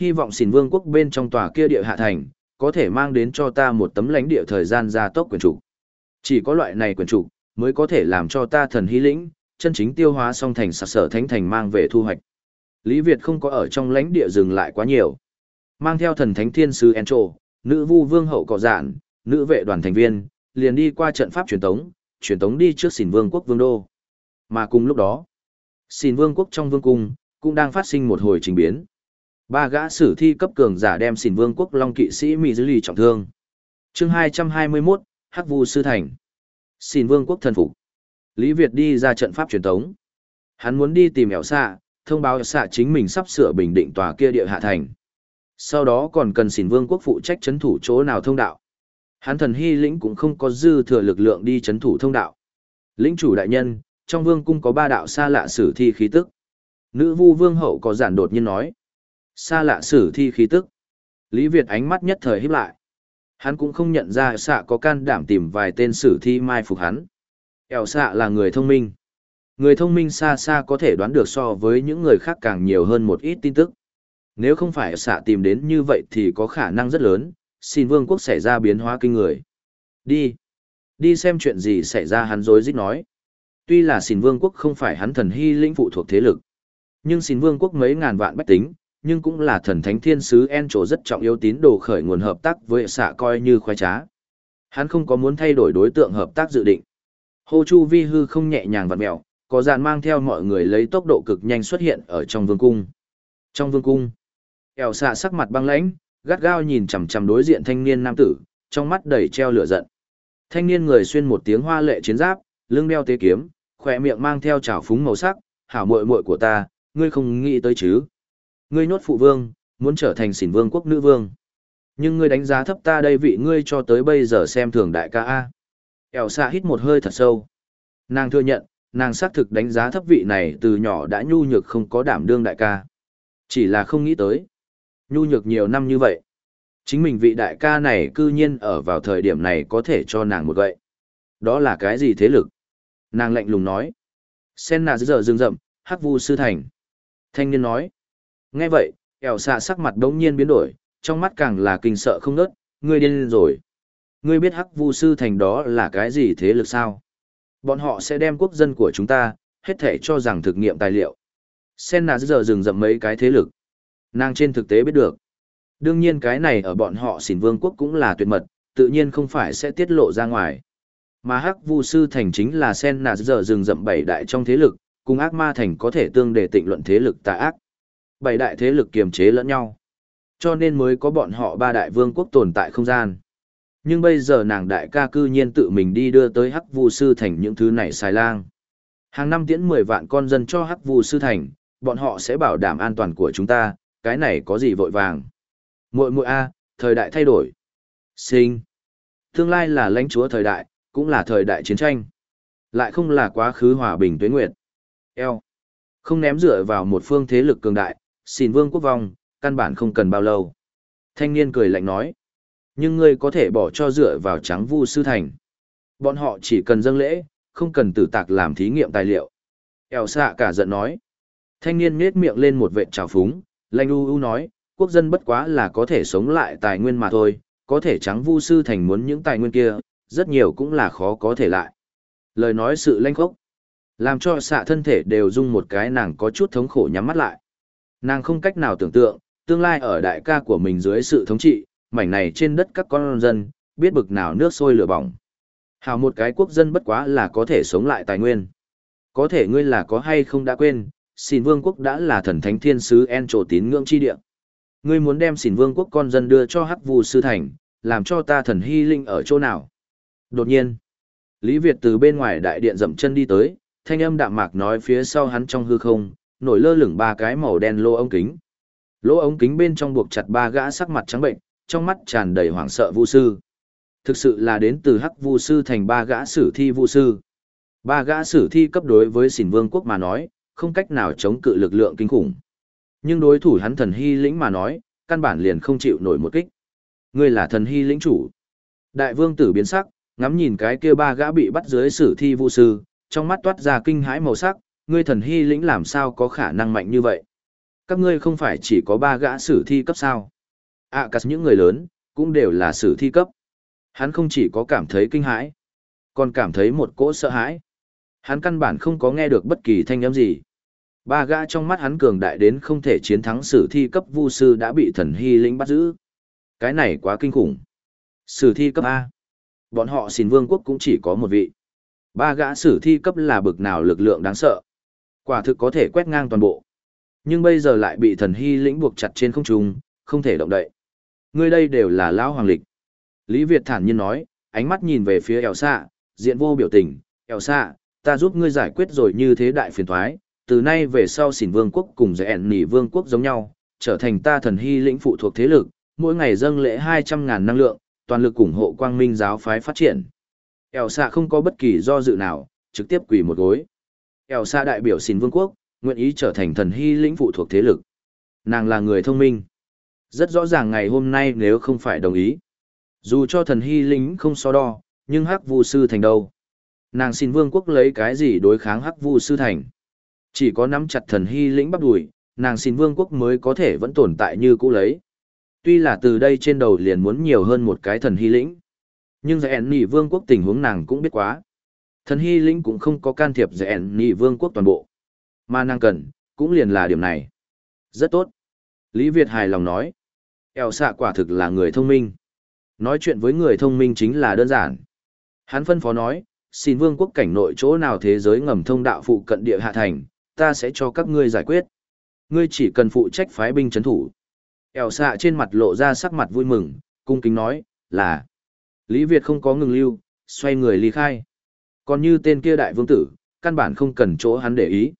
Hy vọng xỉn vương quốc bên trong tòa kia địa hạ thành, có thể mang đến cho ta một tấm lãnh địa thời gian gia tốc quyền trục. Chỉ có loại này quyền trục, mới có thể làm cho ta thần hy lĩnh, chân chính tiêu hóa xong thành sạc sở thánh thành mang về thu hoạch. Lý Việt không có ở trong lãnh địa dừng lại quá nhiều. Mang theo thần thánh thiên sứ Encho, nữ vu vương hậu cọ giản, nữ vệ đoàn thành viên, liền đi qua trận pháp truyền tống, truyền tống đi trước xỉn vương quốc vương đô. Mà cùng lúc đó, xỉn vương quốc trong vương cung, cũng đang phát sinh một hồi trình biến. Ba gã sử thi cấp cường giả đem xỉn vương quốc long kỵ sĩ Mỹ Dư Lì trọng thương. chương 221, Hắc Vu Sư Thành xin vương quốc thần phục. Lý Việt đi ra trận pháp truyền thống Hắn muốn đi tìm ẻo xạ, thông báo xạ chính mình sắp sửa bình định tòa kia địa hạ thành. Sau đó còn cần xin vương quốc phụ trách chấn thủ chỗ nào thông đạo. Hắn thần hy lĩnh cũng không có dư thừa lực lượng đi chấn thủ thông đạo. Lĩnh chủ đại nhân, trong vương cung có ba đạo xa lạ sử thi khí tức. Nữ vu vương hậu có giản đột nhiên nói. Xa lạ sử thi khí tức. Lý Việt ánh mắt nhất thời híp lại. Hắn cũng không nhận ra xạ có can đảm tìm vài tên sử thi mai phục hắn. Eo xạ là người thông minh. Người thông minh xa xa có thể đoán được so với những người khác càng nhiều hơn một ít tin tức. Nếu không phải xạ tìm đến như vậy thì có khả năng rất lớn, xin vương quốc xảy ra biến hóa kinh người. Đi. Đi xem chuyện gì xảy ra hắn dối dích nói. Tuy là xin vương quốc không phải hắn thần hy lĩnh phụ thuộc thế lực. Nhưng xin vương quốc mấy ngàn vạn bách tính, nhưng cũng là thần thánh thiên sứ En trổ rất trọng yếu tín đồ khởi nguồn hợp tác với xạ coi như khoái trá. Hắn không có muốn thay đổi đối tượng hợp tác dự định. Hồ Chu Vi hư không nhẹ nhàng vặn mẹo, có dàn mang theo mọi người lấy tốc độ cực nhanh xuất hiện ở trong vương cung. Trong vương cung, Eo xạ sắc mặt băng lãnh, gắt gao nhìn chằm chằm đối diện thanh niên nam tử, trong mắt đầy treo lửa giận. Thanh niên người xuyên một tiếng hoa lệ chiến giáp, lưng đeo tế kiếm, khỏe miệng mang theo trào phúng màu sắc, hảo muội muội của ta, ngươi không nghĩ tới chứ? Ngươi nhốt phụ vương, muốn trở thành xỉn vương quốc nữ vương. Nhưng ngươi đánh giá thấp ta đây vị ngươi cho tới bây giờ xem thường đại ca A. Eo xạ hít một hơi thật sâu. Nàng thừa nhận, nàng xác thực đánh giá thấp vị này từ nhỏ đã nhu nhược không có đảm đương đại ca. Chỉ là không nghĩ tới. Nhu nhược nhiều năm như vậy. Chính mình vị đại ca này cư nhiên ở vào thời điểm này có thể cho nàng một gậy. Đó là cái gì thế lực? Nàng lạnh lùng nói. Sen nà giờ rừng rậm, hắc vu sư thành. Thanh niên nói. Nghe vậy, ẻo xạ sắc mặt đống nhiên biến đổi, trong mắt càng là kinh sợ không nớt, ngươi điên rồi. Ngươi biết hắc vu sư thành đó là cái gì thế lực sao? Bọn họ sẽ đem quốc dân của chúng ta, hết thể cho rằng thực nghiệm tài liệu. Sen nà giờ dừng dậm mấy cái thế lực. Nàng trên thực tế biết được. Đương nhiên cái này ở bọn họ xỉn vương quốc cũng là tuyệt mật, tự nhiên không phải sẽ tiết lộ ra ngoài. Mà hắc vu sư thành chính là sen nà giờ dừng dậm bảy đại trong thế lực, cùng ác ma thành có thể tương đề tịnh luận thế lực tà ác. Bảy đại thế lực kiềm chế lẫn nhau. Cho nên mới có bọn họ ba đại vương quốc tồn tại không gian. Nhưng bây giờ nàng đại ca cư nhiên tự mình đi đưa tới hắc vu sư thành những thứ này xài lang. Hàng năm tiễn 10 vạn con dân cho hắc vu sư thành, bọn họ sẽ bảo đảm an toàn của chúng ta, cái này có gì vội vàng. Muội muội A, thời đại thay đổi. Sinh. Tương lai là lãnh chúa thời đại, cũng là thời đại chiến tranh. Lại không là quá khứ hòa bình tuế nguyệt. Eo. Không ném dựa vào một phương thế lực cường đại, xin vương quốc vong, căn bản không cần bao lâu. Thanh niên cười lạnh nói. Nhưng ngươi có thể bỏ cho dựa vào trắng vu sư thành. Bọn họ chỉ cần dâng lễ, không cần tử tạc làm thí nghiệm tài liệu. Eo xạ cả giận nói. Thanh niên nết miệng lên một vệ trào phúng, lanh u u nói, quốc dân bất quá là có thể sống lại tài nguyên mà thôi, có thể trắng vu sư thành muốn những tài nguyên kia, rất nhiều cũng là khó có thể lại. Lời nói sự lanh khốc, làm cho xạ thân thể đều dung một cái nàng có chút thống khổ nhắm mắt lại. Nàng không cách nào tưởng tượng, tương lai ở đại ca của mình dưới sự thống trị, mảnh này trên đất các con dân, biết bực nào nước sôi lửa bỏng. Hào một cái quốc dân bất quá là có thể sống lại tài nguyên. Có thể ngươi là có hay không đã quên, xỉn vương quốc đã là thần thánh thiên sứ en trổ tín ngưỡng chi địa. Ngươi muốn đem xỉn vương quốc con dân đưa cho hắc vù sư thành, làm cho ta thần hy linh ở chỗ nào. Đột nhiên, Lý Việt từ bên ngoài đại điện dậm chân đi tới, thanh âm đạm mạc nói phía sau hắn trong hư không, nổi lơ lửng ba cái màu đen lô ống kính. Lỗ ống kính bên trong buộc chặt ba gã sắc mặt trắng bệnh, trong mắt tràn đầy hoảng sợ vu sư. Thực sự là đến từ hắc vu sư thành ba gã sử thi vu sư. Ba gã sử thi cấp đối với xỉn vương quốc mà nói, không cách nào chống cự lực lượng kinh khủng. Nhưng đối thủ hắn thần hy lĩnh mà nói, căn bản liền không chịu nổi một kích. Ngươi là thần hy lĩnh chủ. Đại vương tử biến sắc, ngắm nhìn cái kia ba gã bị bắt dưới sử thi vu sư, trong mắt toát ra kinh hãi màu sắc, ngươi thần hy lĩnh làm sao có khả năng mạnh như vậy. Các ngươi không phải chỉ có ba gã sử thi cấp sao? À cắt những người lớn, cũng đều là sử thi cấp. Hắn không chỉ có cảm thấy kinh hãi, còn cảm thấy một cỗ sợ hãi. Hắn căn bản không có nghe được bất kỳ thanh âm gì. Ba gã trong mắt hắn cường đại đến không thể chiến thắng sử thi cấp vu sư đã bị thần hy lĩnh bắt giữ. Cái này quá kinh khủng. Sử thi cấp A. Bọn họ xin vương quốc cũng chỉ có một vị. Ba gã sử thi cấp là bực nào lực lượng đáng sợ. Quả thực có thể quét ngang toàn bộ. Nhưng bây giờ lại bị thần hy lĩnh buộc chặt trên không trung, không thể động đậy. Ngươi đây đều là lão hoàng lịch. Lý Việt thản nhiên nói, ánh mắt nhìn về phía eo xạ, diện vô biểu tình, eo xạ, ta giúp ngươi giải quyết rồi như thế đại phiền thoái, từ nay về sau xỉn vương quốc cùng dạy ẻn nỉ vương quốc giống nhau, trở thành ta thần hy lĩnh phụ thuộc thế lực, mỗi ngày dâng lễ 200.000 năng lượng, toàn lực ủng hộ quang minh giáo phái phát triển. Eo xạ không có bất kỳ do dự nào, trực tiếp quỳ một gối. Eo xa đại biểu xin vương quốc, nguyện ý trở thành thần hy lĩnh phụ thuộc thế lực. Nàng là người thông minh. Rất rõ ràng ngày hôm nay nếu không phải đồng ý. Dù cho thần hy lĩnh không so đo, nhưng hắc vu sư thành đâu. Nàng xin vương quốc lấy cái gì đối kháng hắc vu sư thành. Chỉ có nắm chặt thần hy lĩnh bắt đùi, nàng xin vương quốc mới có thể vẫn tồn tại như cũ lấy. Tuy là từ đây trên đầu liền muốn nhiều hơn một cái thần hy lĩnh. Nhưng dạy nỉ vương quốc tình huống nàng cũng biết quá. Thần hy lĩnh cũng không có can thiệp rẽn nhị vương quốc toàn bộ. Mà nàng cần, cũng liền là điểm này. Rất tốt. Lý Việt hài lòng nói. Eo xạ quả thực là người thông minh. Nói chuyện với người thông minh chính là đơn giản. Hắn phân phó nói, xin vương quốc cảnh nội chỗ nào thế giới ngầm thông đạo phụ cận địa hạ thành, ta sẽ cho các ngươi giải quyết. Ngươi chỉ cần phụ trách phái binh chấn thủ. Eo xạ trên mặt lộ ra sắc mặt vui mừng, cung kính nói, là. Lý Việt không có ngừng lưu, xoay người ly khai. Còn như tên kia đại vương tử, căn bản không cần chỗ hắn để ý.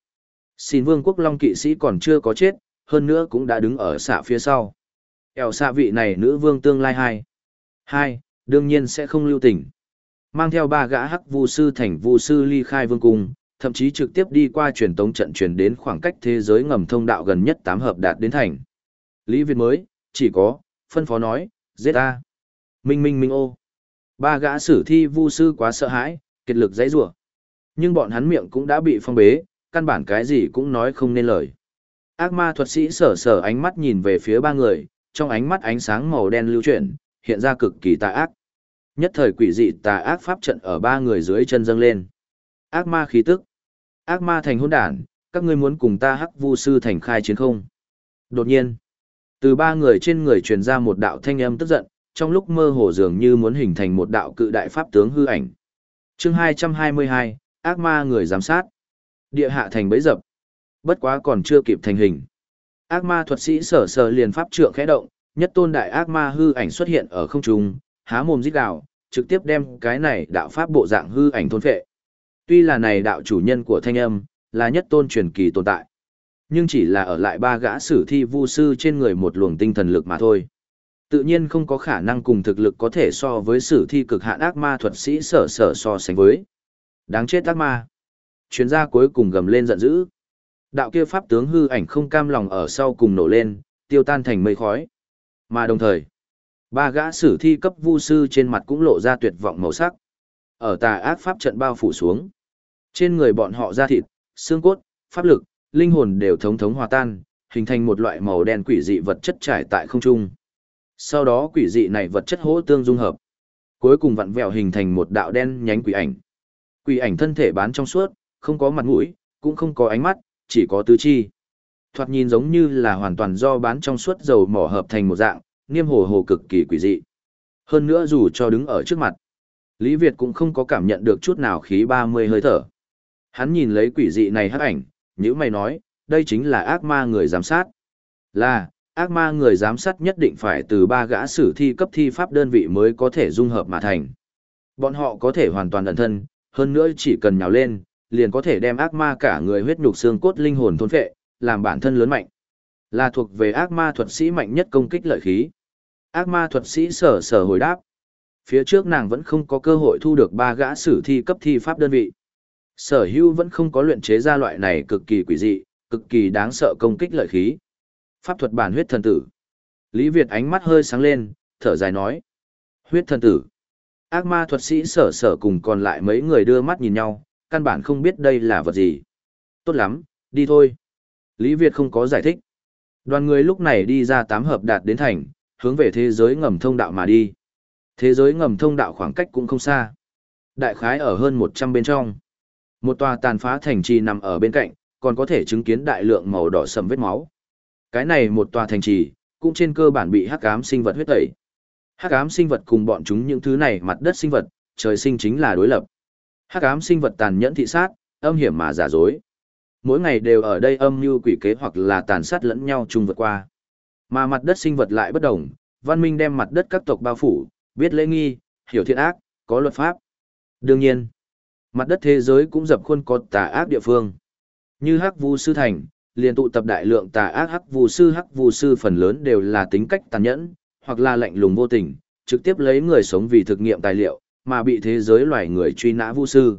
Xin vương quốc long kỵ sĩ còn chưa có chết, hơn nữa cũng đã đứng ở xạ phía sau. Eo xạ vị này nữ vương tương lai hai. Hai, đương nhiên sẽ không lưu tình. Mang theo ba gã hắc vu sư thành vu sư ly khai vương cung, thậm chí trực tiếp đi qua truyền tống trận truyền đến khoảng cách thế giới ngầm thông đạo gần nhất tám hợp đạt đến thành. Lý Việt mới, chỉ có, phân phó nói, giết ta. Minh minh minh ô. Ba gã sử thi vu sư quá sợ hãi, kiệt lực dãy rủa Nhưng bọn hắn miệng cũng đã bị phong bế, căn bản cái gì cũng nói không nên lời. Ác ma thuật sĩ sở sở ánh mắt nhìn về phía ba người, trong ánh mắt ánh sáng màu đen lưu chuyển, hiện ra cực kỳ tà ác. Nhất thời quỷ dị tà ác pháp trận ở ba người dưới chân dâng lên. Ác ma khí tức. Ác ma thành hỗn đản, các ngươi muốn cùng ta hắc vu sư thành khai chiến không? Đột nhiên, từ ba người trên người truyền ra một đạo thanh âm tức giận, trong lúc mơ hồ dường như muốn hình thành một đạo cự đại pháp tướng hư ảnh. Chương 222, ác ma người giám sát. Địa hạ thành bấy dập. Bất quá còn chưa kịp thành hình. Ác ma thuật sĩ sở sở liền pháp trượng khẽ động, nhất tôn đại ác ma hư ảnh xuất hiện ở không trung, há mồm rít gào, trực tiếp đem cái này đạo pháp bộ dạng hư ảnh thôn phệ. Tuy là này đạo chủ nhân của thanh âm, là nhất tôn truyền kỳ tồn tại, nhưng chỉ là ở lại ba gã sử thi vu sư trên người một luồng tinh thần lực mà thôi. Tự nhiên không có khả năng cùng thực lực có thể so với sử thi cực hạn ác ma thuật sĩ sở sở so sánh với. Đáng chết ác ma. chuyên gia cuối cùng gầm lên giận dữ. Đạo kia pháp tướng hư ảnh không cam lòng ở sau cùng nổ lên, tiêu tan thành mây khói. Mà đồng thời, ba gã sử thi cấp vu sư trên mặt cũng lộ ra tuyệt vọng màu sắc. Ở tà ác pháp trận bao phủ xuống. Trên người bọn họ da thịt, xương cốt, pháp lực, linh hồn đều thống thống hòa tan, hình thành một loại màu đen quỷ dị vật chất trải tại không trung. Sau đó quỷ dị này vật chất hỗ tương dung hợp. Cuối cùng vặn vẹo hình thành một đạo đen nhánh quỷ ảnh. Quỷ ảnh thân thể bán trong suốt, không có mặt mũi, cũng không có ánh mắt, chỉ có tứ chi. Thoạt nhìn giống như là hoàn toàn do bán trong suốt dầu mỏ hợp thành một dạng, niêm hồ hồ cực kỳ quỷ dị. Hơn nữa dù cho đứng ở trước mặt, Lý Việt cũng không có cảm nhận được chút nào khí 30 hơi thở. Hắn nhìn lấy quỷ dị này hắc ảnh, như mày nói, đây chính là ác ma người giám sát. Là, ác ma người giám sát nhất định phải từ ba gã sử thi cấp thi pháp đơn vị mới có thể dung hợp mà thành. Bọn họ có thể hoàn toàn ẩn thân, hơn nữa chỉ cần nhào lên, liền có thể đem ác ma cả người huyết nhục xương cốt linh hồn thôn phệ, làm bản thân lớn mạnh. Là thuộc về ác ma thuật sĩ mạnh nhất công kích lợi khí. Ác ma thuật sĩ sở sở hồi đáp. Phía trước nàng vẫn không có cơ hội thu được ba gã sử thi cấp thi pháp đơn vị. Sở hưu vẫn không có luyện chế ra loại này cực kỳ quỷ dị, cực kỳ đáng sợ công kích lợi khí. Pháp thuật bản huyết thần tử. Lý Việt ánh mắt hơi sáng lên, thở dài nói. Huyết thần tử. Ác ma thuật sĩ sở sở cùng còn lại mấy người đưa mắt nhìn nhau, căn bản không biết đây là vật gì. Tốt lắm, đi thôi. Lý Việt không có giải thích. Đoàn người lúc này đi ra tám hợp đạt đến thành, hướng về thế giới ngầm thông đạo mà đi. Thế giới ngầm thông đạo khoảng cách cũng không xa. Đại khái ở hơn 100 bên trong. Một tòa tàn phá thành trì nằm ở bên cạnh, còn có thể chứng kiến đại lượng màu đỏ sầm vết máu. Cái này một tòa thành trì, cũng trên cơ bản bị hắc ám sinh vật huyết tẩy. Hắc ám sinh vật cùng bọn chúng những thứ này mặt đất sinh vật, trời sinh chính là đối lập. Hắc ám sinh vật tàn nhẫn thị sát, âm hiểm mà giả dối. Mỗi ngày đều ở đây âm mưu quỷ kế hoặc là tàn sát lẫn nhau chung vượt qua. Mà mặt đất sinh vật lại bất đồng, văn minh đem mặt đất các tộc bao phủ, biết lễ nghi, hiểu thiện ác, có luật pháp. Đương nhiên, mặt đất thế giới cũng dập khuôn có tà ác địa phương. Như Hắc Vu sư thành, liền tụ tập đại lượng tà ác Hắc Vu sư, Hắc Vu sư phần lớn đều là tính cách tàn nhẫn, hoặc là lạnh lùng vô tình, trực tiếp lấy người sống vì thực nghiệm tài liệu, mà bị thế giới loài người truy nã vu sư.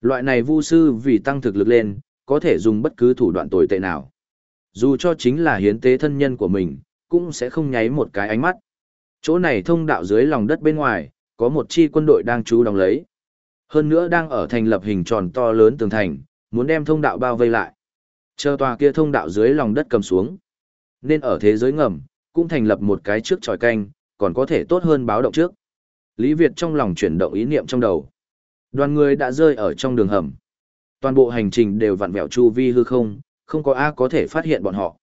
Loại này vu sư vì tăng thực lực lên, có thể dùng bất cứ thủ đoạn tồi tệ nào. Dù cho chính là hiến tế thân nhân của mình, cũng sẽ không nháy một cái ánh mắt. Chỗ này thông đạo dưới lòng đất bên ngoài, có một chi quân đội đang trú đóng lấy. Hơn nữa đang ở thành lập hình tròn to lớn tường thành, muốn đem thông đạo bao vây lại. Chờ tòa kia thông đạo dưới lòng đất cầm xuống. Nên ở thế giới ngầm, cũng thành lập một cái trước tròi canh, còn có thể tốt hơn báo động trước. Lý Việt trong lòng chuyển động ý niệm trong đầu. Đoàn người đã rơi ở trong đường hầm. Toàn bộ hành trình đều vặn vẹo chu vi hư không, không có ai có thể phát hiện bọn họ.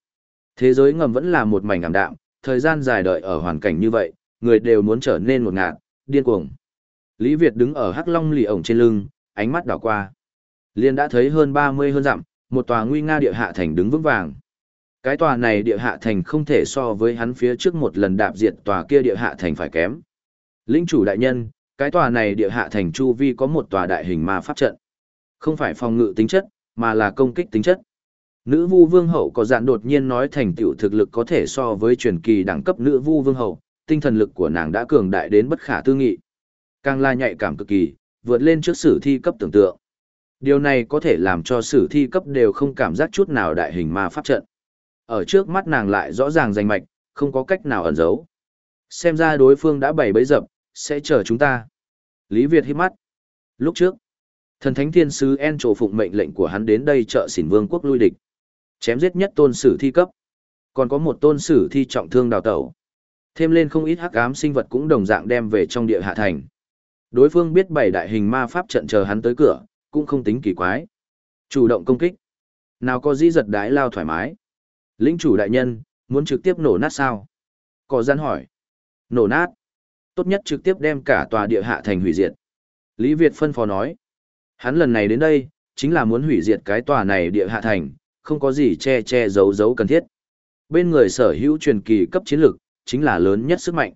Thế giới ngầm vẫn là một mảnh ảm đạm, thời gian dài đợi ở hoàn cảnh như vậy, người đều muốn trở nên một ngạt, điên cuồng. Lý Việt đứng ở hắc long lì ổng trên lưng, ánh mắt đảo qua. Liên đã thấy hơn 30 hơn dặm, một tòa nguy nga địa hạ thành đứng vững vàng. Cái tòa này địa hạ thành không thể so với hắn phía trước một lần đạp diệt tòa kia địa hạ thành phải kém. Linh chủ đại nhân, cái tòa này địa hạ thành chu vi có một tòa đại hình ma pháp trận. Không phải phòng ngự tính chất, mà là công kích tính chất. Nữ vu vương hậu có dạn đột nhiên nói thành tựu thực lực có thể so với truyền kỳ đẳng cấp nữ vu vương hậu, tinh thần lực của nàng đã cường đại đến bất khả tư nghị. Càng là nhạy cảm cực kỳ, vượt lên trước sử thi cấp tưởng tượng. Điều này có thể làm cho sử thi cấp đều không cảm giác chút nào đại hình ma pháp trận. Ở trước mắt nàng lại rõ ràng danh mạch, không có cách nào ẩn giấu. Xem ra đối phương đã bày bẫy dập, sẽ chờ chúng ta. Lý Việt hít mắt. Lúc trước, thần thánh thiên sứ En trổ phụng mệnh lệnh của hắn đến đây trợ xỉn vương quốc lui địch. Chém giết nhất tôn sử thi cấp. Còn có một tôn sử thi trọng thương đào tẩu. Thêm lên không ít hắc ám sinh vật cũng đồng dạng đem về trong địa hạ thành. Đối phương biết bảy đại hình ma pháp trận chờ hắn tới cửa, cũng không tính kỳ quái. Chủ động công kích. Nào có dĩ giật đái lao thoải mái. Lĩnh chủ đại nhân, muốn trực tiếp nổ nát sao? Có gian hỏi. Nổ nát. Tốt nhất trực tiếp đem cả tòa địa hạ thành hủy diệt. Lý Việt phân phó nói. Hắn lần này đến đây, chính là muốn hủy diệt cái tòa này địa hạ thành, không có gì che che giấu giấu cần thiết. Bên người sở hữu truyền kỳ cấp chiến lược, chính là lớn nhất sức mạnh.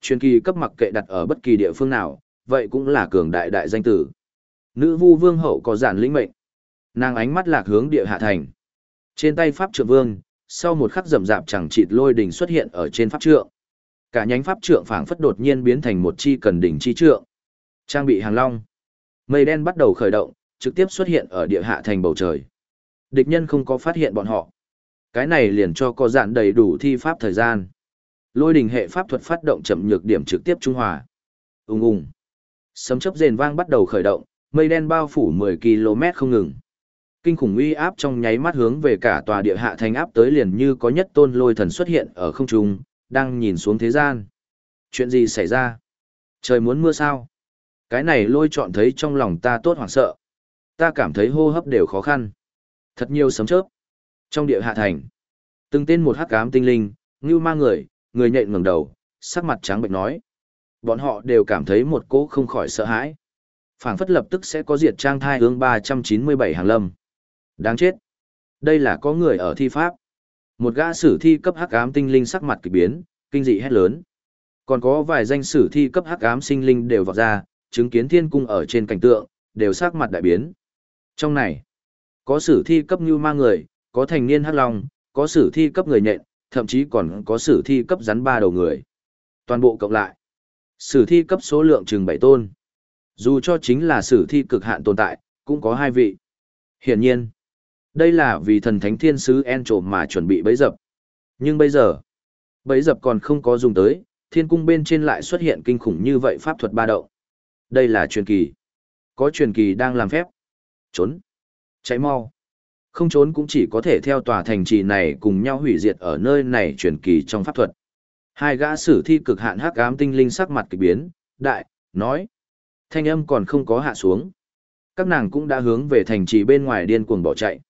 Truyền kỳ cấp mặc kệ đặt ở bất kỳ địa phương nào, vậy cũng là cường đại đại danh tử. Nữ vu vương hậu có giản lĩnh mệnh. Nàng ánh mắt lạc hướng địa hạ thành. Trên tay pháp trượng vương, sau một khắc rầm rạp chẳng chịt lôi đỉnh xuất hiện ở trên pháp trượng. Cả nhánh pháp trượng phảng phất đột nhiên biến thành một chi cần đỉnh chi trượng. Trang bị hàng long. Mây đen bắt đầu khởi động, trực tiếp xuất hiện ở địa hạ thành bầu trời. Địch nhân không có phát hiện bọn họ. Cái này liền cho có dạn đầy đủ thi pháp thời gian. Lôi đỉnh hệ pháp thuật phát động chậm nhược điểm trực tiếp trung hòa. Ùng ùng. Sấm chớp rền vang bắt đầu khởi động, mây đen bao phủ 10 km không ngừng. Kinh khủng uy áp trong nháy mắt hướng về cả tòa địa hạ thành áp tới liền như có nhất tôn lôi thần xuất hiện ở không trung, đang nhìn xuống thế gian. Chuyện gì xảy ra? Trời muốn mưa sao? Cái này lôi chọn thấy trong lòng ta tốt hoảng sợ. Ta cảm thấy hô hấp đều khó khăn. Thật nhiều sấm chớp. Trong địa hạ thành, từng tên một hắc ám tinh linh, ngưu ma người, người nhện ngẩng đầu, sắc mặt trắng bệnh nói. Bọn họ đều cảm thấy một cỗ không khỏi sợ hãi phảng phất lập tức sẽ có diệt trang thai hướng 397 hàng lâm. Đáng chết. Đây là có người ở thi pháp. Một gã sử thi cấp hắc ám tinh linh sắc mặt kỳ biến, kinh dị hét lớn. Còn có vài danh sử thi cấp hắc ám sinh linh đều vọt ra, chứng kiến thiên cung ở trên cảnh tượng, đều sắc mặt đại biến. Trong này, có sử thi cấp như ma người, có thành niên hắc long, có sử thi cấp người nhện, thậm chí còn có sử thi cấp rắn ba đầu người. Toàn bộ cộng lại, sử thi cấp số lượng chừng bảy tôn. Dù cho chính là sử thi cực hạn tồn tại, cũng có hai vị. Hiển nhiên, đây là vì thần thánh thiên sứ En trộm mà chuẩn bị bấy dập. Nhưng bây giờ, bấy dập còn không có dùng tới, thiên cung bên trên lại xuất hiện kinh khủng như vậy pháp thuật ba động. Đây là truyền kỳ. Có truyền kỳ đang làm phép. Trốn. Cháy mau. Không trốn cũng chỉ có thể theo tòa thành trì này cùng nhau hủy diệt ở nơi này truyền kỳ trong pháp thuật. Hai gã sử thi cực hạn hắc ám tinh linh sắc mặt kỳ biến, đại, nói. Thanh âm còn không có hạ xuống. Các nàng cũng đã hướng về thành trì bên ngoài điên cuồng bỏ chạy.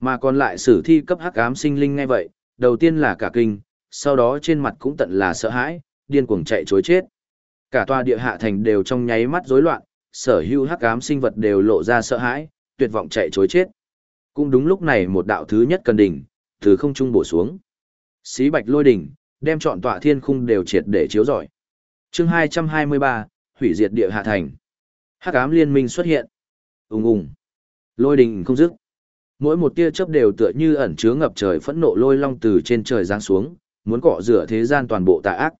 Mà còn lại sử thi cấp hắc ám sinh linh ngay vậy, đầu tiên là cả kinh, sau đó trên mặt cũng tận là sợ hãi, điên cuồng chạy chối chết. Cả tòa địa hạ thành đều trong nháy mắt rối loạn, sở hữu hắc ám sinh vật đều lộ ra sợ hãi, tuyệt vọng chạy chối chết. Cũng đúng lúc này một đạo thứ nhất cần đỉnh, từ không trung bổ xuống. Xí bạch lôi đỉnh, đem trọn tọa thiên khung đều triệt để chiếu rọi. Chương 223, hủy diệt địa hạ thành. Hắc ám liên minh xuất hiện. Ùng ùng. Lôi đình không dứt. Mỗi một tia chớp đều tựa như ẩn chứa ngập trời phẫn nộ lôi long từ trên trời giáng xuống, muốn cọ rửa thế gian toàn bộ tà ác.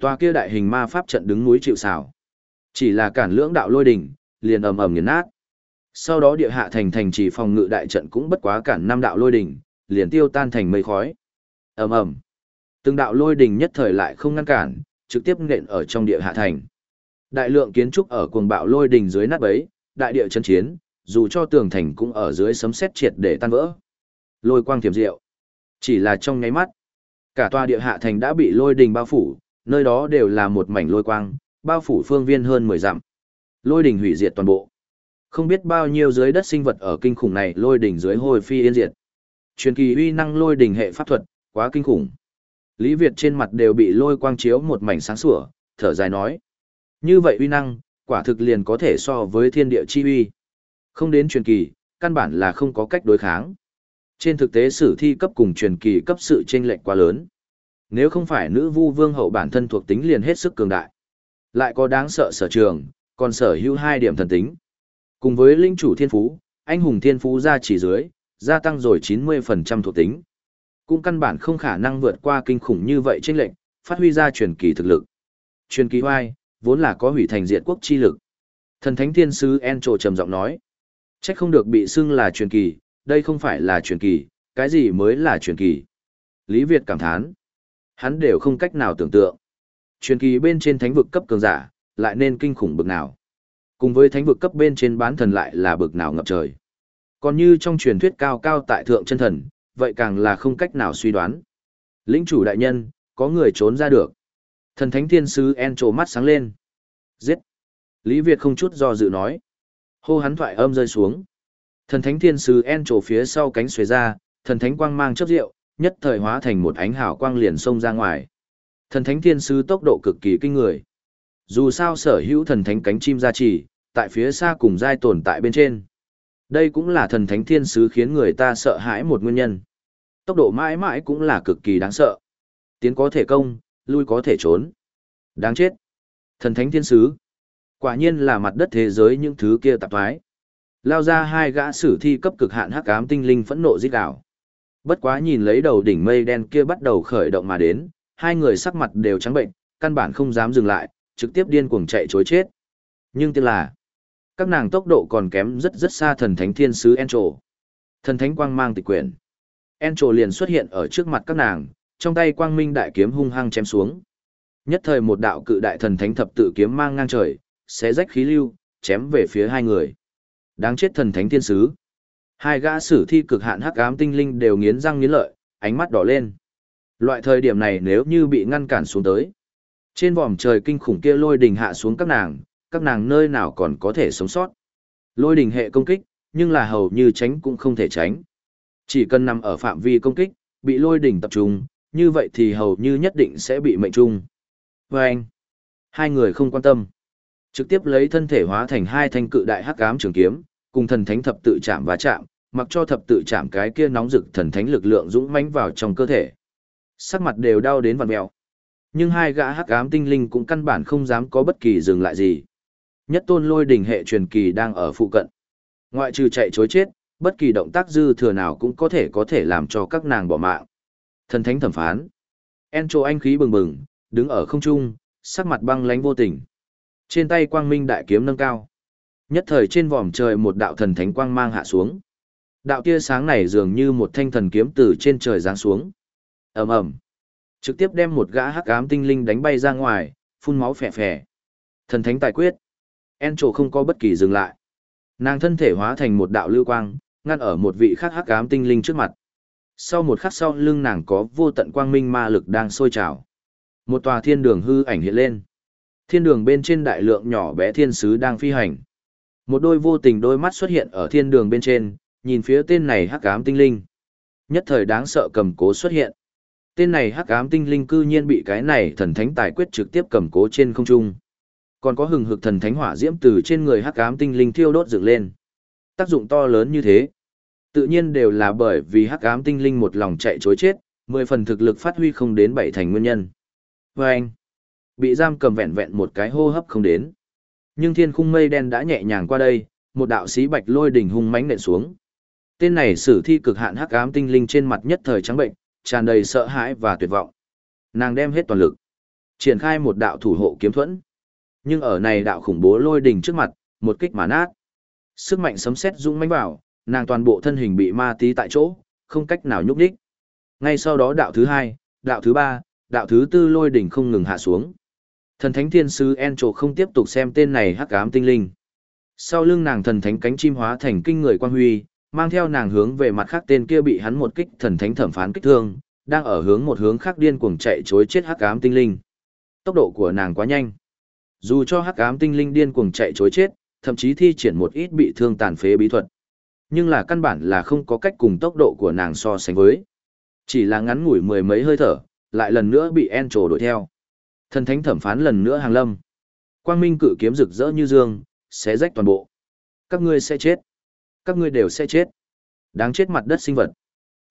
Tòa kia đại hình ma pháp trận đứng núi chịu xảo Chỉ là cản lưỡng đạo lôi đình, liền ầm ầm nghiền nát. Sau đó địa hạ thành thành trì phòng ngự đại trận cũng bất quá cản năm đạo lôi đình, liền tiêu tan thành mây khói. Ầm ầm. Từng đạo lôi đình nhất thời lại không ngăn cản, trực tiếp nện ở trong địa hạ thành. Đại lượng kiến trúc ở cuồng bạo lôi đỉnh dưới nát bấy, đại địa chấn chiến, dù cho tường thành cũng ở dưới sấm sét triệt để tan vỡ. Lôi quang thiểm diệu. Chỉ là trong nháy mắt, cả tòa địa hạ thành đã bị lôi đỉnh bao phủ, nơi đó đều là một mảnh lôi quang, bao phủ phương viên hơn 10 dặm. Lôi đỉnh hủy diệt toàn bộ. Không biết bao nhiêu dưới đất sinh vật ở kinh khủng này lôi đỉnh dưới hồi phi yên diệt. Truyền kỳ uy năng lôi đỉnh hệ pháp thuật, quá kinh khủng. Lý Việt trên mặt đều bị lôi quang chiếu một mảnh sáng sủa, thở dài nói. Như vậy uy năng, quả thực liền có thể so với thiên địa chi uy. Không đến truyền kỳ, căn bản là không có cách đối kháng. Trên thực tế sử thi cấp cùng truyền kỳ cấp sự chênh lệch quá lớn. Nếu không phải nữ vu vương hậu bản thân thuộc tính liền hết sức cường đại. Lại có đáng sợ sở trường, còn sở hữu hai điểm thần tính. Cùng với linh chủ thiên phú, anh hùng thiên phú ra chỉ dưới, gia tăng rồi 90% thuộc tính. Cũng căn bản không khả năng vượt qua kinh khủng như vậy chênh lệch, phát huy ra truyền kỳ thực lực. Truyền kỳ hoai, vốn là có hủy thành diện quốc chi lực. Thần thánh thiên sứ Encho trầm giọng nói, trách không được bị xưng là truyền kỳ, đây không phải là truyền kỳ, cái gì mới là truyền kỳ. Lý Việt cảm thán, hắn đều không cách nào tưởng tượng. Truyền kỳ bên trên thánh vực cấp cường giả, lại nên kinh khủng bực nào. Cùng với thánh vực cấp bên trên bán thần lại là bực nào ngập trời. Còn như trong truyền thuyết cao cao tại thượng chân thần, vậy càng là không cách nào suy đoán. Lĩnh chủ đại nhân, có người trốn ra được. Thần thánh thiên sứ En trổ mắt sáng lên. Giết! Lý Việt không chút do dự nói. Hô hắn thoại âm rơi xuống. Thần thánh thiên sứ En trổ phía sau cánh xuề ra, thần thánh quang mang chấp rượu, nhất thời hóa thành một ánh hào quang liền xông ra ngoài. Thần thánh thiên sứ tốc độ cực kỳ kinh người. Dù sao sở hữu thần thánh cánh chim gia trì, tại phía xa cùng giai tồn tại bên trên. Đây cũng là thần thánh thiên sứ khiến người ta sợ hãi một nguyên nhân. Tốc độ mãi mãi cũng là cực kỳ đáng sợ. Tiến có thể công, lui có thể trốn. Đáng chết. Thần thánh thiên sứ. Quả nhiên là mặt đất thế giới những thứ kia tạp thoái. Lao ra hai gã sử thi cấp cực hạn hắc ám tinh linh phẫn nộ giết đảo. Bất quá nhìn lấy đầu đỉnh mây đen kia bắt đầu khởi động mà đến, hai người sắc mặt đều trắng bệnh, căn bản không dám dừng lại, trực tiếp điên cuồng chạy chối chết. Nhưng tiếc là, các nàng tốc độ còn kém rất rất xa thần thánh thiên sứ Encho. Thần thánh quang mang tịch quyển. Encho liền xuất hiện ở trước mặt các nàng, trong tay quang minh đại kiếm hung hăng chém xuống. Nhất thời một đạo cự đại thần thánh thập tự kiếm mang ngang trời, xé rách khí lưu, chém về phía hai người. Đáng chết thần thánh thiên sứ. Hai gã sử thi cực hạn hắc ám tinh linh đều nghiến răng nghiến lợi, ánh mắt đỏ lên. Loại thời điểm này nếu như bị ngăn cản xuống tới, trên vòm trời kinh khủng kia lôi đình hạ xuống các nàng, các nàng nơi nào còn có thể sống sót. Lôi đình hệ công kích, nhưng là hầu như tránh cũng không thể tránh. Chỉ cần nằm ở phạm vi công kích, bị lôi đỉnh tập trung, như vậy thì hầu như nhất định sẽ bị mệnh trung. Và anh, hai người không quan tâm. Trực tiếp lấy thân thể hóa thành hai thanh cự đại hắc ám trường kiếm, cùng thần thánh thập tự chạm và chạm, mặc cho thập tự chạm cái kia nóng rực thần thánh lực lượng dũng mãnh vào trong cơ thể. Sắc mặt đều đau đến vằn mèo. Nhưng hai gã hắc ám tinh linh cũng căn bản không dám có bất kỳ dừng lại gì. Nhất tôn lôi đỉnh hệ truyền kỳ đang ở phụ cận. Ngoại trừ chạy chối chết, bất kỳ động tác dư thừa nào cũng có thể có thể làm cho các nàng bỏ mạng. Thần thánh thẩm phán. Encho anh khí bừng bừng, đứng ở không trung, sắc mặt băng lánh vô tình. Trên tay quang minh đại kiếm nâng cao. Nhất thời trên vòm trời một đạo thần thánh quang mang hạ xuống. Đạo tia sáng này dường như một thanh thần kiếm từ trên trời giáng xuống. ầm ầm, trực tiếp đem một gã hắc ám tinh linh đánh bay ra ngoài, phun máu phè phè. Thần thánh tài quyết. Encho không có bất kỳ dừng lại. Nàng thân thể hóa thành một đạo lưu quang, ngăn ở một vị khác hắc ám tinh linh trước mặt. Sau một khắc sau lưng nàng có vô tận quang minh ma lực đang sôi trào. Một tòa thiên đường hư ảnh hiện lên. Thiên đường bên trên đại lượng nhỏ bé thiên sứ đang phi hành. Một đôi vô tình đôi mắt xuất hiện ở thiên đường bên trên, nhìn phía tên này hắc ám tinh linh. Nhất thời đáng sợ cầm cố xuất hiện. Tên này hắc ám tinh linh cư nhiên bị cái này thần thánh tài quyết trực tiếp cầm cố trên không trung. Còn có hừng hực thần thánh hỏa diễm từ trên người hắc ám tinh linh thiêu đốt dựng lên. Tác dụng to lớn như thế, tự nhiên đều là bởi vì hắc ám tinh linh một lòng chạy chối chết, mười phần thực lực phát huy không đến bảy thành nguyên nhân. Và anh, bị giam cầm vẹn vẹn một cái hô hấp không đến. Nhưng thiên khung mây đen đã nhẹ nhàng qua đây, một đạo sĩ bạch lôi đỉnh hung mãnh nện xuống. Tên này sử thi cực hạn hắc ám tinh linh trên mặt nhất thời trắng bệnh, tràn đầy sợ hãi và tuyệt vọng. Nàng đem hết toàn lực, triển khai một đạo thủ hộ kiếm thuẫn. Nhưng ở này đạo khủng bố lôi đỉnh trước mặt, một kích mà nát. Sức mạnh sấm sét rung mãnh vào, nàng toàn bộ thân hình bị ma tí tại chỗ, không cách nào nhúc nhích. Ngay sau đó đạo thứ hai, đạo thứ ba, đạo thứ tư lôi đỉnh không ngừng hạ xuống. Thần thánh thiên sứ Encho không tiếp tục xem tên này hắc ám tinh linh. Sau lưng nàng thần thánh cánh chim hóa thành kinh người quang huy, mang theo nàng hướng về mặt khác tên kia bị hắn một kích thần thánh thẩm phán kích thương, đang ở hướng một hướng khác điên cuồng chạy chối chết hắc ám tinh linh. Tốc độ của nàng quá nhanh. Dù cho hắc ám tinh linh điên cuồng chạy chối chết, thậm chí thi triển một ít bị thương tàn phế bí thuật. Nhưng là căn bản là không có cách cùng tốc độ của nàng so sánh với. Chỉ là ngắn ngủi mười mấy hơi thở, lại lần nữa bị En trổ đuổi theo. Thần thánh thẩm phán lần nữa hàng lâm. Quang minh cự kiếm rực rỡ như dương, sẽ rách toàn bộ. Các ngươi sẽ chết. Các ngươi đều sẽ chết. Đáng chết mặt đất sinh vật.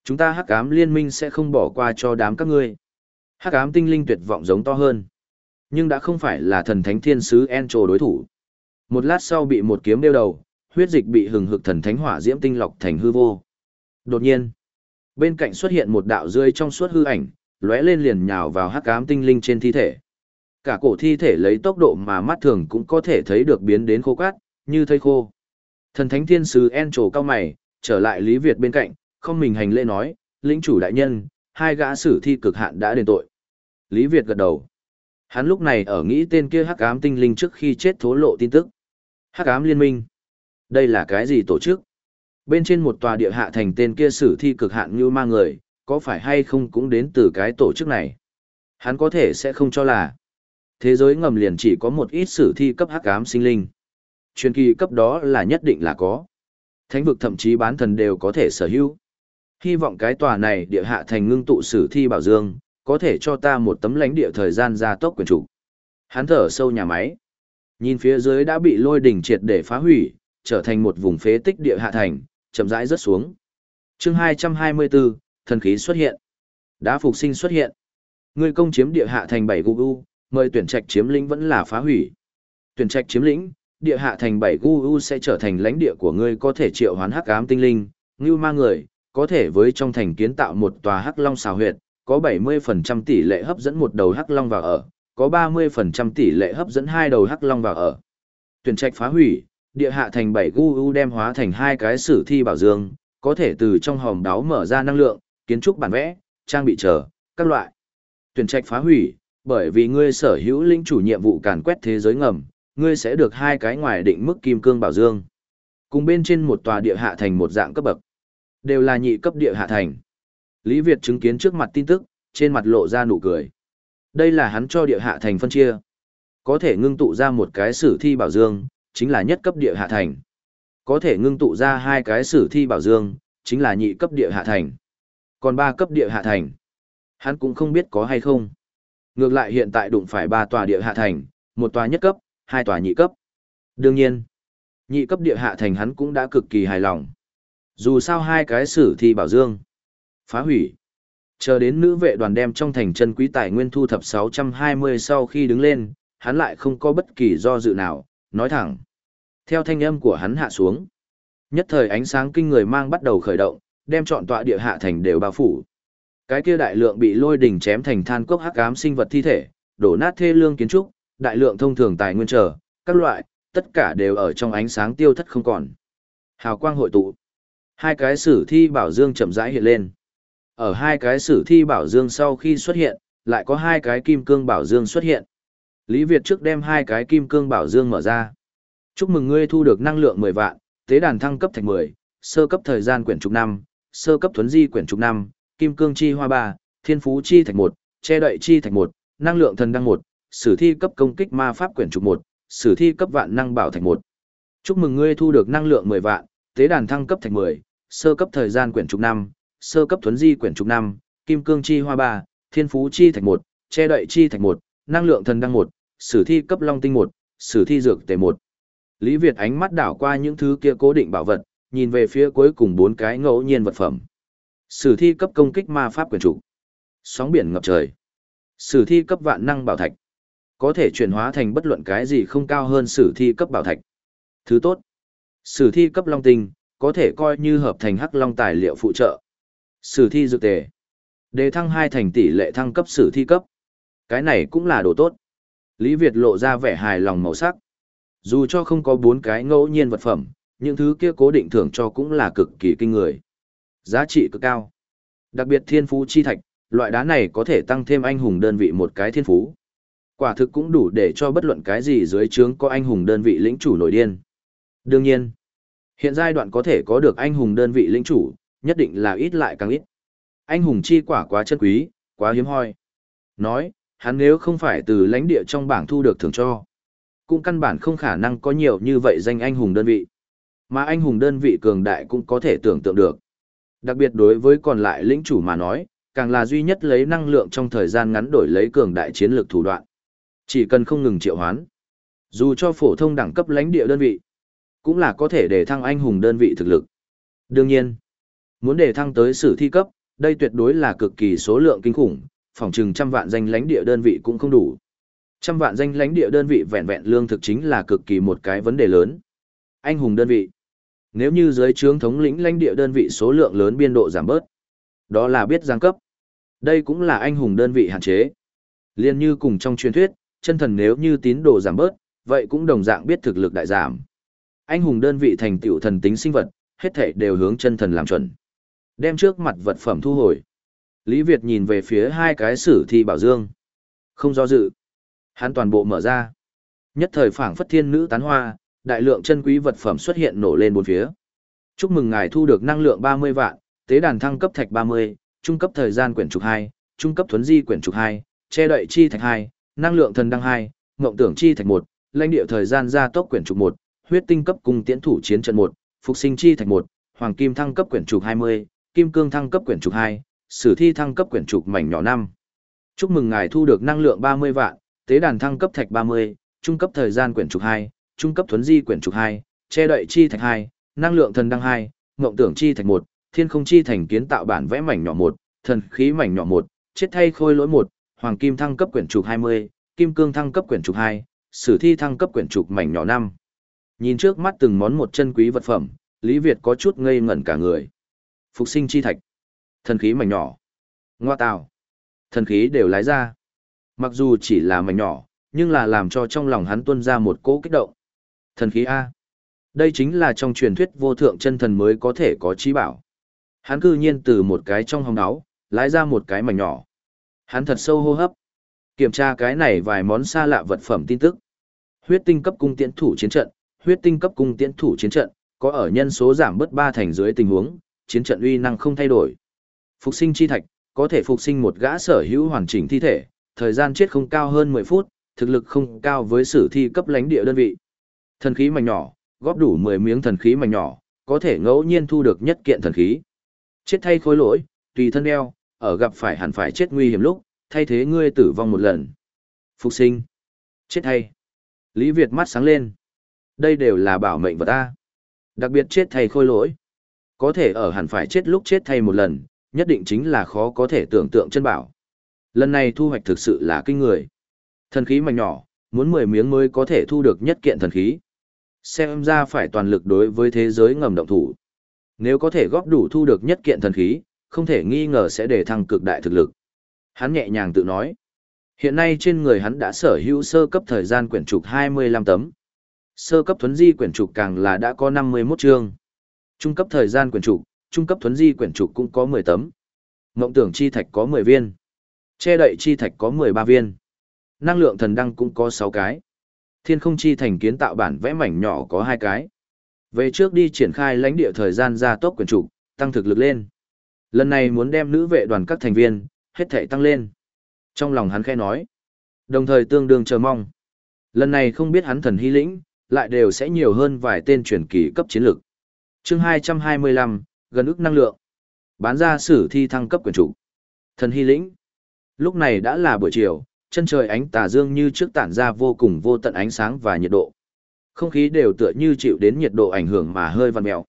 Chúng ta hắc ám liên minh sẽ không bỏ qua cho đám các ngươi. Hắc ám tinh linh tuyệt vọng giống to hơn. Nhưng đã không phải là thần thánh thiên sứ En trổ đối thủ. Một lát sau bị một kiếm đeo đầu, huyết dịch bị hừng hực thần thánh hỏa diễm tinh lọc thành hư vô. Đột nhiên, bên cạnh xuất hiện một đạo rơi trong suốt hư ảnh, lóe lên liền nhào vào hắc ám tinh linh trên thi thể. Cả cổ thi thể lấy tốc độ mà mắt thường cũng có thể thấy được biến đến khô cát, như thây khô. Thần thánh thiên sứ En trổ cao mày, trở lại Lý Việt bên cạnh, không mình hành lễ nói, lĩnh chủ đại nhân, hai gã sử thi cực hạn đã đền tội. Lý Việt gật đầu. Hắn lúc này ở nghĩ tên kia hắc ám tinh linh trước khi chết thố lộ tin tức. Hắc ám liên minh. Đây là cái gì tổ chức? Bên trên một tòa địa hạ thành tên kia sử thi cực hạn như ma người, có phải hay không cũng đến từ cái tổ chức này? Hắn có thể sẽ không cho là thế giới ngầm liền chỉ có một ít sử thi cấp hắc ám sinh linh. Truyền kỳ cấp đó là nhất định là có. Thánh vực thậm chí bán thần đều có thể sở hữu. Hy vọng cái tòa này địa hạ thành ngưng tụ sử thi bảo dương, có thể cho ta một tấm lãnh địa thời gian gia tốc quyền chủ. Hắn thở sâu nhà máy. Nhìn phía dưới đã bị lôi đỉnh triệt để phá hủy, trở thành một vùng phế tích địa hạ thành, chậm rãi rớt xuống. Chương 224, thần khí xuất hiện. Đá phục sinh xuất hiện. Người công chiếm địa hạ thành 7 Gugu, mời tuyển trạch chiếm lĩnh vẫn là phá hủy. Tuyển trạch chiếm lĩnh, địa hạ thành 7 Gugu sẽ trở thành lãnh địa của ngươi có thể triệu hoán hắc ám tinh linh, như ma người, có thể với trong thành kiến tạo một tòa hắc long xào huyệt, có 70% tỷ lệ hấp dẫn một đầu hắc long vào ở, có 30% tỷ lệ hấp dẫn hai đầu hắc long vào ở. Tuyển trạch phá hủy, địa hạ thành bảy GU đem hóa thành hai cái sử thi bảo dương, có thể từ trong hòm đáo mở ra năng lượng, kiến trúc bản vẽ, trang bị chờ, các loại. Tuyển trạch phá hủy, bởi vì ngươi sở hữu lĩnh chủ nhiệm vụ càn quét thế giới ngầm, ngươi sẽ được hai cái ngoài định mức kim cương bảo dương. Cùng bên trên một tòa địa hạ thành một dạng cấp bậc. Đều là nhị cấp địa hạ thành. Lý Việt chứng kiến trước mặt tin tức, trên mặt lộ ra nụ cười. Đây là hắn cho địa hạ thành phân chia. Có thể ngưng tụ ra một cái sử thi bảo dương, chính là nhất cấp địa hạ thành. Có thể ngưng tụ ra hai cái sử thi bảo dương, chính là nhị cấp địa hạ thành. Còn ba cấp địa hạ thành, hắn cũng không biết có hay không. Ngược lại hiện tại đụng phải ba tòa địa hạ thành, một tòa nhất cấp, hai tòa nhị cấp. Đương nhiên, nhị cấp địa hạ thành hắn cũng đã cực kỳ hài lòng. Dù sao hai cái sử thi bảo dương, phá hủy. Chờ đến nữ vệ đoàn đem trong thành chân quý tài nguyên thu thập 620 sau khi đứng lên, hắn lại không có bất kỳ do dự nào, nói thẳng. Theo thanh âm của hắn hạ xuống, nhất thời ánh sáng kinh người mang bắt đầu khởi động, đem trọn tọa địa hạ thành đều bao phủ. Cái kia đại lượng bị lôi đỉnh chém thành than cốc hắc ám sinh vật thi thể, đổ nát thê lương kiến trúc, đại lượng thông thường tài nguyên trở, các loại, tất cả đều ở trong ánh sáng tiêu thất không còn. Hào quang hội tụ. Hai cái sử thi bảo dương chậm rãi hiện lên. Ở hai cái sử thi bảo dương sau khi xuất hiện, lại có hai cái kim cương bảo dương xuất hiện. Lý Việt trước đem hai cái kim cương bảo dương mở ra. Chúc mừng ngươi thu được năng lượng 10 vạn, tế đàn thăng cấp thành 10, sơ cấp thời gian quyển trục năm, sơ cấp thuấn di quyển trục năm, kim cương chi hoa 3, thiên phú chi thạch một, che đậy chi thạch một, năng lượng thần đăng một, sử thi cấp công kích ma pháp quyển trục một, sử thi cấp vạn năng bảo thạch một. Chúc mừng ngươi thu được năng lượng 10 vạn, tế đàn thăng cấp thành 10, sơ cấp thời gian quyển trục năm, sơ cấp thuấn di quyển trục năm, kim cương chi hoa 3, thiên phú chi thạch một, che đậy chi thạch một, năng lượng thần đăng một, sử thi cấp long tinh một, sử thi dược tề một. Lý Việt ánh mắt đảo qua những thứ kia cố định bảo vật, nhìn về phía cuối cùng bốn cái ngẫu nhiên vật phẩm. Sử thi cấp công kích ma pháp quyền chủ. Sóng biển ngập trời. Sử thi cấp vạn năng bảo thạch. Có thể chuyển hóa thành bất luận cái gì không cao hơn sử thi cấp bảo thạch. Thứ tốt. Sử thi cấp long tinh, có thể coi như hợp thành hắc long tài liệu phụ trợ. Sử thi dược tề. Đề thăng hai thành tỷ lệ thăng cấp sử thi cấp. Cái này cũng là đồ tốt. Lý Việt lộ ra vẻ hài lòng màu sắc. Dù cho không có bốn cái ngẫu nhiên vật phẩm, những thứ kia cố định thưởng cho cũng là cực kỳ kinh người. Giá trị cực cao. Đặc biệt thiên phú chi thạch, loại đá này có thể tăng thêm anh hùng đơn vị một cái thiên phú. Quả thực cũng đủ để cho bất luận cái gì dưới trướng có anh hùng đơn vị lĩnh chủ nổi điên. Đương nhiên, hiện giai đoạn có thể có được anh hùng đơn vị lĩnh chủ, nhất định là ít lại càng ít. Anh hùng chi quả quá chân quý, quá hiếm hoi. Nói, hắn nếu không phải từ lãnh địa trong bảng thu được thưởng cho, cũng căn bản không khả năng có nhiều như vậy danh anh hùng đơn vị. Mà anh hùng đơn vị cường đại cũng có thể tưởng tượng được. Đặc biệt đối với còn lại lĩnh chủ mà nói, càng là duy nhất lấy năng lượng trong thời gian ngắn đổi lấy cường đại chiến lược thủ đoạn. Chỉ cần không ngừng triệu hoán. Dù cho phổ thông đẳng cấp lãnh địa đơn vị, cũng là có thể để thăng anh hùng đơn vị thực lực. Đương nhiên, muốn để thăng tới sử thi cấp, đây tuyệt đối là cực kỳ số lượng kinh khủng, phòng chừng trăm vạn danh lãnh địa đơn vị cũng không đủ. Trăm vạn danh lãnh địa đơn vị vẹn vẹn lương thực chính là cực kỳ một cái vấn đề lớn. Anh hùng đơn vị. Nếu như dưới trướng thống lĩnh lãnh địa đơn vị số lượng lớn biên độ giảm bớt, đó là biết giáng cấp. Đây cũng là anh hùng đơn vị hạn chế. Liên như cùng trong truyền thuyết, chân thần nếu như tín đồ giảm bớt, vậy cũng đồng dạng biết thực lực đại giảm. Anh hùng đơn vị thành tựu thần tính sinh vật, hết thể đều hướng chân thần làm chuẩn. Đem trước mặt vật phẩm thu hồi. Lý Việt nhìn về phía hai cái sử thi bảo dương. Không do dự. Hắn toàn bộ mở ra. Nhất thời phảng phất thiên nữ tán hoa, đại lượng chân quý vật phẩm xuất hiện nổ lên bốn phía. Chúc mừng ngài thu được năng lượng 30 vạn, tế đàn thăng cấp thạch 30, trung cấp thời gian quyển trục 2, trung cấp thuấn di quyển trục 2, che đậy chi thạch 2, năng lượng thần đăng 2, ngộng tưởng chi thạch 1, lãnh địa thời gian gia tốc quyển trục 1, huyết tinh cấp cùng tiễn thủ chiến trận 1, phục sinh chi thạch 1, hoàng kim thăng cấp quyển trục 20, kim cương thăng cấp quyển trục 2, sử thi thăng cấp quyển trục mảnh nhỏ năm. Chúc mừng ngài thu được năng lượng 30 vạn, tế đàn thăng cấp thạch 30, trung cấp thời gian quyển trục hai. trung cấp thuấn di quyển trục hai. che đậy chi thạch hai. năng lượng thần đăng hai. ngộng tưởng chi thạch một. thiên không chi thành kiến tạo bản vẽ mảnh nhỏ một. thần khí mảnh nhỏ một. chết thay khôi lỗi một. hoàng kim thăng cấp quyển trục 20, kim cương thăng cấp quyển trục hai. sử thi thăng cấp quyển trục mảnh nhỏ năm. Nhìn trước mắt từng món một chân quý vật phẩm, Lý Việt có chút ngây ngẩn cả người. Phục sinh chi thạch, thần khí mảnh nhỏ, ngoa tào, thần khí đều lái ra. Mặc dù chỉ là mảnh nhỏ, nhưng là làm cho trong lòng hắn tuôn ra một cỗ kích động. Thần khí A. Đây chính là trong truyền thuyết vô thượng chân thần mới có thể có trí bảo. Hắn cư nhiên từ một cái trong hòng áo, lái ra một cái mảnh nhỏ. Hắn thật sâu hô hấp. Kiểm tra cái này vài món xa lạ vật phẩm tin tức. Huyết tinh cấp cung tiễn thủ chiến trận, huyết tinh cấp cung tiễn thủ chiến trận, có ở nhân số giảm bớt ba thành dưới tình huống, chiến trận uy năng không thay đổi. Phục sinh chi thạch, có thể phục sinh một gã sở hữu hoàn chỉnh thi thể, thời gian chết không cao hơn 10 phút, thực lực không cao với sử thi cấp lãnh địa đơn vị. Thần khí mảnh nhỏ, góp đủ 10 miếng thần khí mảnh nhỏ, có thể ngẫu nhiên thu được nhất kiện thần khí. Chết thay khối lỗi, tùy thân đeo, ở gặp phải hẳn phải chết nguy hiểm lúc, thay thế ngươi tử vong một lần. Phục sinh. Chết thay. Lý Việt mắt sáng lên. Đây đều là bảo mệnh vật ta. Đặc biệt chết thay khôi lỗi. Có thể ở hẳn phải chết lúc chết thay một lần, nhất định chính là khó có thể tưởng tượng chân bảo. Lần này thu hoạch thực sự là kinh người. Thần khí mảnh nhỏ, muốn 10 miếng mới có thể thu được nhất kiện thần khí. Xem ra phải toàn lực đối với thế giới ngầm động thủ. Nếu có thể góp đủ thu được nhất kiện thần khí, không thể nghi ngờ sẽ để thăng cực đại thực lực. Hắn nhẹ nhàng tự nói. Hiện nay trên người hắn đã sở hữu sơ cấp thời gian quyển trục 25 tấm. Sơ cấp thuấn di quyển trục càng là đã có 51 chương. Trung cấp thời gian quyển trục, trung cấp thuấn di quyển trục cũng có 10 tấm. Ngộng tưởng chi thạch có 10 viên. Che đậy chi thạch có 13 viên. Năng lượng thần đăng cũng có 6 cái. Thiên không chi thành kiến tạo bản vẽ mảnh nhỏ có 2 cái. Về trước đi triển khai lãnh địa thời gian gia tốc quyển trục, tăng thực lực lên. Lần này muốn đem nữ vệ đoàn các thành viên, hết thể tăng lên. Trong lòng hắn khẽ nói. Đồng thời tương đương chờ mong. Lần này không biết hắn thần hy lĩnh, lại đều sẽ nhiều hơn vài tên truyền kỳ cấp chiến lược. chương 225, gần ức năng lượng. Bán ra sử thi thăng cấp quyền chủ. Thần hy lĩnh. Lúc này đã là buổi chiều, chân trời ánh tà dương như trước tản ra vô cùng vô tận ánh sáng và nhiệt độ. Không khí đều tựa như chịu đến nhiệt độ ảnh hưởng mà hơi vằn mèo.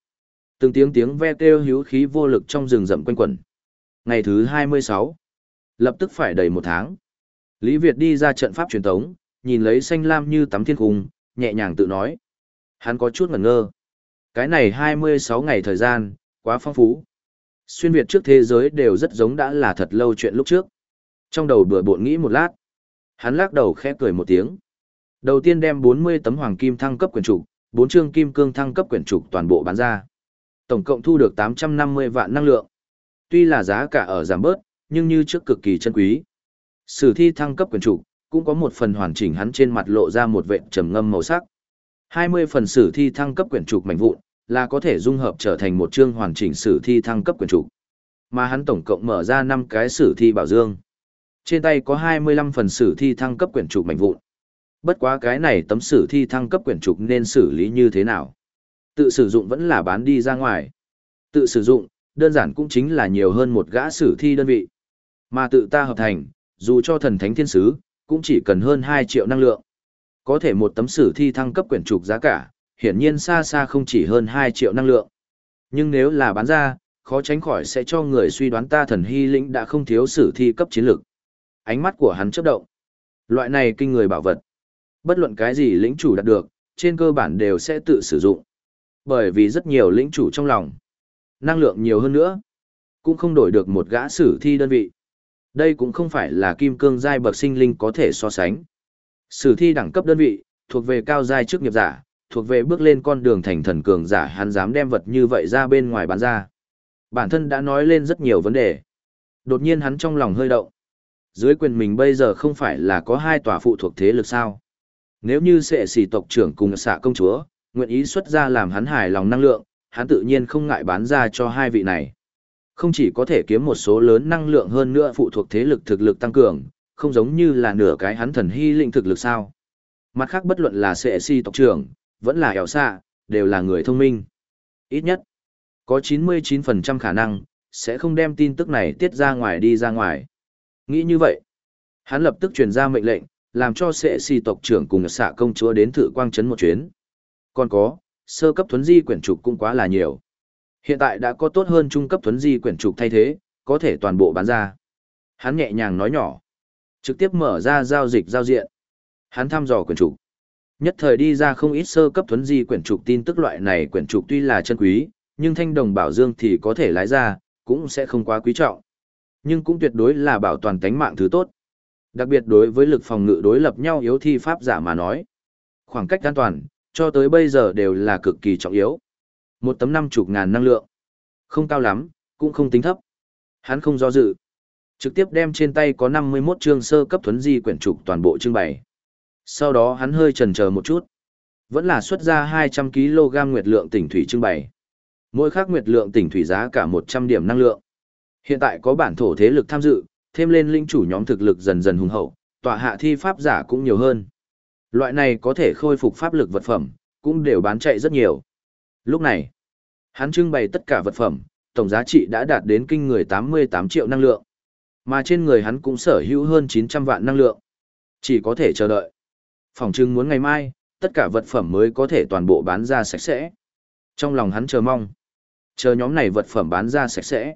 Từng tiếng tiếng ve kêu hữu khí vô lực trong rừng rậm quanh quẩn. Ngày thứ 26. Lập tức phải đầy một tháng. Lý Việt đi ra trận pháp truyền thống, nhìn lấy xanh lam như tắm thiên cung, nhẹ nhàng tự nói. Hắn có chút ngẩn ngơ. Cái này 26 ngày thời gian, quá phong phú. Xuyên Việt trước thế giới đều rất giống đã là thật lâu chuyện lúc trước. Trong đầu bừa bộn nghĩ một lát. Hắn lắc đầu khẽ cười một tiếng. Đầu tiên đem 40 tấm hoàng kim thăng cấp quyển trục, 4 chương kim cương thăng cấp quyển trục toàn bộ bán ra. Tổng cộng thu được 850 vạn năng lượng. Tuy là giá cả ở giảm bớt, nhưng như trước cực kỳ chân quý. Sử thi thăng cấp quyển trục, cũng có một phần hoàn chỉnh hắn trên mặt lộ ra một vệt trầm ngâm màu sắc. 20 phần sử thi thăng cấp quyển trục mảnh vụn, là có thể dung hợp trở thành một chương hoàn chỉnh sử thi thăng cấp quyển trục. Mà hắn tổng cộng mở ra 5 cái sử thi bảo dương. Trên tay có 25 phần sử thi thăng cấp quyển trục mạnh vụn. Bất quá cái này tấm sử thi thăng cấp quyển trục nên xử lý như thế nào? Tự sử dụng vẫn là bán đi ra ngoài. Tự sử dụng, đơn giản cũng chính là nhiều hơn một gã sử thi đơn vị. Mà tự ta hợp thành, dù cho thần thánh thiên sứ, cũng chỉ cần hơn 2 triệu năng lượng. Có thể một tấm sử thi thăng cấp quyển trục giá cả, hiển nhiên xa xa không chỉ hơn 2 triệu năng lượng. Nhưng nếu là bán ra, khó tránh khỏi sẽ cho người suy đoán ta thần hy lĩnh đã không thiếu sử thi cấp chiến lược. Ánh mắt của hắn chớp động. Loại này kinh người bảo vật. Bất luận cái gì lĩnh chủ đạt được, trên cơ bản đều sẽ tự sử dụng. Bởi vì rất nhiều lĩnh chủ trong lòng. Năng lượng nhiều hơn nữa. Cũng không đổi được một gã sử thi đơn vị. Đây cũng không phải là kim cương giai bậc sinh linh có thể so sánh. Sử thi đẳng cấp đơn vị, thuộc về cao giai chức nghiệp giả, thuộc về bước lên con đường thành thần cường giả hắn dám đem vật như vậy ra bên ngoài bán ra. Bản thân đã nói lên rất nhiều vấn đề. Đột nhiên hắn trong lòng hơi động. Dưới quyền mình bây giờ không phải là có hai tòa phụ thuộc thế lực sao. Nếu như sẽ xỉ tộc trưởng cùng xạ công chúa, nguyện ý xuất ra làm hắn hài lòng năng lượng, hắn tự nhiên không ngại bán ra cho hai vị này. Không chỉ có thể kiếm một số lớn năng lượng hơn nữa phụ thuộc thế lực thực lực tăng cường, không giống như là nửa cái hắn thần hy lĩnh thực lực sao. Mặt khác bất luận là sẽ si tộc trưởng, vẫn là ẻo xạ, đều là người thông minh. Ít nhất, có 99% khả năng, sẽ không đem tin tức này tiết ra ngoài đi ra ngoài. Nghĩ như vậy, hắn lập tức truyền ra mệnh lệnh, làm cho sẽ si tộc trưởng cùng xạ công chúa đến thử quang trấn một chuyến. Còn có, sơ cấp thuấn di quyển trục cũng quá là nhiều. Hiện tại đã có tốt hơn trung cấp thuấn di quyển trục thay thế, có thể toàn bộ bán ra. Hắn nhẹ nhàng nói nhỏ. Trực tiếp mở ra giao dịch giao diện. Hắn thăm dò quyển trục. Nhất thời đi ra không ít sơ cấp thuấn di quyển trục tin tức loại này quyển trục tuy là chân quý, nhưng thanh đồng bảo dương thì có thể lái ra, cũng sẽ không quá quý trọng. Nhưng cũng tuyệt đối là bảo toàn tánh mạng thứ tốt. Đặc biệt đối với lực phòng ngự đối lập nhau yếu thi pháp giả mà nói. Khoảng cách an toàn, cho tới bây giờ đều là cực kỳ trọng yếu. Một tấm năm chục ngàn năng lượng. Không cao lắm, cũng không tính thấp. Hắn không do dự. Trực tiếp đem trên tay có 51 chương sơ cấp thuấn di quyển trục toàn bộ trưng bày. Sau đó hắn hơi chần chờ một chút. Vẫn là xuất ra 200 kg nguyệt lượng tỉnh thủy trưng bày. Mỗi khắc nguyệt lượng tỉnh thủy giá cả 100 điểm năng lượng. Hiện tại có bản thổ thế lực tham dự, thêm lên linh chủ nhóm thực lực dần dần hùng hậu, tọa hạ thi pháp giả cũng nhiều hơn. Loại này có thể khôi phục pháp lực vật phẩm, cũng đều bán chạy rất nhiều. Lúc này, hắn trưng bày tất cả vật phẩm, tổng giá trị đã đạt đến kinh người 88 triệu năng lượng. Mà trên người hắn cũng sở hữu hơn 900 vạn năng lượng. Chỉ có thể chờ đợi. Phòng trưng muốn ngày mai, tất cả vật phẩm mới có thể toàn bộ bán ra sạch sẽ. Trong lòng hắn chờ mong. Chờ nhóm này vật phẩm bán ra sạch sẽ.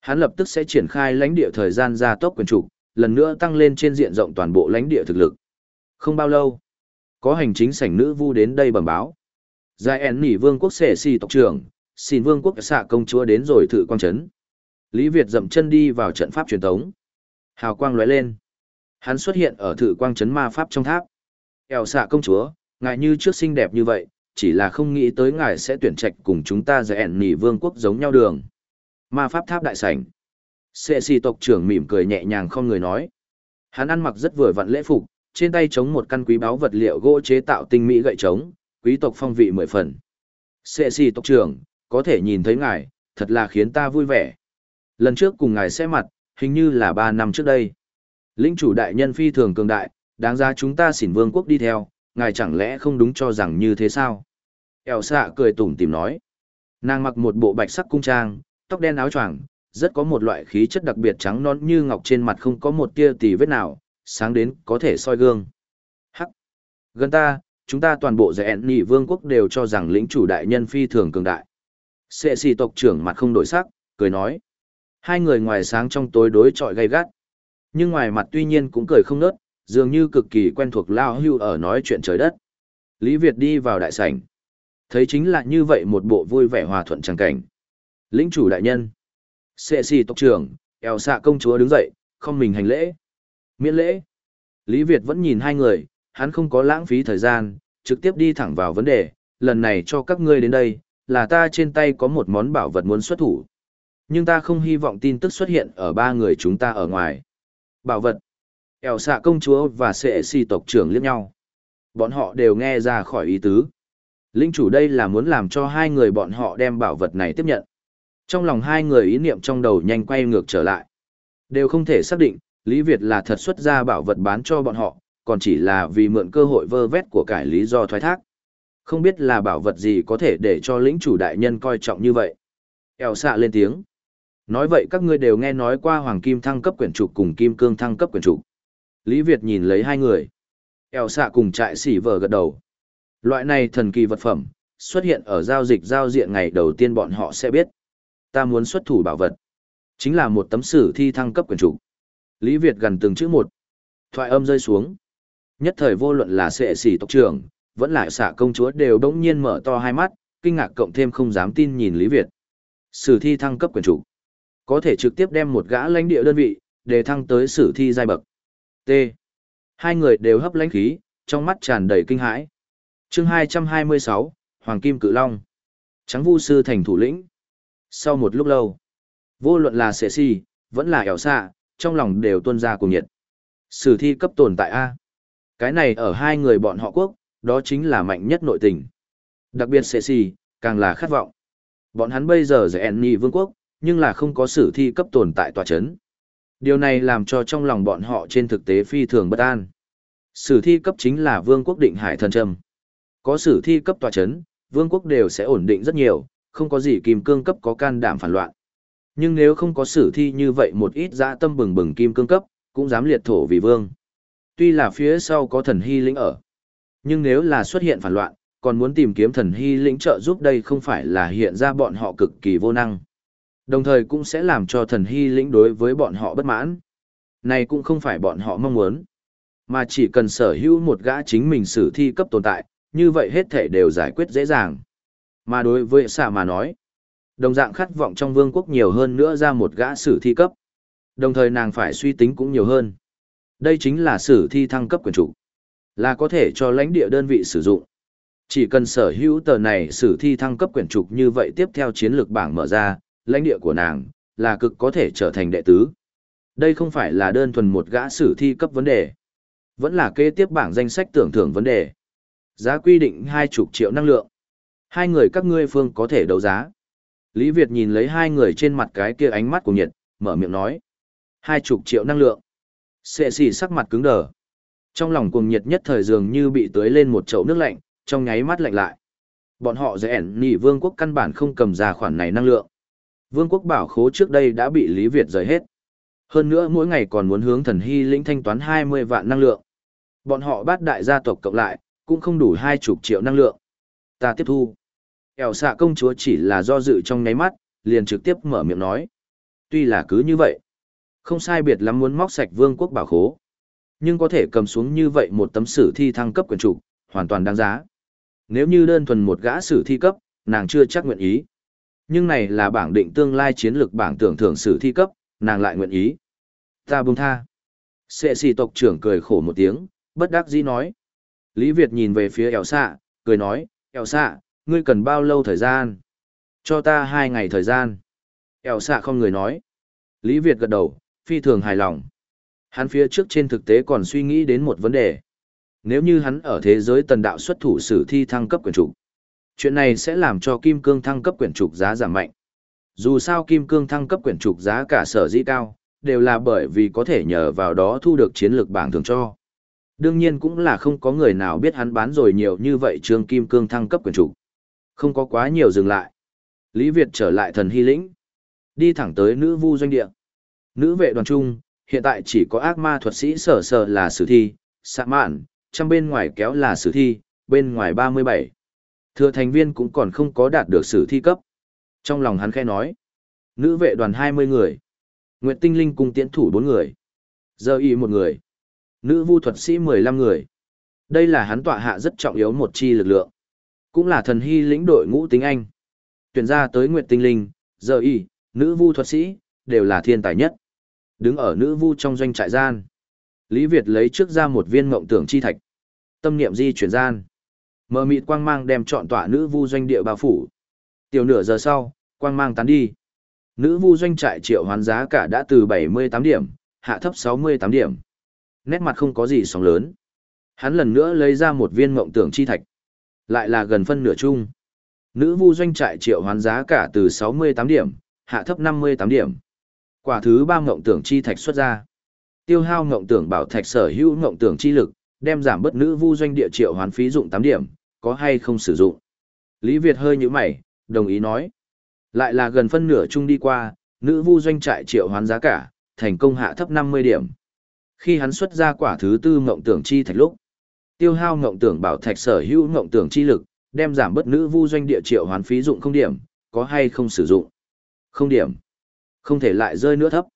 Hắn lập tức sẽ triển khai lãnh địa thời gian gia tốc quyền trục, lần nữa tăng lên trên diện rộng toàn bộ lãnh địa thực lực. Không bao lâu, có hành chính sảnh nữ vu đến đây bẩm báo. Giai ẻn nỉ vương quốc xệ xì tộc trưởng, xin vương quốc xạ công chúa đến rồi thử quang trấn. Lý Việt dậm chân đi vào trận pháp truyền thống. Hào quang lóe lên. Hắn xuất hiện ở thử quang trấn ma pháp trong tháp. Eo xạ công chúa, ngài như trước xinh đẹp như vậy, chỉ là không nghĩ tới ngài sẽ tuyển trạch cùng chúng ta dạy ẻn nỉ vương quốc giống nhau đường. Ma pháp tháp đại sảnh. Sệ xì tộc trưởng mỉm cười nhẹ nhàng không người nói. Hắn ăn mặc rất vừa vặn lễ phục, trên tay chống một căn quý báu vật liệu gỗ chế tạo tinh mỹ gậy trống, quý tộc phong vị mười phần. Sệ xì tộc trưởng, có thể nhìn thấy ngài, thật là khiến ta vui vẻ. Lần trước cùng ngài sẽ mặt, hình như là ba năm trước đây. Lĩnh chủ đại nhân phi thường cường đại, đáng ra chúng ta xỉn vương quốc đi theo, ngài chẳng lẽ không đúng cho rằng như thế sao? Eo xạ cười tủm tìm nói. Nàng mặc một bộ bạch sắc cung trang, tóc đen áo choàng, rất có một loại khí chất đặc biệt trắng non như ngọc trên mặt không có một tia tì vết nào, sáng đến có thể soi gương. Hắc! Gần ta, chúng ta toàn bộ giải ẹn vương quốc đều cho rằng lĩnh chủ đại nhân phi thường cường đại. Sệ xì tộc trưởng mặt không đổi sắc, cười nói. Hai người ngoài sáng trong tối đối chọi gay gắt. Nhưng ngoài mặt tuy nhiên cũng cười không nớt, dường như cực kỳ quen thuộc lao hưu ở nói chuyện trời đất. Lý Việt đi vào đại sảnh. Thấy chính là như vậy một bộ vui vẻ hòa thuận trang cảnh. Lĩnh chủ đại nhân. Sệ xì tộc trưởng, eo xạ công chúa đứng dậy, không mình hành lễ. Miễn lễ. Lý Việt vẫn nhìn hai người, hắn không có lãng phí thời gian, trực tiếp đi thẳng vào vấn đề, lần này cho các ngươi đến đây, là ta trên tay có một món bảo vật muốn xuất thủ. Nhưng ta không hy vọng tin tức xuất hiện ở ba người chúng ta ở ngoài. Bảo vật. Eo xạ công chúa và sệ si tộc trưởng liếc nhau. Bọn họ đều nghe ra khỏi ý tứ. Linh chủ đây là muốn làm cho hai người bọn họ đem bảo vật này tiếp nhận. Trong lòng hai người ý niệm trong đầu nhanh quay ngược trở lại. Đều không thể xác định, Lý Việt là thật xuất ra bảo vật bán cho bọn họ, còn chỉ là vì mượn cơ hội vơ vét của cải lý do thoái thác. Không biết là bảo vật gì có thể để cho lĩnh chủ đại nhân coi trọng như vậy. Eo xạ lên tiếng. Nói vậy các ngươi đều nghe nói qua hoàng kim thăng cấp quyển trục cùng kim cương thăng cấp quyển trục. Lý Việt nhìn lấy hai người. Eo xạ cùng trại xỉ vờ gật đầu. Loại này thần kỳ vật phẩm, xuất hiện ở giao dịch giao diện ngày đầu tiên bọn họ sẽ biết. Ta muốn xuất thủ bảo vật. Chính là một tấm sử thi thăng cấp quyền chủ. Lý Việt gần từng chữ một. Thoại âm rơi xuống. Nhất thời vô luận là sệ xỉ tộc trưởng, vẫn là xạ công chúa đều đống nhiên mở to hai mắt, kinh ngạc cộng thêm không dám tin nhìn Lý Việt. Sử thi thăng cấp quyền chủ. Có thể trực tiếp đem một gã lãnh địa đơn vị, để thăng tới sử thi giai bậc. T. Hai người đều hấp lãnh khí, trong mắt tràn đầy kinh hãi. chương 226, Hoàng Kim Cự Long. Trắng vu sư thành thủ lĩnh. Sau một lúc lâu, vô luận là sệ si, vẫn là ẻo xạ, trong lòng đều tuôn ra cùng nhiệt. Sử thi cấp tồn tại A. Cái này ở hai người bọn họ quốc, đó chính là mạnh nhất nội tình. Đặc biệt sẽ si, càng là khát vọng. Bọn hắn bây giờ giải nhị vương quốc, nhưng là không có sử thi cấp tồn tại tòa chấn. Điều này làm cho trong lòng bọn họ trên thực tế phi thường bất an. Sử thi cấp chính là vương quốc định hải thần Trầm, Có sử thi cấp tòa chấn, vương quốc đều sẽ ổn định rất nhiều, không có gì kim cương cấp có can đảm phản loạn. Nhưng nếu không có sử thi như vậy một ít dã tâm bừng bừng kim cương cấp, cũng dám liệt thổ vì vương. Tuy là phía sau có thần hy lĩnh ở, nhưng nếu là xuất hiện phản loạn, còn muốn tìm kiếm thần hy lĩnh trợ giúp đây không phải là hiện ra bọn họ cực kỳ vô năng. Đồng thời cũng sẽ làm cho thần hy lĩnh đối với bọn họ bất mãn. Này cũng không phải bọn họ mong muốn, mà chỉ cần sở hữu một gã chính mình sử thi cấp tồn tại, như vậy hết thể đều giải quyết dễ dàng. Mà đối với xạ mà nói, đồng dạng khát vọng trong vương quốc nhiều hơn nữa ra một gã sử thi cấp. Đồng thời nàng phải suy tính cũng nhiều hơn. Đây chính là sử thi thăng cấp quyền chủ. Là có thể cho lãnh địa đơn vị sử dụng. Chỉ cần sở hữu tờ này sử thi thăng cấp quyển trục như vậy tiếp theo chiến lược bảng mở ra, lãnh địa của nàng, là cực có thể trở thành đệ tứ. Đây không phải là đơn thuần một gã sử thi cấp vấn đề. Vẫn là kế tiếp bảng danh sách tưởng thưởng vấn đề. Giá quy định hai chục triệu năng lượng. Hai người các ngươi phương có thể đấu giá. Lý Việt nhìn lấy hai người trên mặt cái kia ánh mắt của nhiệt, mở miệng nói. Hai chục triệu năng lượng. Sệ xì sắc mặt cứng đờ. Trong lòng cuồng nhiệt nhất thời dường như bị tưới lên một chậu nước lạnh, trong nháy mắt lạnh lại. Bọn họ dễ ẻn nhị vương quốc căn bản không cầm ra khoản này năng lượng. Vương quốc bảo khố trước đây đã bị Lý Việt rời hết. Hơn nữa mỗi ngày còn muốn hướng thần hy lĩnh thanh toán 20 vạn năng lượng. Bọn họ bát đại gia tộc cộng lại, cũng không đủ hai chục triệu năng lượng. Ta tiếp thu. Kẻo xạ công chúa chỉ là do dự trong nháy mắt, liền trực tiếp mở miệng nói. Tuy là cứ như vậy, không sai biệt lắm muốn móc sạch vương quốc bảo khố. Nhưng có thể cầm xuống như vậy một tấm sử thi thăng cấp quyền trục, hoàn toàn đáng giá. Nếu như đơn thuần một gã sử thi cấp, nàng chưa chắc nguyện ý. Nhưng này là bảng định tương lai chiến lược bảng tưởng thưởng sử thi cấp, nàng lại nguyện ý. Ta buông tha. Sệ xì tộc trưởng cười khổ một tiếng, bất đắc dĩ nói. Lý Việt nhìn về phía eo xạ, cười nói, eo xạ, ngươi cần bao lâu thời gian? Cho ta hai ngày thời gian. Eo xạ không người nói. Lý Việt gật đầu, phi thường hài lòng. Hắn phía trước trên thực tế còn suy nghĩ đến một vấn đề. Nếu như hắn ở thế giới tần đạo xuất thủ sử thi thăng cấp quyền chủ, Chuyện này sẽ làm cho kim cương thăng cấp quyển trục giá giảm mạnh. Dù sao kim cương thăng cấp quyển trục giá cả sở dĩ cao, đều là bởi vì có thể nhờ vào đó thu được chiến lược bảng thường cho. Đương nhiên cũng là không có người nào biết hắn bán rồi nhiều như vậy trương kim cương thăng cấp quyển trục. Không có quá nhiều dừng lại. Lý Việt trở lại thần hy lĩnh. Đi thẳng tới nữ vu doanh địa. Nữ vệ đoàn trung, hiện tại chỉ có ác ma thuật sĩ sở sở là sử thi, sạ mạn, trăm bên ngoài kéo là sử thi, bên ngoài 37. Thừa thành viên cũng còn không có đạt được sử thi cấp. Trong lòng hắn khẽ nói, nữ vệ đoàn 20 người, Nguyệt Tinh Linh cùng tiễn thủ 4 người, giờ y một người, nữ vu thuật sĩ 15 người. Đây là hắn tọa hạ rất trọng yếu một chi lực lượng. Cũng là thần hy lĩnh đội ngũ tính anh. Tuyển ra tới Nguyệt Tinh Linh, giờ y, nữ vu thuật sĩ, đều là thiên tài nhất. Đứng ở nữ vu trong doanh trại gian. Lý Việt lấy trước ra một viên mộng tưởng chi thạch. Tâm niệm di chuyển gian. Mờ mịt quang mang đem chọn tỏa nữ vu doanh địa bao phủ. Tiểu nửa giờ sau, quang mang tán đi. Nữ vu doanh trại triệu hoán giá cả đã từ 78 điểm, hạ thấp 68 điểm. Nét mặt không có gì sóng lớn. Hắn lần nữa lấy ra một viên mộng tưởng chi thạch. Lại là gần phân nửa chung. Nữ vu doanh trại triệu hoán giá cả từ 68 điểm, hạ thấp 58 điểm. Quả thứ ba mộng tưởng chi thạch xuất ra. Tiêu hao mộng tưởng bảo thạch sở hữu mộng tưởng chi lực, đem giảm bất nữ vu doanh địa triệu hoán phí dụng 8 điểm, có hay không sử dụng. Lý Việt hơi như mày, đồng ý nói. Lại là gần phân nửa chung đi qua, nữ vu doanh trại triệu hoán giá cả, thành công hạ thấp 50 điểm. Khi hắn xuất ra quả thứ tư mộng tưởng chi thạch lúc, tiêu hao mộng tưởng bảo thạch sở hữu mộng tưởng chi lực, đem giảm bất nữ vu doanh địa triệu hoán phí dụng không điểm, có hay không sử dụng. Không điểm. Không thể lại rơi nữa thấp.